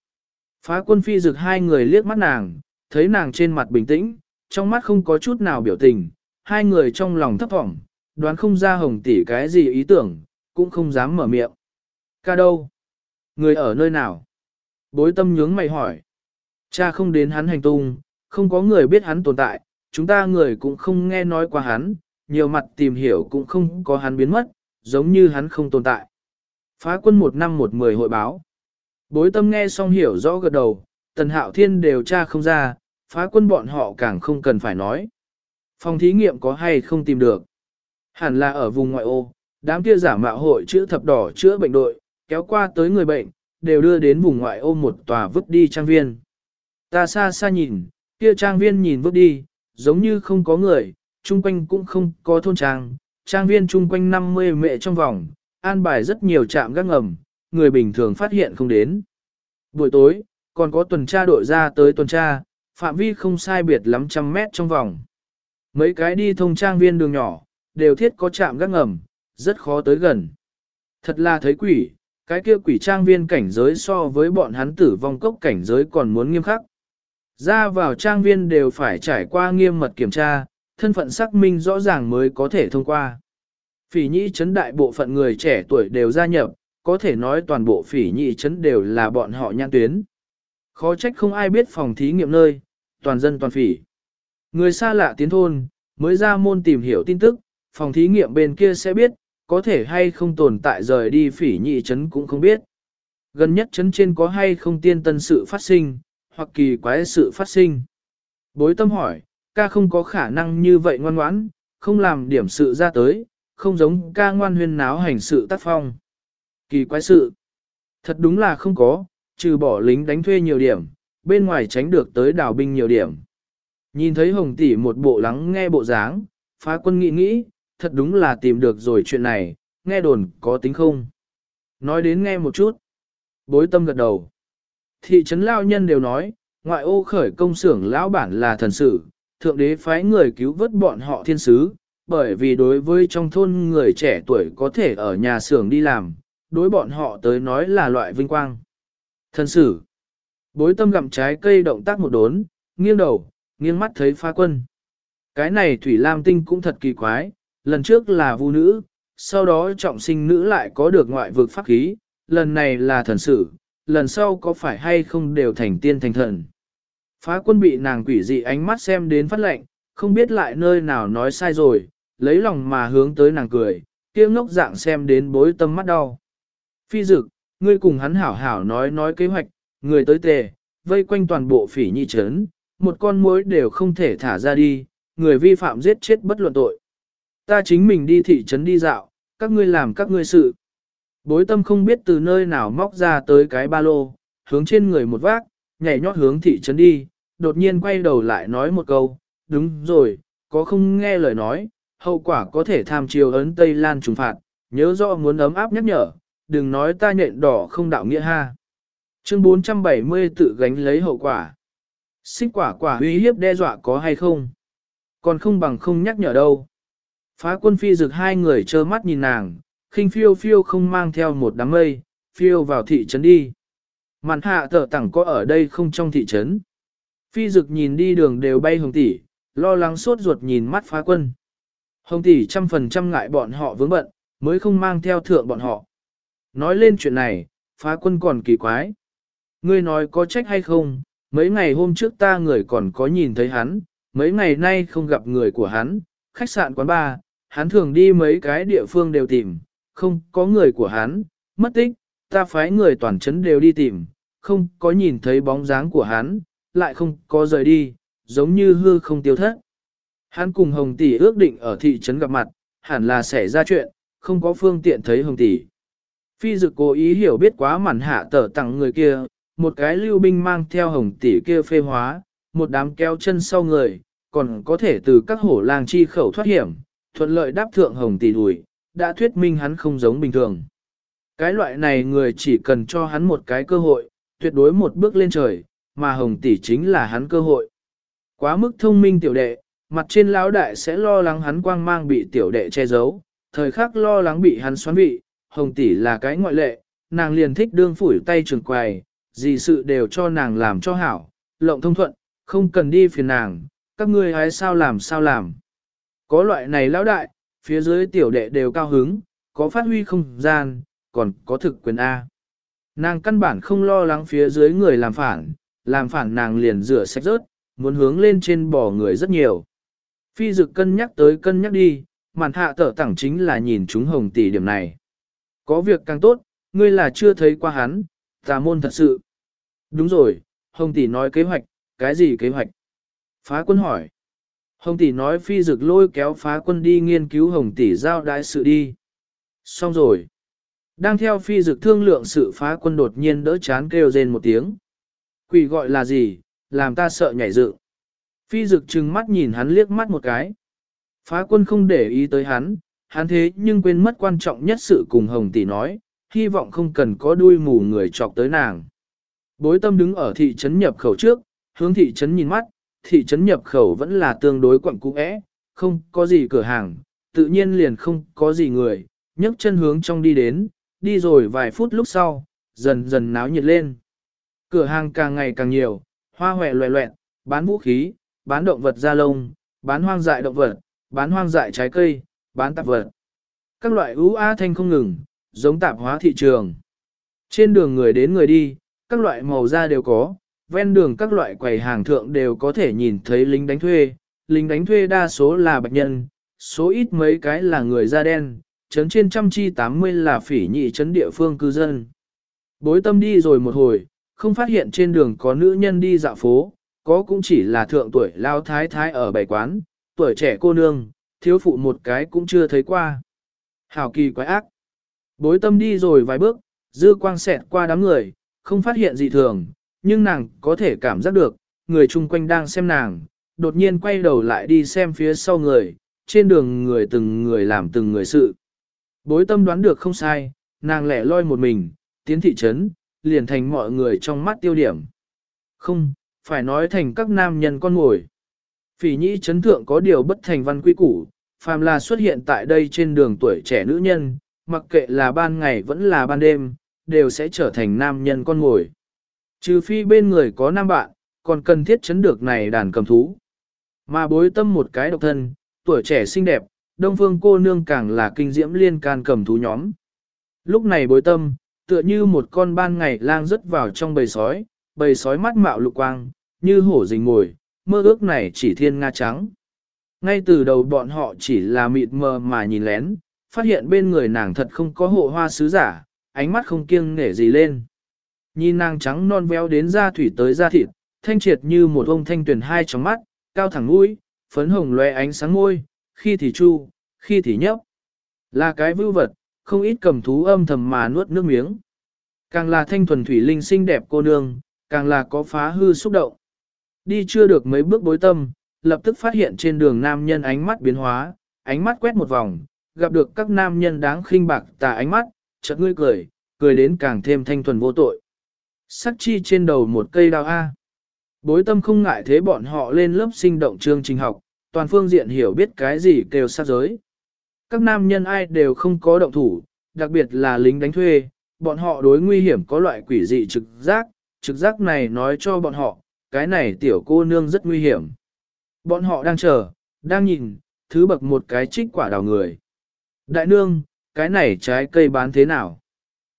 Phá quân phi dực hai người liếc mắt nàng, thấy nàng trên mặt bình tĩnh, trong mắt không có chút nào biểu tình, hai người trong lòng thấp thỏm, đoán không ra hồng tỷ cái gì ý tưởng, cũng không dám mở miệng. Ca đâu? Người ở nơi nào? Bối tâm nhướng mày hỏi. Cha không đến hắn hành tung, không có người biết hắn tồn tại, chúng ta người cũng không nghe nói qua hắn, nhiều mặt tìm hiểu cũng không có hắn biến mất, giống như hắn không tồn tại. Phá quân một năm một mười hội báo. Bối tâm nghe xong hiểu rõ gật đầu, tần hạo thiên đều tra không ra, phá quân bọn họ càng không cần phải nói. Phòng thí nghiệm có hay không tìm được. Hẳn là ở vùng ngoại ô, đám kia giả mạo hội chữa thập đỏ chữa bệnh đội, kéo qua tới người bệnh, đều đưa đến vùng ngoại ô một tòa vứt đi trang viên. Ta xa xa nhìn, kia trang viên nhìn bước đi, giống như không có người, chung quanh cũng không có thôn trang, trang viên chung quanh 50 mệ trong vòng, an bài rất nhiều trạm gác ngầm, người bình thường phát hiện không đến. Buổi tối, còn có tuần tra đội ra tới tuần tra, phạm vi không sai biệt lắm trăm mét trong vòng. Mấy cái đi thông trang viên đường nhỏ, đều thiết có trạm gác ngầm, rất khó tới gần. Thật là thấy quỷ, cái kia quỷ trang viên cảnh giới so với bọn hắn tử vong cốc cảnh giới còn muốn nghiêm khắc. Ra vào trang viên đều phải trải qua nghiêm mật kiểm tra, thân phận xác minh rõ ràng mới có thể thông qua. Phỉ nhĩ chấn đại bộ phận người trẻ tuổi đều gia nhập, có thể nói toàn bộ phỉ nhĩ chấn đều là bọn họ nhãn tuyến. Khó trách không ai biết phòng thí nghiệm nơi, toàn dân toàn phỉ. Người xa lạ tiến thôn, mới ra môn tìm hiểu tin tức, phòng thí nghiệm bên kia sẽ biết, có thể hay không tồn tại rời đi phỉ nhị chấn cũng không biết. Gần nhất chấn trên có hay không tiên tân sự phát sinh, hoặc kỳ quái sự phát sinh. Bối tâm hỏi, ca không có khả năng như vậy ngoan ngoãn, không làm điểm sự ra tới, không giống ca ngoan huyên náo hành sự tác phong. Kỳ quái sự. Thật đúng là không có, trừ bỏ lính đánh thuê nhiều điểm, bên ngoài tránh được tới đảo binh nhiều điểm. Nhìn thấy hồng tỷ một bộ lắng nghe bộ dáng, phá quân nghĩ nghĩ, thật đúng là tìm được rồi chuyện này, nghe đồn có tính không. Nói đến nghe một chút. Bối tâm gật đầu. Thị trấn lao nhân đều nói, ngoại ô khởi công xưởng lão bản là thần sử thượng đế phái người cứu vớt bọn họ thiên sứ, bởi vì đối với trong thôn người trẻ tuổi có thể ở nhà xưởng đi làm, đối bọn họ tới nói là loại vinh quang. Thần sử. Bối tâm gặm trái cây động tác một đốn, nghiêng đầu, nghiêng mắt thấy phá quân. Cái này Thủy Lam Tinh cũng thật kỳ quái, lần trước là vu nữ, sau đó trọng sinh nữ lại có được ngoại vực pháp khí, lần này là thần sử, lần sau có phải hay không đều thành tiên thành thần. Phá quân bị nàng quỷ dị ánh mắt xem đến phát lệnh, không biết lại nơi nào nói sai rồi, lấy lòng mà hướng tới nàng cười, kia ngốc dạng xem đến bối tâm mắt đau. Phi dực, ngươi cùng hắn hảo hảo nói nói kế hoạch, người tới tề, vây quanh toàn bộ phỉ nhi trấn, một con mối đều không thể thả ra đi, người vi phạm giết chết bất luận tội. Ta chính mình đi thị trấn đi dạo, các ngươi làm các ngươi sự. Bối tâm không biết từ nơi nào móc ra tới cái ba lô, hướng trên người một vác, nhảy nhót hướng thị trấn đi, đột nhiên quay đầu lại nói một câu, đúng rồi, có không nghe lời nói, hậu quả có thể tham chiều ấn Tây Lan trùng phạt, nhớ rõ muốn ấm áp nhắc nhở, đừng nói ta nhện đỏ không đạo nghĩa ha. Chương 470 tự gánh lấy hậu quả. Xích quả quả uy hiếp đe dọa có hay không? Còn không bằng không nhắc nhở đâu. Phá quân phi rực hai người trơ mắt nhìn nàng, khinh phiêu phiêu không mang theo một đám mây, phiêu vào thị trấn đi. Màn hạ thở tẳng có ở đây không trong thị trấn. Phi dực nhìn đi đường đều bay hồng tỷ, lo lắng sốt ruột nhìn mắt phá quân. Hồng tỷ trăm phần trăm ngại bọn họ vướng bận, mới không mang theo thượng bọn họ. Nói lên chuyện này, phá quân còn kỳ quái. Ngươi nói có trách hay không, mấy ngày hôm trước ta người còn có nhìn thấy hắn, mấy ngày nay không gặp người của hắn, khách sạn quán bar, hắn thường đi mấy cái địa phương đều tìm, không có người của hắn, mất tích, ta phái người toàn trấn đều đi tìm, không có nhìn thấy bóng dáng của hắn, lại không có rời đi, giống như hư không tiêu thất. Hắn cùng Hồng Tỷ ước định ở thị trấn gặp mặt, hẳn là xảy ra chuyện, không có phương tiện thấy Hồng Tỷ. Phi dực cố ý hiểu biết quá mặn hạ tở tặng người kia, một cái lưu binh mang theo Hồng Tỷ kia phê hóa, một đám kéo chân sau người, còn có thể từ các hổ làng chi khẩu thoát hiểm, thuận lợi đáp thượng Hồng Tỷ đùi, đã thuyết minh hắn không giống bình thường. Cái loại này người chỉ cần cho hắn một cái cơ hội, tuyệt đối một bước lên trời, mà hồng tỷ chính là hắn cơ hội. Quá mức thông minh tiểu đệ, mặt trên lão đại sẽ lo lắng hắn quang mang bị tiểu đệ che giấu, thời khắc lo lắng bị hắn xoắn bị, hồng tỷ là cái ngoại lệ, nàng liền thích đương phủi tay trường quài, gì sự đều cho nàng làm cho hảo, lộng thông thuận, không cần đi phiền nàng, các ngươi hãy sao làm sao làm. Có loại này lão đại, phía dưới tiểu đệ đều cao hứng, có phát huy không gian, còn có thực quyền A. Nàng căn bản không lo lắng phía dưới người làm phản, làm phản nàng liền rửa sạch rớt, muốn hướng lên trên bỏ người rất nhiều. Phi dực cân nhắc tới cân nhắc đi, màn hạ tở tẳng chính là nhìn chúng hồng tỷ điểm này. Có việc càng tốt, ngươi là chưa thấy qua hắn, tà môn thật sự. Đúng rồi, hồng tỷ nói kế hoạch, cái gì kế hoạch? Phá quân hỏi. Hồng tỷ nói phi dực lôi kéo phá quân đi nghiên cứu hồng tỷ giao đại sự đi. Xong rồi. Đang theo phi dực thương lượng sự phá quân đột nhiên đỡ chán kêu rên một tiếng. Quỷ gọi là gì, làm ta sợ nhảy dựng. Phi dực trừng mắt nhìn hắn liếc mắt một cái. Phá quân không để ý tới hắn, hắn thế nhưng quên mất quan trọng nhất sự cùng Hồng Tỷ nói, hy vọng không cần có đuôi mù người chọc tới nàng. Bối tâm đứng ở thị trấn nhập khẩu trước, hướng thị trấn nhìn mắt, thị trấn nhập khẩu vẫn là tương đối quặng cũ ẽ, không có gì cửa hàng, tự nhiên liền không có gì người, nhấc chân hướng trong đi đến, đi rồi vài phút lúc sau, dần dần náo nhiệt lên. Cửa hàng càng ngày càng nhiều, hoa hòe loẹ loẹn, bán vũ khí, bán động vật da lông, bán hoang dại động vật, bán hoang dại trái cây, bán tạp vật. các loại ú a thanh không ngừng, giống tạp hóa thị trường. Trên đường người đến người đi, các loại màu da đều có, ven đường các loại quầy hàng thượng đều có thể nhìn thấy lính đánh thuê, lính đánh thuê đa số là bạch nhân, số ít mấy cái là người da đen, chấn trên trăm chi 80 là phỉ nhị chấn địa phương cư dân. Bối tâm đi rồi một hồi, không phát hiện trên đường có nữ nhân đi dạo phố, có cũng chỉ là thượng tuổi lao thái thái ở bảy quán, tuổi trẻ cô nương, thiếu phụ một cái cũng chưa thấy qua. Hào kỳ quái ác. Bối tâm đi rồi vài bước, dư quang xẹt qua đám người, không phát hiện gì thường, nhưng nàng có thể cảm giác được, người chung quanh đang xem nàng, đột nhiên quay đầu lại đi xem phía sau người, trên đường người từng người làm từng người sự. Bối tâm đoán được không sai, nàng lẻ loi một mình, tiến thị trấn, liền thành mọi người trong mắt tiêu điểm. Không, phải nói thành các nam nhân con ngồi. Phỉ nhĩ chấn thượng có điều bất thành văn quy củ, phàm là xuất hiện tại đây trên đường tuổi trẻ nữ nhân, mặc kệ là ban ngày vẫn là ban đêm, đều sẽ trở thành nam nhân con ngồi. Trừ phi bên người có nam bạn, còn cần thiết chấn được này đàn cầm thú. Mà bối tâm một cái độc thân, tuổi trẻ xinh đẹp, đông phương cô nương càng là kinh diễm liên can cầm thú nhóm. Lúc này bối tâm, tựa như một con ban ngày lang rớt vào trong bầy sói, bầy sói mắt mạo lục quang, như hổ rình ngồi, mơ ước này chỉ thiên nga trắng. Ngay từ đầu bọn họ chỉ là mịt mờ mà nhìn lén, phát hiện bên người nàng thật không có hộ hoa sứ giả, ánh mắt không kiêng nể gì lên. Nhìn nàng trắng non véo đến da thủy tới da thịt, thanh triệt như một ông thanh tuyển hai trong mắt, cao thẳng mũi, phấn hồng loe ánh sáng môi, khi thì chu, khi thì nhấp. Là cái vưu vật, không ít cầm thú âm thầm mà nuốt nước miếng. Càng là thanh thuần thủy linh xinh đẹp cô nương, càng là có phá hư xúc động. Đi chưa được mấy bước bối tâm, lập tức phát hiện trên đường nam nhân ánh mắt biến hóa, ánh mắt quét một vòng, gặp được các nam nhân đáng khinh bạc tà ánh mắt, chợt ngươi cười, cười đến càng thêm thanh thuần vô tội. Sắc chi trên đầu một cây đào A. Bối tâm không ngại thế bọn họ lên lớp sinh động chương trình học, toàn phương diện hiểu biết cái gì kêu sát giới. Các nam nhân ai đều không có động thủ, đặc biệt là lính đánh thuê, bọn họ đối nguy hiểm có loại quỷ dị trực giác, trực giác này nói cho bọn họ, cái này tiểu cô nương rất nguy hiểm. Bọn họ đang chờ, đang nhìn, thứ bậc một cái trích quả đào người. Đại nương, cái này trái cây bán thế nào?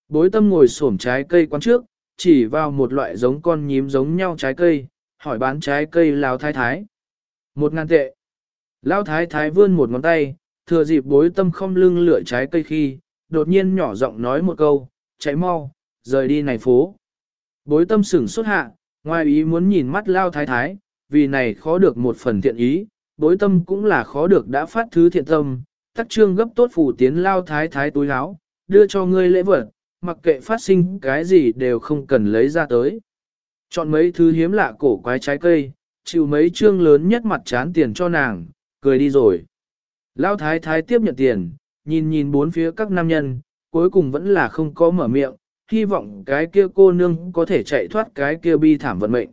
Bối tâm ngồi xổm trái cây quán trước, chỉ vào một loại giống con nhím giống nhau trái cây, hỏi bán trái cây lao thái thái. Một ngàn tệ. Lao thái thái vươn một ngón tay, thừa dịp bối tâm không lưng lửa trái cây khi, đột nhiên nhỏ giọng nói một câu, chạy mau, rời đi này phố. Bối tâm sửng xuất hạ, ngoài ý muốn nhìn mắt lao thái thái, vì này khó được một phần thiện ý, bối tâm cũng là khó được đã phát thứ thiện tâm, tắc trương gấp tốt phủ tiến lao thái thái túi áo, đưa cho ngươi lễ vật, mặc kệ phát sinh cái gì đều không cần lấy ra tới. Chọn mấy thứ hiếm lạ cổ quái trái cây, chịu mấy trương lớn nhất mặt chán tiền cho nàng, cười đi rồi. lão thái thái tiếp nhận tiền, nhìn nhìn bốn phía các nam nhân, cuối cùng vẫn là không có mở miệng, hy vọng cái kia cô nương có thể chạy thoát cái kia bi thảm vận mệnh.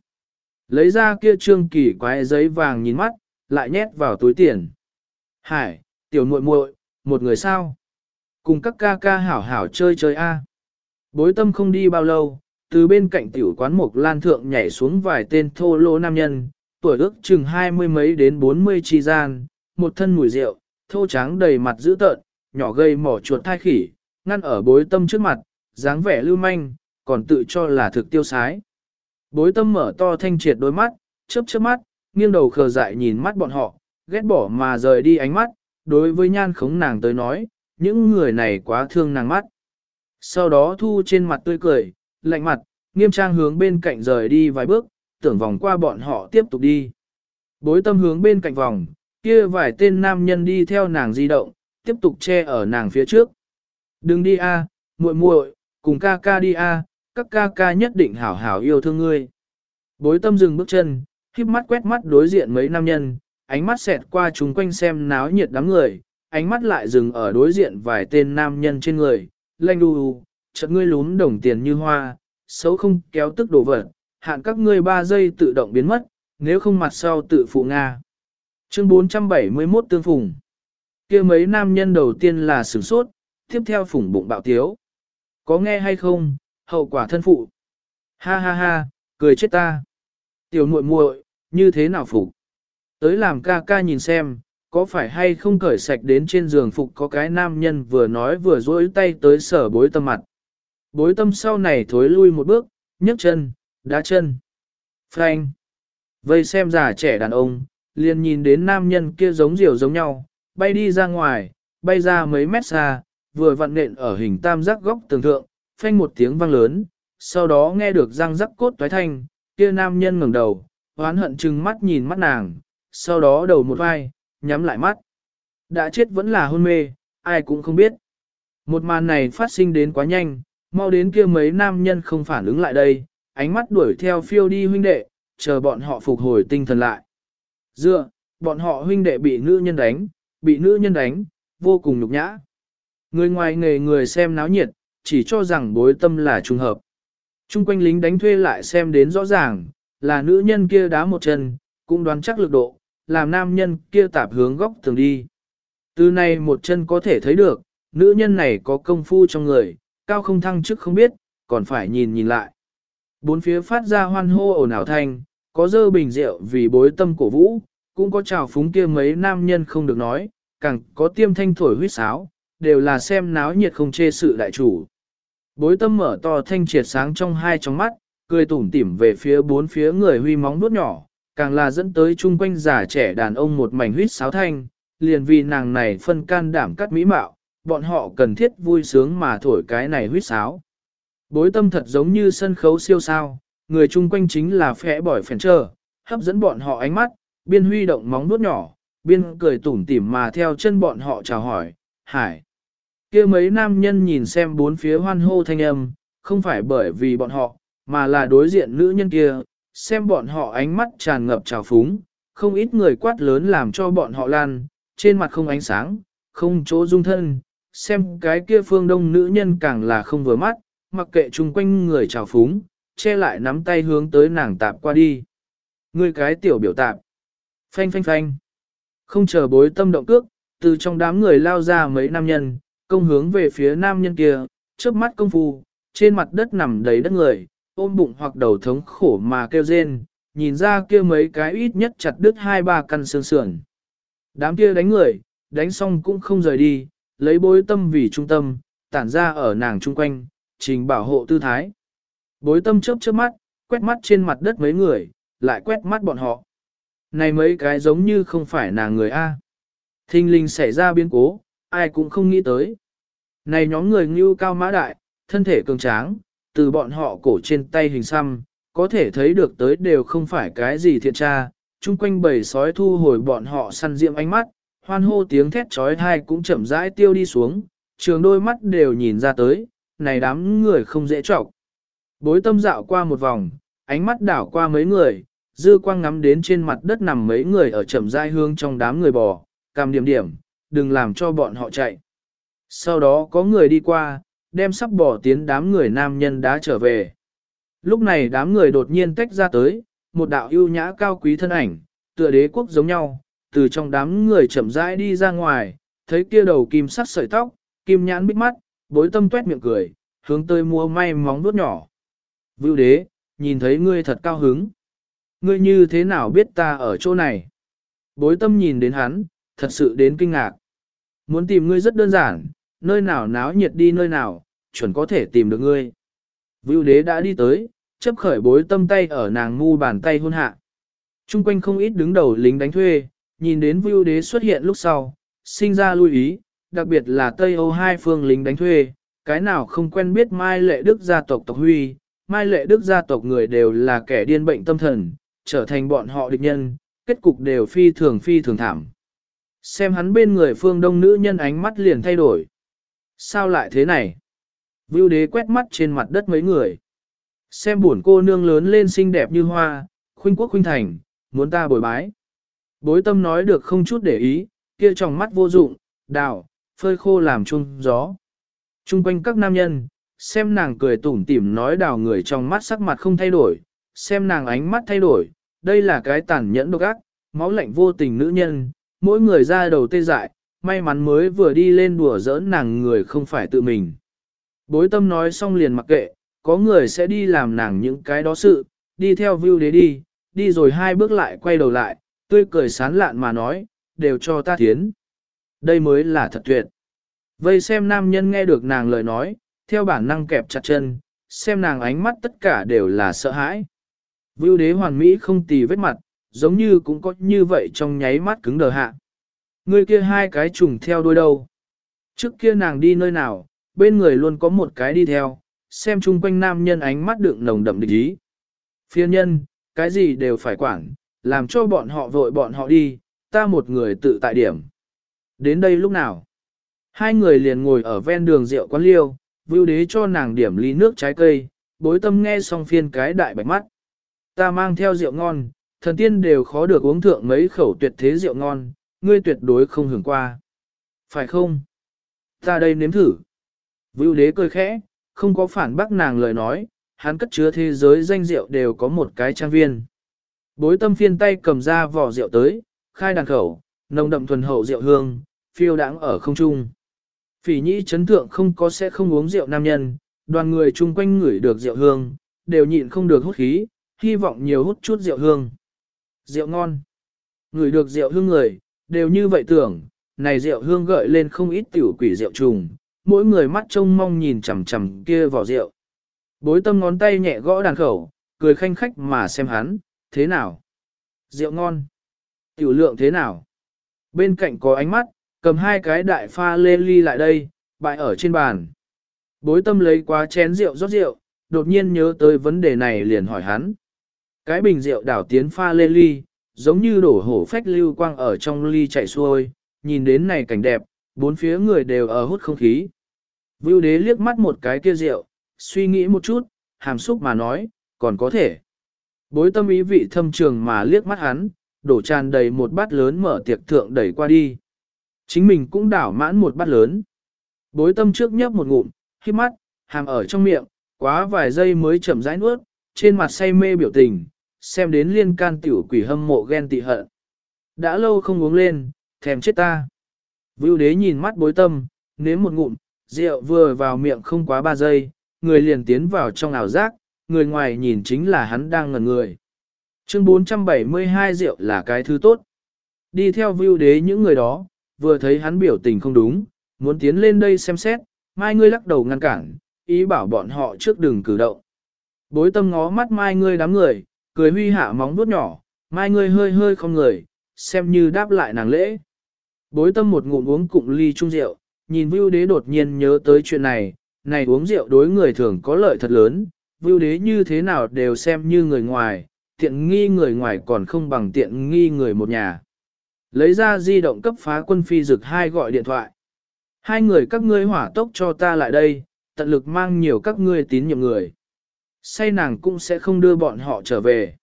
Lấy ra kia trương kỳ quái giấy vàng nhìn mắt, lại nhét vào túi tiền. Hải, tiểu muội muội, một người sao? Cùng các ca ca hảo hảo chơi chơi a. Bối tâm không đi bao lâu, từ bên cạnh tiểu quán mục lan thượng nhảy xuống vài tên thô lô nam nhân, tuổi ước chừng hai mươi mấy đến bốn mươi chi gian, một thân mùi rượu, thô trắng đầy mặt dữ tợn, nhỏ gây mỏ chuột thai khỉ, ngăn ở bối tâm trước mặt, dáng vẻ lưu manh, còn tự cho là thực tiêu sái. Bối tâm mở to thanh triệt đôi mắt, chớp chớp mắt, nghiêng đầu khờ dại nhìn mắt bọn họ, ghét bỏ mà rời đi ánh mắt, đối với nhan khống nàng tới nói, những người này quá thương nàng mắt. Sau đó thu trên mặt tươi cười, lạnh mặt, nghiêm trang hướng bên cạnh rời đi vài bước, tưởng vòng qua bọn họ tiếp tục đi. Bối tâm hướng bên cạnh vòng, kia vài tên nam nhân đi theo nàng di động, tiếp tục che ở nàng phía trước. Đừng đi a, muội muội, cùng ca ca đi a, các ca ca nhất định hảo hảo yêu thương ngươi. Bối tâm dừng bước chân, khiếp mắt quét mắt đối diện mấy nam nhân, ánh mắt xẹt qua chúng quanh xem náo nhiệt đám người, ánh mắt lại dừng ở đối diện vài tên nam nhân trên người, lanh đu chợt ngươi lún đồng tiền như hoa, xấu không kéo tức đổ vật, hạn các ngươi 3 giây tự động biến mất, nếu không mặt sau tự phụ Nga. Chương 471 tương phùng. kia mấy nam nhân đầu tiên là sửng sốt, tiếp theo phủng bụng bạo tiếu. Có nghe hay không, hậu quả thân phụ. Ha ha ha, cười chết ta. Tiểu muội muội, như thế nào phục? Tới làm ca ca nhìn xem, có phải hay không cởi sạch đến trên giường phục có cái nam nhân vừa nói vừa duỗi tay tới sở bối tâm mặt. Bối tâm sau này thối lui một bước, nhấc chân, đá chân. Frank. Vây xem già trẻ đàn ông, liền nhìn đến nam nhân kia giống diều giống nhau, bay đi ra ngoài, bay ra mấy mét xa, vừa vặn nện ở hình tam giác góc tường thượng, phanh một tiếng vang lớn, sau đó nghe được răng rắc cốt toái thanh, kia nam nhân ngẩng đầu, hoán hận chừng mắt nhìn mắt nàng, sau đó đầu một vai, nhắm lại mắt. Đã chết vẫn là hôn mê, ai cũng không biết. Một màn này phát sinh đến quá nhanh, mau đến kia mấy nam nhân không phản ứng lại đây, ánh mắt đuổi theo phiêu đi huynh đệ, chờ bọn họ phục hồi tinh thần lại. Dựa, bọn họ huynh đệ bị nữ nhân đánh, bị nữ nhân đánh, vô cùng nhục nhã. Người ngoài nghề người xem náo nhiệt, chỉ cho rằng bối tâm là trùng hợp. Trung quanh lính đánh thuê lại xem đến rõ ràng, là nữ nhân kia đá một chân, cũng đoán chắc lực độ, làm nam nhân kia tạp hướng góc tường đi. Từ này một chân có thể thấy được, nữ nhân này có công phu trong người, cao không thăng chức không biết, còn phải nhìn nhìn lại. Bốn phía phát ra hoan hô ồn ào thanh, có dơ bình rượu vì bối tâm cổ vũ, cũng có trào phúng kia mấy nam nhân không được nói, càng có tiêm thanh thổi huyết sáo, đều là xem náo nhiệt không chê sự đại chủ. Bối tâm mở to thanh triệt sáng trong hai trong mắt, cười tủm tỉm về phía bốn phía người huy móng đốt nhỏ, càng là dẫn tới chung quanh già trẻ đàn ông một mảnh huyết sáo thanh, liền vì nàng này phân can đảm cắt mỹ mạo, bọn họ cần thiết vui sướng mà thổi cái này huyết sáo. Bối tâm thật giống như sân khấu siêu sao, người chung quanh chính là phẽ bỏi phèn trờ, hấp dẫn bọn họ ánh mắt, biên huy động móng nuốt nhỏ, biên cười tủm tỉm mà theo chân bọn họ chào hỏi, hải. kia mấy nam nhân nhìn xem bốn phía hoan hô thanh âm, không phải bởi vì bọn họ, mà là đối diện nữ nhân kia, xem bọn họ ánh mắt tràn ngập trào phúng, không ít người quát lớn làm cho bọn họ lan, trên mặt không ánh sáng, không chỗ dung thân, xem cái kia phương đông nữ nhân càng là không vừa mắt, mặc kệ chung quanh người trào phúng, che lại nắm tay hướng tới nàng tạp qua đi. Người cái tiểu biểu tạp, phanh phanh phanh, không chờ bối tâm động cước, từ trong đám người lao ra mấy nam nhân, công hướng về phía nam nhân kia, trước mắt công phu, trên mặt đất nằm đầy đất người, ôm bụng hoặc đầu thống khổ mà kêu rên, nhìn ra kia mấy cái ít nhất chặt đứt hai ba căn xương sườn. Đám kia đánh người, đánh xong cũng không rời đi, lấy bối tâm vì trung tâm, tản ra ở nàng chung quanh, trình bảo hộ tư thái. Bối tâm chớp chớp mắt, quét mắt trên mặt đất mấy người, lại quét mắt bọn họ. Này mấy cái giống như không phải là người A. Thinh linh xảy ra biến cố, ai cũng không nghĩ tới. Này nhóm người ngưu cao mã đại, thân thể cường tráng, từ bọn họ cổ trên tay hình xăm, có thể thấy được tới đều không phải cái gì thiện tra, chung quanh bầy sói thu hồi bọn họ săn diệm ánh mắt, hoan hô tiếng thét trói thai cũng chậm rãi tiêu đi xuống, trường đôi mắt đều nhìn ra tới, này đám người không dễ trọc. Bối tâm dạo qua một vòng, ánh mắt đảo qua mấy người, dư quang ngắm đến trên mặt đất nằm mấy người ở chậm rãi hương trong đám người bò, cầm điểm điểm, đừng làm cho bọn họ chạy. Sau đó có người đi qua, đem sắp bỏ tiến đám người nam nhân đã trở về. Lúc này đám người đột nhiên tách ra tới, một đạo ưu nhã cao quý thân ảnh, tựa đế quốc giống nhau, từ trong đám người chậm rãi đi ra ngoài, thấy kia đầu kim sắt sợi tóc, kim nhãn bích mắt, bối tâm tuét miệng cười, hướng tới mua may móng vuốt nhỏ. Vưu đế, nhìn thấy ngươi thật cao hứng. Ngươi như thế nào biết ta ở chỗ này? Bối tâm nhìn đến hắn, thật sự đến kinh ngạc. Muốn tìm ngươi rất đơn giản, nơi nào náo nhiệt đi nơi nào, chuẩn có thể tìm được ngươi. Vưu đế đã đi tới, chấp khởi bối tâm tay ở nàng ngu bàn tay hôn hạ. Trung quanh không ít đứng đầu lính đánh thuê, nhìn đến Vưu đế xuất hiện lúc sau, sinh ra lưu ý, đặc biệt là Tây Âu hai phương lính đánh thuê, cái nào không quen biết Mai Lệ Đức gia tộc tộc huy, Mai Lệ Đức gia tộc người đều là kẻ điên bệnh tâm thần, trở thành bọn họ địch nhân, kết cục đều phi thường phi thường thảm. Xem hắn bên người phương đông nữ nhân ánh mắt liền thay đổi. Sao lại thế này? Vưu đế quét mắt trên mặt đất mấy người. Xem buồn cô nương lớn lên xinh đẹp như hoa, khuynh quốc khuynh thành, muốn ta bồi bái. Bối tâm nói được không chút để ý, kia trong mắt vô dụng, đào, phơi khô làm chung gió. Trung quanh các nam nhân, xem nàng cười tủm tỉm nói đào người trong mắt sắc mặt không thay đổi, xem nàng ánh mắt thay đổi, đây là cái tàn nhẫn độc ác, máu lạnh vô tình nữ nhân, mỗi người ra đầu tê dại, may mắn mới vừa đi lên đùa giỡn nàng người không phải tự mình. Bối tâm nói xong liền mặc kệ, có người sẽ đi làm nàng những cái đó sự, đi theo view đế đi, đi rồi hai bước lại quay đầu lại, tươi cười sán lạn mà nói, đều cho ta tiến. Đây mới là thật tuyệt. Vây xem nam nhân nghe được nàng lời nói, theo bản năng kẹp chặt chân, xem nàng ánh mắt tất cả đều là sợ hãi. Vưu đế hoàn mỹ không tì vết mặt, giống như cũng có như vậy trong nháy mắt cứng đờ hạ. Ngươi kia hai cái trùng theo đuôi đâu. Trước kia nàng đi nơi nào, bên người luôn có một cái đi theo, xem chung quanh nam nhân ánh mắt đựng nồng đậm địch ý. Phiên nhân, cái gì đều phải quản, làm cho bọn họ vội bọn họ đi, ta một người tự tại điểm. Đến đây lúc nào? Hai người liền ngồi ở ven đường rượu quán liêu, vưu đế cho nàng điểm ly nước trái cây, bối tâm nghe xong phiên cái đại bạch mắt. Ta mang theo rượu ngon, thần tiên đều khó được uống thượng mấy khẩu tuyệt thế rượu ngon, ngươi tuyệt đối không hưởng qua. Phải không? Ta đây nếm thử. Vưu đế cười khẽ, không có phản bác nàng lời nói, hắn cất chứa thế giới danh rượu đều có một cái trang viên. Bối tâm phiên tay cầm ra vỏ rượu tới, khai đàn khẩu, nồng đậm thuần hậu rượu hương, phiêu đáng ở không trung. Phỉ nhĩ chấn thượng không có sẽ không uống rượu nam nhân, đoàn người chung quanh ngửi được rượu hương, đều nhịn không được hút khí, hy vọng nhiều hút chút rượu hương. Rượu ngon. Ngửi được rượu hương người, đều như vậy tưởng, này rượu hương gợi lên không ít tiểu quỷ rượu trùng, mỗi người mắt trông mong nhìn chằm chằm kia vỏ rượu. Bối tâm ngón tay nhẹ gõ đàn khẩu, cười khanh khách mà xem hắn, thế nào? Rượu ngon. Tiểu lượng thế nào? Bên cạnh có ánh mắt, cầm hai cái đại pha lê ly lại đây, bại ở trên bàn. Bối tâm lấy quá chén rượu rót rượu, đột nhiên nhớ tới vấn đề này liền hỏi hắn. Cái bình rượu đảo tiến pha lê ly, giống như đổ hổ phách lưu quang ở trong ly chạy xuôi, nhìn đến này cảnh đẹp, bốn phía người đều ở hút không khí. Vưu đế liếc mắt một cái kia rượu, suy nghĩ một chút, hàm xúc mà nói, còn có thể. Bối tâm ý vị thâm trường mà liếc mắt hắn, đổ tràn đầy một bát lớn mở tiệc thượng đẩy qua đi. Chính mình cũng đảo mãn một bát lớn. Bối tâm trước nhấp một ngụm, khi mắt, hàm ở trong miệng, quá vài giây mới chậm rãi nuốt, trên mặt say mê biểu tình, xem đến liên can tiểu quỷ hâm mộ ghen tị hận. Đã lâu không uống lên, thèm chết ta. Vưu đế nhìn mắt bối tâm, nếm một ngụm, rượu vừa vào miệng không quá ba giây, người liền tiến vào trong ảo giác, người ngoài nhìn chính là hắn đang ngẩn người. Chương 472 rượu là cái thứ tốt. Đi theo view đế những người đó, vừa thấy hắn biểu tình không đúng, muốn tiến lên đây xem xét, mai ngươi lắc đầu ngăn cản, ý bảo bọn họ trước đừng cử động. Bối tâm ngó mắt mai ngươi đám người, cười huy hạ móng vuốt nhỏ, mai ngươi hơi hơi không người, xem như đáp lại nàng lễ. Bối tâm một ngụm uống cụng ly chung rượu, nhìn vưu đế đột nhiên nhớ tới chuyện này, này uống rượu đối người thường có lợi thật lớn, vưu đế như thế nào đều xem như người ngoài, tiện nghi người ngoài còn không bằng tiện nghi người một nhà. Lấy ra di động cấp phá quân phi dực hai gọi điện thoại. Hai người các ngươi hỏa tốc cho ta lại đây, tận lực mang nhiều các ngươi tín nhiệm người. Say nàng cũng sẽ không đưa bọn họ trở về.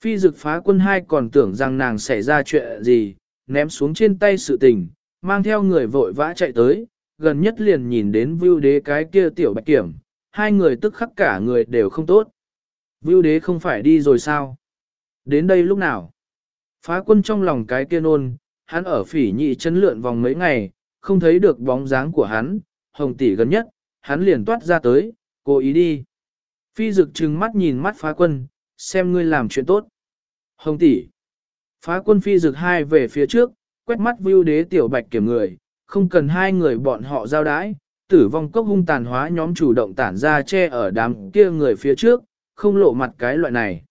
Phi dực phá quân hai còn tưởng rằng nàng xảy ra chuyện gì, ném xuống trên tay sự tình, mang theo người vội vã chạy tới, gần nhất liền nhìn đến vưu đế cái kia tiểu bạch kiểm, hai người tức khắc cả người đều không tốt. Vưu đế không phải đi rồi sao? Đến đây lúc nào? Phá quân trong lòng cái kia nôn, hắn ở phỉ nhị chân lượn vòng mấy ngày, không thấy được bóng dáng của hắn, hồng tỷ gần nhất, hắn liền toát ra tới, cố ý đi. Phi dực trừng mắt nhìn mắt phá quân, xem ngươi làm chuyện tốt. Hồng tỷ. Phá quân phi dực hai về phía trước, quét mắt view đế tiểu bạch kiểm người, không cần hai người bọn họ giao đái, tử vong cốc hung tàn hóa nhóm chủ động tản ra che ở đám kia người phía trước, không lộ mặt cái loại này.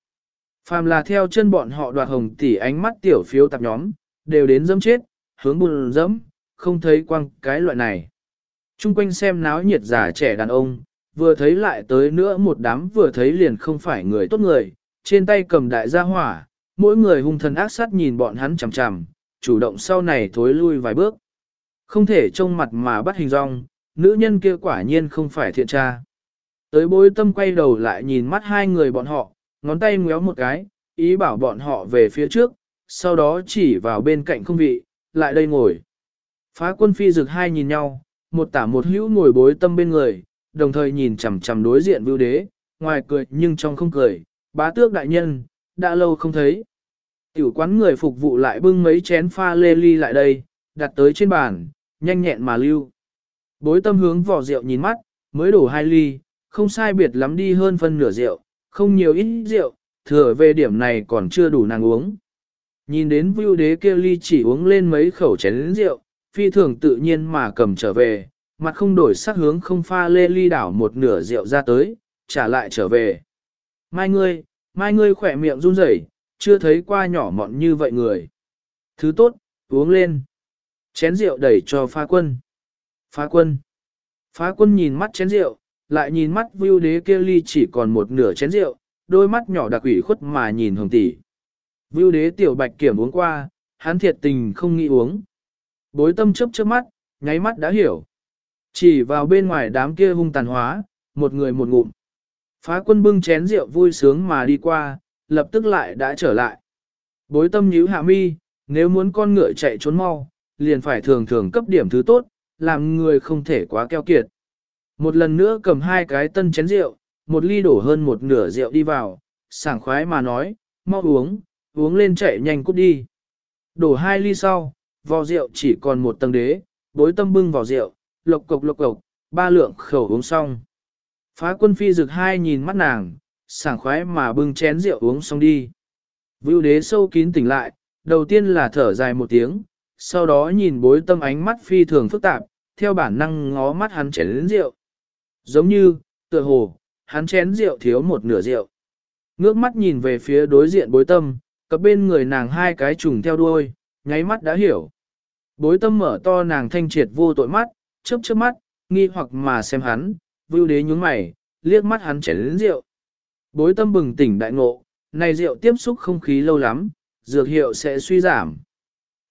Phàm là theo chân bọn họ đoạt hồng tỷ ánh mắt tiểu phiếu tạp nhóm, đều đến dẫm chết, hướng buồn dẫm, không thấy quăng cái loại này. Trung quanh xem náo nhiệt giả trẻ đàn ông, vừa thấy lại tới nữa một đám vừa thấy liền không phải người tốt người, trên tay cầm đại gia hỏa, mỗi người hung thần ác sát nhìn bọn hắn chằm chằm, chủ động sau này thối lui vài bước. Không thể trông mặt mà bắt hình rong, nữ nhân kia quả nhiên không phải thiện tra. Tới bối tâm quay đầu lại nhìn mắt hai người bọn họ, ngón tay ngéo một cái, ý bảo bọn họ về phía trước, sau đó chỉ vào bên cạnh không vị, lại đây ngồi. Phá quân phi rực hai nhìn nhau, một tả một hữu ngồi bối tâm bên người, đồng thời nhìn chằm chằm đối diện vưu đế, ngoài cười nhưng trong không cười, bá tước đại nhân, đã lâu không thấy. Tiểu quán người phục vụ lại bưng mấy chén pha lê ly lại đây, đặt tới trên bàn, nhanh nhẹn mà lưu. Bối tâm hướng vỏ rượu nhìn mắt, mới đổ hai ly, không sai biệt lắm đi hơn phân nửa rượu, không nhiều ít rượu, thừa về điểm này còn chưa đủ nàng uống. Nhìn đến vưu đế kia ly chỉ uống lên mấy khẩu chén rượu, phi thường tự nhiên mà cầm trở về, mặt không đổi sắc hướng không pha lê ly đảo một nửa rượu ra tới, trả lại trở về. Mai ngươi, mai ngươi khỏe miệng run rẩy, chưa thấy qua nhỏ mọn như vậy người. Thứ tốt, uống lên. Chén rượu đẩy cho phá quân. Phá quân. Phá quân nhìn mắt chén rượu, lại nhìn mắt view đế kia ly chỉ còn một nửa chén rượu, đôi mắt nhỏ đặc ủy khuất mà nhìn hồng tỷ. Vưu đế tiểu bạch kiểm uống qua, hắn thiệt tình không nghĩ uống. Bối tâm chớp chớp mắt, nháy mắt đã hiểu. Chỉ vào bên ngoài đám kia hung tàn hóa, một người một ngụm. Phá quân bưng chén rượu vui sướng mà đi qua, lập tức lại đã trở lại. Bối tâm nhíu hạ mi, nếu muốn con ngựa chạy trốn mau, liền phải thường thường cấp điểm thứ tốt, làm người không thể quá keo kiệt. Một lần nữa cầm hai cái tân chén rượu, một ly đổ hơn một nửa rượu đi vào, sảng khoái mà nói, mau uống, uống lên chạy nhanh cút đi. Đổ hai ly sau, vò rượu chỉ còn một tầng đế, bối tâm bưng vào rượu, lộc cộc lộc cộc, ba lượng khẩu uống xong. Phá quân phi rực hai nhìn mắt nàng, sảng khoái mà bưng chén rượu uống xong đi. Vưu đế sâu kín tỉnh lại, đầu tiên là thở dài một tiếng, sau đó nhìn bối tâm ánh mắt phi thường phức tạp, theo bản năng ngó mắt hắn chén đến rượu. Giống như, tựa hồ, hắn chén rượu thiếu một nửa rượu. Ngước mắt nhìn về phía đối diện bối tâm, cặp bên người nàng hai cái trùng theo đuôi, nháy mắt đã hiểu. Bối tâm mở to nàng thanh triệt vô tội mắt, chớp chớp mắt, nghi hoặc mà xem hắn, vưu đế nhúng mày, liếc mắt hắn chảy đến rượu. Bối tâm bừng tỉnh đại ngộ, này rượu tiếp xúc không khí lâu lắm, dược hiệu sẽ suy giảm.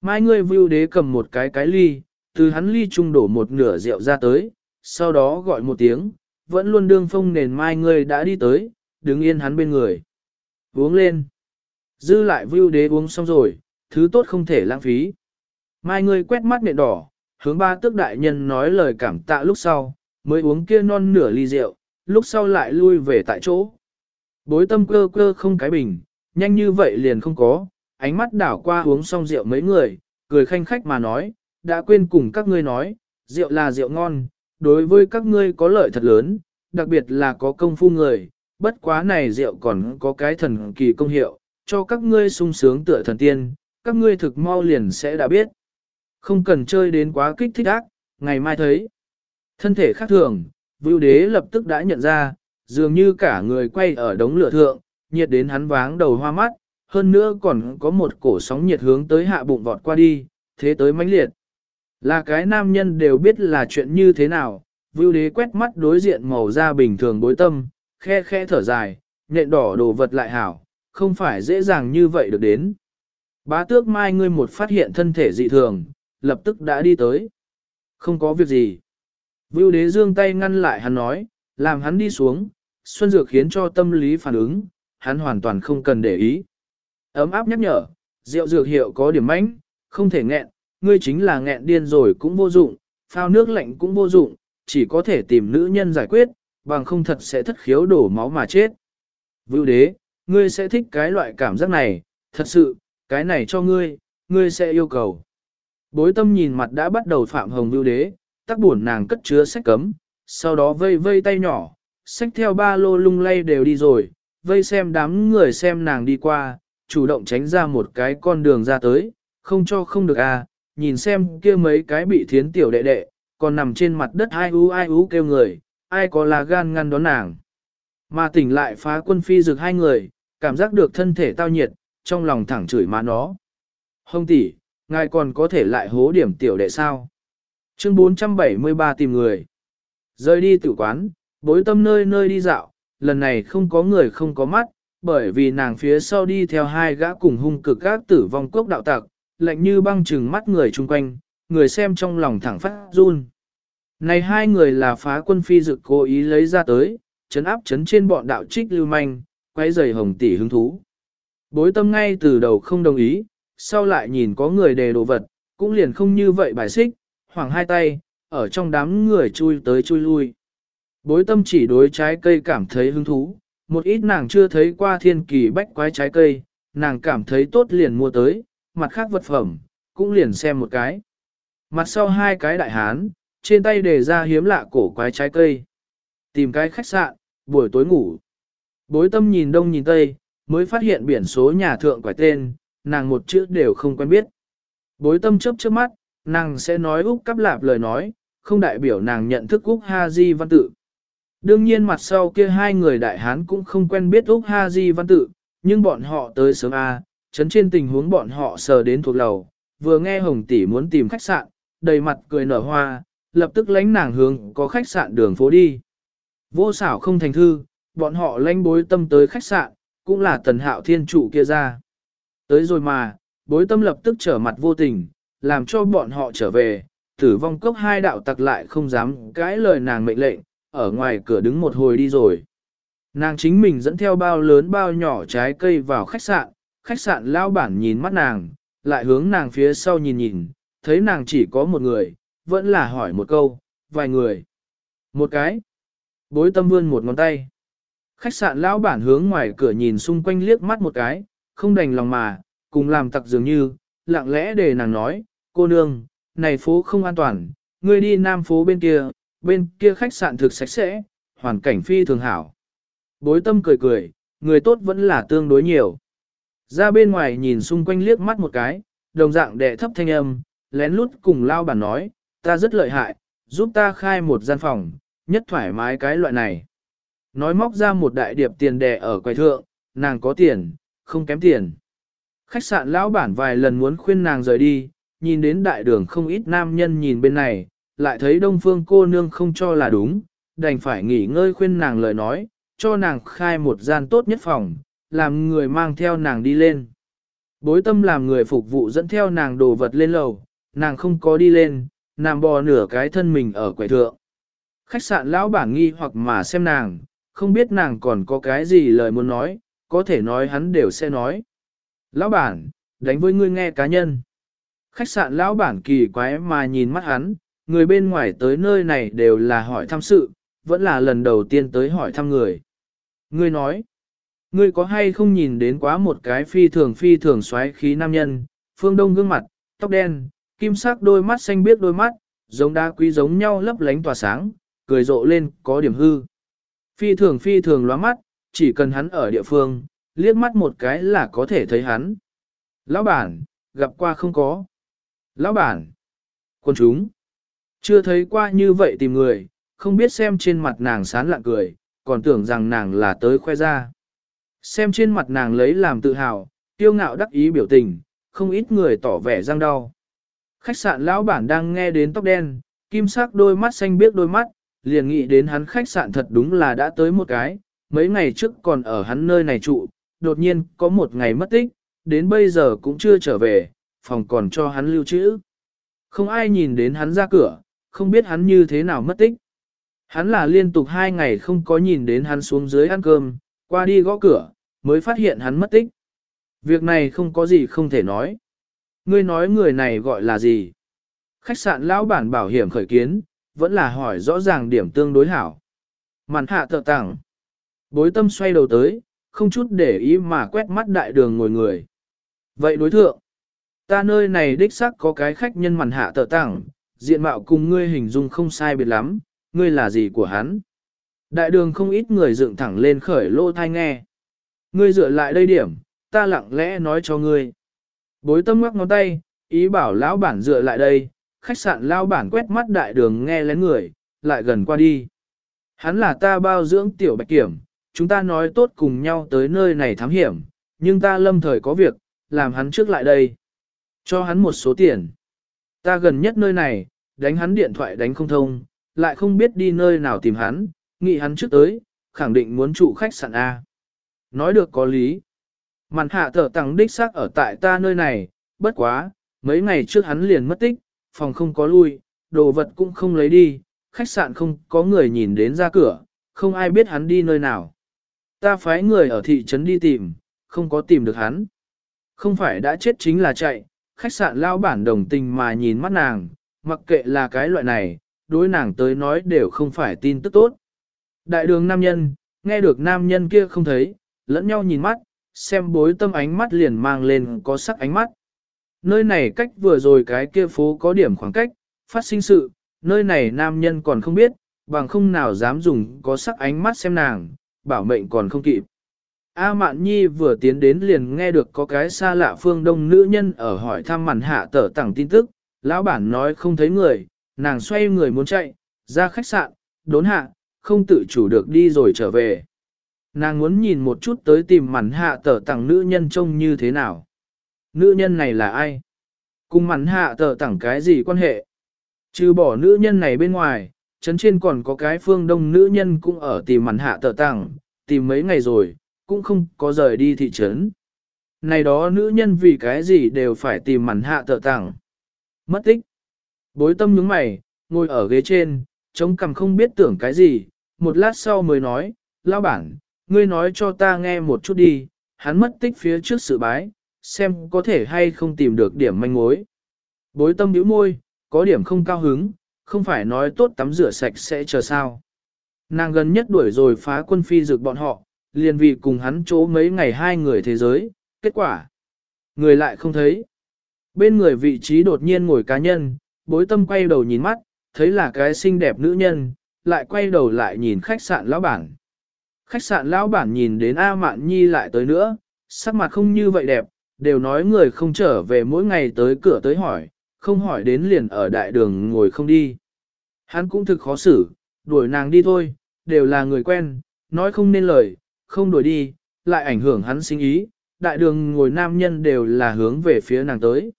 Mai ngươi vưu đế cầm một cái cái ly, từ hắn ly trung đổ một nửa rượu ra tới, sau đó gọi một tiếng, vẫn luôn đương phong nền mai ngươi đã đi tới, đứng yên hắn bên người. Uống lên. Dư lại vưu đế uống xong rồi, thứ tốt không thể lãng phí. Mai ngươi quét mắt nện đỏ, hướng ba tước đại nhân nói lời cảm tạ lúc sau, mới uống kia non nửa ly rượu, lúc sau lại lui về tại chỗ. Bối tâm cơ cơ không cái bình, nhanh như vậy liền không có, ánh mắt đảo qua uống xong rượu mấy người, cười khanh khách mà nói, đã quên cùng các ngươi nói, rượu là rượu ngon, đối với các ngươi có lợi thật lớn, đặc biệt là có công phu người, bất quá này rượu còn có cái thần kỳ công hiệu, cho các ngươi sung sướng tựa thần tiên, các ngươi thực mau liền sẽ đã biết. Không cần chơi đến quá kích thích ác, ngày mai thấy. Thân thể khác thường, Vưu Đế lập tức đã nhận ra, dường như cả người quay ở đống lửa thượng, nhiệt đến hắn váng đầu hoa mắt, hơn nữa còn có một cổ sóng nhiệt hướng tới hạ bụng vọt qua đi, thế tới mãnh liệt. Là cái nam nhân đều biết là chuyện như thế nào, Vưu Đế quét mắt đối diện màu da bình thường bối tâm, khe khe thở dài, nện đỏ đồ vật lại hảo, không phải dễ dàng như vậy được đến. Bá tước mai ngươi một phát hiện thân thể dị thường, lập tức đã đi tới. Không có việc gì. Vưu đế dương tay ngăn lại hắn nói, làm hắn đi xuống, Xuân Dược khiến cho tâm lý phản ứng, hắn hoàn toàn không cần để ý. Ấm áp nhắc nhở, rượu dược hiệu có điểm mánh, không thể nghẹn, ngươi chính là nghẹn điên rồi cũng vô dụng, phao nước lạnh cũng vô dụng, chỉ có thể tìm nữ nhân giải quyết, bằng không thật sẽ thất khiếu đổ máu mà chết. Vưu đế, ngươi sẽ thích cái loại cảm giác này, thật sự, cái này cho ngươi, ngươi sẽ yêu cầu. Bối tâm nhìn mặt đã bắt đầu phạm hồng vưu đế, tắc buồn nàng cất chứa sách cấm, sau đó vây vây tay nhỏ, sách theo ba lô lung lay đều đi rồi, vây xem đám người xem nàng đi qua, chủ động tránh ra một cái con đường ra tới, không cho không được à, nhìn xem kia mấy cái bị thiến tiểu đệ đệ, còn nằm trên mặt đất ai ú ai ú kêu người, ai có là gan ngăn đón nàng. Mà tỉnh lại phá quân phi rực hai người, cảm giác được thân thể tao nhiệt, trong lòng thẳng chửi má nó. Hông tỷ, ngài còn có thể lại hố điểm tiểu đệ sao? Chương 473 tìm người. Rơi đi tử quán, bối tâm nơi nơi đi dạo, lần này không có người không có mắt, bởi vì nàng phía sau đi theo hai gã cùng hung cực gác tử vong cốc đạo tặc, lạnh như băng trừng mắt người chung quanh, người xem trong lòng thẳng phát run. Này hai người là phá quân phi dực cố ý lấy ra tới, chấn áp chấn trên bọn đạo trích lưu manh, quay giày hồng tỷ hứng thú. Bối tâm ngay từ đầu không đồng ý, sau lại nhìn có người đề đồ vật, cũng liền không như vậy bài xích, hoảng hai tay, ở trong đám người chui tới chui lui. Bối tâm chỉ đối trái cây cảm thấy hứng thú, một ít nàng chưa thấy qua thiên kỳ bách quái trái cây, nàng cảm thấy tốt liền mua tới, mặt khác vật phẩm, cũng liền xem một cái. Mặt sau hai cái đại hán, trên tay đề ra hiếm lạ cổ quái trái cây. Tìm cái khách sạn, buổi tối ngủ. Bối tâm nhìn đông nhìn tây, mới phát hiện biển số nhà thượng quải tên, nàng một chữ đều không quen biết. Bối tâm chớp trước mắt, nàng sẽ nói Úc cắp lạp lời nói, không đại biểu nàng nhận thức Úc Ha Di văn tự. Đương nhiên mặt sau kia hai người đại hán cũng không quen biết Úc Ha Di văn tự, nhưng bọn họ tới sớm A, chấn trên tình huống bọn họ sờ đến thuộc lầu, vừa nghe Hồng Tỷ muốn tìm khách sạn, đầy mặt cười nở hoa, lập tức lánh nàng hướng có khách sạn đường phố đi. Vô xảo không thành thư, bọn họ lánh bối tâm tới khách sạn, cũng là tần hạo thiên chủ kia ra. Tới rồi mà, bối tâm lập tức trở mặt vô tình, làm cho bọn họ trở về, tử vong cốc hai đạo tặc lại không dám cãi lời nàng mệnh lệnh, ở ngoài cửa đứng một hồi đi rồi. Nàng chính mình dẫn theo bao lớn bao nhỏ trái cây vào khách sạn, khách sạn lao bản nhìn mắt nàng, lại hướng nàng phía sau nhìn nhìn, thấy nàng chỉ có một người, vẫn là hỏi một câu, vài người. Một cái. Bối tâm vươn một ngón tay. Khách sạn lão bản hướng ngoài cửa nhìn xung quanh liếc mắt một cái, không đành lòng mà, cùng làm tặc dường như, lặng lẽ để nàng nói, cô nương, này phố không an toàn, ngươi đi nam phố bên kia, bên kia khách sạn thực sạch sẽ, hoàn cảnh phi thường hảo. Bối tâm cười cười, người tốt vẫn là tương đối nhiều. Ra bên ngoài nhìn xung quanh liếc mắt một cái, đồng dạng đệ thấp thanh âm, lén lút cùng lao bản nói, ta rất lợi hại, giúp ta khai một gian phòng, nhất thoải mái cái loại này. Nói móc ra một đại điệp tiền đẻ ở quầy thượng, nàng có tiền, không kém tiền. Khách sạn lão bản vài lần muốn khuyên nàng rời đi, nhìn đến đại đường không ít nam nhân nhìn bên này, lại thấy đông phương cô nương không cho là đúng, đành phải nghỉ ngơi khuyên nàng lời nói, cho nàng khai một gian tốt nhất phòng, làm người mang theo nàng đi lên. Bối tâm làm người phục vụ dẫn theo nàng đồ vật lên lầu, nàng không có đi lên, nàng bò nửa cái thân mình ở quầy thượng. Khách sạn lão bản nghi hoặc mà xem nàng, không biết nàng còn có cái gì lời muốn nói, có thể nói hắn đều sẽ nói. Lão bản, đánh với ngươi nghe cá nhân. Khách sạn lão bản kỳ quái mà nhìn mắt hắn, người bên ngoài tới nơi này đều là hỏi thăm sự, vẫn là lần đầu tiên tới hỏi thăm người. Ngươi nói, ngươi có hay không nhìn đến quá một cái phi thường phi thường xoáy khí nam nhân, phương đông gương mặt, tóc đen, kim sắc đôi mắt xanh biếc đôi mắt, giống đá quý giống nhau lấp lánh tỏa sáng, cười rộ lên có điểm hư. Phi thường phi thường lóa mắt, chỉ cần hắn ở địa phương, liếc mắt một cái là có thể thấy hắn. Lão bản, gặp qua không có. Lão bản, quân chúng, chưa thấy qua như vậy tìm người, không biết xem trên mặt nàng sán lạ cười, còn tưởng rằng nàng là tới khoe ra. Xem trên mặt nàng lấy làm tự hào, tiêu ngạo đắc ý biểu tình, không ít người tỏ vẻ răng đau. Khách sạn lão bản đang nghe đến tóc đen, kim sắc đôi mắt xanh biếc đôi mắt, liền nghĩ đến hắn khách sạn thật đúng là đã tới một cái, mấy ngày trước còn ở hắn nơi này trụ, đột nhiên có một ngày mất tích, đến bây giờ cũng chưa trở về, phòng còn cho hắn lưu trữ. Không ai nhìn đến hắn ra cửa, không biết hắn như thế nào mất tích. Hắn là liên tục hai ngày không có nhìn đến hắn xuống dưới ăn cơm, qua đi gõ cửa, mới phát hiện hắn mất tích. Việc này không có gì không thể nói. Ngươi nói người này gọi là gì? Khách sạn lão bản bảo hiểm khởi kiến, vẫn là hỏi rõ ràng điểm tương đối hảo. Màn hạ thợ tặng. Bối tâm xoay đầu tới, không chút để ý mà quét mắt đại đường ngồi người. Vậy đối thượng, ta nơi này đích xác có cái khách nhân màn hạ tờ tặng, diện mạo cùng ngươi hình dung không sai biệt lắm, ngươi là gì của hắn? Đại đường không ít người dựng thẳng lên khởi lô thai nghe. Ngươi dựa lại đây điểm, ta lặng lẽ nói cho ngươi. Bối tâm ngoắc ngón tay, ý bảo lão bản dựa lại đây, khách sạn lão bản quét mắt đại đường nghe lén người, lại gần qua đi. Hắn là ta bao dưỡng tiểu bạch kiểm, chúng ta nói tốt cùng nhau tới nơi này thám hiểm, nhưng ta lâm thời có việc, làm hắn trước lại đây. Cho hắn một số tiền. Ta gần nhất nơi này, đánh hắn điện thoại đánh không thông, lại không biết đi nơi nào tìm hắn, nghĩ hắn trước tới, khẳng định muốn trụ khách sạn A. Nói được có lý. Màn hạ thở tăng đích xác ở tại ta nơi này, bất quá, mấy ngày trước hắn liền mất tích, phòng không có lui, đồ vật cũng không lấy đi, khách sạn không có người nhìn đến ra cửa, không ai biết hắn đi nơi nào. Ta phái người ở thị trấn đi tìm, không có tìm được hắn. Không phải đã chết chính là chạy, khách sạn lao bản đồng tình mà nhìn mắt nàng, mặc kệ là cái loại này, đối nàng tới nói đều không phải tin tức tốt. Đại đường nam nhân, nghe được nam nhân kia không thấy, lẫn nhau nhìn mắt, xem bối tâm ánh mắt liền mang lên có sắc ánh mắt. Nơi này cách vừa rồi cái kia phố có điểm khoảng cách, phát sinh sự, nơi này nam nhân còn không biết, bằng không nào dám dùng có sắc ánh mắt xem nàng, bảo mệnh còn không kịp. A Mạn Nhi vừa tiến đến liền nghe được có cái xa lạ phương đông nữ nhân ở hỏi thăm màn hạ tở tặng tin tức, lão bản nói không thấy người, nàng xoay người muốn chạy, ra khách sạn, đốn hạ, không tự chủ được đi rồi trở về. Nàng muốn nhìn một chút tới tìm màn hạ tở tặng nữ nhân trông như thế nào. Nữ nhân này là ai? Cùng màn hạ tở tặng cái gì quan hệ? Trừ bỏ nữ nhân này bên ngoài, chấn trên còn có cái phương đông nữ nhân cũng ở tìm mặn hạ tờ tặng, tìm mấy ngày rồi, cũng không có rời đi thị trấn. Này đó nữ nhân vì cái gì đều phải tìm mặn hạ tờ tặng. Mất tích. Bối tâm nhướng mày, ngồi ở ghế trên, chống cằm không biết tưởng cái gì, một lát sau mới nói, lao bản, ngươi nói cho ta nghe một chút đi, hắn mất tích phía trước sự bái, xem có thể hay không tìm được điểm manh mối. Bối tâm nhíu môi, có điểm không cao hứng, không phải nói tốt tắm rửa sạch sẽ chờ sao. Nàng gần nhất đuổi rồi phá quân phi dược bọn họ, liền vì cùng hắn chỗ mấy ngày hai người thế giới, kết quả. Người lại không thấy. Bên người vị trí đột nhiên ngồi cá nhân, bối tâm quay đầu nhìn mắt, thấy là cái xinh đẹp nữ nhân, lại quay đầu lại nhìn khách sạn lão bản. Khách sạn lão bản nhìn đến A Mạn Nhi lại tới nữa, sắc mặt không như vậy đẹp, đều nói người không trở về mỗi ngày tới cửa tới hỏi, không hỏi đến liền ở đại đường ngồi không đi. Hắn cũng thực khó xử, đuổi nàng đi thôi, đều là người quen, nói không nên lời, không đuổi đi, lại ảnh hưởng hắn sinh ý, đại đường ngồi nam nhân đều là hướng về phía nàng tới.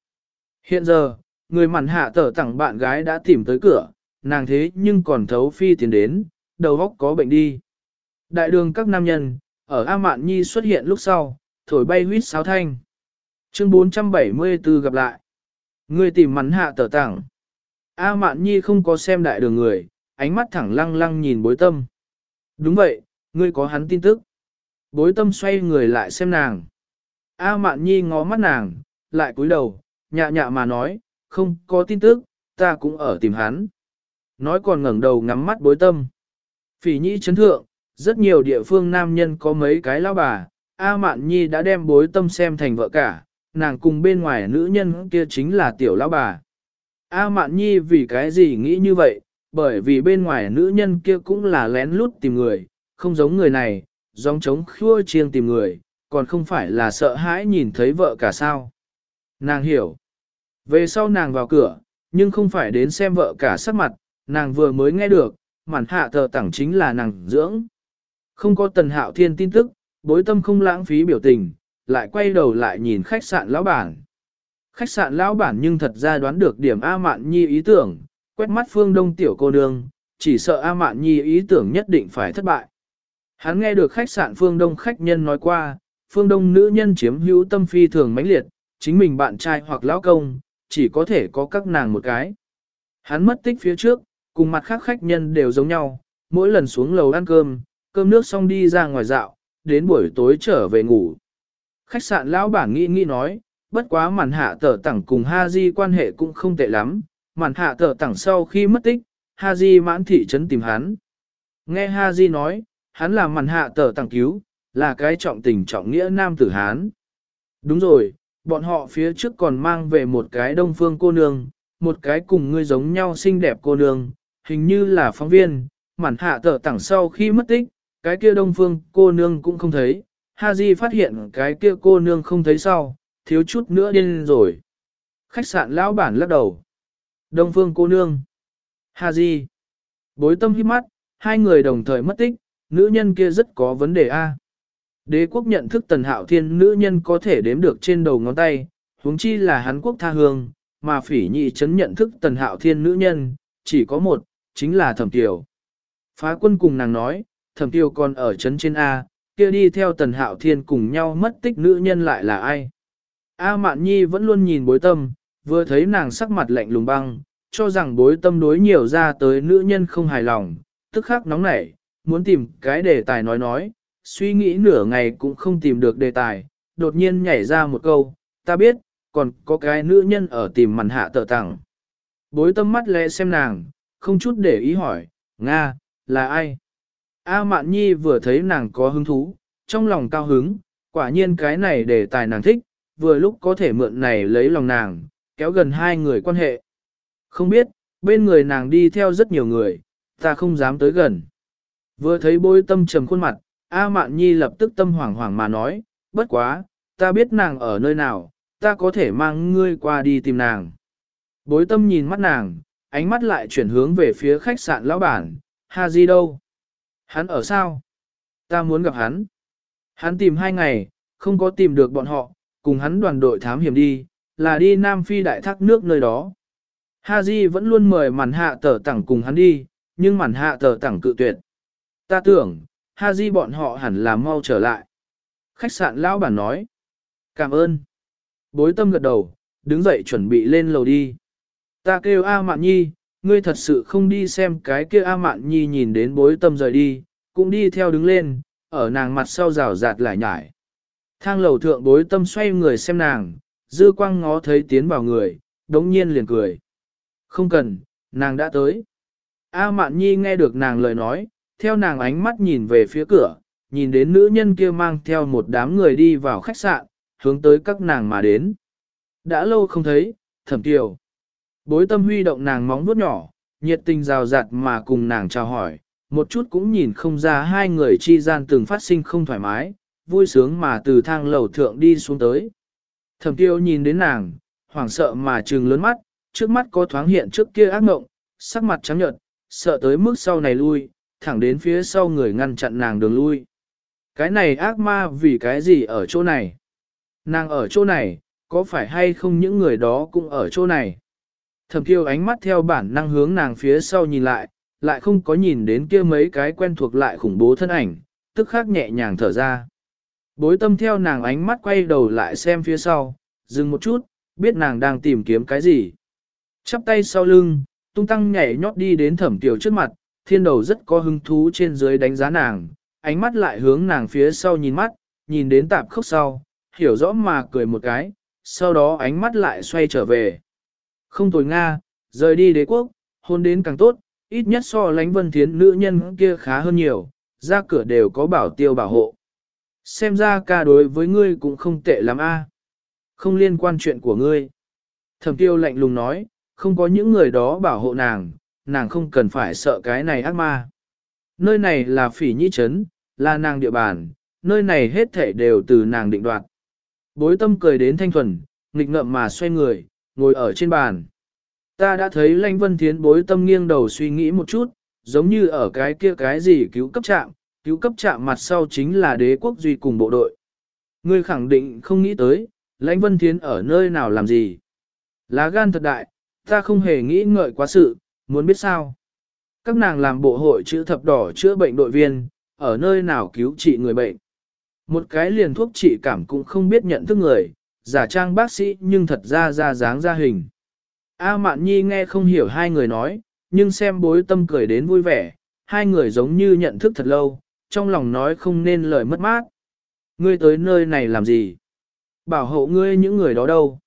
Hiện giờ, người mặn hạ tở tặng bạn gái đã tìm tới cửa, nàng thế nhưng còn thấu phi tiến đến, đầu óc có bệnh đi. Đại đường các nam nhân, ở A Mạn Nhi xuất hiện lúc sau, thổi bay huyết sáo thanh. Chương 474 gặp lại. Ngươi tìm mắn hạ tở tặng. A Mạn Nhi không có xem đại đường người, ánh mắt thẳng lăng lăng nhìn bối tâm. Đúng vậy, ngươi có hắn tin tức. Bối tâm xoay người lại xem nàng. A Mạn Nhi ngó mắt nàng, lại cúi đầu, nhạ nhạ mà nói, không có tin tức, ta cũng ở tìm hắn. Nói còn ngẩng đầu ngắm mắt bối tâm. Phỉ nhĩ chấn thượng, rất nhiều địa phương nam nhân có mấy cái lao bà, A Mạn Nhi đã đem bối tâm xem thành vợ cả, nàng cùng bên ngoài nữ nhân kia chính là tiểu lão bà. A Mạn Nhi vì cái gì nghĩ như vậy, bởi vì bên ngoài nữ nhân kia cũng là lén lút tìm người, không giống người này, giống chống khua chiêng tìm người, còn không phải là sợ hãi nhìn thấy vợ cả sao. Nàng hiểu. Về sau nàng vào cửa, nhưng không phải đến xem vợ cả sắc mặt, nàng vừa mới nghe được, màn hạ thờ tẳng chính là nàng dưỡng. Không có tần hạo thiên tin tức, bối tâm không lãng phí biểu tình, lại quay đầu lại nhìn khách sạn lão bản. Khách sạn lão bản nhưng thật ra đoán được điểm A Mạn Nhi ý tưởng, quét mắt phương đông tiểu cô nương, chỉ sợ A Mạn Nhi ý tưởng nhất định phải thất bại. Hắn nghe được khách sạn phương đông khách nhân nói qua, phương đông nữ nhân chiếm hữu tâm phi thường mãnh liệt, chính mình bạn trai hoặc lão công, chỉ có thể có các nàng một cái. Hắn mất tích phía trước, cùng mặt khác khách nhân đều giống nhau, mỗi lần xuống lầu ăn cơm, cơm nước xong đi ra ngoài dạo, đến buổi tối trở về ngủ. Khách sạn lão bản nghĩ nghĩ nói, bất quá màn hạ tờ tẳng cùng Ha Di quan hệ cũng không tệ lắm, màn hạ tờ tẳng sau khi mất tích, Ha Di mãn thị trấn tìm hắn. Nghe Ha Di nói, hắn là màn hạ tờ tẳng cứu, là cái trọng tình trọng nghĩa nam tử Hán. Đúng rồi, bọn họ phía trước còn mang về một cái đông phương cô nương, một cái cùng ngươi giống nhau xinh đẹp cô nương, hình như là phóng viên, màn hạ tờ tẳng sau khi mất tích, cái kia đông phương cô nương cũng không thấy. Ha Di phát hiện cái kia cô nương không thấy sau, thiếu chút nữa điên rồi. Khách sạn lão bản lắc đầu. Đông phương cô nương. Ha Di. Bối tâm hít mắt, hai người đồng thời mất tích, nữ nhân kia rất có vấn đề a. Đế quốc nhận thức tần hạo thiên nữ nhân có thể đếm được trên đầu ngón tay, huống chi là hán quốc tha hương, mà phỉ nhị chấn nhận thức tần hạo thiên nữ nhân, chỉ có một, chính là thẩm tiểu. Phá quân cùng nàng nói, thẩm tiểu còn ở chấn trên A, kia đi theo tần hạo thiên cùng nhau mất tích nữ nhân lại là ai. A mạn nhi vẫn luôn nhìn bối tâm, vừa thấy nàng sắc mặt lạnh lùng băng, cho rằng bối tâm đối nhiều ra tới nữ nhân không hài lòng, tức khắc nóng nảy, muốn tìm cái đề tài nói nói, suy nghĩ nửa ngày cũng không tìm được đề tài, đột nhiên nhảy ra một câu, ta biết, còn có cái nữ nhân ở tìm màn hạ tợ tặng. Bối tâm mắt lẽ xem nàng, không chút để ý hỏi, Nga, là ai? A Mạn Nhi vừa thấy nàng có hứng thú, trong lòng cao hứng, quả nhiên cái này để tài nàng thích, vừa lúc có thể mượn này lấy lòng nàng, kéo gần hai người quan hệ. Không biết, bên người nàng đi theo rất nhiều người, ta không dám tới gần. Vừa thấy bối tâm trầm khuôn mặt, A Mạn Nhi lập tức tâm hoảng hoảng mà nói, bất quá, ta biết nàng ở nơi nào, ta có thể mang ngươi qua đi tìm nàng. Bối tâm nhìn mắt nàng, ánh mắt lại chuyển hướng về phía khách sạn lão bản, Ha gì đâu? Hắn ở sao? Ta muốn gặp hắn. Hắn tìm hai ngày, không có tìm được bọn họ, cùng hắn đoàn đội thám hiểm đi, là đi Nam Phi đại thác nước nơi đó. Ha vẫn luôn mời màn hạ tờ tẳng cùng hắn đi, nhưng màn hạ tờ tẳng cự tuyệt. Ta tưởng, Ha bọn họ hẳn là mau trở lại. Khách sạn lão bản nói. Cảm ơn. Bối tâm gật đầu, đứng dậy chuẩn bị lên lầu đi. Ta kêu A Mạn Nhi, ngươi thật sự không đi xem cái kia A Mạn Nhi nhìn đến bối tâm rời đi, cũng đi theo đứng lên, ở nàng mặt sau rào rạt lại nhải. Thang lầu thượng bối tâm xoay người xem nàng, dư quang ngó thấy tiến vào người, đống nhiên liền cười. Không cần, nàng đã tới. A Mạn Nhi nghe được nàng lời nói, theo nàng ánh mắt nhìn về phía cửa, nhìn đến nữ nhân kia mang theo một đám người đi vào khách sạn, hướng tới các nàng mà đến. Đã lâu không thấy, thẩm tiểu. Bối tâm huy động nàng móng vuốt nhỏ, nhiệt tình rào rạt mà cùng nàng chào hỏi, một chút cũng nhìn không ra hai người chi gian từng phát sinh không thoải mái, vui sướng mà từ thang lầu thượng đi xuống tới. Thẩm tiêu nhìn đến nàng, hoảng sợ mà trừng lớn mắt, trước mắt có thoáng hiện trước kia ác mộng, sắc mặt trắng nhợt, sợ tới mức sau này lui, thẳng đến phía sau người ngăn chặn nàng đường lui. Cái này ác ma vì cái gì ở chỗ này? Nàng ở chỗ này, có phải hay không những người đó cũng ở chỗ này? Thẩm kiêu ánh mắt theo bản năng hướng nàng phía sau nhìn lại, lại không có nhìn đến kia mấy cái quen thuộc lại khủng bố thân ảnh, tức khắc nhẹ nhàng thở ra. Bối tâm theo nàng ánh mắt quay đầu lại xem phía sau, dừng một chút, biết nàng đang tìm kiếm cái gì. Chắp tay sau lưng, tung tăng nhảy nhót đi đến thẩm tiểu trước mặt, thiên đầu rất có hứng thú trên dưới đánh giá nàng, ánh mắt lại hướng nàng phía sau nhìn mắt, nhìn đến tạp khốc sau, hiểu rõ mà cười một cái, sau đó ánh mắt lại xoay trở về. Không tồi Nga, rời đi đế quốc, hôn đến càng tốt, ít nhất so lánh vân thiến nữ nhân kia khá hơn nhiều, ra cửa đều có bảo tiêu bảo hộ. Xem ra ca đối với ngươi cũng không tệ lắm a. Không liên quan chuyện của ngươi. Thẩm tiêu lạnh lùng nói, không có những người đó bảo hộ nàng, nàng không cần phải sợ cái này ác ma. Nơi này là phỉ nhĩ trấn, là nàng địa bàn, nơi này hết thể đều từ nàng định đoạt. Bối tâm cười đến thanh thuần, nghịch ngợm mà xoay người, ngồi ở trên bàn. Ta đã thấy Lanh Vân Thiến bối tâm nghiêng đầu suy nghĩ một chút, giống như ở cái kia cái gì cứu cấp trạm, cứu cấp trạm mặt sau chính là đế quốc duy cùng bộ đội. Ngươi khẳng định không nghĩ tới, Lãnh Vân Thiến ở nơi nào làm gì. Lá gan thật đại, ta không hề nghĩ ngợi quá sự, muốn biết sao. Các nàng làm bộ hội chữ thập đỏ chữa bệnh đội viên, ở nơi nào cứu trị người bệnh. Một cái liền thuốc trị cảm cũng không biết nhận thức người, giả trang bác sĩ nhưng thật ra ra dáng ra hình. A Mạn Nhi nghe không hiểu hai người nói, nhưng xem bối tâm cười đến vui vẻ, hai người giống như nhận thức thật lâu, trong lòng nói không nên lời mất mát. Ngươi tới nơi này làm gì? Bảo hộ ngươi những người đó đâu?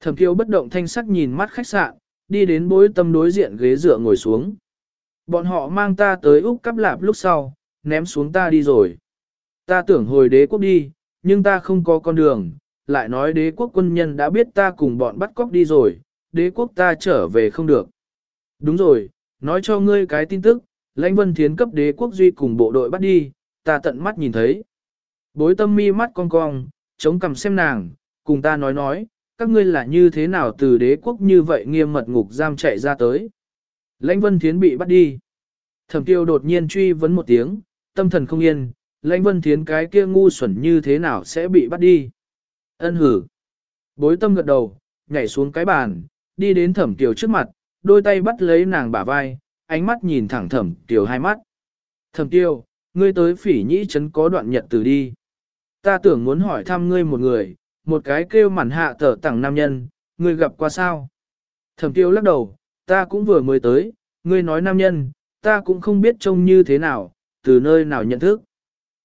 Thẩm kiêu bất động thanh sắc nhìn mắt khách sạn, đi đến bối tâm đối diện ghế dựa ngồi xuống. Bọn họ mang ta tới Úc cắp lạp lúc sau, ném xuống ta đi rồi. Ta tưởng hồi đế quốc đi, nhưng ta không có con đường, lại nói đế quốc quân nhân đã biết ta cùng bọn bắt cóc đi rồi, đế quốc ta trở về không được. Đúng rồi, nói cho ngươi cái tin tức, lãnh vân thiến cấp đế quốc duy cùng bộ đội bắt đi, ta tận mắt nhìn thấy. Bối tâm mi mắt cong cong, chống cằm xem nàng, cùng ta nói nói, các ngươi là như thế nào từ đế quốc như vậy nghiêm mật ngục giam chạy ra tới. Lãnh vân thiến bị bắt đi. Thẩm tiêu đột nhiên truy vấn một tiếng, tâm thần không yên, lãnh vân thiến cái kia ngu xuẩn như thế nào sẽ bị bắt đi. Ân hử. Bối tâm gật đầu, nhảy xuống cái bàn, đi đến thẩm tiểu trước mặt, đôi tay bắt lấy nàng bả vai, ánh mắt nhìn thẳng thẩm tiểu hai mắt. Thẩm tiểu, ngươi tới phỉ nhĩ trấn có đoạn nhật từ đi. Ta tưởng muốn hỏi thăm ngươi một người, một cái kêu mặn hạ tở tặng nam nhân, ngươi gặp qua sao? Thẩm tiêu lắc đầu, ta cũng vừa mới tới, ngươi nói nam nhân, ta cũng không biết trông như thế nào, từ nơi nào nhận thức.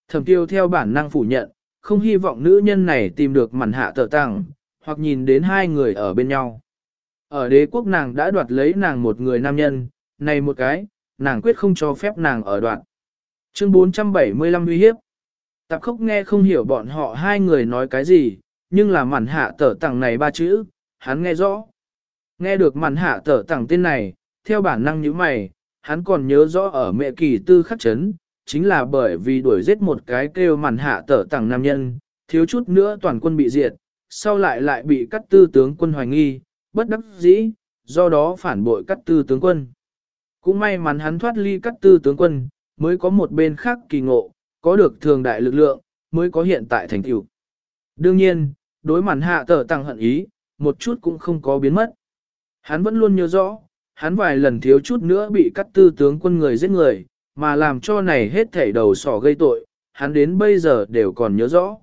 Thẩm tiêu theo bản năng phủ nhận, không hy vọng nữ nhân này tìm được mặn hạ tở tặng, hoặc nhìn đến hai người ở bên nhau. Ở đế quốc nàng đã đoạt lấy nàng một người nam nhân, này một cái, nàng quyết không cho phép nàng ở đoạn. Chương 475 uy hiếp. Tạp khốc nghe không hiểu bọn họ hai người nói cái gì, nhưng là màn hạ tở tặng này ba chữ, hắn nghe rõ. Nghe được màn hạ tở tặng tên này, theo bản năng như mày, hắn còn nhớ rõ ở mẹ kỳ tư khắc chấn, chính là bởi vì đuổi giết một cái kêu màn hạ tở tặng nam nhân, thiếu chút nữa toàn quân bị diệt, sau lại lại bị cắt tư tướng quân hoài nghi, bất đắc dĩ, do đó phản bội cắt tư tướng quân. Cũng may mắn hắn thoát ly cắt tư tướng quân, mới có một bên khác kỳ ngộ, có được thường đại lực lượng, mới có hiện tại thành tựu. Đương nhiên, đối màn hạ tở tăng hận ý, một chút cũng không có biến mất. Hắn vẫn luôn nhớ rõ, hắn vài lần thiếu chút nữa bị cắt tư tướng quân người giết người, mà làm cho này hết thảy đầu sỏ gây tội, hắn đến bây giờ đều còn nhớ rõ.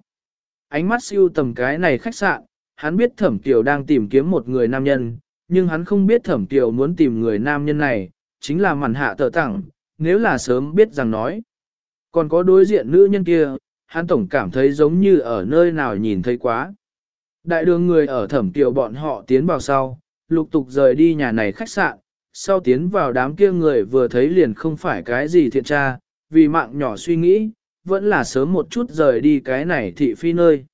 Ánh mắt siêu tầm cái này khách sạn, hắn biết thẩm tiểu đang tìm kiếm một người nam nhân, nhưng hắn không biết thẩm tiểu muốn tìm người nam nhân này, chính là màn hạ tờ tặng, nếu là sớm biết rằng nói. Còn có đối diện nữ nhân kia, hắn tổng cảm thấy giống như ở nơi nào nhìn thấy quá. Đại đường người ở thẩm tiểu bọn họ tiến vào sau, lục tục rời đi nhà này khách sạn, sau tiến vào đám kia người vừa thấy liền không phải cái gì thiện tra, vì mạng nhỏ suy nghĩ, vẫn là sớm một chút rời đi cái này thị phi nơi.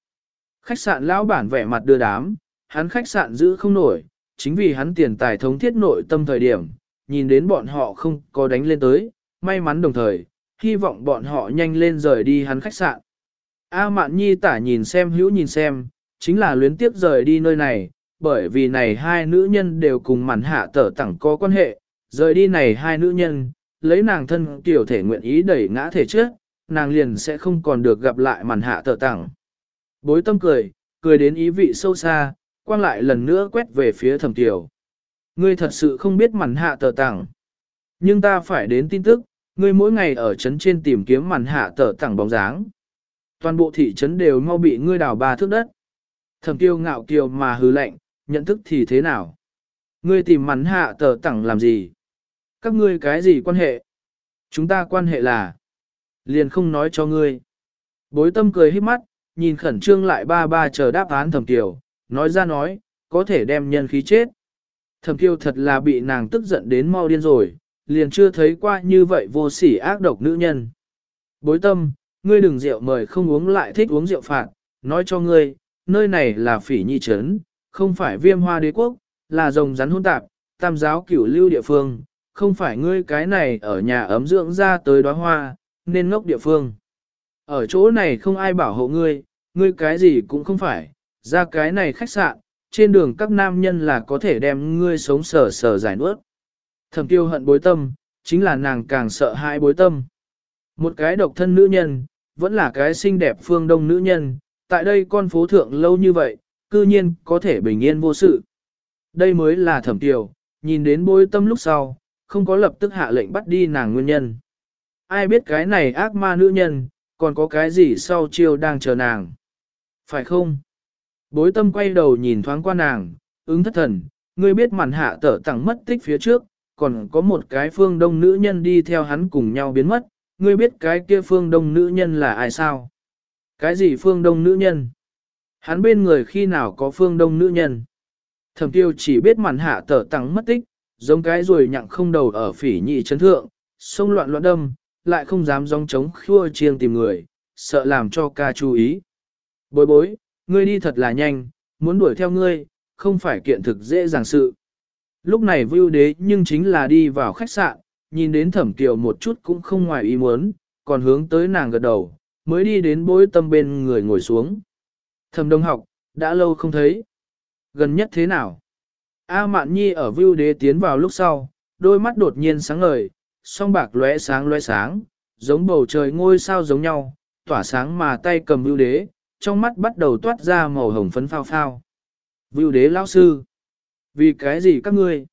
Khách sạn lão bản vẻ mặt đưa đám, hắn khách sạn giữ không nổi, chính vì hắn tiền tài thống thiết nội tâm thời điểm, nhìn đến bọn họ không có đánh lên tới, may mắn đồng thời, hy vọng bọn họ nhanh lên rời đi hắn khách sạn. A Mạn Nhi tả nhìn xem hữu nhìn xem, chính là luyến tiếp rời đi nơi này, bởi vì này hai nữ nhân đều cùng mặn hạ tở tẳng có quan hệ, rời đi này hai nữ nhân, lấy nàng thân tiểu thể nguyện ý đẩy ngã thể trước, nàng liền sẽ không còn được gặp lại mặn hạ tở tẳng. Bối tâm cười, cười đến ý vị sâu xa, quang lại lần nữa quét về phía thẩm tiểu. Ngươi thật sự không biết mặn hạ tở tẳng. Nhưng ta phải đến tin tức, ngươi mỗi ngày ở trấn trên tìm kiếm mặn hạ tở tẳng bóng dáng. Toàn bộ thị trấn đều mau bị ngươi đào ba thước đất. Thẩm tiêu ngạo kiều mà hứ lạnh, nhận thức thì thế nào? Ngươi tìm mắn hạ tờ tẳng làm gì? Các ngươi cái gì quan hệ? Chúng ta quan hệ là... Liền không nói cho ngươi. Bối tâm cười hít mắt, nhìn khẩn trương lại ba ba chờ đáp án thẩm kiều, nói ra nói, có thể đem nhân khí chết. Thẩm kiều thật là bị nàng tức giận đến mau điên rồi, liền chưa thấy qua như vậy vô sỉ ác độc nữ nhân. Bối tâm, ngươi đừng rượu mời không uống lại thích uống rượu phạt, nói cho ngươi, nơi này là phỉ nhi trấn, không phải viêm hoa đế quốc, là rồng rắn hôn tạp, tam giáo cửu lưu địa phương, không phải ngươi cái này ở nhà ấm dưỡng ra tới đóa hoa, nên ngốc địa phương. Ở chỗ này không ai bảo hộ ngươi, ngươi cái gì cũng không phải, ra cái này khách sạn, trên đường các nam nhân là có thể đem ngươi sống sờ sờ giải nuốt. Thẩm tiêu hận bối tâm, chính là nàng càng sợ hãi bối tâm. Một cái độc thân nữ nhân, vẫn là cái xinh đẹp phương đông nữ nhân, tại đây con phố thượng lâu như vậy, cư nhiên có thể bình yên vô sự. Đây mới là thẩm tiểu, nhìn đến bối tâm lúc sau, không có lập tức hạ lệnh bắt đi nàng nguyên nhân. Ai biết cái này ác ma nữ nhân, còn có cái gì sau chiêu đang chờ nàng. Phải không? Bối tâm quay đầu nhìn thoáng qua nàng, ứng thất thần, ngươi biết màn hạ tở tặng mất tích phía trước, còn có một cái phương đông nữ nhân đi theo hắn cùng nhau biến mất, ngươi biết cái kia phương đông nữ nhân là ai sao? Cái gì phương đông nữ nhân? Hắn bên người khi nào có phương đông nữ nhân. Thẩm tiêu chỉ biết màn hạ tở tăng mất tích, giống cái rồi nhặng không đầu ở phỉ nhị chấn thượng, sông loạn loạn đâm, lại không dám dòng trống khua chiêng tìm người, sợ làm cho ca chú ý. Bối bối, ngươi đi thật là nhanh, muốn đuổi theo ngươi, không phải kiện thực dễ dàng sự. Lúc này vưu đế nhưng chính là đi vào khách sạn, nhìn đến thẩm kiều một chút cũng không ngoài ý muốn, còn hướng tới nàng gật đầu, mới đi đến bối tâm bên người ngồi xuống. Thẩm đông học, đã lâu không thấy. Gần nhất thế nào? A Mạn Nhi ở vưu đế tiến vào lúc sau, đôi mắt đột nhiên sáng ngời, song bạc lóe sáng lóe sáng, giống bầu trời ngôi sao giống nhau, tỏa sáng mà tay cầm vưu đế, trong mắt bắt đầu toát ra màu hồng phấn phao phao. vưu đế lão sư. Vì cái gì các ngươi?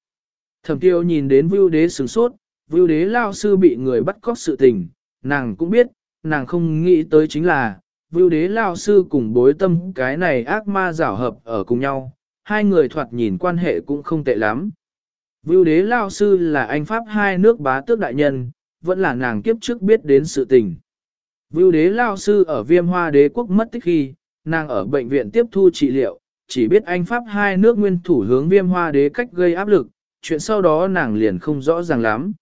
Thẩm tiêu nhìn đến vưu đế sửng sốt, vưu đế lão sư bị người bắt cóc sự tình, nàng cũng biết, nàng không nghĩ tới chính là, vưu đế lao sư cùng bối tâm cái này ác ma rảo hợp ở cùng nhau, hai người thoạt nhìn quan hệ cũng không tệ lắm. Vưu đế lao sư là anh Pháp hai nước bá tước đại nhân, vẫn là nàng kiếp trước biết đến sự tình. Vưu đế lao sư ở viêm hoa đế quốc mất tích khi, nàng ở bệnh viện tiếp thu trị liệu, chỉ biết anh Pháp hai nước nguyên thủ hướng viêm hoa đế cách gây áp lực, chuyện sau đó nàng liền không rõ ràng lắm.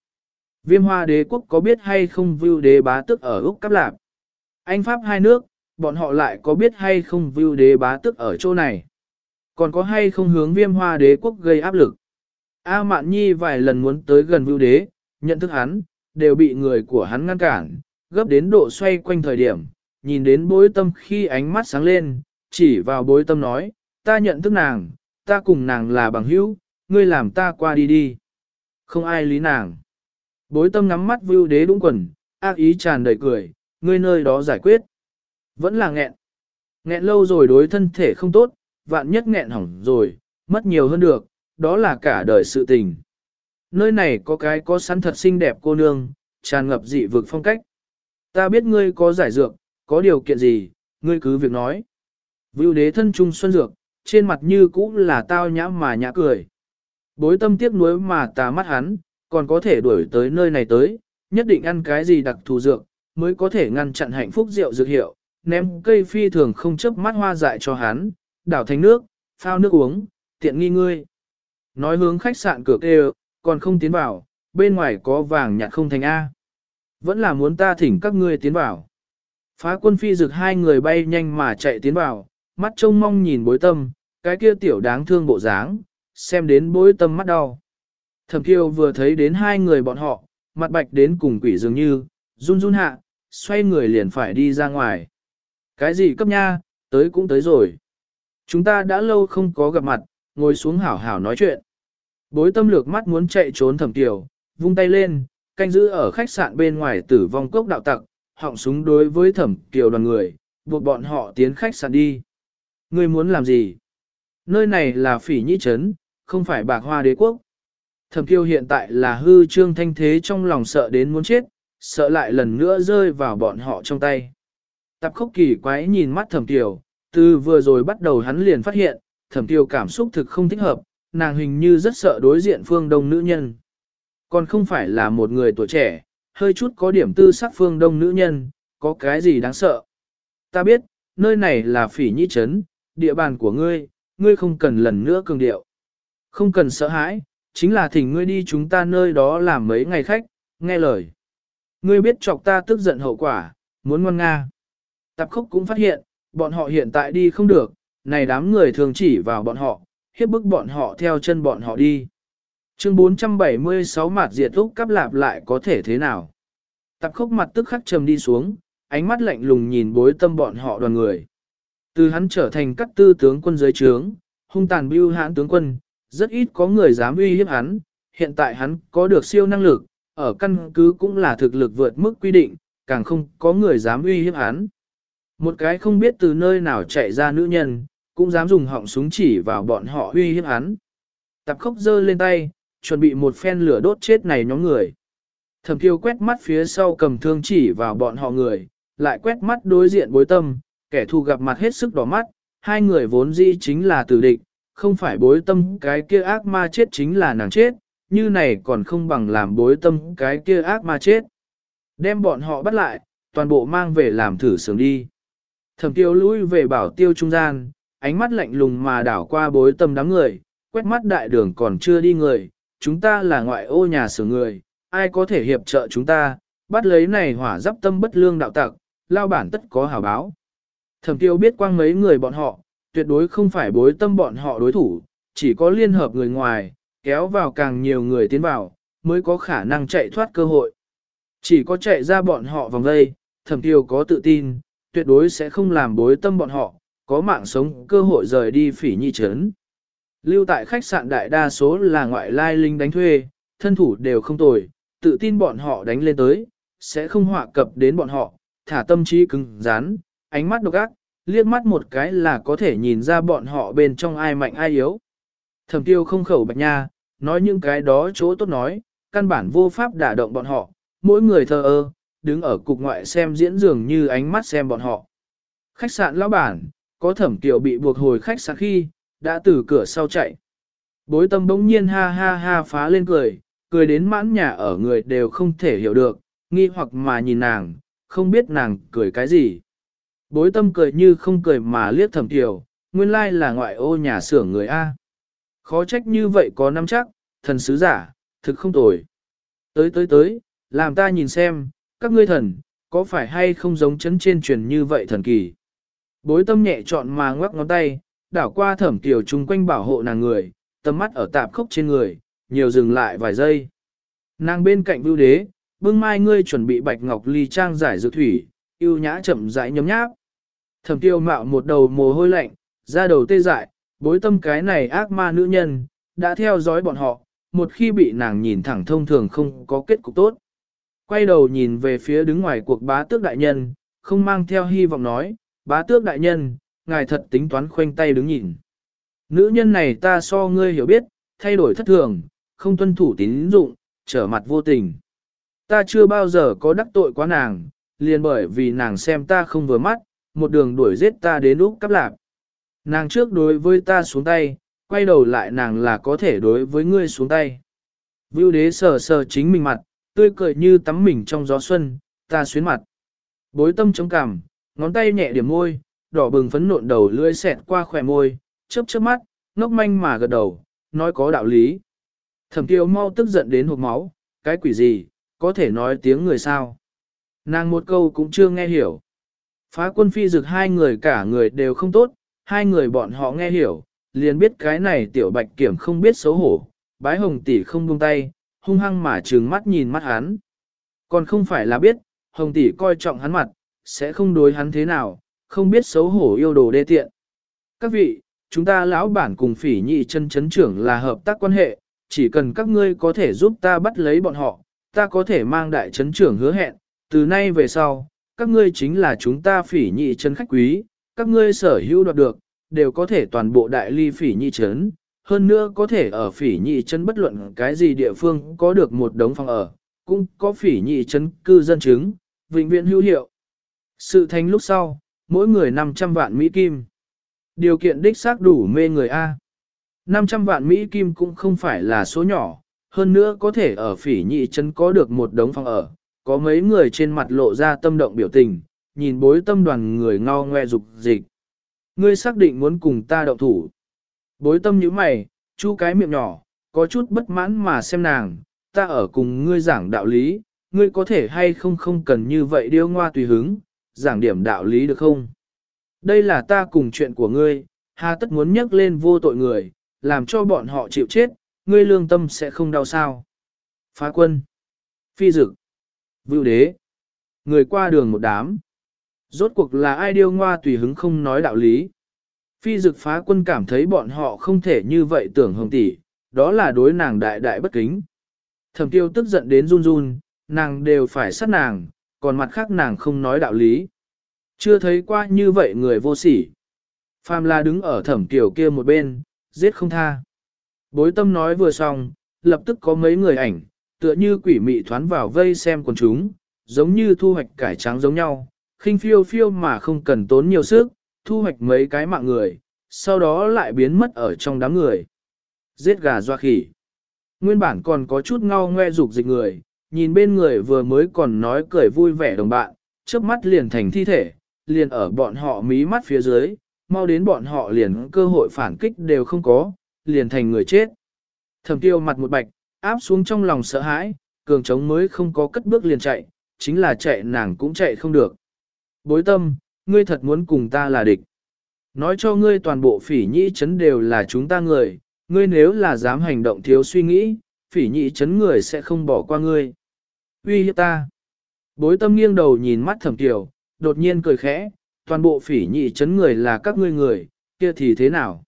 Viêm hoa đế quốc có biết hay không vưu đế bá tước ở Úc Cáp Lạp? Anh Pháp hai nước, bọn họ lại có biết hay không view đế bá tức ở chỗ này. Còn có hay không hướng viêm hoa đế quốc gây áp lực. A Mạn Nhi vài lần muốn tới gần view đế, nhận thức hắn, đều bị người của hắn ngăn cản, gấp đến độ xoay quanh thời điểm, nhìn đến bối tâm khi ánh mắt sáng lên, chỉ vào bối tâm nói, ta nhận thức nàng, ta cùng nàng là bằng hữu, ngươi làm ta qua đi đi. Không ai lý nàng. Bối tâm ngắm mắt view đế đúng quần, ác ý tràn đầy cười, ngươi nơi đó giải quyết. Vẫn là nghẹn. Nghẹn lâu rồi đối thân thể không tốt, vạn nhất nghẹn hỏng rồi, mất nhiều hơn được, đó là cả đời sự tình. Nơi này có cái có sẵn thật xinh đẹp cô nương, tràn ngập dị vực phong cách. Ta biết ngươi có giải dược, có điều kiện gì, ngươi cứ việc nói. Vưu đế thân trung xuân dược, trên mặt như cũ là tao nhã mà nhã cười. Bối tâm tiếc nuối mà tà mắt hắn, còn có thể đuổi tới nơi này tới, nhất định ăn cái gì đặc thù dược, mới có thể ngăn chặn hạnh phúc rượu dược hiệu, ném cây phi thường không chấp mắt hoa dại cho hắn, đảo thành nước, phao nước uống, tiện nghi ngươi. Nói hướng khách sạn cửa kêu, còn không tiến vào, bên ngoài có vàng nhạt không thành A. Vẫn là muốn ta thỉnh các ngươi tiến vào. Phá quân phi rực hai người bay nhanh mà chạy tiến vào, mắt trông mong nhìn bối tâm, cái kia tiểu đáng thương bộ dáng, xem đến bối tâm mắt đau. Thẩm kiêu vừa thấy đến hai người bọn họ, mặt bạch đến cùng quỷ dường như, run run hạ, xoay người liền phải đi ra ngoài. Cái gì cấp nha, tới cũng tới rồi. Chúng ta đã lâu không có gặp mặt, ngồi xuống hảo hảo nói chuyện. Bối tâm lược mắt muốn chạy trốn thẩm tiểu, vung tay lên, canh giữ ở khách sạn bên ngoài tử vong cốc đạo tặc, họng súng đối với thẩm tiểu đoàn người, buộc bọn họ tiến khách sạn đi. Ngươi muốn làm gì? Nơi này là phỉ nhĩ trấn, không phải bạc hoa đế quốc. Thẩm kiều hiện tại là hư trương thanh thế trong lòng sợ đến muốn chết, sợ lại lần nữa rơi vào bọn họ trong tay. Tạp khốc kỳ quái nhìn mắt thẩm tiểu, từ vừa rồi bắt đầu hắn liền phát hiện, thẩm tiểu cảm xúc thực không thích hợp, nàng hình như rất sợ đối diện phương đông nữ nhân. Còn không phải là một người tuổi trẻ, hơi chút có điểm tư sắc phương đông nữ nhân, có cái gì đáng sợ. Ta biết, nơi này là phỉ nhĩ trấn, địa bàn của ngươi, ngươi không cần lần nữa cường điệu. Không cần sợ hãi, chính là thỉnh ngươi đi chúng ta nơi đó làm mấy ngày khách, nghe lời. Ngươi biết chọc ta tức giận hậu quả, muốn ngoan nga. Tạp khốc cũng phát hiện, bọn họ hiện tại đi không được, này đám người thường chỉ vào bọn họ, hiếp bức bọn họ theo chân bọn họ đi. Chương 476 mặt diệt úc cắp lạp lại có thể thế nào? Tạp khốc mặt tức khắc trầm đi xuống, ánh mắt lạnh lùng nhìn bối tâm bọn họ đoàn người. Từ hắn trở thành các tư tướng quân giới trướng, hung tàn bưu hãn tướng quân, rất ít có người dám uy hiếp hắn, hiện tại hắn có được siêu năng lực, ở căn cứ cũng là thực lực vượt mức quy định, càng không có người dám uy hiếp hắn. Một cái không biết từ nơi nào chạy ra nữ nhân, cũng dám dùng họng súng chỉ vào bọn họ huy hiếp hắn. Tạp khốc giơ lên tay, chuẩn bị một phen lửa đốt chết này nhóm người. Thẩm kiêu quét mắt phía sau cầm thương chỉ vào bọn họ người, lại quét mắt đối diện bối tâm, kẻ thù gặp mặt hết sức đỏ mắt, hai người vốn dĩ chính là tử địch, không phải bối tâm cái kia ác ma chết chính là nàng chết, như này còn không bằng làm bối tâm cái kia ác ma chết. Đem bọn họ bắt lại, toàn bộ mang về làm thử sướng đi. Thẩm tiêu lui về bảo tiêu trung gian, ánh mắt lạnh lùng mà đảo qua bối tâm đám người, quét mắt đại đường còn chưa đi người, chúng ta là ngoại ô nhà sửa người, ai có thể hiệp trợ chúng ta, bắt lấy này hỏa dắp tâm bất lương đạo tặc, lao bản tất có hảo báo. Thẩm tiêu biết quang mấy người bọn họ, tuyệt đối không phải bối tâm bọn họ đối thủ, chỉ có liên hợp người ngoài, kéo vào càng nhiều người tiến vào, mới có khả năng chạy thoát cơ hội. Chỉ có chạy ra bọn họ vòng đây, thẩm tiêu có tự tin, tuyệt đối sẽ không làm bối tâm bọn họ, có mạng sống cơ hội rời đi phỉ nhi trấn. Lưu tại khách sạn đại đa số là ngoại lai linh đánh thuê, thân thủ đều không tồi, tự tin bọn họ đánh lên tới, sẽ không họa cập đến bọn họ, thả tâm trí cứng rắn, ánh mắt độc ác, liếc mắt một cái là có thể nhìn ra bọn họ bên trong ai mạnh ai yếu. Thẩm tiêu không khẩu bạch nha, nói những cái đó chỗ tốt nói, căn bản vô pháp đả động bọn họ, mỗi người thờ ơ, đứng ở cục ngoại xem diễn dường như ánh mắt xem bọn họ. Khách sạn lão bản, có thẩm tiểu bị buộc hồi khách sạn khi, đã từ cửa sau chạy. Bối tâm bỗng nhiên ha ha ha phá lên cười, cười đến mãn nhà ở người đều không thể hiểu được, nghi hoặc mà nhìn nàng, không biết nàng cười cái gì. Bối tâm cười như không cười mà liếc thẩm tiểu, nguyên lai là ngoại ô nhà xưởng người A. Khó trách như vậy có năm chắc, thần sứ giả, thực không tồi. Tới tới tới, làm ta nhìn xem, các ngươi thần, có phải hay không giống chấn trên truyền như vậy thần kỳ. Bối tâm nhẹ chọn mà ngoắc ngón tay, đảo qua thẩm tiểu chung quanh bảo hộ nàng người, tầm mắt ở tạp khốc trên người, nhiều dừng lại vài giây. Nàng bên cạnh vưu đế, bưng mai ngươi chuẩn bị bạch ngọc ly trang giải dược thủy, yêu nhã chậm rãi nhấm nháp. Thẩm tiêu mạo một đầu mồ hôi lạnh, ra đầu tê dại, bối tâm cái này ác ma nữ nhân, đã theo dõi bọn họ, một khi bị nàng nhìn thẳng thông thường không có kết cục tốt. Quay đầu nhìn về phía đứng ngoài cuộc bá tước đại nhân, không mang theo hy vọng nói, bá tước đại nhân, ngài thật tính toán khoanh tay đứng nhìn. Nữ nhân này ta so ngươi hiểu biết, thay đổi thất thường, không tuân thủ tín dụng, trở mặt vô tình. Ta chưa bao giờ có đắc tội quá nàng, liền bởi vì nàng xem ta không vừa mắt, một đường đuổi giết ta đến lúc cắp lạc. Nàng trước đối với ta xuống tay, quay đầu lại nàng là có thể đối với ngươi xuống tay. Vưu đế sờ sờ chính mình mặt, tươi cười như tắm mình trong gió xuân, ta xuyến mặt. Bối tâm chống cằm, ngón tay nhẹ điểm môi, đỏ bừng phấn nộn đầu lưỡi xẹt qua khỏe môi, chớp chớp mắt, ngốc manh mà gật đầu, nói có đạo lý. Thẩm tiêu mau tức giận đến hộp máu, cái quỷ gì, có thể nói tiếng người sao. Nàng một câu cũng chưa nghe hiểu. Phá quân phi dực hai người cả người đều không tốt, hai người bọn họ nghe hiểu, liền biết cái này tiểu bạch kiểm không biết xấu hổ, bái hồng tỷ không buông tay, hung hăng mà trừng mắt nhìn mắt hắn. Còn không phải là biết, hồng tỷ coi trọng hắn mặt, sẽ không đối hắn thế nào, không biết xấu hổ yêu đồ đê tiện. Các vị, chúng ta lão bản cùng phỉ nhị chân chấn trưởng là hợp tác quan hệ, chỉ cần các ngươi có thể giúp ta bắt lấy bọn họ, ta có thể mang đại chấn trưởng hứa hẹn, từ nay về sau, các ngươi chính là chúng ta phỉ nhị chân khách quý, các ngươi sở hữu đoạt được, đều có thể toàn bộ đại ly phỉ nhị chấn, hơn nữa có thể ở phỉ nhị chân bất luận cái gì địa phương có được một đống phòng ở, cũng có phỉ nhị chân cư dân chứng, vĩnh viễn hữu hiệu. Sự thành lúc sau, mỗi người 500 vạn Mỹ Kim. Điều kiện đích xác đủ mê người A. 500 vạn Mỹ Kim cũng không phải là số nhỏ, hơn nữa có thể ở phỉ nhị chân có được một đống phòng ở, có mấy người trên mặt lộ ra tâm động biểu tình, nhìn bối tâm đoàn người ngao ngoe dục dịch. Ngươi xác định muốn cùng ta đậu thủ. Bối tâm như mày, chu cái miệng nhỏ, có chút bất mãn mà xem nàng, ta ở cùng ngươi giảng đạo lý, ngươi có thể hay không không cần như vậy điêu ngoa tùy hứng, giảng điểm đạo lý được không? Đây là ta cùng chuyện của ngươi, hà tất muốn nhắc lên vô tội người, làm cho bọn họ chịu chết, ngươi lương tâm sẽ không đau sao. Phá quân, phi dực, vưu đế, người qua đường một đám. Rốt cuộc là ai điêu ngoa tùy hứng không nói đạo lý. Phi dực phá quân cảm thấy bọn họ không thể như vậy tưởng hồng tỷ, đó là đối nàng đại đại bất kính. Thẩm tiêu tức giận đến run run, nàng đều phải sát nàng, còn mặt khác nàng không nói đạo lý. Chưa thấy qua như vậy người vô sỉ. Phàm la đứng ở thẩm tiểu kia một bên, giết không tha. Bối tâm nói vừa xong, lập tức có mấy người ảnh, tựa như quỷ mị thoán vào vây xem quần chúng, giống như thu hoạch cải trắng giống nhau, khinh phiêu phiêu mà không cần tốn nhiều sức, thu hoạch mấy cái mạng người, sau đó lại biến mất ở trong đám người. Giết gà doa khỉ. Nguyên bản còn có chút ngao ngoe dục dịch người, nhìn bên người vừa mới còn nói cười vui vẻ đồng bạn, chớp mắt liền thành thi thể, liền ở bọn họ mí mắt phía dưới, mau đến bọn họ liền cơ hội phản kích đều không có, liền thành người chết. Thẩm tiêu mặt một bạch, áp xuống trong lòng sợ hãi, cường trống mới không có cất bước liền chạy, chính là chạy nàng cũng chạy không được. Bối tâm, ngươi thật muốn cùng ta là địch. Nói cho ngươi toàn bộ phỉ nhĩ chấn đều là chúng ta người, ngươi nếu là dám hành động thiếu suy nghĩ, phỉ nhĩ chấn người sẽ không bỏ qua ngươi. Uy hiếp ta. Bối tâm nghiêng đầu nhìn mắt thẩm tiểu, đột nhiên cười khẽ, toàn bộ phỉ nhị chấn người là các ngươi người, kia thì thế nào?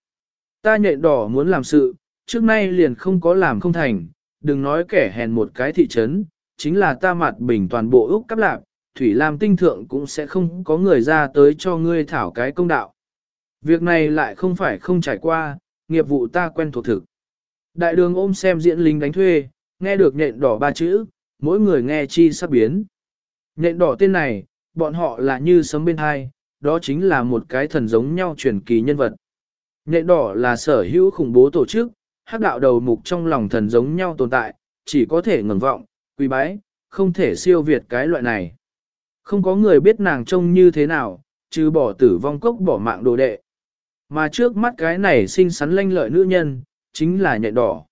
Ta nhện đỏ muốn làm sự, trước nay liền không có làm không thành, đừng nói kẻ hèn một cái thị trấn, chính là ta mặt bình toàn bộ Úc cắp lạc, Thủy Lam tinh thượng cũng sẽ không có người ra tới cho ngươi thảo cái công đạo. Việc này lại không phải không trải qua, nghiệp vụ ta quen thuộc thực. Đại đường ôm xem diễn lính đánh thuê, nghe được nhện đỏ ba chữ, mỗi người nghe chi sắp biến. Nhện đỏ tên này, bọn họ là như sấm bên hai, đó chính là một cái thần giống nhau truyền kỳ nhân vật. Nhện đỏ là sở hữu khủng bố tổ chức, hắc đạo đầu mục trong lòng thần giống nhau tồn tại, chỉ có thể ngẩn vọng, quy bái, không thể siêu việt cái loại này. Không có người biết nàng trông như thế nào, trừ bỏ tử vong cốc bỏ mạng đồ đệ. Mà trước mắt cái này xinh xắn lanh lợi nữ nhân, chính là nhện đỏ.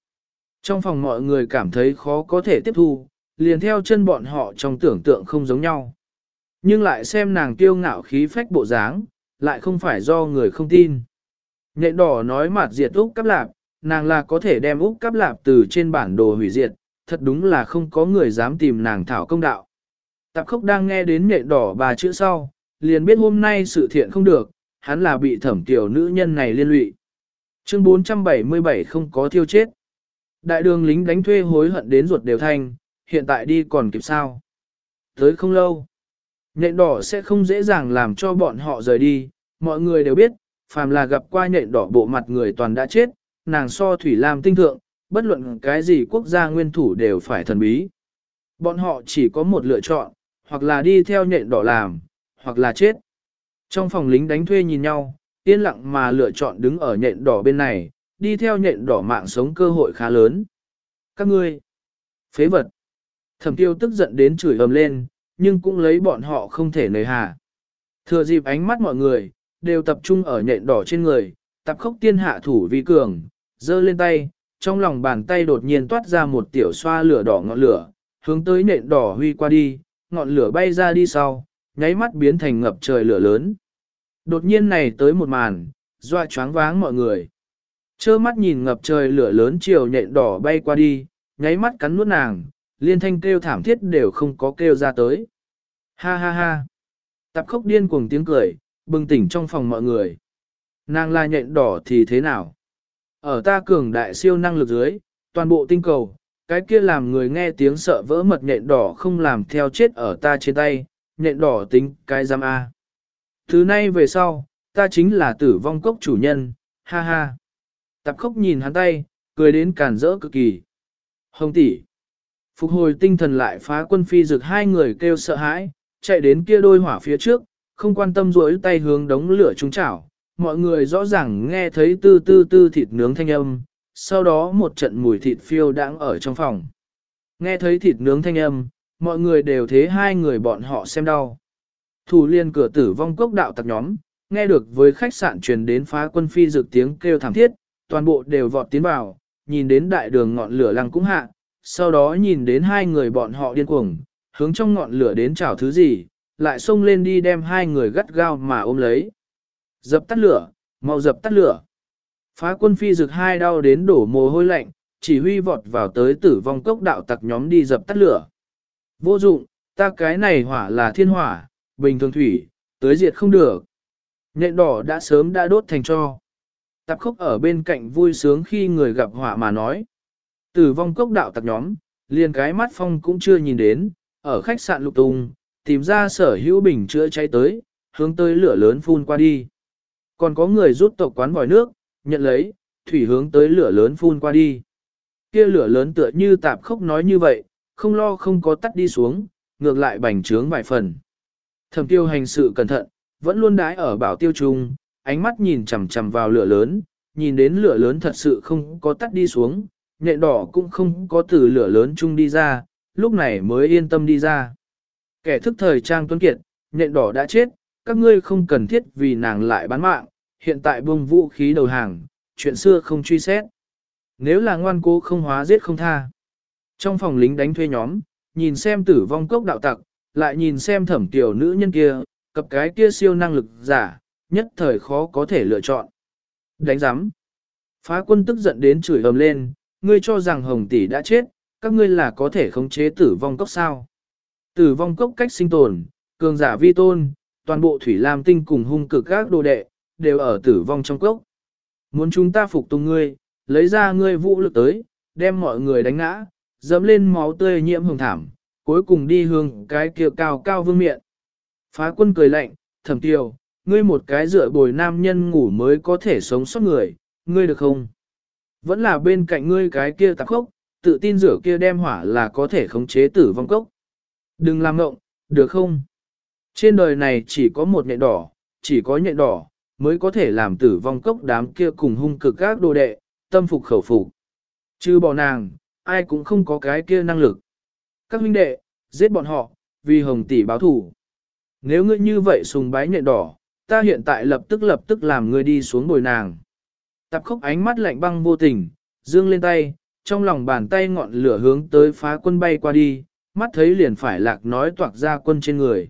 Trong phòng mọi người cảm thấy khó có thể tiếp thu, liền theo chân bọn họ trong tưởng tượng không giống nhau. Nhưng lại xem nàng kiêu ngạo khí phách bộ dáng, lại không phải do người không tin. Nhện đỏ nói mặt diệt Úc cắp lạp, nàng là có thể đem Úc cắp lạp từ trên bản đồ hủy diệt, thật đúng là không có người dám tìm nàng thảo công đạo. Tạp khốc đang nghe đến nhện đỏ bà chữ sau, liền biết hôm nay sự thiện không được, hắn là bị thẩm tiểu nữ nhân này liên lụy. Chương 477 không có thiêu chết. Đại đường lính đánh thuê hối hận đến ruột đều thanh, hiện tại đi còn kịp sao. Tới không lâu, nhện đỏ sẽ không dễ dàng làm cho bọn họ rời đi, mọi người đều biết, phàm là gặp qua nhện đỏ bộ mặt người toàn đã chết, nàng so thủy lam tinh thượng, bất luận cái gì quốc gia nguyên thủ đều phải thần bí. Bọn họ chỉ có một lựa chọn, hoặc là đi theo nhện đỏ làm, hoặc là chết. Trong phòng lính đánh thuê nhìn nhau, yên lặng mà lựa chọn đứng ở nhện đỏ bên này, đi theo nhện đỏ mạng sống cơ hội khá lớn. Các ngươi, phế vật. Thẩm tiêu tức giận đến chửi ầm lên, nhưng cũng lấy bọn họ không thể nời hà. Thừa dịp ánh mắt mọi người, đều tập trung ở nhện đỏ trên người, tập khốc tiên hạ thủ vi cường, giơ lên tay, trong lòng bàn tay đột nhiên toát ra một tiểu xoa lửa đỏ ngọn lửa, hướng tới nện đỏ huy qua đi, ngọn lửa bay ra đi sau, nháy mắt biến thành ngập trời lửa lớn. Đột nhiên này tới một màn, doa choáng váng mọi người. Chơ mắt nhìn ngập trời lửa lớn chiều nhện đỏ bay qua đi, nháy mắt cắn nuốt nàng, liên thanh kêu thảm thiết đều không có kêu ra tới. Ha ha ha. Tạp khốc điên cuồng tiếng cười, bừng tỉnh trong phòng mọi người. Nàng la nhện đỏ thì thế nào? Ở ta cường đại siêu năng lực dưới, toàn bộ tinh cầu, cái kia làm người nghe tiếng sợ vỡ mật nhện đỏ không làm theo chết ở ta trên tay, nhện đỏ tính cái giam A. Thứ nay về sau, ta chính là tử vong cốc chủ nhân, ha ha. Tạp khốc nhìn hắn tay, cười đến càn rỡ cực kỳ. Hồng tỷ, Phục hồi tinh thần lại phá quân phi rực hai người kêu sợ hãi, chạy đến kia đôi hỏa phía trước, không quan tâm rối tay hướng đống lửa trúng chảo. Mọi người rõ ràng nghe thấy tư tư tư thịt nướng thanh âm, sau đó một trận mùi thịt phiêu đang ở trong phòng. Nghe thấy thịt nướng thanh âm, mọi người đều thế hai người bọn họ xem đau. Thủ liên cửa tử vong cốc đạo tặc nhóm, nghe được với khách sạn truyền đến phá quân phi rực tiếng kêu thảm thiết, toàn bộ đều vọt tiến vào, nhìn đến đại đường ngọn lửa lăng cũng hạ, sau đó nhìn đến hai người bọn họ điên cuồng, hướng trong ngọn lửa đến chảo thứ gì, lại xông lên đi đem hai người gắt gao mà ôm lấy. Dập tắt lửa, mau dập tắt lửa. Phá quân phi rực hai đau đến đổ mồ hôi lạnh, chỉ huy vọt vào tới tử vong cốc đạo tặc nhóm đi dập tắt lửa. Vô dụng, ta cái này hỏa là thiên hỏa, bình thường thủy, tới diệt không được. Nhện đỏ đã sớm đã đốt thành cho. Tạp khốc ở bên cạnh vui sướng khi người gặp hỏa mà nói. Tử vong cốc đạo tặc nhóm, liền cái mắt phong cũng chưa nhìn đến, ở khách sạn lục tung, tìm ra sở hữu bình chữa cháy tới, hướng tới lửa lớn phun qua đi. Còn có người rút tộc quán vòi nước, nhận lấy, thủy hướng tới lửa lớn phun qua đi. Kia lửa lớn tựa như tạp khốc nói như vậy, không lo không có tắt đi xuống, ngược lại bành trướng vài phần. Thẩm tiêu hành sự cẩn thận, vẫn luôn đái ở bảo tiêu trung, ánh mắt nhìn chằm chằm vào lửa lớn, nhìn đến lửa lớn thật sự không có tắt đi xuống, nhện đỏ cũng không có từ lửa lớn chung đi ra, lúc này mới yên tâm đi ra. Kẻ thức thời trang tuấn kiệt, nhện đỏ đã chết, các ngươi không cần thiết vì nàng lại bán mạng, hiện tại buông vũ khí đầu hàng, chuyện xưa không truy xét. Nếu là ngoan cố không hóa giết không tha. Trong phòng lính đánh thuê nhóm, nhìn xem tử vong cốc đạo tặc, lại nhìn xem thẩm tiểu nữ nhân kia, cặp cái kia siêu năng lực giả, nhất thời khó có thể lựa chọn. Đánh giám. Phá quân tức giận đến chửi ầm lên, ngươi cho rằng hồng tỷ đã chết, các ngươi là có thể khống chế tử vong cốc sao. Tử vong cốc cách sinh tồn, cường giả vi tôn, toàn bộ thủy lam tinh cùng hung cực các đồ đệ, đều ở tử vong trong cốc. Muốn chúng ta phục tùng ngươi, lấy ra ngươi vũ lực tới, đem mọi người đánh ngã, dẫm lên máu tươi nhiễm hồng thảm, cuối cùng đi hướng cái kia cao cao vương miệng. Phá quân cười lạnh, thẩm tiêu, ngươi một cái dựa bồi nam nhân ngủ mới có thể sống sót người, ngươi được không? Vẫn là bên cạnh ngươi cái kia tạp khốc, tự tin rửa kia đem hỏa là có thể khống chế tử vong cốc. Đừng làm ngộng, được không? Trên đời này chỉ có một nhện đỏ, chỉ có nhện đỏ, mới có thể làm tử vong cốc đám kia cùng hung cực các đồ đệ, tâm phục khẩu phục. Chứ bỏ nàng, ai cũng không có cái kia năng lực. Các huynh đệ, giết bọn họ, vì hồng tỷ báo thủ. Nếu ngươi như vậy sùng bái nhện đỏ, ta hiện tại lập tức lập tức làm ngươi đi xuống bồi nàng. Tạp khốc ánh mắt lạnh băng vô tình, dương lên tay, trong lòng bàn tay ngọn lửa hướng tới phá quân bay qua đi, mắt thấy liền phải lạc nói toạc ra quân trên người.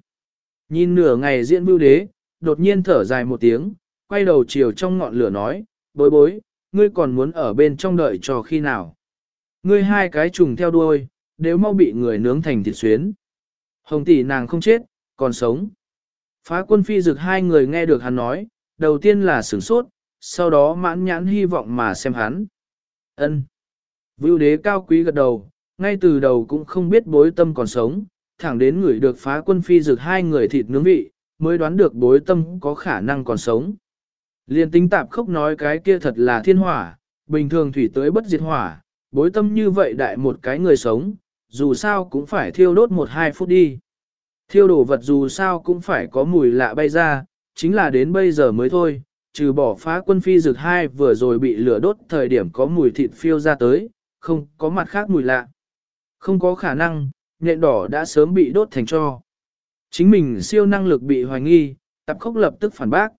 Nhìn nửa ngày diễn bưu đế, đột nhiên thở dài một tiếng, quay đầu chiều trong ngọn lửa nói, bối bối, ngươi còn muốn ở bên trong đợi cho khi nào. Ngươi hai cái trùng theo đuôi, đều mau bị người nướng thành thịt xuyến. Hồng tỷ nàng không chết, còn sống. Phá quân phi dực hai người nghe được hắn nói, đầu tiên là sửng sốt, sau đó mãn nhãn hy vọng mà xem hắn. ân Vưu đế cao quý gật đầu, ngay từ đầu cũng không biết bối tâm còn sống, thẳng đến người được phá quân phi dực hai người thịt nướng vị, mới đoán được bối tâm có khả năng còn sống. Liên tính tạp khốc nói cái kia thật là thiên hỏa, bình thường thủy tới bất diệt hỏa, bối tâm như vậy đại một cái người sống, dù sao cũng phải thiêu đốt một hai phút đi. Thiêu đổ vật dù sao cũng phải có mùi lạ bay ra, chính là đến bây giờ mới thôi, trừ bỏ phá quân phi dược hai vừa rồi bị lửa đốt thời điểm có mùi thịt phiêu ra tới, không có mặt khác mùi lạ. Không có khả năng, nhện đỏ đã sớm bị đốt thành cho. Chính mình siêu năng lực bị hoài nghi, tập khốc lập tức phản bác.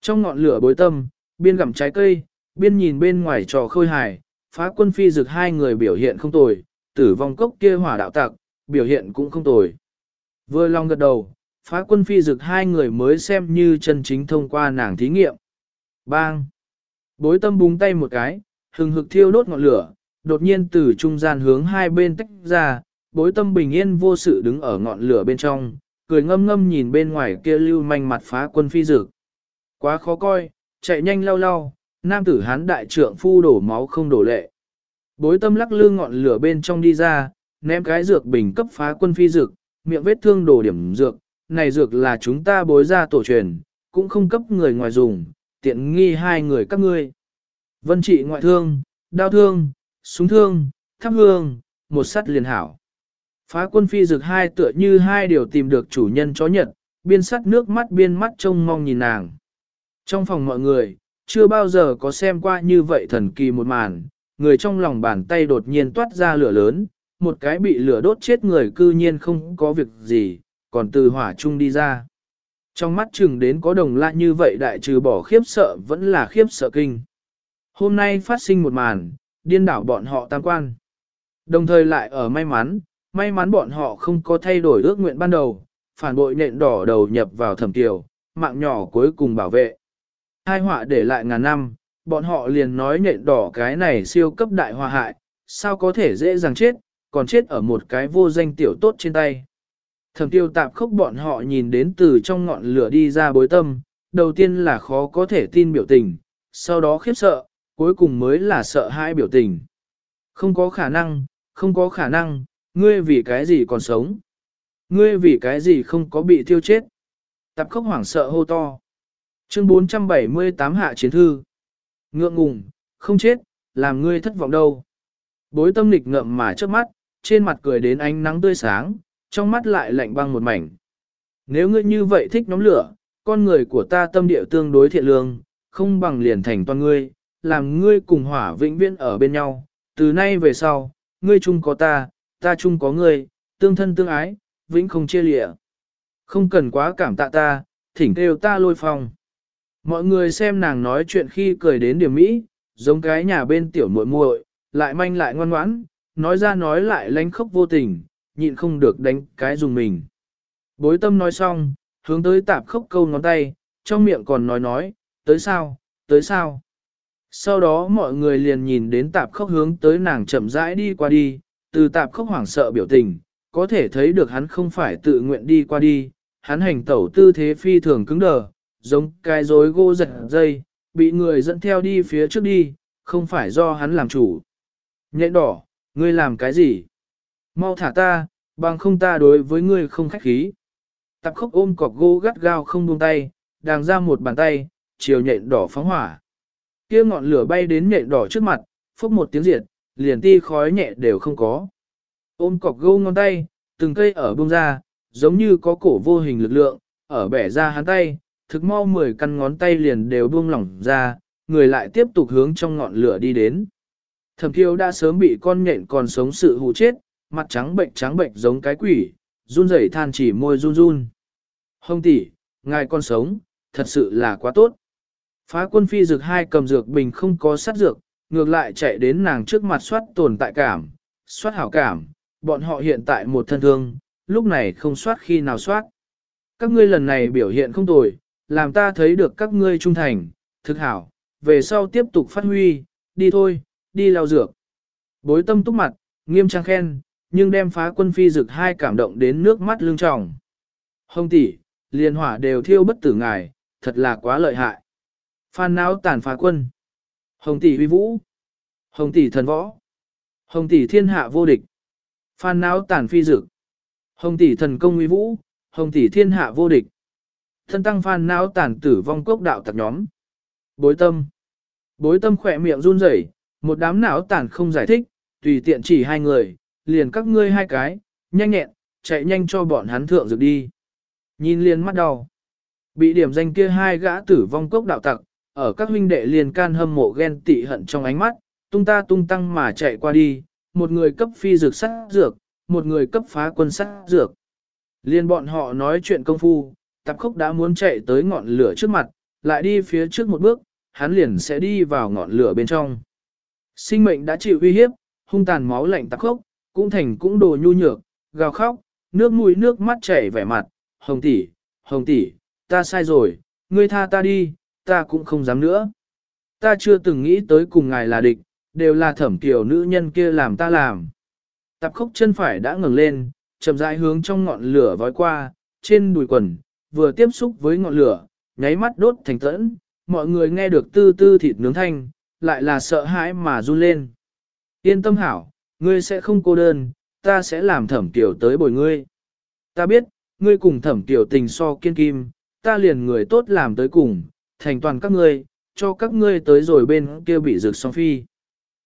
Trong ngọn lửa bối tâm, biên gặm trái cây, biên nhìn bên ngoài trò khôi hài, phá quân phi dược hai người biểu hiện không tồi, tử vong cốc kia hỏa đạo tặc, biểu hiện cũng không tồi. Vừa lòng gật đầu, phá quân phi dực hai người mới xem như chân chính thông qua nàng thí nghiệm. Bang! Bối tâm búng tay một cái, hừng hực thiêu đốt ngọn lửa, đột nhiên từ trung gian hướng hai bên tách ra, bối tâm bình yên vô sự đứng ở ngọn lửa bên trong, cười ngâm ngâm nhìn bên ngoài kia lưu manh mặt phá quân phi dực. Quá khó coi, chạy nhanh lau lau, nam tử hán đại trượng phu đổ máu không đổ lệ. Bối tâm lắc lư ngọn lửa bên trong đi ra, ném cái dược bình cấp phá quân phi dược miệng vết thương đổ điểm dược, này dược là chúng ta bối ra tổ truyền, cũng không cấp người ngoài dùng, tiện nghi hai người các ngươi. Vân trị ngoại thương, đau thương, súng thương, thắp hương, một sắt liền hảo. Phá quân phi rực hai tựa như hai điều tìm được chủ nhân chó nhật, biên sắt nước mắt biên mắt trông mong nhìn nàng. Trong phòng mọi người, chưa bao giờ có xem qua như vậy thần kỳ một màn, người trong lòng bàn tay đột nhiên toát ra lửa lớn, một cái bị lửa đốt chết người cư nhiên không có việc gì, còn từ hỏa chung đi ra. Trong mắt chừng đến có đồng la như vậy đại trừ bỏ khiếp sợ vẫn là khiếp sợ kinh. Hôm nay phát sinh một màn, điên đảo bọn họ tam quan. Đồng thời lại ở may mắn, may mắn bọn họ không có thay đổi ước nguyện ban đầu, phản bội nện đỏ đầu nhập vào thẩm tiểu, mạng nhỏ cuối cùng bảo vệ. Hai họa để lại ngàn năm, bọn họ liền nói nện đỏ cái này siêu cấp đại hòa hại, sao có thể dễ dàng chết, còn chết ở một cái vô danh tiểu tốt trên tay. Thẩm tiêu tạp khốc bọn họ nhìn đến từ trong ngọn lửa đi ra bối tâm, đầu tiên là khó có thể tin biểu tình, sau đó khiếp sợ, cuối cùng mới là sợ hãi biểu tình. Không có khả năng, không có khả năng, ngươi vì cái gì còn sống? Ngươi vì cái gì không có bị tiêu chết? Tạp khốc hoảng sợ hô to. Chương 478 hạ chiến thư. Ngượng ngùng, không chết, làm ngươi thất vọng đâu. Bối tâm lịch ngậm mà trước mắt, trên mặt cười đến ánh nắng tươi sáng, trong mắt lại lạnh băng một mảnh. Nếu ngươi như vậy thích nóng lửa, con người của ta tâm địa tương đối thiện lương, không bằng liền thành toàn ngươi, làm ngươi cùng hỏa vĩnh viễn ở bên nhau. Từ nay về sau, ngươi chung có ta, ta chung có ngươi, tương thân tương ái, vĩnh không chia lìa. Không cần quá cảm tạ ta, thỉnh kêu ta lôi phong. Mọi người xem nàng nói chuyện khi cười đến điểm mỹ, giống cái nhà bên tiểu muội muội, lại manh lại ngoan ngoãn, nói ra nói lại lánh khóc vô tình, nhịn không được đánh cái dùng mình. Bối tâm nói xong, hướng tới tạp khóc câu ngón tay, trong miệng còn nói nói, tới sao, tới sao. Sau đó mọi người liền nhìn đến tạp khóc hướng tới nàng chậm rãi đi qua đi, từ tạp khóc hoảng sợ biểu tình, có thể thấy được hắn không phải tự nguyện đi qua đi, hắn hành tẩu tư thế phi thường cứng đờ, giống cái rối gỗ giật dây, bị người dẫn theo đi phía trước đi, không phải do hắn làm chủ. Nhện đỏ, ngươi làm cái gì? Mau thả ta, bằng không ta đối với ngươi không khách khí. Tạp khốc ôm cọc gỗ gắt gao không buông tay, đàng ra một bàn tay, chiều nhện đỏ phóng hỏa. kia ngọn lửa bay đến nhện đỏ trước mặt, phốc một tiếng diệt, liền ti khói nhẹ đều không có. Ôm cọc gâu ngón tay, từng cây ở bông ra, giống như có cổ vô hình lực lượng, ở bẻ ra hắn tay, thực mau 10 căn ngón tay liền đều buông lỏng ra, người lại tiếp tục hướng trong ngọn lửa đi đến. Thẩm thiêu đã sớm bị con nhện còn sống sự hù chết, mặt trắng bệnh trắng bệnh giống cái quỷ, run rẩy than chỉ môi run run. Hông tỷ, ngài con sống, thật sự là quá tốt. Phá quân phi dược hai cầm dược bình không có sát dược, ngược lại chạy đến nàng trước mặt soát tồn tại cảm, soát hảo cảm, bọn họ hiện tại một thân thương, lúc này không soát khi nào soát. Các ngươi lần này biểu hiện không tồi, làm ta thấy được các ngươi trung thành, thực hảo, về sau tiếp tục phát huy, đi thôi, đi lao dược. Bối tâm túc mặt, nghiêm trang khen, nhưng đem phá quân phi dực hai cảm động đến nước mắt lưng tròng. Hồng tỷ, liền hỏa đều thiêu bất tử ngài, thật là quá lợi hại. Phan não tàn phá quân. Hồng tỷ huy vũ. Hồng tỷ thần võ. Hồng tỷ thiên hạ vô địch. Phan não tàn phi dực. Hồng tỷ thần công uy vũ, hồng tỷ thiên hạ vô địch. Thân tăng phan não tàn tử vong cốc đạo tặc nhóm. Bối tâm. Bối tâm khỏe miệng run rẩy, một đám não tàn không giải thích, tùy tiện chỉ hai người, liền các ngươi hai cái, nhanh nhẹn, chạy nhanh cho bọn hắn thượng dược đi. Nhìn liền mắt đau. Bị điểm danh kia hai gã tử vong cốc đạo tặc, ở các huynh đệ liền can hâm mộ ghen tị hận trong ánh mắt, tung ta tung tăng mà chạy qua đi, một người cấp phi dược sát dược, một người cấp phá quân sát dược. Liên bọn họ nói chuyện công phu, tạp khốc đã muốn chạy tới ngọn lửa trước mặt, lại đi phía trước một bước, hắn liền sẽ đi vào ngọn lửa bên trong. Sinh mệnh đã chịu uy hiếp, hung tàn máu lạnh tạp khốc, cũng thành cũng đồ nhu nhược, gào khóc, nước mũi nước mắt chảy vẻ mặt, hồng tỷ, hồng tỷ, ta sai rồi, ngươi tha ta đi, ta cũng không dám nữa. Ta chưa từng nghĩ tới cùng ngài là địch, đều là thẩm tiểu nữ nhân kia làm ta làm. Tạp khốc chân phải đã ngừng lên, chậm rãi hướng trong ngọn lửa vói qua, trên đùi quần, vừa tiếp xúc với ngọn lửa, nháy mắt đốt thành tẫn, mọi người nghe được tư tư thịt nướng thanh, lại là sợ hãi mà run lên. Yên tâm hảo, ngươi sẽ không cô đơn, ta sẽ làm thẩm tiểu tới bồi ngươi. Ta biết, ngươi cùng thẩm tiểu tình so kiên kim, ta liền người tốt làm tới cùng, thành toàn các ngươi, cho các ngươi tới rồi bên kia bị rực song phi.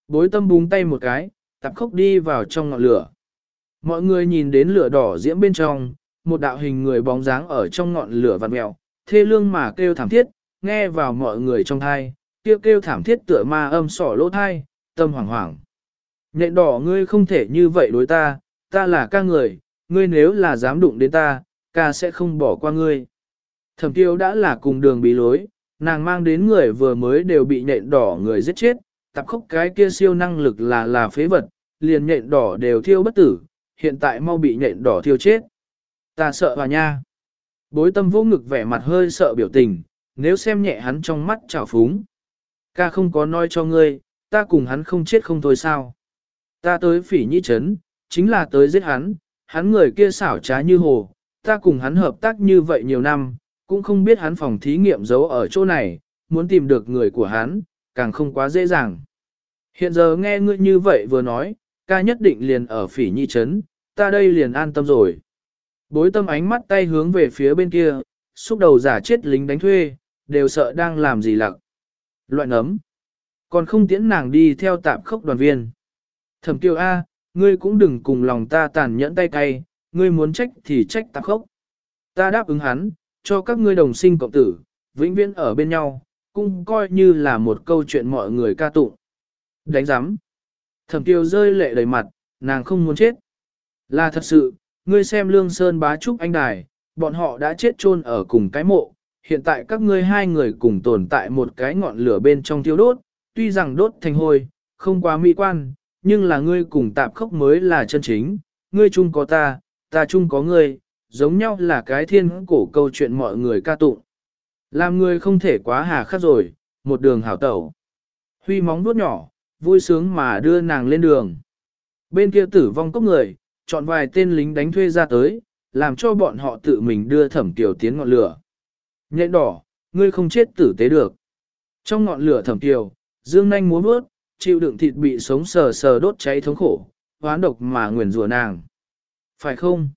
Bối tâm búng tay một cái, tạp khốc đi vào trong ngọn lửa. Mọi người nhìn đến lửa đỏ diễm bên trong, một đạo hình người bóng dáng ở trong ngọn lửa vằn mèo, thê lương mà kêu thảm thiết, nghe vào mọi người trong thai, kêu kêu thảm thiết tựa ma âm sỏ lỗ thai, tâm hoảng hoảng. Nhện đỏ ngươi không thể như vậy đối ta, ta là ca người, ngươi nếu là dám đụng đến ta, ca sẽ không bỏ qua ngươi. Thẩm tiêu đã là cùng đường bị lối, nàng mang đến người vừa mới đều bị nhện đỏ người giết chết, tập khốc cái kia siêu năng lực là là phế vật, liền nhện đỏ đều thiêu bất tử, hiện tại mau bị nhện đỏ thiêu chết. Ta sợ hòa nha. Bối tâm vô ngực vẻ mặt hơi sợ biểu tình, nếu xem nhẹ hắn trong mắt trào phúng. Ca không có nói cho ngươi, ta cùng hắn không chết không thôi sao. Ta tới phỉ nhĩ chấn, chính là tới giết hắn, hắn người kia xảo trá như hồ, ta cùng hắn hợp tác như vậy nhiều năm, cũng không biết hắn phòng thí nghiệm giấu ở chỗ này, muốn tìm được người của hắn, càng không quá dễ dàng. Hiện giờ nghe ngươi như vậy vừa nói, ca nhất định liền ở phỉ nhi chấn, ta đây liền an tâm rồi. Bối tâm ánh mắt tay hướng về phía bên kia, xúc đầu giả chết lính đánh thuê, đều sợ đang làm gì lặng. Loại ấm, Còn không tiễn nàng đi theo tạm khốc đoàn viên. Thẩm kiều A, ngươi cũng đừng cùng lòng ta tàn nhẫn tay cay, ngươi muốn trách thì trách tạm khốc. Ta đáp ứng hắn, cho các ngươi đồng sinh cộng tử, vĩnh viễn ở bên nhau, cũng coi như là một câu chuyện mọi người ca tụng. Đánh giám. Thẩm tiêu rơi lệ đầy mặt, nàng không muốn chết. Là thật sự, ngươi xem lương sơn bá trúc anh đài, bọn họ đã chết chôn ở cùng cái mộ, hiện tại các ngươi hai người cùng tồn tại một cái ngọn lửa bên trong thiêu đốt, tuy rằng đốt thành hôi, không quá mỹ quan, nhưng là ngươi cùng tạp khốc mới là chân chính, ngươi chung có ta, ta chung có ngươi, giống nhau là cái thiên cổ câu chuyện mọi người ca tụng. Làm người không thể quá hà khắc rồi, một đường hảo tẩu. Huy móng vuốt nhỏ, vui sướng mà đưa nàng lên đường. Bên kia tử vong cốc người, chọn vài tên lính đánh thuê ra tới, làm cho bọn họ tự mình đưa thẩm tiểu tiến ngọn lửa. Nhện đỏ, ngươi không chết tử tế được. Trong ngọn lửa thẩm tiểu, dương nanh múa bước, chịu đựng thịt bị sống sờ sờ đốt cháy thống khổ, hoán độc mà nguyền rủa nàng. Phải không?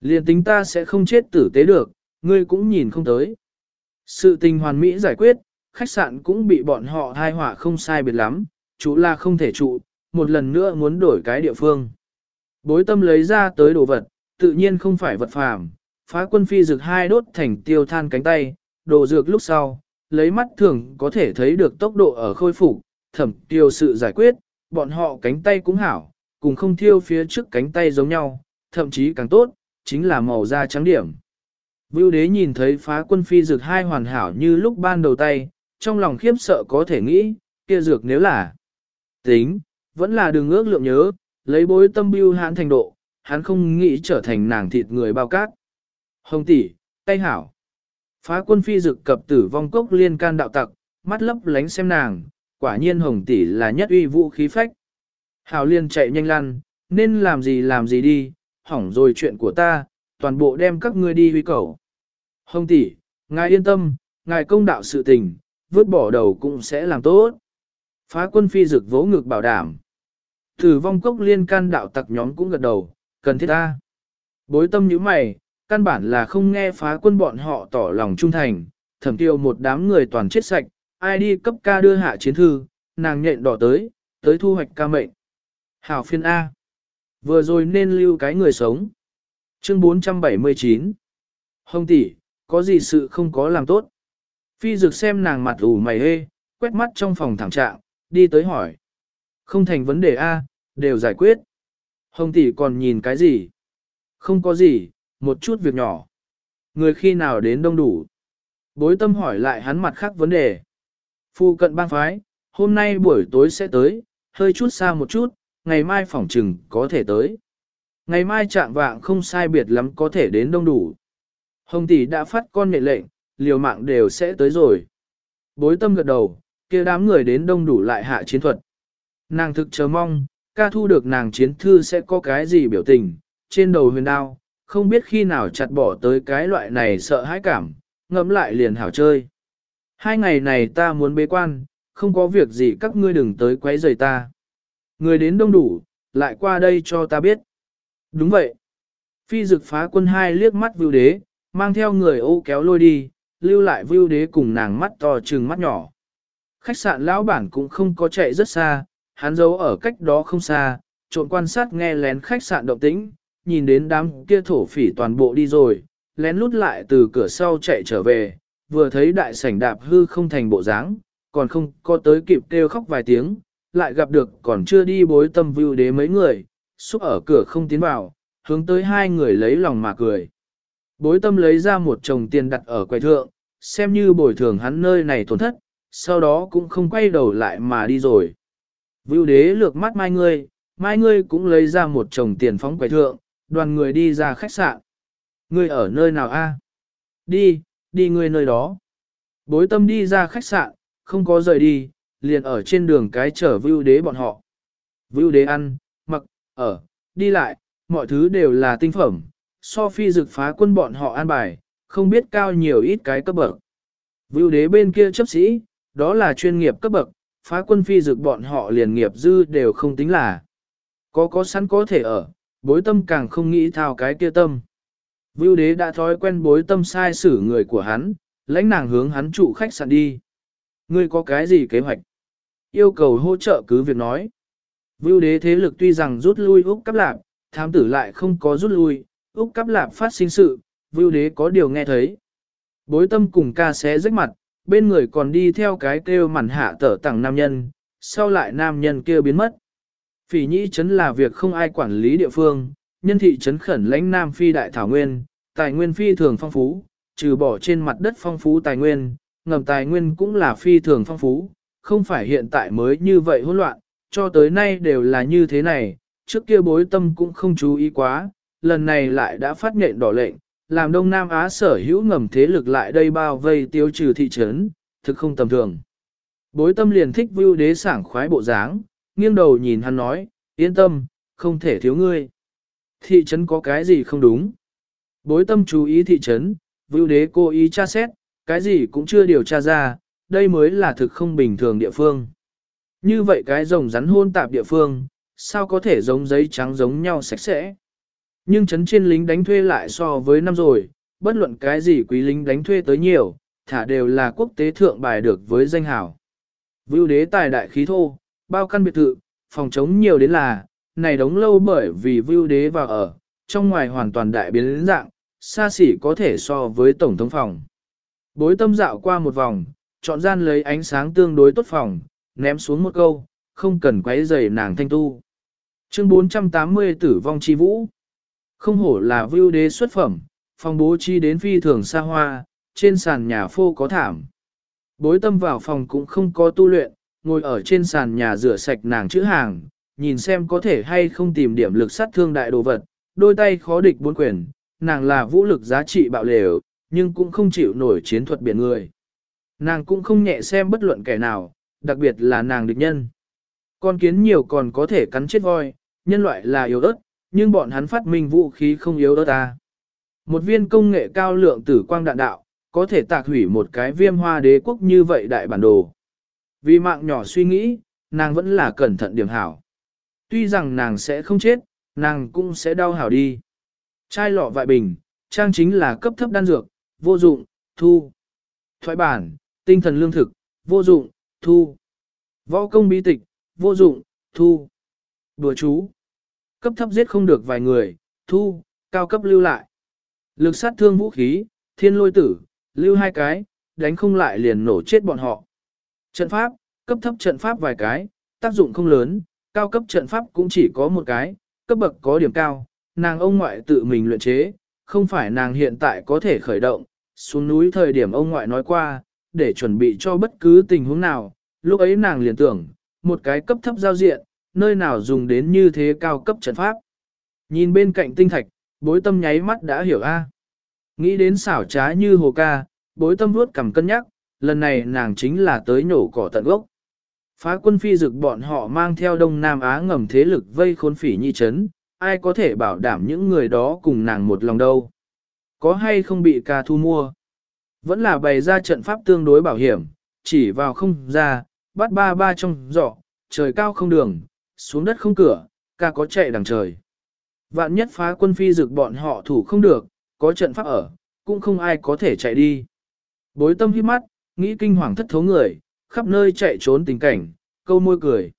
Liên tính ta sẽ không chết tử tế được, ngươi cũng nhìn không tới. Sự tình hoàn mỹ giải quyết, khách sạn cũng bị bọn họ thai họa không sai biệt lắm, chủ là không thể trụ, một lần nữa muốn đổi cái địa phương. Bối tâm lấy ra tới đồ vật, tự nhiên không phải vật phàm, phá quân phi dược hai đốt thành tiêu than cánh tay, đồ dược lúc sau, lấy mắt thường có thể thấy được tốc độ ở khôi phục, thẩm tiêu sự giải quyết, bọn họ cánh tay cũng hảo, cùng không thiêu phía trước cánh tay giống nhau, thậm chí càng tốt, chính là màu da trắng điểm. Vưu đế nhìn thấy phá quân phi dược hai hoàn hảo như lúc ban đầu tay, trong lòng khiếp sợ có thể nghĩ, kia dược nếu là tính, vẫn là đường ước lượng nhớ, lấy bối tâm bưu hãn thành độ, hắn không nghĩ trở thành nàng thịt người bao cát. Hồng tỷ, tay hảo. Phá quân phi dực cập tử vong cốc liên can đạo tặc, mắt lấp lánh xem nàng, quả nhiên hồng tỷ là nhất uy vũ khí phách. Hảo liên chạy nhanh lăn, nên làm gì làm gì đi, hỏng rồi chuyện của ta, toàn bộ đem các ngươi đi huy cầu. Hồng tỷ, ngài yên tâm, ngài công đạo sự tình, vứt bỏ đầu cũng sẽ làm tốt. Phá quân phi dực vỗ ngực bảo đảm. Thử vong cốc liên can đạo tặc nhóm cũng gật đầu, cần thiết ta. Bối tâm như mày, căn bản là không nghe phá quân bọn họ tỏ lòng trung thành, thẩm tiêu một đám người toàn chết sạch, ai đi cấp ca đưa hạ chiến thư, nàng nhện đỏ tới, tới thu hoạch ca mệnh. Hảo phiên A. Vừa rồi nên lưu cái người sống. Chương 479 Hồng tỷ, có gì sự không có làm tốt? Phi dực xem nàng mặt ủ mày hê, quét mắt trong phòng thảm trạng, đi tới hỏi. Không thành vấn đề A, đều giải quyết. Hồng tỷ còn nhìn cái gì? Không có gì, một chút việc nhỏ. Người khi nào đến đông đủ? Bối tâm hỏi lại hắn mặt khác vấn đề. Phu cận bang phái, hôm nay buổi tối sẽ tới, hơi chút xa một chút, ngày mai phỏng trừng có thể tới. Ngày mai trạng vạng không sai biệt lắm có thể đến đông đủ. Hồng tỷ đã phát con mệnh lệnh, liều mạng đều sẽ tới rồi. Bối tâm gật đầu, kia đám người đến đông đủ lại hạ chiến thuật. Nàng thực chờ mong, ca thu được nàng chiến thư sẽ có cái gì biểu tình, trên đầu huyền đao, không biết khi nào chặt bỏ tới cái loại này sợ hãi cảm, ngẫm lại liền hảo chơi. Hai ngày này ta muốn bế quan, không có việc gì các ngươi đừng tới quấy rầy ta. Người đến đông đủ, lại qua đây cho ta biết. Đúng vậy. Phi dực phá quân hai liếc mắt vưu đế, mang theo người ô kéo lôi đi, lưu lại vưu đế cùng nàng mắt to trừng mắt nhỏ. Khách sạn lão bản cũng không có chạy rất xa, hắn giấu ở cách đó không xa, trộn quan sát nghe lén khách sạn động tĩnh, nhìn đến đám kia thổ phỉ toàn bộ đi rồi, lén lút lại từ cửa sau chạy trở về, vừa thấy đại sảnh đạp hư không thành bộ dáng, còn không có tới kịp kêu khóc vài tiếng, lại gặp được còn chưa đi bối tâm view đế mấy người, xúc ở cửa không tiến vào, hướng tới hai người lấy lòng mà cười. Bối tâm lấy ra một chồng tiền đặt ở quầy thượng, xem như bồi thường hắn nơi này tổn thất, sau đó cũng không quay đầu lại mà đi rồi. Vưu đế lược mắt mai ngươi, mai ngươi cũng lấy ra một chồng tiền phóng quầy thượng, đoàn người đi ra khách sạn. Ngươi ở nơi nào a? Đi, đi ngươi nơi đó. Bối tâm đi ra khách sạn, không có rời đi, liền ở trên đường cái chở vưu đế bọn họ. Vưu đế ăn, mặc, ở, đi lại, mọi thứ đều là tinh phẩm, so phi dực phá quân bọn họ an bài, không biết cao nhiều ít cái cấp bậc. Vưu đế bên kia chấp sĩ, đó là chuyên nghiệp cấp bậc, phá quân phi dược bọn họ liền nghiệp dư đều không tính là. Có có sẵn có thể ở, bối tâm càng không nghĩ thao cái kia tâm. Vưu đế đã thói quen bối tâm sai xử người của hắn, lãnh nàng hướng hắn trụ khách sạn đi. Ngươi có cái gì kế hoạch? Yêu cầu hỗ trợ cứ việc nói. Vưu đế thế lực tuy rằng rút lui Úc Cắp Lạp, thám tử lại không có rút lui, Úc Cắp Lạp phát sinh sự, Vưu đế có điều nghe thấy. Bối tâm cùng ca xé rách mặt, bên người còn đi theo cái kêu mặn hạ tở tặng nam nhân, sau lại nam nhân kia biến mất. Phỉ nhĩ trấn là việc không ai quản lý địa phương, nhân thị trấn khẩn lãnh Nam Phi đại thảo nguyên, tài nguyên phi thường phong phú, trừ bỏ trên mặt đất phong phú tài nguyên, ngầm tài nguyên cũng là phi thường phong phú, không phải hiện tại mới như vậy hỗn loạn, cho tới nay đều là như thế này, trước kia bối tâm cũng không chú ý quá, lần này lại đã phát nhện đỏ lệnh, làm Đông Nam Á sở hữu ngầm thế lực lại đây bao vây tiêu trừ thị trấn, thực không tầm thường. Bối tâm liền thích vưu đế sảng khoái bộ dáng, nghiêng đầu nhìn hắn nói, yên tâm, không thể thiếu ngươi. Thị trấn có cái gì không đúng? Bối tâm chú ý thị trấn, vưu đế cố ý tra xét, cái gì cũng chưa điều tra ra, đây mới là thực không bình thường địa phương. Như vậy cái rồng rắn hôn tạp địa phương, sao có thể giống giấy trắng giống nhau sạch sẽ? Nhưng chấn trên lính đánh thuê lại so với năm rồi, bất luận cái gì quý lính đánh thuê tới nhiều, thả đều là quốc tế thượng bài được với danh hảo. Vưu đế tài đại khí thô, bao căn biệt thự, phòng chống nhiều đến là, này đóng lâu bởi vì vưu đế vào ở, trong ngoài hoàn toàn đại biến dạng, xa xỉ có thể so với tổng thống phòng. Bối tâm dạo qua một vòng, chọn gian lấy ánh sáng tương đối tốt phòng, ném xuống một câu, không cần quấy rầy nàng thanh tu. Chương 480 tử vong chi vũ. Không hổ là vưu đế xuất phẩm, phòng bố chi đến phi thường xa hoa, trên sàn nhà phô có thảm. Bối tâm vào phòng cũng không có tu luyện, ngồi ở trên sàn nhà rửa sạch nàng chữ hàng, nhìn xem có thể hay không tìm điểm lực sát thương đại đồ vật, đôi tay khó địch bốn quyền, nàng là vũ lực giá trị bạo lều, nhưng cũng không chịu nổi chiến thuật biển người. Nàng cũng không nhẹ xem bất luận kẻ nào, đặc biệt là nàng địch nhân. Con kiến nhiều còn có thể cắn chết voi, nhân loại là yếu ớt, nhưng bọn hắn phát minh vũ khí không yếu ớt ta. Một viên công nghệ cao lượng tử quang đạn đạo, có thể tạc hủy một cái viêm hoa đế quốc như vậy đại bản đồ. Vì mạng nhỏ suy nghĩ, nàng vẫn là cẩn thận điểm hảo. Tuy rằng nàng sẽ không chết, nàng cũng sẽ đau hảo đi. Chai lọ vại bình, trang chính là cấp thấp đan dược, vô dụng, thu. Thoại bản, tinh thần lương thực, vô dụng, thu. Võ công bí tịch, vô dụng, thu. Đùa chú. Cấp thấp giết không được vài người, thu, cao cấp lưu lại. Lực sát thương vũ khí, thiên lôi tử, lưu hai cái, đánh không lại liền nổ chết bọn họ. Trận pháp, cấp thấp trận pháp vài cái, tác dụng không lớn, cao cấp trận pháp cũng chỉ có một cái, cấp bậc có điểm cao, nàng ông ngoại tự mình luyện chế, không phải nàng hiện tại có thể khởi động, xuống núi thời điểm ông ngoại nói qua, để chuẩn bị cho bất cứ tình huống nào, lúc ấy nàng liền tưởng, một cái cấp thấp giao diện, nơi nào dùng đến như thế cao cấp trận pháp. Nhìn bên cạnh tinh thạch, bối tâm nháy mắt đã hiểu a. Nghĩ đến xảo trá như hồ ca, bối tâm vuốt cầm cân nhắc, lần này nàng chính là tới nổ cỏ tận gốc. Phá quân phi dực bọn họ mang theo Đông Nam Á ngầm thế lực vây khốn phỉ nhi chấn, ai có thể bảo đảm những người đó cùng nàng một lòng đâu. Có hay không bị ca thu mua? Vẫn là bày ra trận pháp tương đối bảo hiểm, chỉ vào không ra, bắt ba ba trong giỏ, trời cao không đường, xuống đất không cửa, ca có chạy đằng trời. Vạn nhất phá quân phi dực bọn họ thủ không được, có trận pháp ở, cũng không ai có thể chạy đi. Bối tâm hiếp mắt, nghĩ kinh hoàng thất thấu người, khắp nơi chạy trốn tình cảnh, câu môi cười.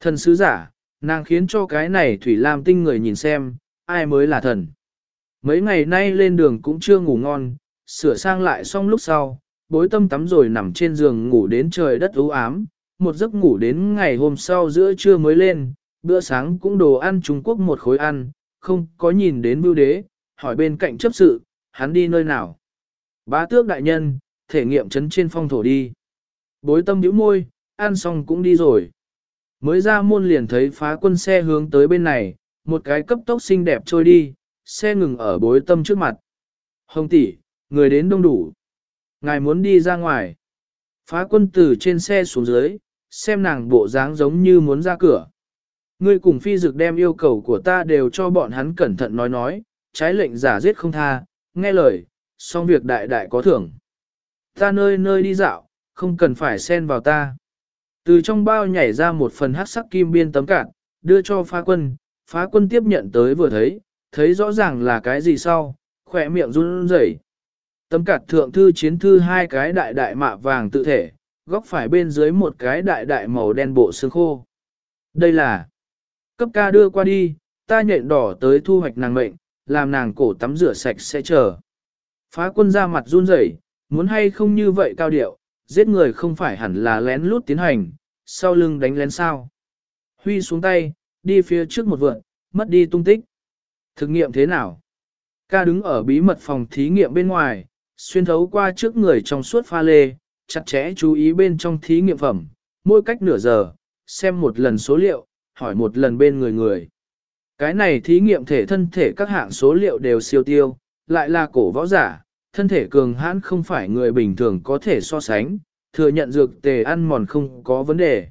Thần sứ giả, nàng khiến cho cái này Thủy Lam tinh người nhìn xem, ai mới là thần. Mấy ngày nay lên đường cũng chưa ngủ ngon, sửa sang lại xong lúc sau, bối tâm tắm rồi nằm trên giường ngủ đến trời đất u ám, một giấc ngủ đến ngày hôm sau giữa trưa mới lên, bữa sáng cũng đồ ăn Trung Quốc một khối ăn, không có nhìn đến bưu đế, hỏi bên cạnh chấp sự, hắn đi nơi nào. Bá tước đại nhân, thể nghiệm chấn trên phong thổ đi. Bối tâm nhíu môi, ăn xong cũng đi rồi. Mới ra môn liền thấy phá quân xe hướng tới bên này, một cái cấp tốc xinh đẹp trôi đi, xe ngừng ở bối tâm trước mặt. Hồng tỷ, người đến đông đủ. Ngài muốn đi ra ngoài. Phá quân từ trên xe xuống dưới, xem nàng bộ dáng giống như muốn ra cửa. Ngươi cùng phi dực đem yêu cầu của ta đều cho bọn hắn cẩn thận nói nói, trái lệnh giả giết không tha, nghe lời, xong việc đại đại có thưởng. Ta nơi nơi đi dạo, không cần phải xen vào ta. Từ trong bao nhảy ra một phần hắc sắc kim biên tấm cạn, đưa cho phá quân, phá quân tiếp nhận tới vừa thấy, thấy rõ ràng là cái gì sau, khỏe miệng run rẩy. Tấm cạt thượng thư chiến thư hai cái đại đại mạ vàng tự thể, góc phải bên dưới một cái đại đại màu đen bộ xương khô. Đây là cấp ca đưa qua đi, ta nhện đỏ tới thu hoạch nàng mệnh, làm nàng cổ tắm rửa sạch sẽ chờ. Phá quân ra mặt run rẩy, muốn hay không như vậy cao điệu, giết người không phải hẳn là lén lút tiến hành, sau lưng đánh lén sao. Huy xuống tay, đi phía trước một vượn, mất đi tung tích. Thực nghiệm thế nào? Ca đứng ở bí mật phòng thí nghiệm bên ngoài, xuyên thấu qua trước người trong suốt pha lê, chặt chẽ chú ý bên trong thí nghiệm phẩm, mỗi cách nửa giờ, xem một lần số liệu, hỏi một lần bên người người. Cái này thí nghiệm thể thân thể các hạng số liệu đều siêu tiêu, lại là cổ võ giả, thân thể cường hãn không phải người bình thường có thể so sánh, thừa nhận dược tề ăn mòn không có vấn đề.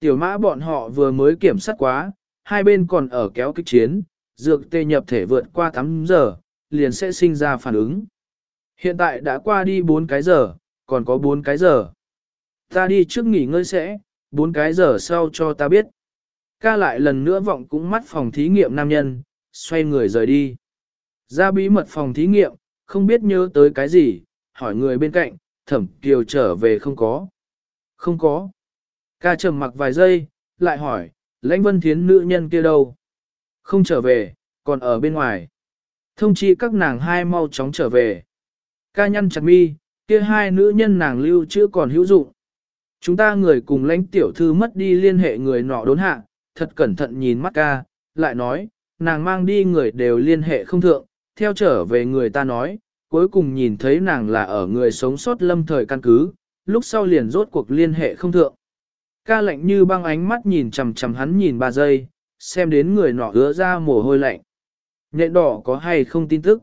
Tiểu mã bọn họ vừa mới kiểm soát quá, hai bên còn ở kéo kích chiến, dược tê nhập thể vượt qua 8 giờ, liền sẽ sinh ra phản ứng. Hiện tại đã qua đi 4 cái giờ, còn có 4 cái giờ. Ta đi trước nghỉ ngơi sẽ, 4 cái giờ sau cho ta biết. Ca lại lần nữa vọng cũng mắt phòng thí nghiệm nam nhân, xoay người rời đi. Ra bí mật phòng thí nghiệm, không biết nhớ tới cái gì, hỏi người bên cạnh, thẩm kiều trở về không có. Không có. Ca trầm mặc vài giây, lại hỏi, lãnh vân thiến nữ nhân kia đâu? Không trở về, còn ở bên ngoài. Thông chi các nàng hai mau chóng trở về. Ca nhăn chặt mi, kia hai nữ nhân nàng lưu chưa còn hữu dụng. Chúng ta người cùng lãnh tiểu thư mất đi liên hệ người nọ đốn hạ, thật cẩn thận nhìn mắt ca, lại nói, nàng mang đi người đều liên hệ không thượng, theo trở về người ta nói, cuối cùng nhìn thấy nàng là ở người sống sót lâm thời căn cứ, lúc sau liền rốt cuộc liên hệ không thượng. Ca lạnh như băng ánh mắt nhìn chằm chằm hắn nhìn ba giây, xem đến người nọ ứa ra mồ hôi lạnh. Nhện đỏ có hay không tin tức?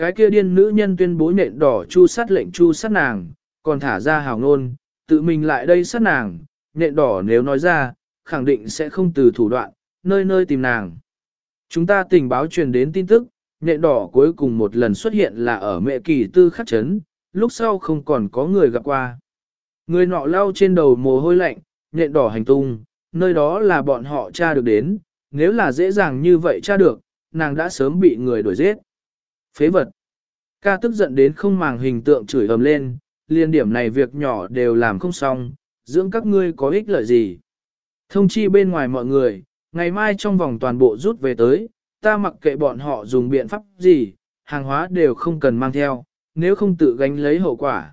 Cái kia điên nữ nhân tuyên bố nện đỏ chu sát lệnh chu sát nàng, còn thả ra hào ngôn, tự mình lại đây sát nàng, Nện đỏ nếu nói ra, khẳng định sẽ không từ thủ đoạn, nơi nơi tìm nàng. Chúng ta tình báo truyền đến tin tức, nện đỏ cuối cùng một lần xuất hiện là ở mẹ kỳ tư khắc chấn, lúc sau không còn có người gặp qua. Người nọ lau trên đầu mồ hôi lạnh, nện đỏ hành tung, nơi đó là bọn họ tra được đến, nếu là dễ dàng như vậy tra được, nàng đã sớm bị người đuổi giết. Phế vật. Ca tức giận đến không màng hình tượng chửi ầm lên, liên điểm này việc nhỏ đều làm không xong, dưỡng các ngươi có ích lợi gì. Thông chi bên ngoài mọi người, ngày mai trong vòng toàn bộ rút về tới, ta mặc kệ bọn họ dùng biện pháp gì, hàng hóa đều không cần mang theo, nếu không tự gánh lấy hậu quả.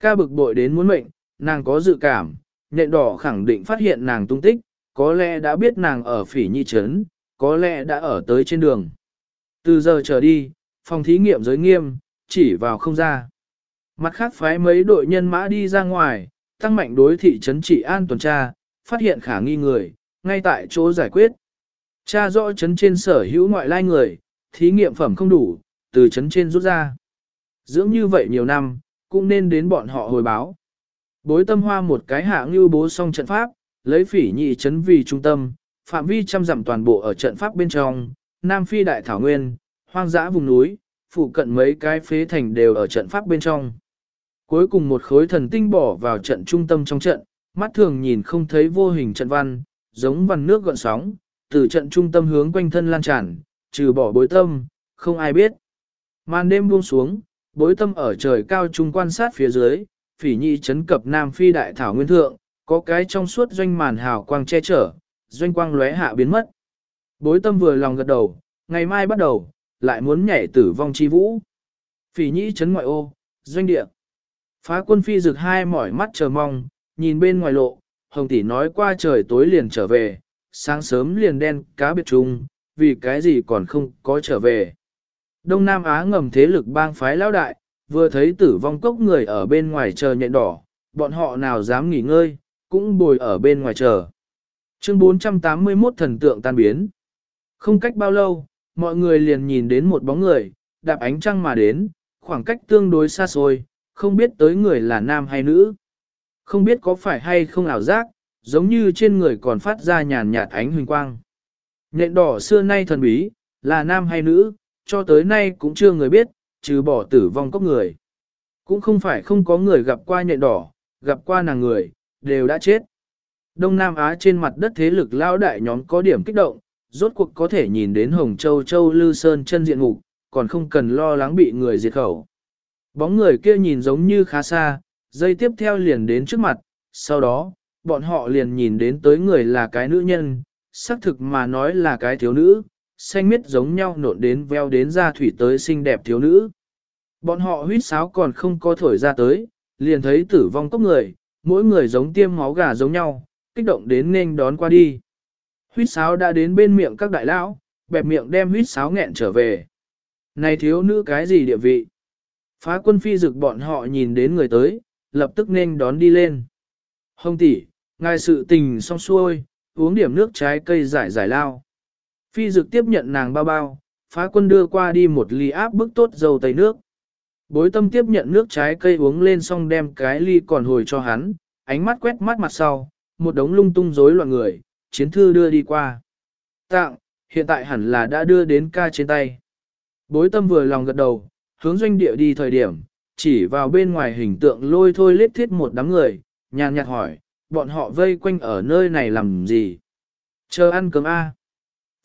Ca bực bội đến muốn mệnh, nàng có dự cảm, nhện đỏ khẳng định phát hiện nàng tung tích, có lẽ đã biết nàng ở phỉ nhi trấn, có lẽ đã ở tới trên đường. Từ giờ trở đi, phòng thí nghiệm giới nghiêm, chỉ vào không ra. Mặt khác phái mấy đội nhân mã đi ra ngoài, tăng mạnh đối thị trấn trị an tuần tra, phát hiện khả nghi người, ngay tại chỗ giải quyết. Cha rõ trấn trên sở hữu ngoại lai người, thí nghiệm phẩm không đủ, từ trấn trên rút ra. Dưỡng như vậy nhiều năm, cũng nên đến bọn họ hồi báo. Bối tâm hoa một cái hạ như bố xong trận pháp, lấy phỉ nhị trấn vì trung tâm, phạm vi trăm dặm toàn bộ ở trận pháp bên trong, Nam Phi Đại Thảo Nguyên, hoang dã vùng núi, phụ cận mấy cái phế thành đều ở trận pháp bên trong. Cuối cùng một khối thần tinh bỏ vào trận trung tâm trong trận, mắt thường nhìn không thấy vô hình trận văn, giống văn nước gọn sóng, từ trận trung tâm hướng quanh thân lan tràn, trừ bỏ bối tâm, không ai biết. Màn đêm buông xuống, bối tâm ở trời cao trung quan sát phía dưới, phỉ nhị chấn cập Nam Phi Đại Thảo Nguyên Thượng, có cái trong suốt doanh màn hào quang che chở, doanh quang lóe hạ biến mất. Bối tâm vừa lòng gật đầu, ngày mai bắt đầu, lại muốn nhảy tử vong chi vũ. Phỉ nhĩ chấn ngoại ô, doanh địa. Phá quân phi rực hai mỏi mắt chờ mong, nhìn bên ngoài lộ, hồng tỷ nói qua trời tối liền trở về, sáng sớm liền đen cá biệt trùng, vì cái gì còn không có trở về. Đông Nam Á ngầm thế lực bang phái lão đại, vừa thấy tử vong cốc người ở bên ngoài chờ nhện đỏ, bọn họ nào dám nghỉ ngơi, cũng bồi ở bên ngoài chờ. Chương 481 thần tượng tan biến. Không cách bao lâu, mọi người liền nhìn đến một bóng người, đạp ánh trăng mà đến, khoảng cách tương đối xa xôi, không biết tới người là nam hay nữ. Không biết có phải hay không ảo giác, giống như trên người còn phát ra nhàn nhạt ánh huỳnh quang. Nhện đỏ xưa nay thần bí, là nam hay nữ, cho tới nay cũng chưa người biết, trừ bỏ tử vong cốc người. Cũng không phải không có người gặp qua nhện đỏ, gặp qua nàng người, đều đã chết. Đông Nam Á trên mặt đất thế lực lao đại nhóm có điểm kích động, rốt cuộc có thể nhìn đến Hồng Châu Châu Lư Sơn chân diện ngục, còn không cần lo lắng bị người diệt khẩu. Bóng người kia nhìn giống như khá xa, dây tiếp theo liền đến trước mặt, sau đó, bọn họ liền nhìn đến tới người là cái nữ nhân, xác thực mà nói là cái thiếu nữ, xanh miết giống nhau nộn đến veo đến ra thủy tới xinh đẹp thiếu nữ. Bọn họ huyết sáo còn không có thổi ra tới, liền thấy tử vong cốc người, mỗi người giống tiêm máu gà giống nhau, kích động đến nên đón qua đi. Huyết sáo đã đến bên miệng các đại lão, bẹp miệng đem huyết sáo nghẹn trở về. Này thiếu nữ cái gì địa vị? Phá quân phi dực bọn họ nhìn đến người tới, lập tức nên đón đi lên. Hồng tỷ, ngài sự tình xong xuôi, uống điểm nước trái cây giải giải lao. Phi dực tiếp nhận nàng bao bao, phá quân đưa qua đi một ly áp bức tốt dầu tây nước. Bối tâm tiếp nhận nước trái cây uống lên xong đem cái ly còn hồi cho hắn, ánh mắt quét mắt mặt sau, một đống lung tung rối loạn người, chiến thư đưa đi qua. Tặng, hiện tại hẳn là đã đưa đến ca trên tay. Bối tâm vừa lòng gật đầu, hướng doanh địa đi thời điểm, chỉ vào bên ngoài hình tượng lôi thôi lết thiết một đám người, nhàn nhạt hỏi, bọn họ vây quanh ở nơi này làm gì? Chờ ăn cơm A.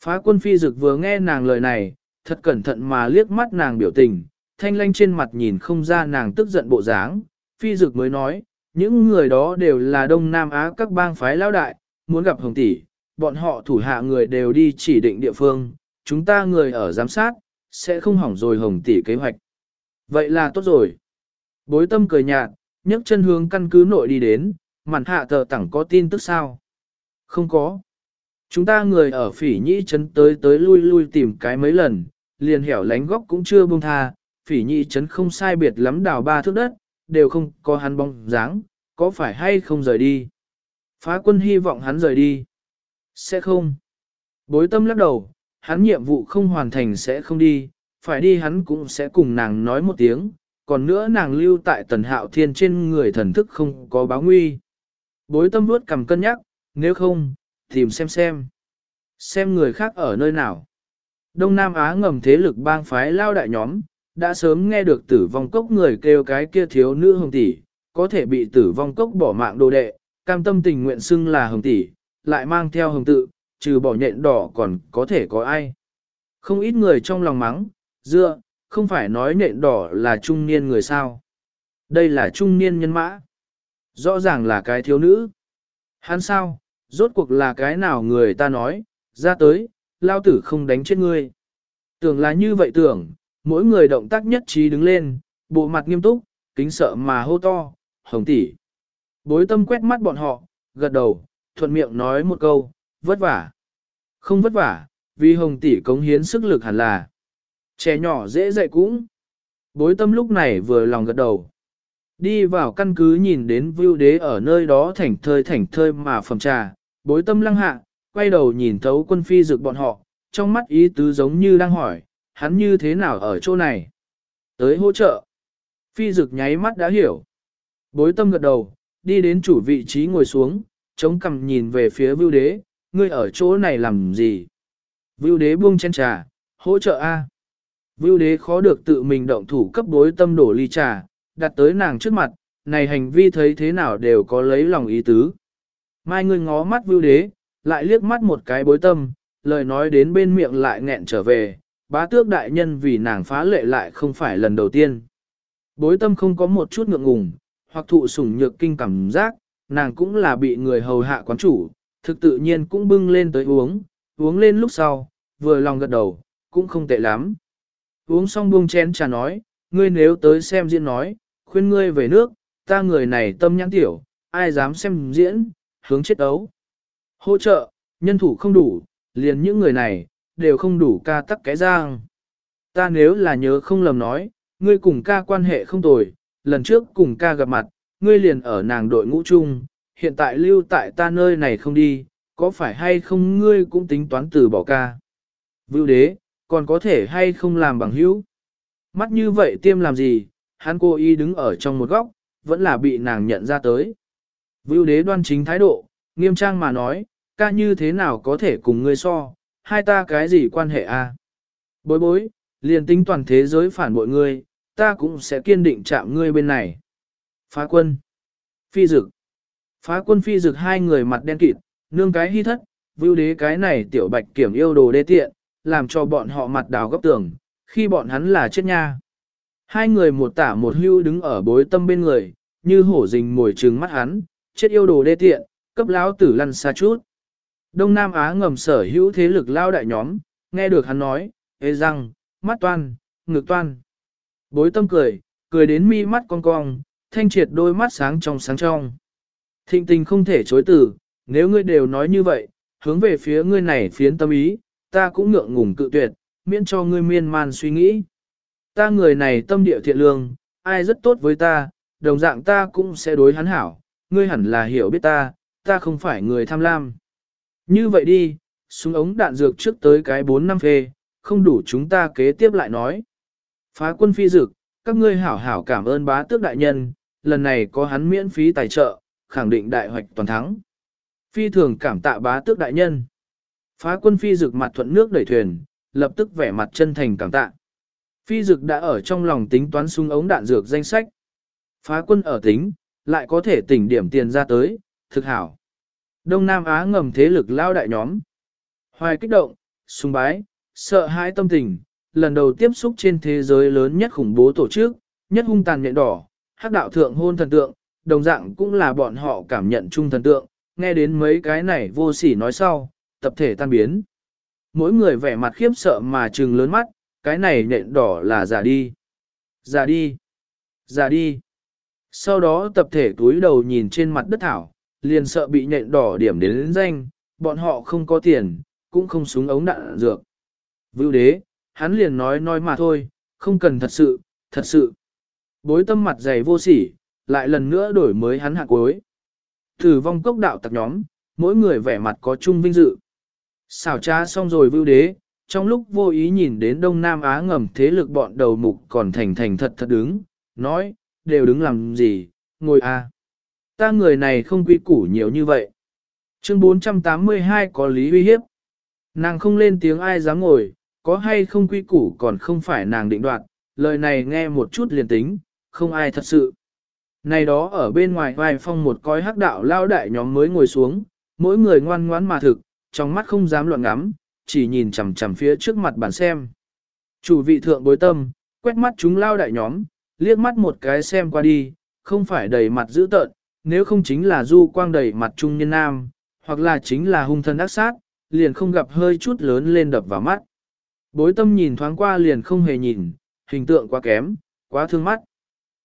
Phá quân phi dực vừa nghe nàng lời này, thật cẩn thận mà liếc mắt nàng biểu tình, thanh lanh trên mặt nhìn không ra nàng tức giận bộ dáng, phi dực mới nói, những người đó đều là Đông Nam Á các bang phái lão đại, muốn gặp Hồng Tỷ, bọn họ thủ hạ người đều đi chỉ định địa phương, chúng ta người ở giám sát, sẽ không hỏng rồi Hồng Tỷ kế hoạch. Vậy là tốt rồi. Bối tâm cười nhạt, nhấc chân hướng căn cứ nội đi đến, màn hạ tờ tẳng có tin tức sao? Không có. Chúng ta người ở phỉ nhĩ trấn tới tới lui lui tìm cái mấy lần, liền hẻo lánh góc cũng chưa buông tha, phỉ nhĩ trấn không sai biệt lắm đào ba thước đất, đều không có hắn bóng dáng, có phải hay không rời đi? Phá quân hy vọng hắn rời đi. Sẽ không. Bối tâm lắc đầu, hắn nhiệm vụ không hoàn thành sẽ không đi, phải đi hắn cũng sẽ cùng nàng nói một tiếng, còn nữa nàng lưu tại tần hạo thiên trên người thần thức không có báo nguy. Bối tâm vuốt cầm cân nhắc, nếu không, tìm xem xem. Xem người khác ở nơi nào. Đông Nam Á ngầm thế lực bang phái lao đại nhóm, đã sớm nghe được tử vong cốc người kêu cái kia thiếu nữ hồng tỷ, có thể bị tử vong cốc bỏ mạng đồ đệ, cam tâm tình nguyện xưng là hồng tỷ, lại mang theo hồng tự, trừ bỏ nhện đỏ còn có thể có ai. Không ít người trong lòng mắng, dựa, không phải nói nhện đỏ là trung niên người sao. Đây là trung niên nhân mã. Rõ ràng là cái thiếu nữ. Hắn sao, rốt cuộc là cái nào người ta nói, ra tới, lao tử không đánh chết ngươi. Tưởng là như vậy tưởng, mỗi người động tác nhất trí đứng lên, bộ mặt nghiêm túc, kính sợ mà hô to, hồng tỷ. Bối tâm quét mắt bọn họ, gật đầu, thuận miệng nói một câu, vất vả. Không vất vả, vì hồng tỷ cống hiến sức lực hẳn là. Trẻ nhỏ dễ dạy cũng. Bối tâm lúc này vừa lòng gật đầu. Đi vào căn cứ nhìn đến vưu đế ở nơi đó thảnh thơi thảnh thơi mà phẩm trà, bối tâm lăng hạ, quay đầu nhìn thấu quân phi rực bọn họ, trong mắt ý tứ giống như đang hỏi, hắn như thế nào ở chỗ này? Tới hỗ trợ. Phi dực nháy mắt đã hiểu. Bối tâm gật đầu, đi đến chủ vị trí ngồi xuống, chống cằm nhìn về phía vưu đế, ngươi ở chỗ này làm gì? Vưu đế buông chén trà, hỗ trợ A. Vưu đế khó được tự mình động thủ cấp bối tâm đổ ly trà, đặt tới nàng trước mặt, này hành vi thấy thế nào đều có lấy lòng ý tứ. Mai ngươi ngó mắt vưu đế, lại liếc mắt một cái bối tâm, lời nói đến bên miệng lại nghẹn trở về, bá tước đại nhân vì nàng phá lệ lại không phải lần đầu tiên. Bối tâm không có một chút ngượng ngùng, hoặc thụ sủng nhược kinh cảm giác, nàng cũng là bị người hầu hạ quán chủ, thực tự nhiên cũng bưng lên tới uống, uống lên lúc sau, vừa lòng gật đầu, cũng không tệ lắm. Uống xong buông chén trà nói, ngươi nếu tới xem diễn nói, khuyên ngươi về nước, ta người này tâm nhãn tiểu, ai dám xem diễn, hướng chết ấu. Hỗ trợ, nhân thủ không đủ, liền những người này, đều không đủ ca tắc cái giang. Ta nếu là nhớ không lầm nói, ngươi cùng ca quan hệ không tồi, lần trước cùng ca gặp mặt, ngươi liền ở nàng đội ngũ chung, hiện tại lưu tại ta nơi này không đi, có phải hay không ngươi cũng tính toán từ bỏ ca. Vưu đế, còn có thể hay không làm bằng hữu. Mắt như vậy tiêm làm gì, hắn cô y đứng ở trong một góc, vẫn là bị nàng nhận ra tới. Vưu đế đoan chính thái độ, nghiêm trang mà nói, ca như thế nào có thể cùng ngươi so, hai ta cái gì quan hệ a? À? Bối bối, liền tính toàn thế giới phản bội ngươi, ta cũng sẽ kiên định chạm ngươi bên này. Phá quân. Phi dực. Phá quân phi dực hai người mặt đen kịt, nương cái hy thất, vưu đế cái này tiểu bạch kiểm yêu đồ đê tiện, làm cho bọn họ mặt đào góc tường, khi bọn hắn là chết nha. Hai người một tả một hưu đứng ở bối tâm bên người, như hổ rình mồi trừng mắt hắn, chết yêu đồ đê tiện, cấp lão tử lăn xa chút. Đông Nam Á ngầm sở hữu thế lực lao đại nhóm, nghe được hắn nói, ê răng, mắt toan, ngực toan. Bối tâm cười, cười đến mi mắt cong cong, thanh triệt đôi mắt sáng trong sáng trong. Thịnh tình không thể chối từ, nếu ngươi đều nói như vậy, hướng về phía ngươi này phiến tâm ý, ta cũng ngượng ngùng cự tuyệt, miễn cho ngươi miên man suy nghĩ. Ta người này tâm địa thiện lương, ai rất tốt với ta, đồng dạng ta cũng sẽ đối hắn hảo, ngươi hẳn là hiểu biết ta, ta không phải người tham lam. Như vậy đi, súng ống đạn dược trước tới cái 4 năm phê, không đủ chúng ta kế tiếp lại nói. Phá quân phi dực, các ngươi hảo hảo cảm ơn bá tước đại nhân, lần này có hắn miễn phí tài trợ, khẳng định đại hoạch toàn thắng. Phi thường cảm tạ bá tước đại nhân. Phá quân phi dực mặt thuận nước đẩy thuyền, lập tức vẻ mặt chân thành cảm tạ. Phi dực đã ở trong lòng tính toán sung ống đạn dược danh sách. Phá quân ở tính, lại có thể tỉnh điểm tiền ra tới, thực hảo. Đông Nam Á ngầm thế lực lao đại nhóm. Hoài kích động, sung bái, sợ hãi tâm tình, lần đầu tiếp xúc trên thế giới lớn nhất khủng bố tổ chức, nhất hung tàn nhện đỏ, hắc đạo thượng hôn thần tượng, đồng dạng cũng là bọn họ cảm nhận chung thần tượng, nghe đến mấy cái này vô sỉ nói sau, tập thể tan biến. Mỗi người vẻ mặt khiếp sợ mà trừng lớn mắt, cái này nhện đỏ là giả đi. Giả đi. Giả đi. Sau đó tập thể túi đầu nhìn trên mặt đất thảo, liền sợ bị nhện đỏ điểm đến, đến danh, bọn họ không có tiền, cũng không súng ống đạn dược. Vưu đế, hắn liền nói nói mà thôi, không cần thật sự, thật sự. Bối tâm mặt dày vô sỉ, lại lần nữa đổi mới hắn hạ cuối. Tử vong cốc đạo tặc nhóm, mỗi người vẻ mặt có chung vinh dự. Xảo tra xong rồi vưu đế, trong lúc vô ý nhìn đến Đông Nam Á ngầm thế lực bọn đầu mục còn thành thành thật thật đứng, nói, đều đứng làm gì, ngồi à. Ta người này không quy củ nhiều như vậy. Chương 482 có lý uy hiếp. Nàng không lên tiếng ai dám ngồi, có hay không quy củ còn không phải nàng định đoạt, lời này nghe một chút liền tính, không ai thật sự. Này đó ở bên ngoài vai phong một coi hắc đạo lao đại nhóm mới ngồi xuống, mỗi người ngoan ngoãn mà thực, trong mắt không dám loạn ngắm, chỉ nhìn chằm chằm phía trước mặt bản xem. Chủ vị thượng bối tâm, quét mắt chúng lao đại nhóm, liếc mắt một cái xem qua đi, không phải đầy mặt dữ tợn, nếu không chính là du quang đầy mặt trung nhân nam, hoặc là chính là hung thân ác sát, liền không gặp hơi chút lớn lên đập vào mắt. Bối tâm nhìn thoáng qua liền không hề nhìn, hình tượng quá kém, quá thương mắt.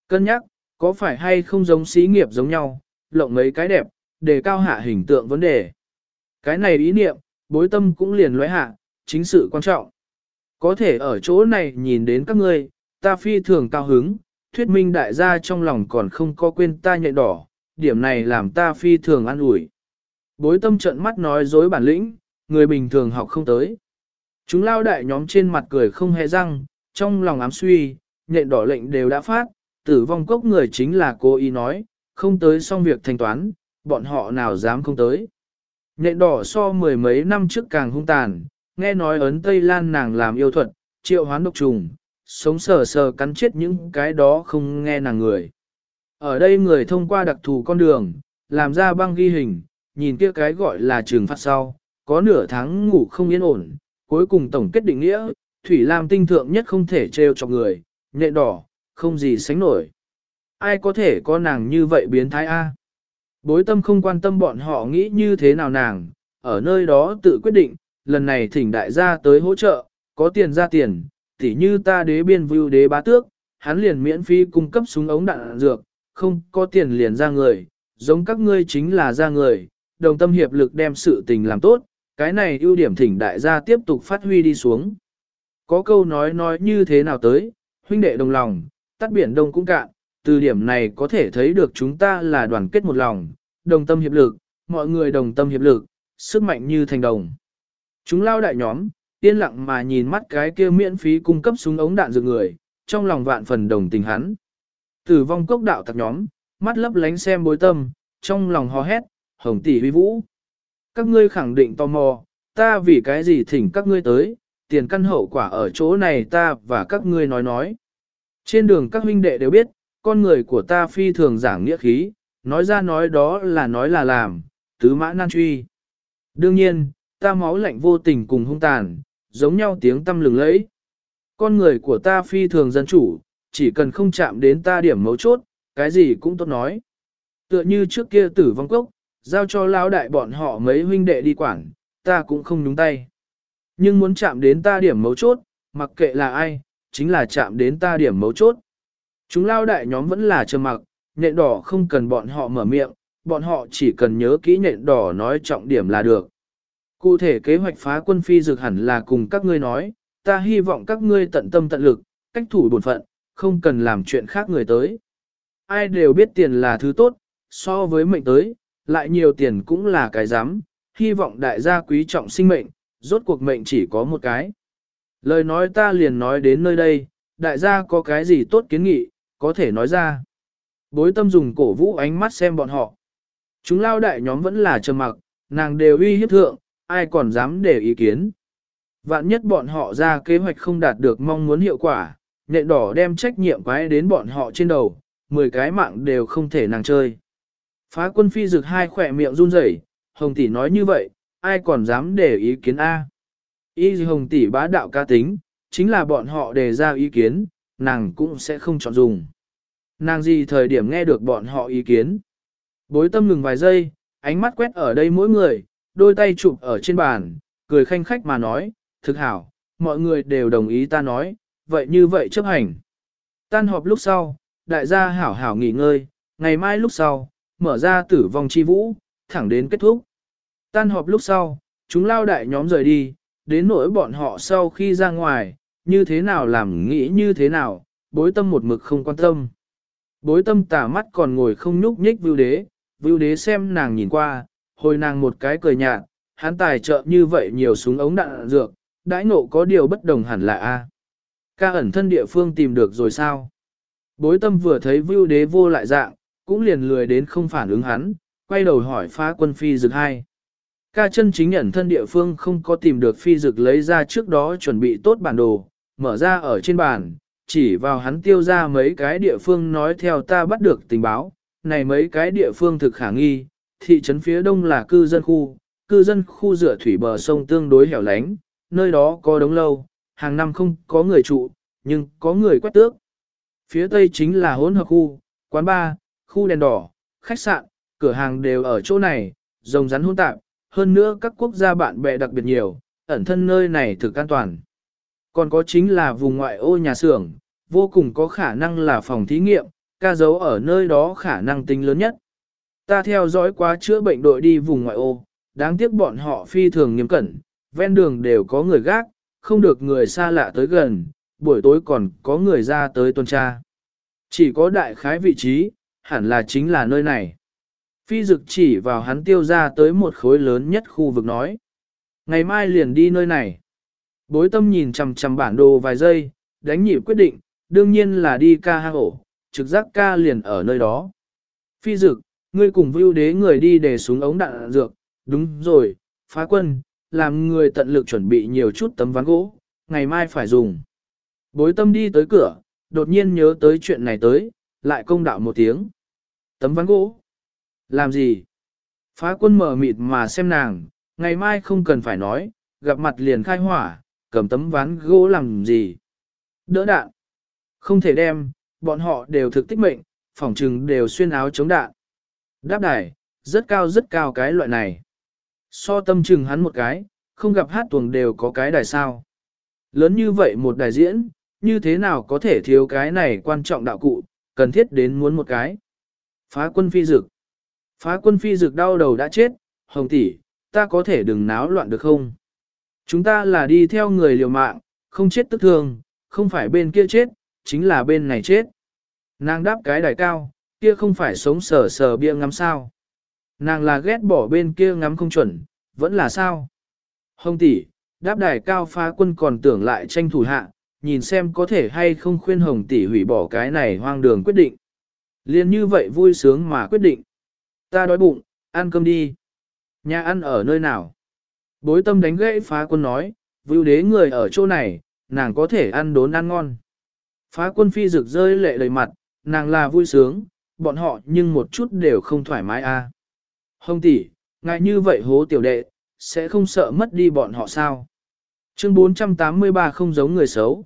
Cân nhắc, có phải hay không giống xí nghiệp giống nhau, lộng mấy cái đẹp, để cao hạ hình tượng vấn đề. Cái này ý niệm, bối tâm cũng liền lóe hạ, chính sự quan trọng. Có thể ở chỗ này nhìn đến các ngươi, ta phi thường cao hứng, thuyết minh đại gia trong lòng còn không có quên ta nhạy đỏ, điểm này làm ta phi thường an ủi. Bối tâm trận mắt nói dối bản lĩnh, người bình thường học không tới. Chúng lao đại nhóm trên mặt cười không hề răng, trong lòng ám suy, nhện đỏ lệnh đều đã phát, tử vong cốc người chính là cô ý nói, không tới xong việc thanh toán, bọn họ nào dám không tới. Nhện đỏ so mười mấy năm trước càng hung tàn, nghe nói ấn Tây Lan nàng làm yêu thuật, triệu hoán độc trùng, sống sờ sờ cắn chết những cái đó không nghe nàng người. Ở đây người thông qua đặc thù con đường, làm ra băng ghi hình, nhìn kia cái gọi là trường phát sau, có nửa tháng ngủ không yên ổn, cuối cùng tổng kết định nghĩa, Thủy Lam tinh thượng nhất không thể trêu cho người, nhện đỏ, không gì sánh nổi. Ai có thể có nàng như vậy biến thái A? Bối tâm không quan tâm bọn họ nghĩ như thế nào nàng, ở nơi đó tự quyết định, lần này thỉnh đại gia tới hỗ trợ, có tiền ra tiền, tỉ như ta đế biên vưu đế bá tước, hắn liền miễn phí cung cấp súng ống đạn dược, không có tiền liền ra người, giống các ngươi chính là ra người, đồng tâm hiệp lực đem sự tình làm tốt, cái này ưu điểm thỉnh đại gia tiếp tục phát huy đi xuống. Có câu nói nói như thế nào tới, huynh đệ đồng lòng, tắt biển đông cũng cạn, từ điểm này có thể thấy được chúng ta là đoàn kết một lòng, đồng tâm hiệp lực, mọi người đồng tâm hiệp lực, sức mạnh như thành đồng. Chúng lao đại nhóm, yên lặng mà nhìn mắt cái kia miễn phí cung cấp súng ống đạn dược người, trong lòng vạn phần đồng tình hắn. Tử vong cốc đạo tặc nhóm, mắt lấp lánh xem bối tâm, trong lòng hò hét, hồng tỷ huy vũ. Các ngươi khẳng định tò mò, ta vì cái gì thỉnh các ngươi tới, tiền căn hậu quả ở chỗ này ta và các ngươi nói nói. Trên đường các huynh đệ đều biết, con người của ta phi thường giảng nghĩa khí, nói ra nói đó là nói là làm, tứ mã nan truy. Đương nhiên, ta máu lạnh vô tình cùng hung tàn, giống nhau tiếng tâm lừng lẫy. Con người của ta phi thường dân chủ, chỉ cần không chạm đến ta điểm mấu chốt, cái gì cũng tốt nói. Tựa như trước kia tử vong cốc, giao cho lão đại bọn họ mấy huynh đệ đi quản, ta cũng không nhúng tay. Nhưng muốn chạm đến ta điểm mấu chốt, mặc kệ là ai, chính là chạm đến ta điểm mấu chốt. Chúng lao đại nhóm vẫn là trầm mặc, nhện đỏ không cần bọn họ mở miệng, bọn họ chỉ cần nhớ kỹ nhện đỏ nói trọng điểm là được. Cụ thể kế hoạch phá quân phi dược hẳn là cùng các ngươi nói, ta hy vọng các ngươi tận tâm tận lực, cách thủ bổn phận, không cần làm chuyện khác người tới. Ai đều biết tiền là thứ tốt, so với mệnh tới, lại nhiều tiền cũng là cái dám, hy vọng đại gia quý trọng sinh mệnh, rốt cuộc mệnh chỉ có một cái. Lời nói ta liền nói đến nơi đây, đại gia có cái gì tốt kiến nghị, có thể nói ra. Bối tâm dùng cổ vũ ánh mắt xem bọn họ. Chúng lao đại nhóm vẫn là trầm mặc, nàng đều uy hiếp thượng, ai còn dám để ý kiến. Vạn nhất bọn họ ra kế hoạch không đạt được mong muốn hiệu quả, nhện đỏ đem trách nhiệm quái đến bọn họ trên đầu, 10 cái mạng đều không thể nàng chơi. Phá quân phi rực hai khỏe miệng run rẩy, hồng tỷ nói như vậy, ai còn dám để ý kiến A. Y hồng tỷ bá đạo ca tính, chính là bọn họ đề ra ý kiến, nàng cũng sẽ không chọn dùng. Nàng gì thời điểm nghe được bọn họ ý kiến. Bối tâm ngừng vài giây, ánh mắt quét ở đây mỗi người, đôi tay chụp ở trên bàn, cười khanh khách mà nói, thực hảo, mọi người đều đồng ý ta nói, vậy như vậy chấp hành. Tan họp lúc sau, đại gia hảo hảo nghỉ ngơi, ngày mai lúc sau, mở ra tử vong chi vũ, thẳng đến kết thúc. Tan họp lúc sau, chúng lao đại nhóm rời đi, đến nỗi bọn họ sau khi ra ngoài, như thế nào làm nghĩ như thế nào, bối tâm một mực không quan tâm. Bối tâm tả mắt còn ngồi không nhúc nhích vưu đế, vưu đế xem nàng nhìn qua, hồi nàng một cái cười nhạt, hắn tài trợ như vậy nhiều súng ống đạn dược, đãi ngộ có điều bất đồng hẳn là A. Ca ẩn thân địa phương tìm được rồi sao? Bối tâm vừa thấy vưu đế vô lại dạng, cũng liền lười đến không phản ứng hắn, quay đầu hỏi phá quân phi dược hai. Ca chân chính nhận thân địa phương không có tìm được phi dực lấy ra trước đó chuẩn bị tốt bản đồ, mở ra ở trên bàn, chỉ vào hắn tiêu ra mấy cái địa phương nói theo ta bắt được tình báo, này mấy cái địa phương thực khả nghi, thị trấn phía đông là cư dân khu, cư dân khu dựa thủy bờ sông tương đối hẻo lánh, nơi đó có đống lâu, hàng năm không có người trụ, nhưng có người quét tước. Phía tây chính là hỗn hợp khu, quán bar, khu đèn đỏ, khách sạn, cửa hàng đều ở chỗ này, rồng rắn hỗn tạp, hơn nữa các quốc gia bạn bè đặc biệt nhiều, ẩn thân nơi này thực an toàn. Còn có chính là vùng ngoại ô nhà xưởng, vô cùng có khả năng là phòng thí nghiệm, ca dấu ở nơi đó khả năng tính lớn nhất. Ta theo dõi quá chữa bệnh đội đi vùng ngoại ô, đáng tiếc bọn họ phi thường nghiêm cẩn, ven đường đều có người gác, không được người xa lạ tới gần, buổi tối còn có người ra tới tuần tra. Chỉ có đại khái vị trí, hẳn là chính là nơi này. Phi dực chỉ vào hắn tiêu ra tới một khối lớn nhất khu vực nói. Ngày mai liền đi nơi này. Bối tâm nhìn chằm chằm bản đồ vài giây, đánh nhịp quyết định, đương nhiên là đi ca hang ổ, trực giác ca liền ở nơi đó. Phi dực, ngươi cùng vưu đế người đi để xuống ống đạn dược, đúng rồi, phá quân, làm người tận lực chuẩn bị nhiều chút tấm ván gỗ, ngày mai phải dùng. Bối tâm đi tới cửa, đột nhiên nhớ tới chuyện này tới, lại công đạo một tiếng. Tấm ván gỗ. Làm gì? Phá quân mở mịt mà xem nàng, ngày mai không cần phải nói, gặp mặt liền khai hỏa, cầm tấm ván gỗ làm gì? Đỡ đạn. Không thể đem, bọn họ đều thực tích mệnh, phỏng trừng đều xuyên áo chống đạn. Đáp đài, rất cao rất cao cái loại này. So tâm trừng hắn một cái, không gặp hát tuồng đều có cái đài sao. Lớn như vậy một đài diễn, như thế nào có thể thiếu cái này quan trọng đạo cụ, cần thiết đến muốn một cái. Phá quân phi dực. Phá quân phi dực đau đầu đã chết, hồng tỷ, ta có thể đừng náo loạn được không? Chúng ta là đi theo người liều mạng, không chết tức thường, không phải bên kia chết, chính là bên này chết. Nàng đáp cái đài cao, kia không phải sống sờ sờ bia ngắm sao. Nàng là ghét bỏ bên kia ngắm không chuẩn, vẫn là sao. Hồng tỷ, đáp đài cao phá quân còn tưởng lại tranh thủ hạ, nhìn xem có thể hay không khuyên hồng tỷ hủy bỏ cái này hoang đường quyết định. Liên như vậy vui sướng mà quyết định. Ta đói bụng, ăn cơm đi. Nhà ăn ở nơi nào? Bối tâm đánh gãy phá quân nói, vưu đế người ở chỗ này, nàng có thể ăn đốn ăn ngon. Phá quân phi rực rơi lệ đầy mặt, nàng là vui sướng, bọn họ nhưng một chút đều không thoải mái a. À. Hồng tỷ, ngại như vậy hố tiểu đệ, sẽ không sợ mất đi bọn họ sao? Chương 483 không giống người xấu.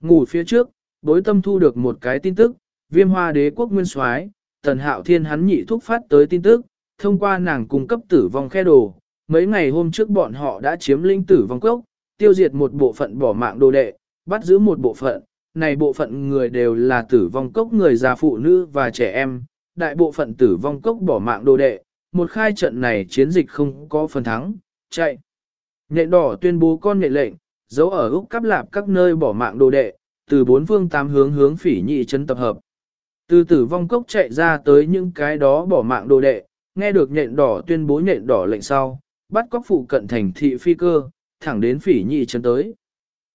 Ngủ phía trước, bối tâm thu được một cái tin tức, viêm hoa đế quốc nguyên soái tần hạo thiên hắn nhị thúc phát tới tin tức, thông qua nàng cung cấp tử vong khe đồ. Mấy ngày hôm trước bọn họ đã chiếm linh tử vong cốc, tiêu diệt một bộ phận bỏ mạng đồ đệ, bắt giữ một bộ phận, này bộ phận người đều là tử vong cốc người già phụ nữ và trẻ em, đại bộ phận tử vong cốc bỏ mạng đồ đệ, một khai trận này chiến dịch không có phần thắng, chạy. Nhện đỏ tuyên bố con nhện lệnh, giấu ở Úc cắp lạp các nơi bỏ mạng đồ đệ, từ bốn phương tám hướng hướng phỉ nhị chân tập hợp. Từ tử vong cốc chạy ra tới những cái đó bỏ mạng đồ đệ, nghe được nhện đỏ tuyên bố nhện đỏ lệnh sau, bắt cóc phụ cận thành thị phi cơ, thẳng đến phỉ nhị chân tới.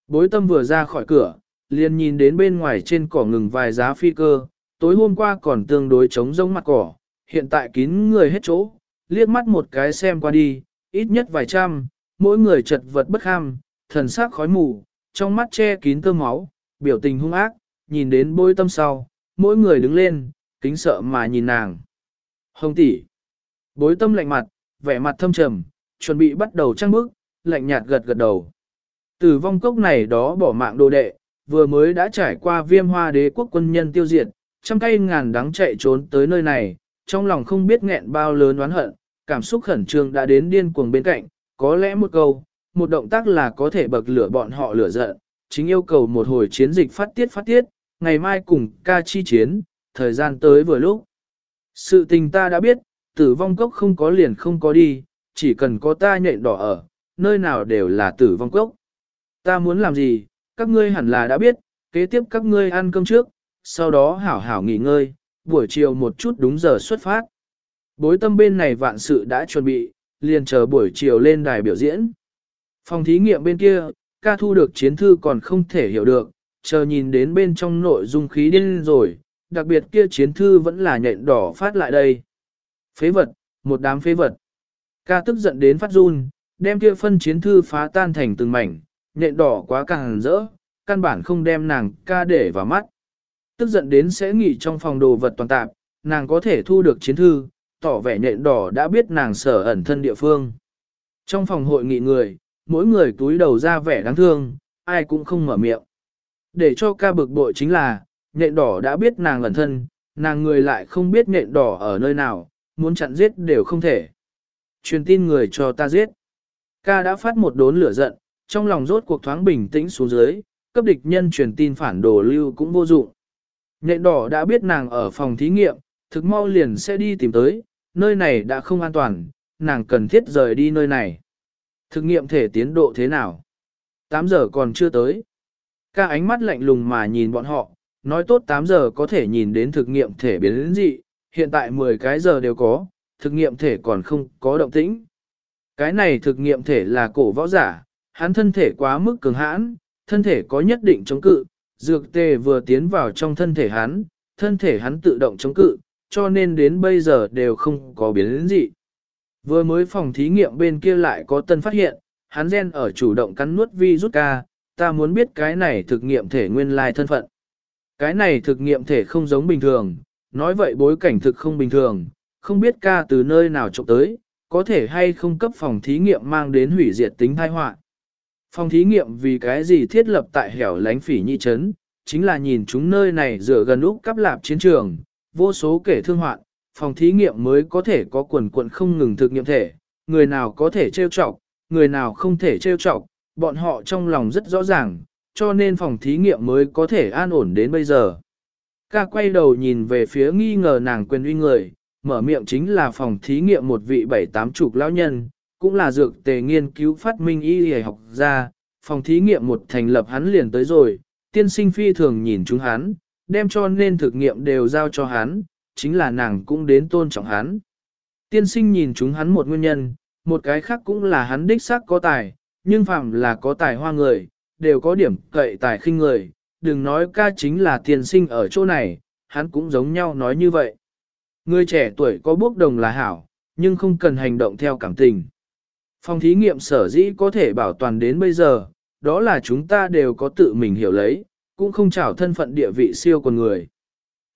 Bối tâm vừa ra khỏi cửa, liền nhìn đến bên ngoài trên cỏ ngừng vài giá phi cơ, tối hôm qua còn tương đối trống rông mặt cỏ, hiện tại kín người hết chỗ, liếc mắt một cái xem qua đi, ít nhất vài trăm, mỗi người chật vật bất ham thần sắc khói mù, trong mắt che kín tơ máu, biểu tình hung ác, nhìn đến bối tâm sau, mỗi người đứng lên, kính sợ mà nhìn nàng. Hồng tỷ, bối tâm lạnh mặt, vẻ mặt thâm trầm, chuẩn bị bắt đầu trăng bước, lạnh nhạt gật gật đầu. Tử vong cốc này đó bỏ mạng đồ đệ, vừa mới đã trải qua viêm hoa đế quốc quân nhân tiêu diệt, trăm cây ngàn đắng chạy trốn tới nơi này, trong lòng không biết nghẹn bao lớn oán hận, cảm xúc khẩn trương đã đến điên cuồng bên cạnh, có lẽ một câu, một động tác là có thể bậc lửa bọn họ lửa giận, chính yêu cầu một hồi chiến dịch phát tiết phát tiết, ngày mai cùng ca chi chiến, thời gian tới vừa lúc. Sự tình ta đã biết, tử vong cốc không có liền không có đi, chỉ cần có ta nhện đỏ ở, nơi nào đều là tử vong cốc. Ta muốn làm gì, các ngươi hẳn là đã biết, kế tiếp các ngươi ăn cơm trước, sau đó hảo hảo nghỉ ngơi, buổi chiều một chút đúng giờ xuất phát. Bối tâm bên này vạn sự đã chuẩn bị, liền chờ buổi chiều lên đài biểu diễn. Phòng thí nghiệm bên kia, ca thu được chiến thư còn không thể hiểu được, chờ nhìn đến bên trong nội dung khí điên rồi, đặc biệt kia chiến thư vẫn là nhện đỏ phát lại đây. Phế vật, một đám phế vật. Ca tức giận đến phát run, đem kia phân chiến thư phá tan thành từng mảnh, nện đỏ quá càng rỡ, căn bản không đem nàng ca để vào mắt. Tức giận đến sẽ nghỉ trong phòng đồ vật toàn tạp, nàng có thể thu được chiến thư, tỏ vẻ nện đỏ đã biết nàng sở ẩn thân địa phương. Trong phòng hội nghị người, mỗi người túi đầu ra vẻ đáng thương, ai cũng không mở miệng. Để cho ca bực bội chính là, nhện đỏ đã biết nàng ẩn thân, nàng người lại không biết nhện đỏ ở nơi nào, muốn chặn giết đều không thể. Truyền tin người cho ta giết. Ca đã phát một đốn lửa giận, trong lòng rốt cuộc thoáng bình tĩnh xuống dưới, cấp địch nhân truyền tin phản đồ lưu cũng vô dụng. Nhện đỏ đã biết nàng ở phòng thí nghiệm, thực mau liền sẽ đi tìm tới, nơi này đã không an toàn, nàng cần thiết rời đi nơi này. Thực nghiệm thể tiến độ thế nào? 8 giờ còn chưa tới. Ca ánh mắt lạnh lùng mà nhìn bọn họ, nói tốt 8 giờ có thể nhìn đến thực nghiệm thể biến đến dị, hiện tại 10 cái giờ đều có, thực nghiệm thể còn không có động tĩnh. Cái này thực nghiệm thể là cổ võ giả, hắn thân thể quá mức cường hãn, thân thể có nhất định chống cự, dược tề vừa tiến vào trong thân thể hắn, thân thể hắn tự động chống cự, cho nên đến bây giờ đều không có biến đến dị. Vừa mới phòng thí nghiệm bên kia lại có tân phát hiện, hắn gen ở chủ động cắn nuốt virus ca, ta muốn biết cái này thực nghiệm thể nguyên lai thân phận. Cái này thực nghiệm thể không giống bình thường, nói vậy bối cảnh thực không bình thường, không biết ca từ nơi nào trộm tới, có thể hay không cấp phòng thí nghiệm mang đến hủy diệt tính tai họa. Phòng thí nghiệm vì cái gì thiết lập tại hẻo lánh phỉ nhị trấn, chính là nhìn chúng nơi này dựa gần úc cắp lạp chiến trường, vô số kể thương hoạn, phòng thí nghiệm mới có thể có quần quận không ngừng thực nghiệm thể, người nào có thể trêu chọc, người nào không thể trêu chọc, bọn họ trong lòng rất rõ ràng, cho nên phòng thí nghiệm mới có thể an ổn đến bây giờ. Ca quay đầu nhìn về phía nghi ngờ nàng quyền uy người, mở miệng chính là phòng thí nghiệm một vị bảy tám chục lão nhân, cũng là dược tề nghiên cứu phát minh y y học ra, phòng thí nghiệm một thành lập hắn liền tới rồi, tiên sinh phi thường nhìn chúng hắn, đem cho nên thực nghiệm đều giao cho hắn, chính là nàng cũng đến tôn trọng hắn. Tiên sinh nhìn chúng hắn một nguyên nhân, một cái khác cũng là hắn đích xác có tài, nhưng phạm là có tài hoa người, đều có điểm cậy tài khinh người, đừng nói ca chính là tiền sinh ở chỗ này, hắn cũng giống nhau nói như vậy. Người trẻ tuổi có bước đồng là hảo, nhưng không cần hành động theo cảm tình. Phòng thí nghiệm sở dĩ có thể bảo toàn đến bây giờ, đó là chúng ta đều có tự mình hiểu lấy, cũng không chảo thân phận địa vị siêu con người.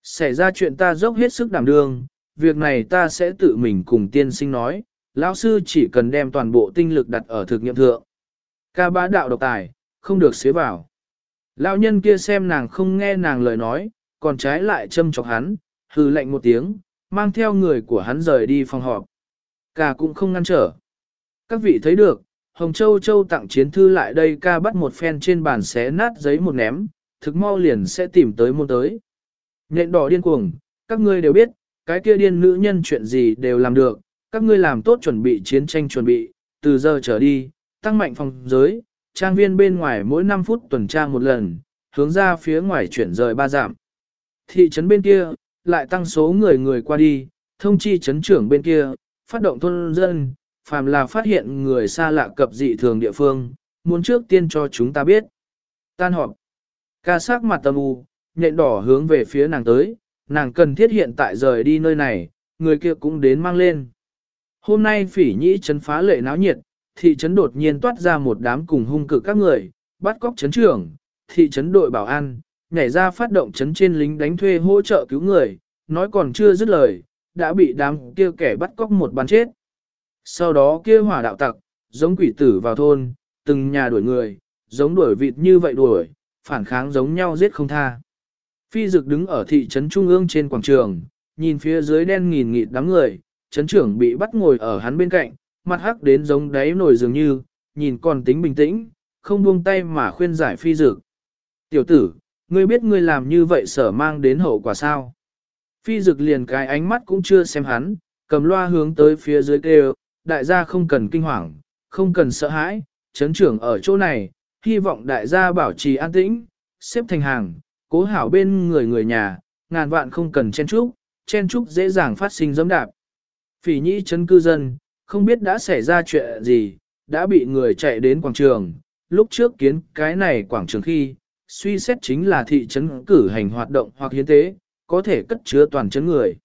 Xảy ra chuyện ta dốc hết sức đảm đương, việc này ta sẽ tự mình cùng tiên sinh nói, lão sư chỉ cần đem toàn bộ tinh lực đặt ở thực nghiệm thượng. Ca bá đạo độc tài, không được xế vào. Lão nhân kia xem nàng không nghe nàng lời nói, còn trái lại châm chọc hắn, hừ lạnh một tiếng, mang theo người của hắn rời đi phòng họp. Ca cũng không ngăn trở. Các vị thấy được, Hồng Châu Châu tặng chiến thư lại đây ca bắt một phen trên bàn xé nát giấy một ném, thực mau liền sẽ tìm tới môn tới. Nhện đỏ điên cuồng, các ngươi đều biết, cái kia điên nữ nhân chuyện gì đều làm được, các ngươi làm tốt chuẩn bị chiến tranh chuẩn bị, từ giờ trở đi, tăng mạnh phòng giới, trang viên bên ngoài mỗi 5 phút tuần tra một lần, hướng ra phía ngoài chuyển rời ba giảm. Thị trấn bên kia, lại tăng số người người qua đi, thông chi trấn trưởng bên kia, phát động thôn dân, phàm là phát hiện người xa lạ cập dị thường địa phương, muốn trước tiên cho chúng ta biết. Tan họp. Ca sát mặt tâm u, nhện đỏ hướng về phía nàng tới, nàng cần thiết hiện tại rời đi nơi này, người kia cũng đến mang lên. Hôm nay phỉ nhĩ trấn phá lệ náo nhiệt, thị trấn đột nhiên toát ra một đám cùng hung cực các người, bắt cóc trấn trưởng, thị trấn đội bảo an, nhảy ra phát động trấn trên lính đánh thuê hỗ trợ cứu người, nói còn chưa dứt lời, đã bị đám kia kẻ bắt cóc một bắn chết. Sau đó kia hỏa đạo tặc, giống quỷ tử vào thôn, từng nhà đuổi người, giống đuổi vịt như vậy đuổi, phản kháng giống nhau giết không tha. Phi dực đứng ở thị trấn trung ương trên quảng trường, nhìn phía dưới đen nghìn nghịt đám người, trấn trưởng bị bắt ngồi ở hắn bên cạnh, mặt hắc đến giống đáy nổi dường như, nhìn còn tính bình tĩnh, không buông tay mà khuyên giải phi dực. Tiểu tử, ngươi biết ngươi làm như vậy sở mang đến hậu quả sao? Phi dực liền cái ánh mắt cũng chưa xem hắn, cầm loa hướng tới phía dưới kêu, đại gia không cần kinh hoàng, không cần sợ hãi, chấn trưởng ở chỗ này, hy vọng đại gia bảo trì an tĩnh, xếp thành hàng, cố hảo bên người người nhà, ngàn vạn không cần chen trúc, chen trúc dễ dàng phát sinh dẫm đạp. Phỉ nhĩ chấn cư dân, không biết đã xảy ra chuyện gì, đã bị người chạy đến quảng trường, lúc trước kiến cái này quảng trường khi, suy xét chính là thị trấn cử hành hoạt động hoặc hiến tế, có thể cất chứa toàn trấn người.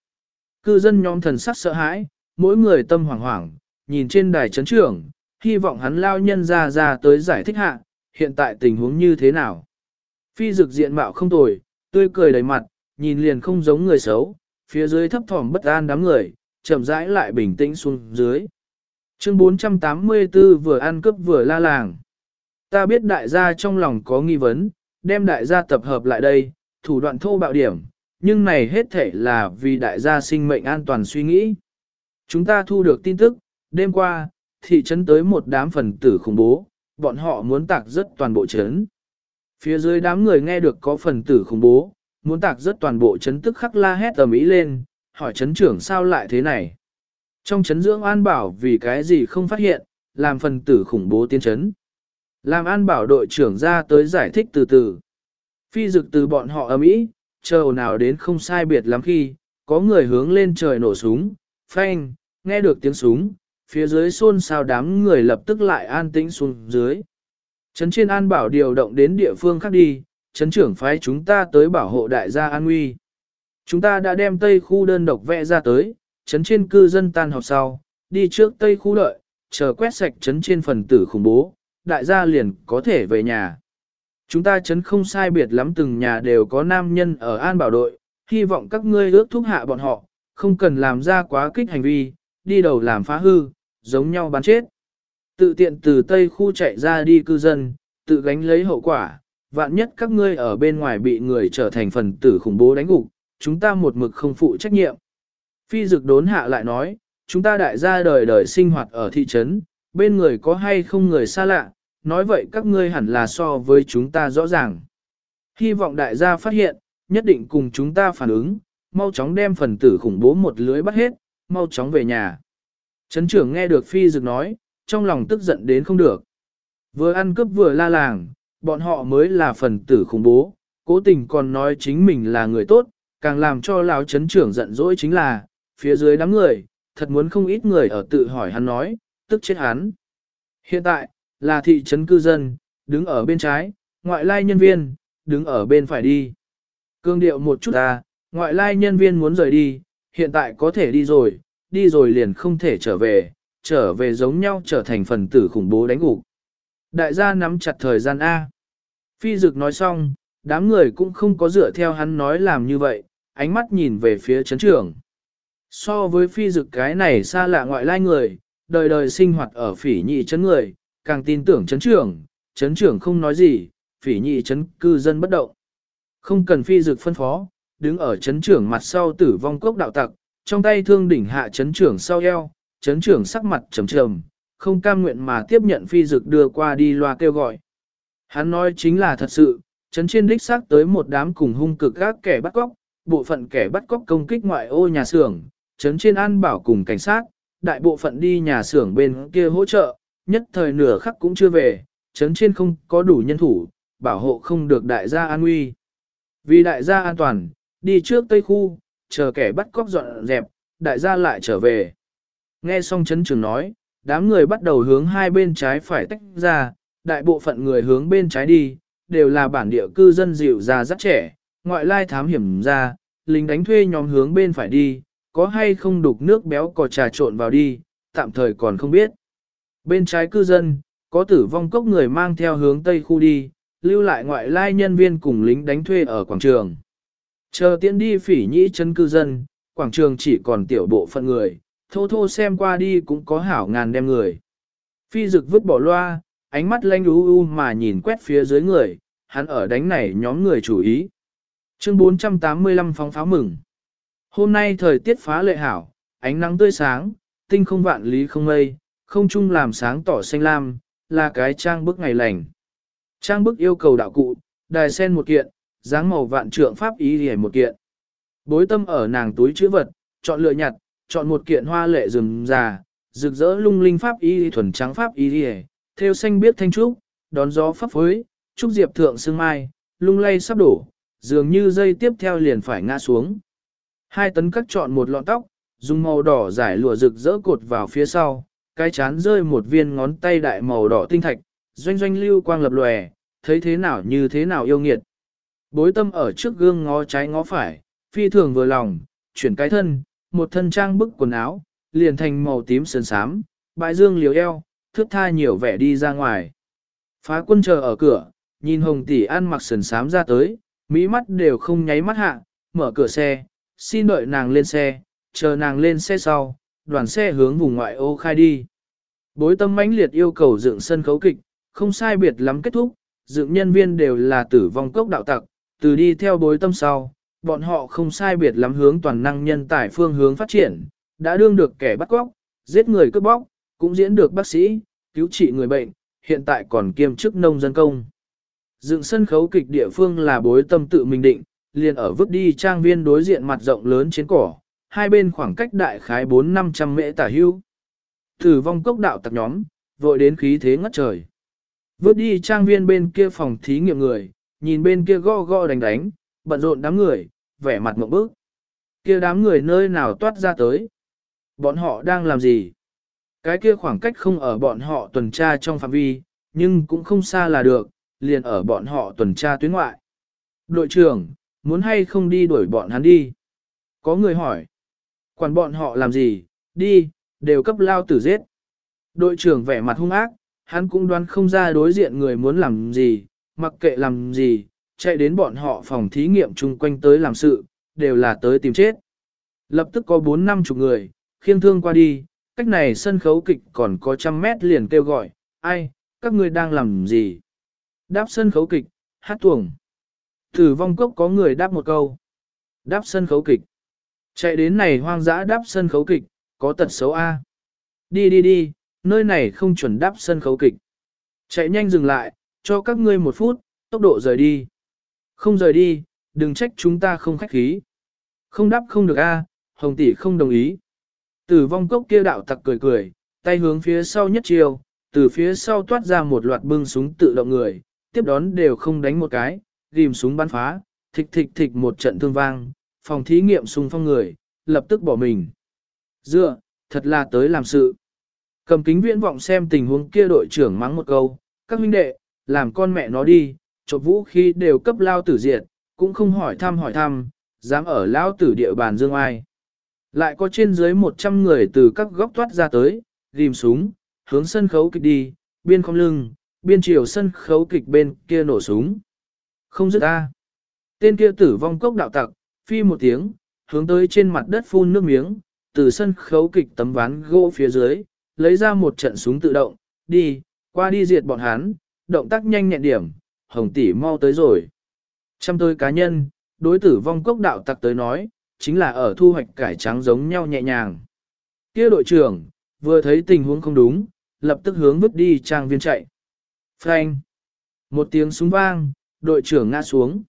Cư dân nhóm thần sắc sợ hãi, mỗi người tâm hoảng hoảng, nhìn trên đài trấn trưởng, hy vọng hắn lao nhân ra ra tới giải thích hạ, hiện tại tình huống như thế nào. Phi dực diện mạo không tồi, tươi cười đầy mặt, nhìn liền không giống người xấu, phía dưới thấp thỏm bất an đám người, chậm rãi lại bình tĩnh xuống dưới. Chương 484 vừa ăn cướp vừa la làng. Ta biết đại gia trong lòng có nghi vấn, đem đại gia tập hợp lại đây, thủ đoạn thô bạo điểm, nhưng này hết thể là vì đại gia sinh mệnh an toàn suy nghĩ. Chúng ta thu được tin tức, đêm qua, thị trấn tới một đám phần tử khủng bố, bọn họ muốn tạc rất toàn bộ trấn. Phía dưới đám người nghe được có phần tử khủng bố, muốn tạc rất toàn bộ trấn tức khắc la hét ầm ĩ lên, hỏi chấn trưởng sao lại thế này. Trong chấn dưỡng an bảo vì cái gì không phát hiện, làm phần tử khủng bố tiến chấn Làm an bảo đội trưởng ra tới giải thích từ từ. Phi dực từ bọn họ ầm ĩ, chờ nào đến không sai biệt lắm khi, có người hướng lên trời nổ súng, phanh, nghe được tiếng súng, phía dưới xôn xao đám người lập tức lại an tĩnh xuống dưới. Trấn trên an bảo điều động đến địa phương khác đi, trấn trưởng phái chúng ta tới bảo hộ đại gia an nguy. Chúng ta đã đem tây khu đơn độc vẽ ra tới, chấn trên cư dân tan họp sau, đi trước tây khu lợi, chờ quét sạch chấn trên phần tử khủng bố, đại gia liền có thể về nhà. Chúng ta chấn không sai biệt lắm từng nhà đều có nam nhân ở an bảo đội, hy vọng các ngươi ước thúc hạ bọn họ, không cần làm ra quá kích hành vi, đi đầu làm phá hư, giống nhau bán chết. Tự tiện từ tây khu chạy ra đi cư dân, tự gánh lấy hậu quả, vạn nhất các ngươi ở bên ngoài bị người trở thành phần tử khủng bố đánh gục, chúng ta một mực không phụ trách nhiệm. Phi dực đốn hạ lại nói, chúng ta đại gia đời đời sinh hoạt ở thị trấn, bên người có hay không người xa lạ, nói vậy các ngươi hẳn là so với chúng ta rõ ràng. Hy vọng đại gia phát hiện, nhất định cùng chúng ta phản ứng, mau chóng đem phần tử khủng bố một lưới bắt hết, mau chóng về nhà. Trấn trưởng nghe được phi dực nói, trong lòng tức giận đến không được. Vừa ăn cướp vừa la làng, bọn họ mới là phần tử khủng bố, cố tình còn nói chính mình là người tốt, càng làm cho lão chấn trưởng giận dỗi chính là, phía dưới đám người, thật muốn không ít người ở tự hỏi hắn nói, tức chết hắn. Hiện tại, là thị trấn cư dân, đứng ở bên trái, ngoại lai nhân viên, đứng ở bên phải đi. Cương điệu một chút ta, ngoại lai nhân viên muốn rời đi, hiện tại có thể đi rồi, đi rồi liền không thể trở về, trở về giống nhau trở thành phần tử khủng bố đánh gục. Đại gia nắm chặt thời gian A. Phi dực nói xong, đám người cũng không có dựa theo hắn nói làm như vậy, ánh mắt nhìn về phía chấn trưởng. So với phi dực cái này xa lạ ngoại lai người, đời đời sinh hoạt ở phỉ nhị chấn người, càng tin tưởng chấn trưởng, chấn trưởng không nói gì, phỉ nhị chấn cư dân bất động. Không cần phi dực phân phó, đứng ở chấn trưởng mặt sau tử vong cốc đạo tặc, trong tay thương đỉnh hạ chấn trưởng sau eo, chấn trưởng sắc mặt trầm trầm, không cam nguyện mà tiếp nhận phi dực đưa qua đi loa kêu gọi. Hắn nói chính là thật sự, chấn trên đích xác tới một đám cùng hung cực các kẻ bắt cóc, bộ phận kẻ bắt cóc công kích ngoại ô nhà xưởng, chấn trên an bảo cùng cảnh sát, đại bộ phận đi nhà xưởng bên kia hỗ trợ, nhất thời nửa khắc cũng chưa về, chấn trên không có đủ nhân thủ, bảo hộ không được đại gia an nguy. Vì đại gia an toàn, đi trước tây khu, chờ kẻ bắt cóc dọn dẹp, đại gia lại trở về. Nghe xong chấn trường nói, đám người bắt đầu hướng hai bên trái phải tách ra, đại bộ phận người hướng bên trái đi, đều là bản địa cư dân dịu già rất trẻ, ngoại lai thám hiểm ra, lính đánh thuê nhóm hướng bên phải đi, có hay không đục nước béo cò trà trộn vào đi, tạm thời còn không biết. Bên trái cư dân, có tử vong cốc người mang theo hướng tây khu đi, lưu lại ngoại lai nhân viên cùng lính đánh thuê ở quảng trường. Chờ tiễn đi phỉ nhĩ chân cư dân, quảng trường chỉ còn tiểu bộ phận người, thô thô xem qua đi cũng có hảo ngàn đem người. Phi dực vứt bỏ loa, ánh mắt lanh u u mà nhìn quét phía dưới người, hắn ở đánh này nhóm người chủ ý. Chương 485 phóng pháo mừng. Hôm nay thời tiết phá lệ hảo, ánh nắng tươi sáng, tinh không vạn lý không mây, không chung làm sáng tỏ xanh lam, là cái trang bức ngày lành. Trang bức yêu cầu đạo cụ, đài sen một kiện, dáng màu vạn trượng pháp ý hề một kiện. Bối tâm ở nàng túi chữ vật, chọn lựa nhặt, chọn một kiện hoa lệ rừng già, rực rỡ lung linh pháp y thuần trắng pháp y hề, theo xanh biết thanh trúc, đón gió pháp phối, trúc diệp thượng sương mai, lung lay sắp đổ, dường như dây tiếp theo liền phải ngã xuống. Hai tấn cắt chọn một lọn tóc, dùng màu đỏ giải lụa rực rỡ cột vào phía sau, cái chán rơi một viên ngón tay đại màu đỏ tinh thạch, doanh doanh lưu quang lập lòe, thấy thế nào như thế nào yêu nghiệt. Bối tâm ở trước gương ngó trái ngó phải, phi thường vừa lòng, chuyển cái thân, một thân trang bức quần áo, liền thành màu tím sơn sám, bãi dương liều eo, thước tha nhiều vẻ đi ra ngoài. Phá quân chờ ở cửa, nhìn hồng tỷ ăn mặc sườn sám ra tới, mỹ mắt đều không nháy mắt hạ, mở cửa xe, xin đợi nàng lên xe, chờ nàng lên xe sau, đoàn xe hướng vùng ngoại ô khai đi. Bối tâm mãnh liệt yêu cầu dựng sân khấu kịch, không sai biệt lắm kết thúc, dựng nhân viên đều là tử vong cốc đạo tặc, từ đi theo bối tâm sau, bọn họ không sai biệt lắm hướng toàn năng nhân tài phương hướng phát triển, đã đương được kẻ bắt cóc, giết người cướp bóc, cũng diễn được bác sĩ, cứu trị người bệnh, hiện tại còn kiêm chức nông dân công. Dựng sân khấu kịch địa phương là bối tâm tự mình định, liền ở vứt đi trang viên đối diện mặt rộng lớn trên cỏ, hai bên khoảng cách đại khái 4-500 mễ tả hưu. Thử vong cốc đạo tặc nhóm, vội đến khí thế ngất trời. Vứt đi trang viên bên kia phòng thí nghiệm người, nhìn bên kia go go đánh đánh, bận rộn đám người, vẻ mặt mộng bức. Kia đám người nơi nào toát ra tới? Bọn họ đang làm gì? Cái kia khoảng cách không ở bọn họ tuần tra trong phạm vi, nhưng cũng không xa là được, liền ở bọn họ tuần tra tuyến ngoại. Đội trưởng, muốn hay không đi đuổi bọn hắn đi? Có người hỏi. Quản bọn họ làm gì? Đi, đều cấp lao tử giết. Đội trưởng vẻ mặt hung ác, hắn cũng đoán không ra đối diện người muốn làm gì, mặc kệ làm gì, chạy đến bọn họ phòng thí nghiệm chung quanh tới làm sự, đều là tới tìm chết. Lập tức có 4 năm chục người, khiêng thương qua đi, cách này sân khấu kịch còn có trăm mét liền kêu gọi, ai, các ngươi đang làm gì? Đáp sân khấu kịch, hát tuồng. Tử vong cốc có người đáp một câu. Đáp sân khấu kịch. Chạy đến này hoang dã đáp sân khấu kịch, có tật xấu A. Đi đi đi, nơi này không chuẩn đáp sân khấu kịch. Chạy nhanh dừng lại, cho các ngươi một phút, tốc độ rời đi. Không rời đi, đừng trách chúng ta không khách khí. Không đáp không được A, Hồng tỷ không đồng ý. Tử vong cốc kia đạo tặc cười cười, tay hướng phía sau nhất chiều, từ phía sau toát ra một loạt bưng súng tự động người, tiếp đón đều không đánh một cái, ghim súng bắn phá, thịch thịch thịch một trận thương vang, phòng thí nghiệm súng phong người, lập tức bỏ mình. Dựa, thật là tới làm sự. Cầm kính viễn vọng xem tình huống kia đội trưởng mắng một câu, các huynh đệ, làm con mẹ nó đi, chộp vũ khí đều cấp lao tử diệt, cũng không hỏi thăm hỏi thăm, dám ở lao tử địa bàn dương ai. Lại có trên dưới 100 người từ các góc thoát ra tới, ghim súng, hướng sân khấu kịch đi, biên không lưng, biên triều sân khấu kịch bên kia nổ súng. Không dứt ta. Tên kia tử vong cốc đạo tặc, phi một tiếng, hướng tới trên mặt đất phun nước miếng, từ sân khấu kịch tấm ván gỗ phía dưới, lấy ra một trận súng tự động, đi, qua đi diệt bọn hắn, động tác nhanh nhẹn điểm, hồng tỷ mau tới rồi. Trăm tôi cá nhân, đối tử vong cốc đạo tặc tới nói, chính là ở thu hoạch cải trắng giống nhau nhẹ nhàng. Kia đội trưởng, vừa thấy tình huống không đúng, lập tức hướng vứt đi trang viên chạy. Phanh! Một tiếng súng vang, đội trưởng ngã xuống.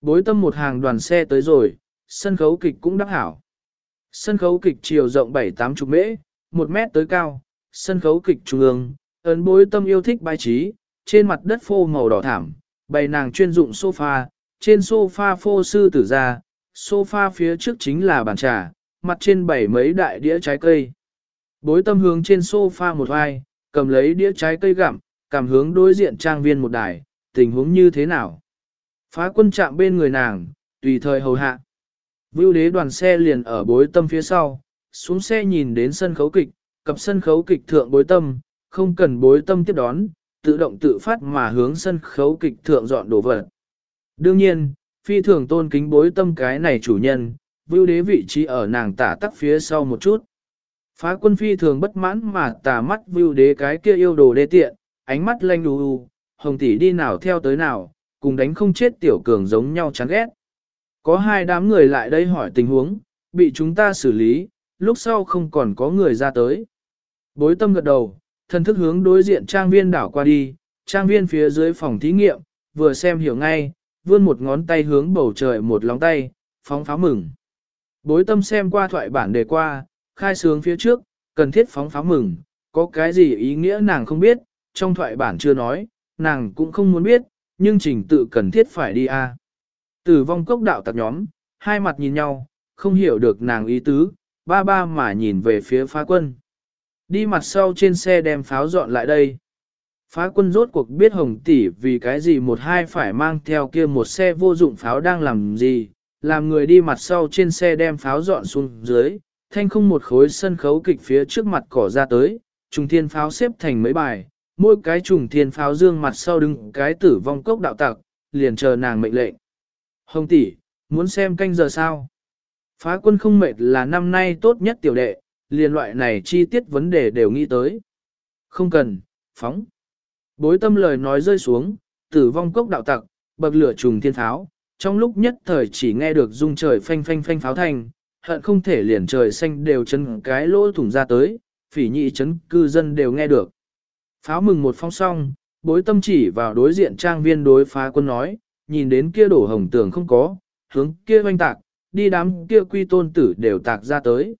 Bối tâm một hàng đoàn xe tới rồi, sân khấu kịch cũng đắc hảo. Sân khấu kịch chiều rộng 7-8 chục mễ, 1 mét tới cao, sân khấu kịch trung ương, ấn bối tâm yêu thích bài trí, trên mặt đất phô màu đỏ thảm, bày nàng chuyên dụng sofa, trên sofa phô sư tử ra, sofa phía trước chính là bàn trà, mặt trên bảy mấy đại đĩa trái cây. Bối tâm hướng trên sofa một vai, cầm lấy đĩa trái cây gặm, cảm hướng đối diện trang viên một đài, tình huống như thế nào. Phá quân chạm bên người nàng, tùy thời hầu hạ. Vưu đế đoàn xe liền ở bối tâm phía sau, xuống xe nhìn đến sân khấu kịch, cập sân khấu kịch thượng bối tâm, không cần bối tâm tiếp đón, tự động tự phát mà hướng sân khấu kịch thượng dọn đồ vật. Đương nhiên, phi thường tôn kính bối tâm cái này chủ nhân, vưu đế vị trí ở nàng tả tắc phía sau một chút. Phá quân phi thường bất mãn mà tà mắt vưu đế cái kia yêu đồ đê tiện, ánh mắt lanh đu đu, hồng tỷ đi nào theo tới nào, cùng đánh không chết tiểu cường giống nhau chán ghét. Có hai đám người lại đây hỏi tình huống, bị chúng ta xử lý, lúc sau không còn có người ra tới. Bối tâm gật đầu, thân thức hướng đối diện trang viên đảo qua đi, trang viên phía dưới phòng thí nghiệm, vừa xem hiểu ngay, vươn một ngón tay hướng bầu trời một lóng tay, phóng pháo mừng. Bối tâm xem qua thoại bản đề qua, khai sướng phía trước, cần thiết phóng pháo mừng, có cái gì ý nghĩa nàng không biết, trong thoại bản chưa nói, nàng cũng không muốn biết, nhưng trình tự cần thiết phải đi a. Tử vong cốc đạo tặc nhóm, hai mặt nhìn nhau, không hiểu được nàng ý tứ, ba ba mà nhìn về phía phá quân. Đi mặt sau trên xe đem pháo dọn lại đây. Phá quân rốt cuộc biết hồng tỷ vì cái gì một hai phải mang theo kia một xe vô dụng pháo đang làm gì, làm người đi mặt sau trên xe đem pháo dọn xuống dưới, thanh không một khối sân khấu kịch phía trước mặt cỏ ra tới, trùng thiên pháo xếp thành mấy bài, mỗi cái trùng thiên pháo dương mặt sau đứng cái tử vong cốc đạo tặc, liền chờ nàng mệnh lệnh. Hồng tỷ, muốn xem canh giờ sao? Phá quân không mệt là năm nay tốt nhất tiểu đệ, liền loại này chi tiết vấn đề đều nghĩ tới. Không cần, phóng. Bối tâm lời nói rơi xuống, tử vong cốc đạo tặc, bậc lửa trùng thiên pháo, trong lúc nhất thời chỉ nghe được rung trời phanh phanh phanh pháo thành, hận không thể liền trời xanh đều chân cái lỗ thủng ra tới, phỉ nhị chấn cư dân đều nghe được. Pháo mừng một phong song, bối tâm chỉ vào đối diện trang viên đối phá quân nói, nhìn đến kia đổ hồng tường không có, hướng kia oanh tạc, đi đám kia quy tôn tử đều tạc ra tới.